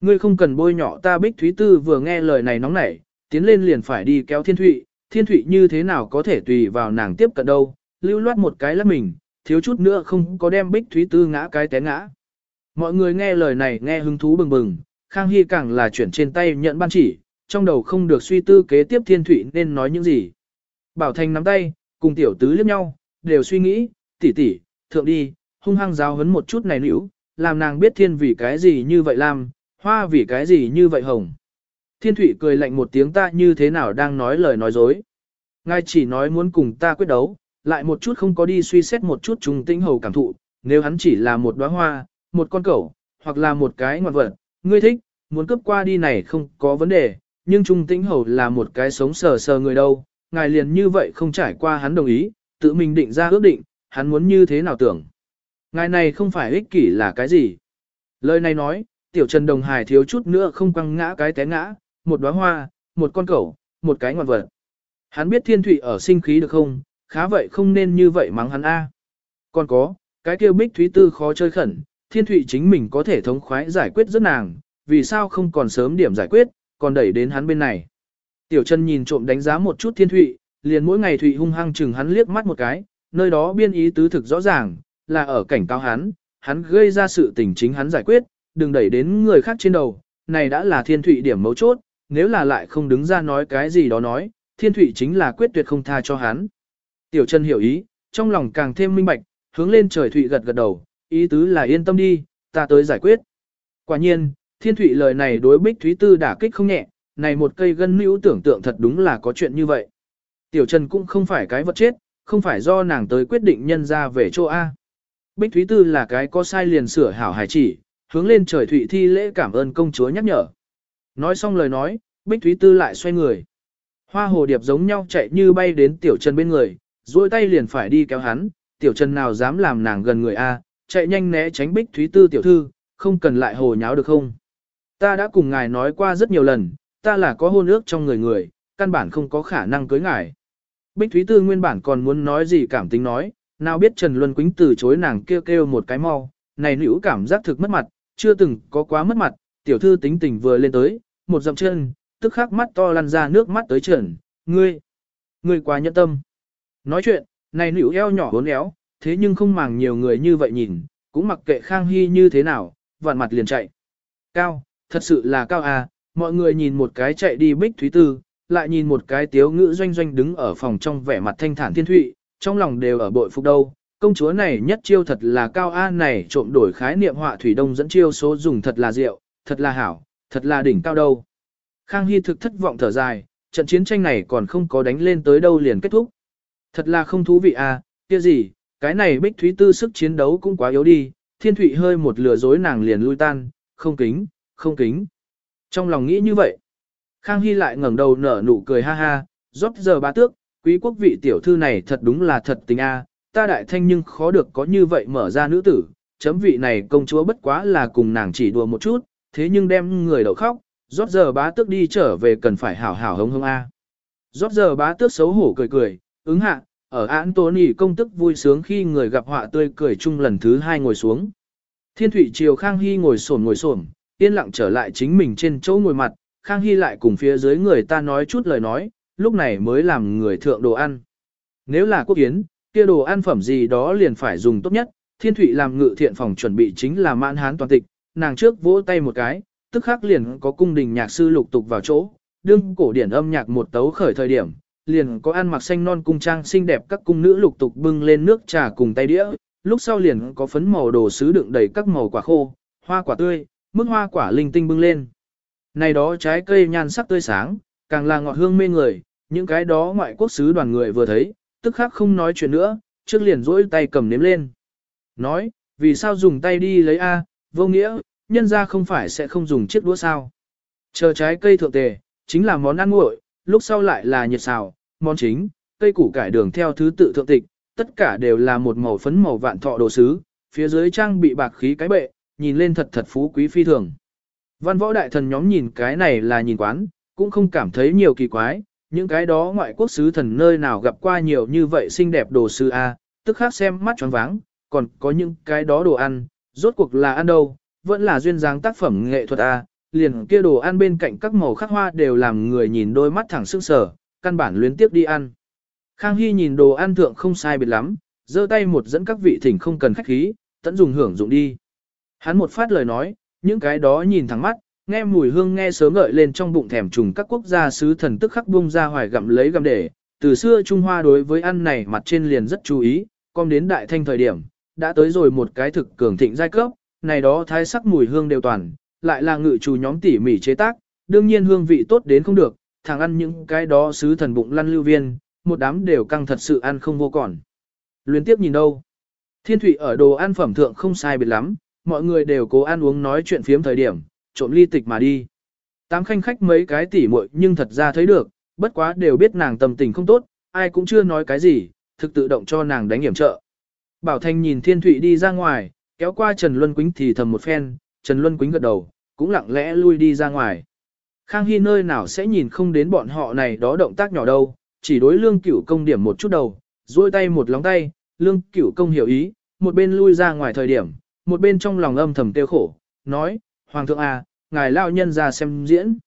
Speaker 1: Ngươi không cần bôi nhọ ta bích thúy tư vừa nghe lời này nóng nảy, tiến lên liền phải đi kéo thiên thụy, thiên thụy như thế nào có thể tùy vào nàng tiếp cận đâu, lưu loát một cái lắp mình, thiếu chút nữa không có đem bích thúy tư ngã cái té ngã. Mọi người nghe lời này nghe hứng thú bừng bừng, Khang Hy càng là chuyển trên tay nhận ban chỉ, trong đầu không được suy tư kế tiếp thiên thụy nên nói những gì. Bảo Thành nắm tay, cùng tiểu tứ liếc nhau, đều suy nghĩ, tỷ tỷ, thượng đi, hung hăng giáo hấn một chút này nữ, làm nàng biết thiên vì cái gì như vậy làm, hoa vì cái gì như vậy hồng. Thiên thủy cười lạnh một tiếng ta như thế nào đang nói lời nói dối. Ngài chỉ nói muốn cùng ta quyết đấu, lại một chút không có đi suy xét một chút trùng tĩnh hầu cảm thụ, nếu hắn chỉ là một đóa hoa, một con cẩu, hoặc là một cái ngoạn vật, ngươi thích, muốn cướp qua đi này không có vấn đề, nhưng trung tĩnh hầu là một cái sống sờ sờ người đâu, ngài liền như vậy không trải qua hắn đồng ý, tự mình định ra ước định, hắn muốn như thế nào tưởng. Ngài này không phải ích kỷ là cái gì. Lời này nói, tiểu trần đồng hài thiếu chút nữa không quăng ngã cái té ngã, một đóa hoa, một con cẩu, một cái ngoạn vật. Hắn biết thiên thủy ở sinh khí được không, khá vậy không nên như vậy mắng hắn a. Còn có, cái kêu bích thúy tư khó chơi khẩn, thiên thủy chính mình có thể thống khoái giải quyết rất nàng, vì sao không còn sớm điểm giải quyết, còn đẩy đến hắn bên này. Tiểu Trần nhìn trộm đánh giá một chút thiên thụy, liền mỗi ngày thụy hung hăng chừng hắn liếc mắt một cái, nơi đó biên ý tứ thực rõ ràng, là ở cảnh cáo hắn, hắn gây ra sự tình chính hắn giải quyết, đừng đẩy đến người khác trên đầu, này đã là thiên thụy điểm mấu chốt, nếu là lại không đứng ra nói cái gì đó nói, thiên thụy chính là quyết tuyệt không tha cho hắn. Tiểu Trần hiểu ý, trong lòng càng thêm minh bạch, hướng lên trời thụy gật gật đầu, ý tứ là yên tâm đi, ta tới giải quyết. Quả nhiên, thiên thụy lời này đối bích thúy tư đả kích không nhẹ, này một cây gân nữ tưởng tượng thật đúng là có chuyện như vậy. Tiểu Trần cũng không phải cái vật chết, không phải do nàng tới quyết định nhân ra về chỗ A. Bích Thúy Tư là cái có sai liền sửa hảo hài chỉ, hướng lên trời thụy thi lễ cảm ơn công chúa nhắc nhở. Nói xong lời nói, Bích Thúy Tư lại xoay người. Hoa hồ điệp giống nhau chạy như bay đến Tiểu Trần bên người, duỗi tay liền phải đi kéo hắn, Tiểu Trần nào dám làm nàng gần người A, chạy nhanh né tránh Bích Thúy Tư tiểu thư, không cần lại hồ nháo được không. Ta đã cùng ngài nói qua rất nhiều lần, ta là có hôn ước trong người người, căn bản không có khả năng cưới ngài. Bích Thúy Tư nguyên bản còn muốn nói gì cảm tính nói, nào biết Trần Luân Quýnh từ chối nàng kêu kêu một cái mau, này nữ cảm giác thực mất mặt, chưa từng có quá mất mặt, tiểu thư tính tình vừa lên tới, một dậm chân, tức khắc mắt to lăn ra nước mắt tới trần, ngươi, ngươi quá nhẫn tâm. Nói chuyện, này nữ eo nhỏ bốn éo, thế nhưng không màng nhiều người như vậy nhìn, cũng mặc kệ Khang Hy như thế nào, vạn mặt liền chạy. Cao, thật sự là cao à, mọi người nhìn một cái chạy đi bích thúy tư, lại nhìn một cái tiếu ngữ doanh doanh đứng ở phòng trong vẻ mặt thanh thản thiên thụy, trong lòng đều ở bội phục đâu. Công chúa này nhất chiêu thật là cao a này trộm đổi khái niệm họa thủy đông dẫn chiêu số dùng thật là diệu, thật là hảo, thật là đỉnh cao đâu. Khang Hy thực thất vọng thở dài, trận chiến tranh này còn không có đánh lên tới đâu liền kết thúc. Thật là không thú vị à? kia gì, cái này bích thúy tư sức chiến đấu cũng quá yếu đi, thiên thụy hơi một lừa dối nàng liền lui tan, không kính, không kính. Trong lòng nghĩ như vậy, Khang Hy lại ngẩng đầu nở nụ cười ha ha, rót giờ ba tước, quý quốc vị tiểu thư này thật đúng là thật tình a, ta đại thanh nhưng khó được có như vậy mở ra nữ tử, chấm vị này công chúa bất quá là cùng nàng chỉ đùa một chút, thế nhưng đem người đậu khóc, rót giờ bá tước đi trở về cần phải hảo hảo hống hống a. Rót giờ bá tước xấu hổ cười cười, ứng hạ, ở án Tony công tức vui sướng khi người gặp họa tươi cười chung lần thứ hai ngồi xuống. Thiên thủy triều Khang Hy ngồi xổm ngồi xổm, yên lặng trở lại chính mình trên chỗ ngồi mặt, Khang Hy lại cùng phía dưới người ta nói chút lời nói, lúc này mới làm người thượng đồ ăn. Nếu là quốc yến kia đồ ăn phẩm gì đó liền phải dùng tốt nhất, thiên thụy làm ngự thiện phòng chuẩn bị chính là mãn hán toàn tịch, nàng trước vỗ tay một cái, tức khắc liền có cung đình nhạc sư lục tục vào chỗ, đương cổ điển âm nhạc một tấu khởi thời điểm, liền có ăn mặc xanh non cung trang xinh đẹp các cung nữ lục tục bưng lên nước trà cùng tay đĩa, lúc sau liền có phấn màu đồ sứ đựng đầy các màu quả khô, hoa quả tươi, mức hoa quả linh tinh bưng lên. Này đó trái cây nhan sắc tươi sáng, càng là ngọt hương mê người, những cái đó ngoại quốc sứ đoàn người vừa thấy, tức khắc không nói chuyện nữa, trước liền rỗi tay cầm nếm lên. Nói, vì sao dùng tay đi lấy A, vô nghĩa, nhân ra không phải sẽ không dùng chiếc đũa sao. Chờ trái cây thượng tề, chính là món ăn nguội, lúc sau lại là nhiệt xào, món chính, cây củ cải đường theo thứ tự thượng tịch, tất cả đều là một màu phấn màu vạn thọ đồ sứ, phía dưới trang bị bạc khí cái bệ, nhìn lên thật thật phú quý phi thường. Văn võ đại thần nhóm nhìn cái này là nhìn quán, cũng không cảm thấy nhiều kỳ quái, những cái đó ngoại quốc sứ thần nơi nào gặp qua nhiều như vậy xinh đẹp đồ sứ A, tức khác xem mắt choáng váng, còn có những cái đó đồ ăn, rốt cuộc là ăn đâu, vẫn là duyên dáng tác phẩm nghệ thuật A, liền kia đồ ăn bên cạnh các màu khắc hoa đều làm người nhìn đôi mắt thẳng sưng sở, căn bản luyến tiếp đi ăn. Khang Hy nhìn đồ ăn thượng không sai biệt lắm, giơ tay một dẫn các vị thỉnh không cần khách khí, tận dùng hưởng dụng đi. Hắn một phát lời nói, những cái đó nhìn thẳng mắt, nghe mùi hương nghe sớm ngợi lên trong bụng thèm trùng các quốc gia sứ thần tức khắc bung ra hoài gặm lấy gặm để. Từ xưa Trung Hoa đối với ăn này mặt trên liền rất chú ý, còn đến đại thanh thời điểm, đã tới rồi một cái thực cường thịnh giai cấp, này đó thái sắc mùi hương đều toàn, lại là ngự chủ nhóm tỉ mỉ chế tác, đương nhiên hương vị tốt đến không được, thằng ăn những cái đó sứ thần bụng lăn lưu viên, một đám đều căng thật sự ăn không vô còn. Luyến tiếp nhìn đâu? Thiên thủy ở đồ ăn phẩm thượng không sai biệt lắm, mọi người đều cố ăn uống nói chuyện phiếm thời điểm, trộm ly tịch mà đi. Tám khanh khách mấy cái tỉ muội nhưng thật ra thấy được, bất quá đều biết nàng tâm tình không tốt, ai cũng chưa nói cái gì, thực tự động cho nàng đánh hiểm trợ. Bảo Thanh nhìn Thiên Thụy đi ra ngoài, kéo qua Trần Luân Quýnh thì thầm một phen, Trần Luân Quýnh gật đầu, cũng lặng lẽ lui đi ra ngoài. Khang Hy nơi nào sẽ nhìn không đến bọn họ này đó động tác nhỏ đâu, chỉ đối lương cửu công điểm một chút đầu, duỗi tay một lóng tay, lương cửu công hiểu ý, một bên lui ra ngoài thời điểm, một bên trong lòng âm thầm tiêu khổ, nói, Hoàng thượng à, ngài lao nhân ra xem diễn.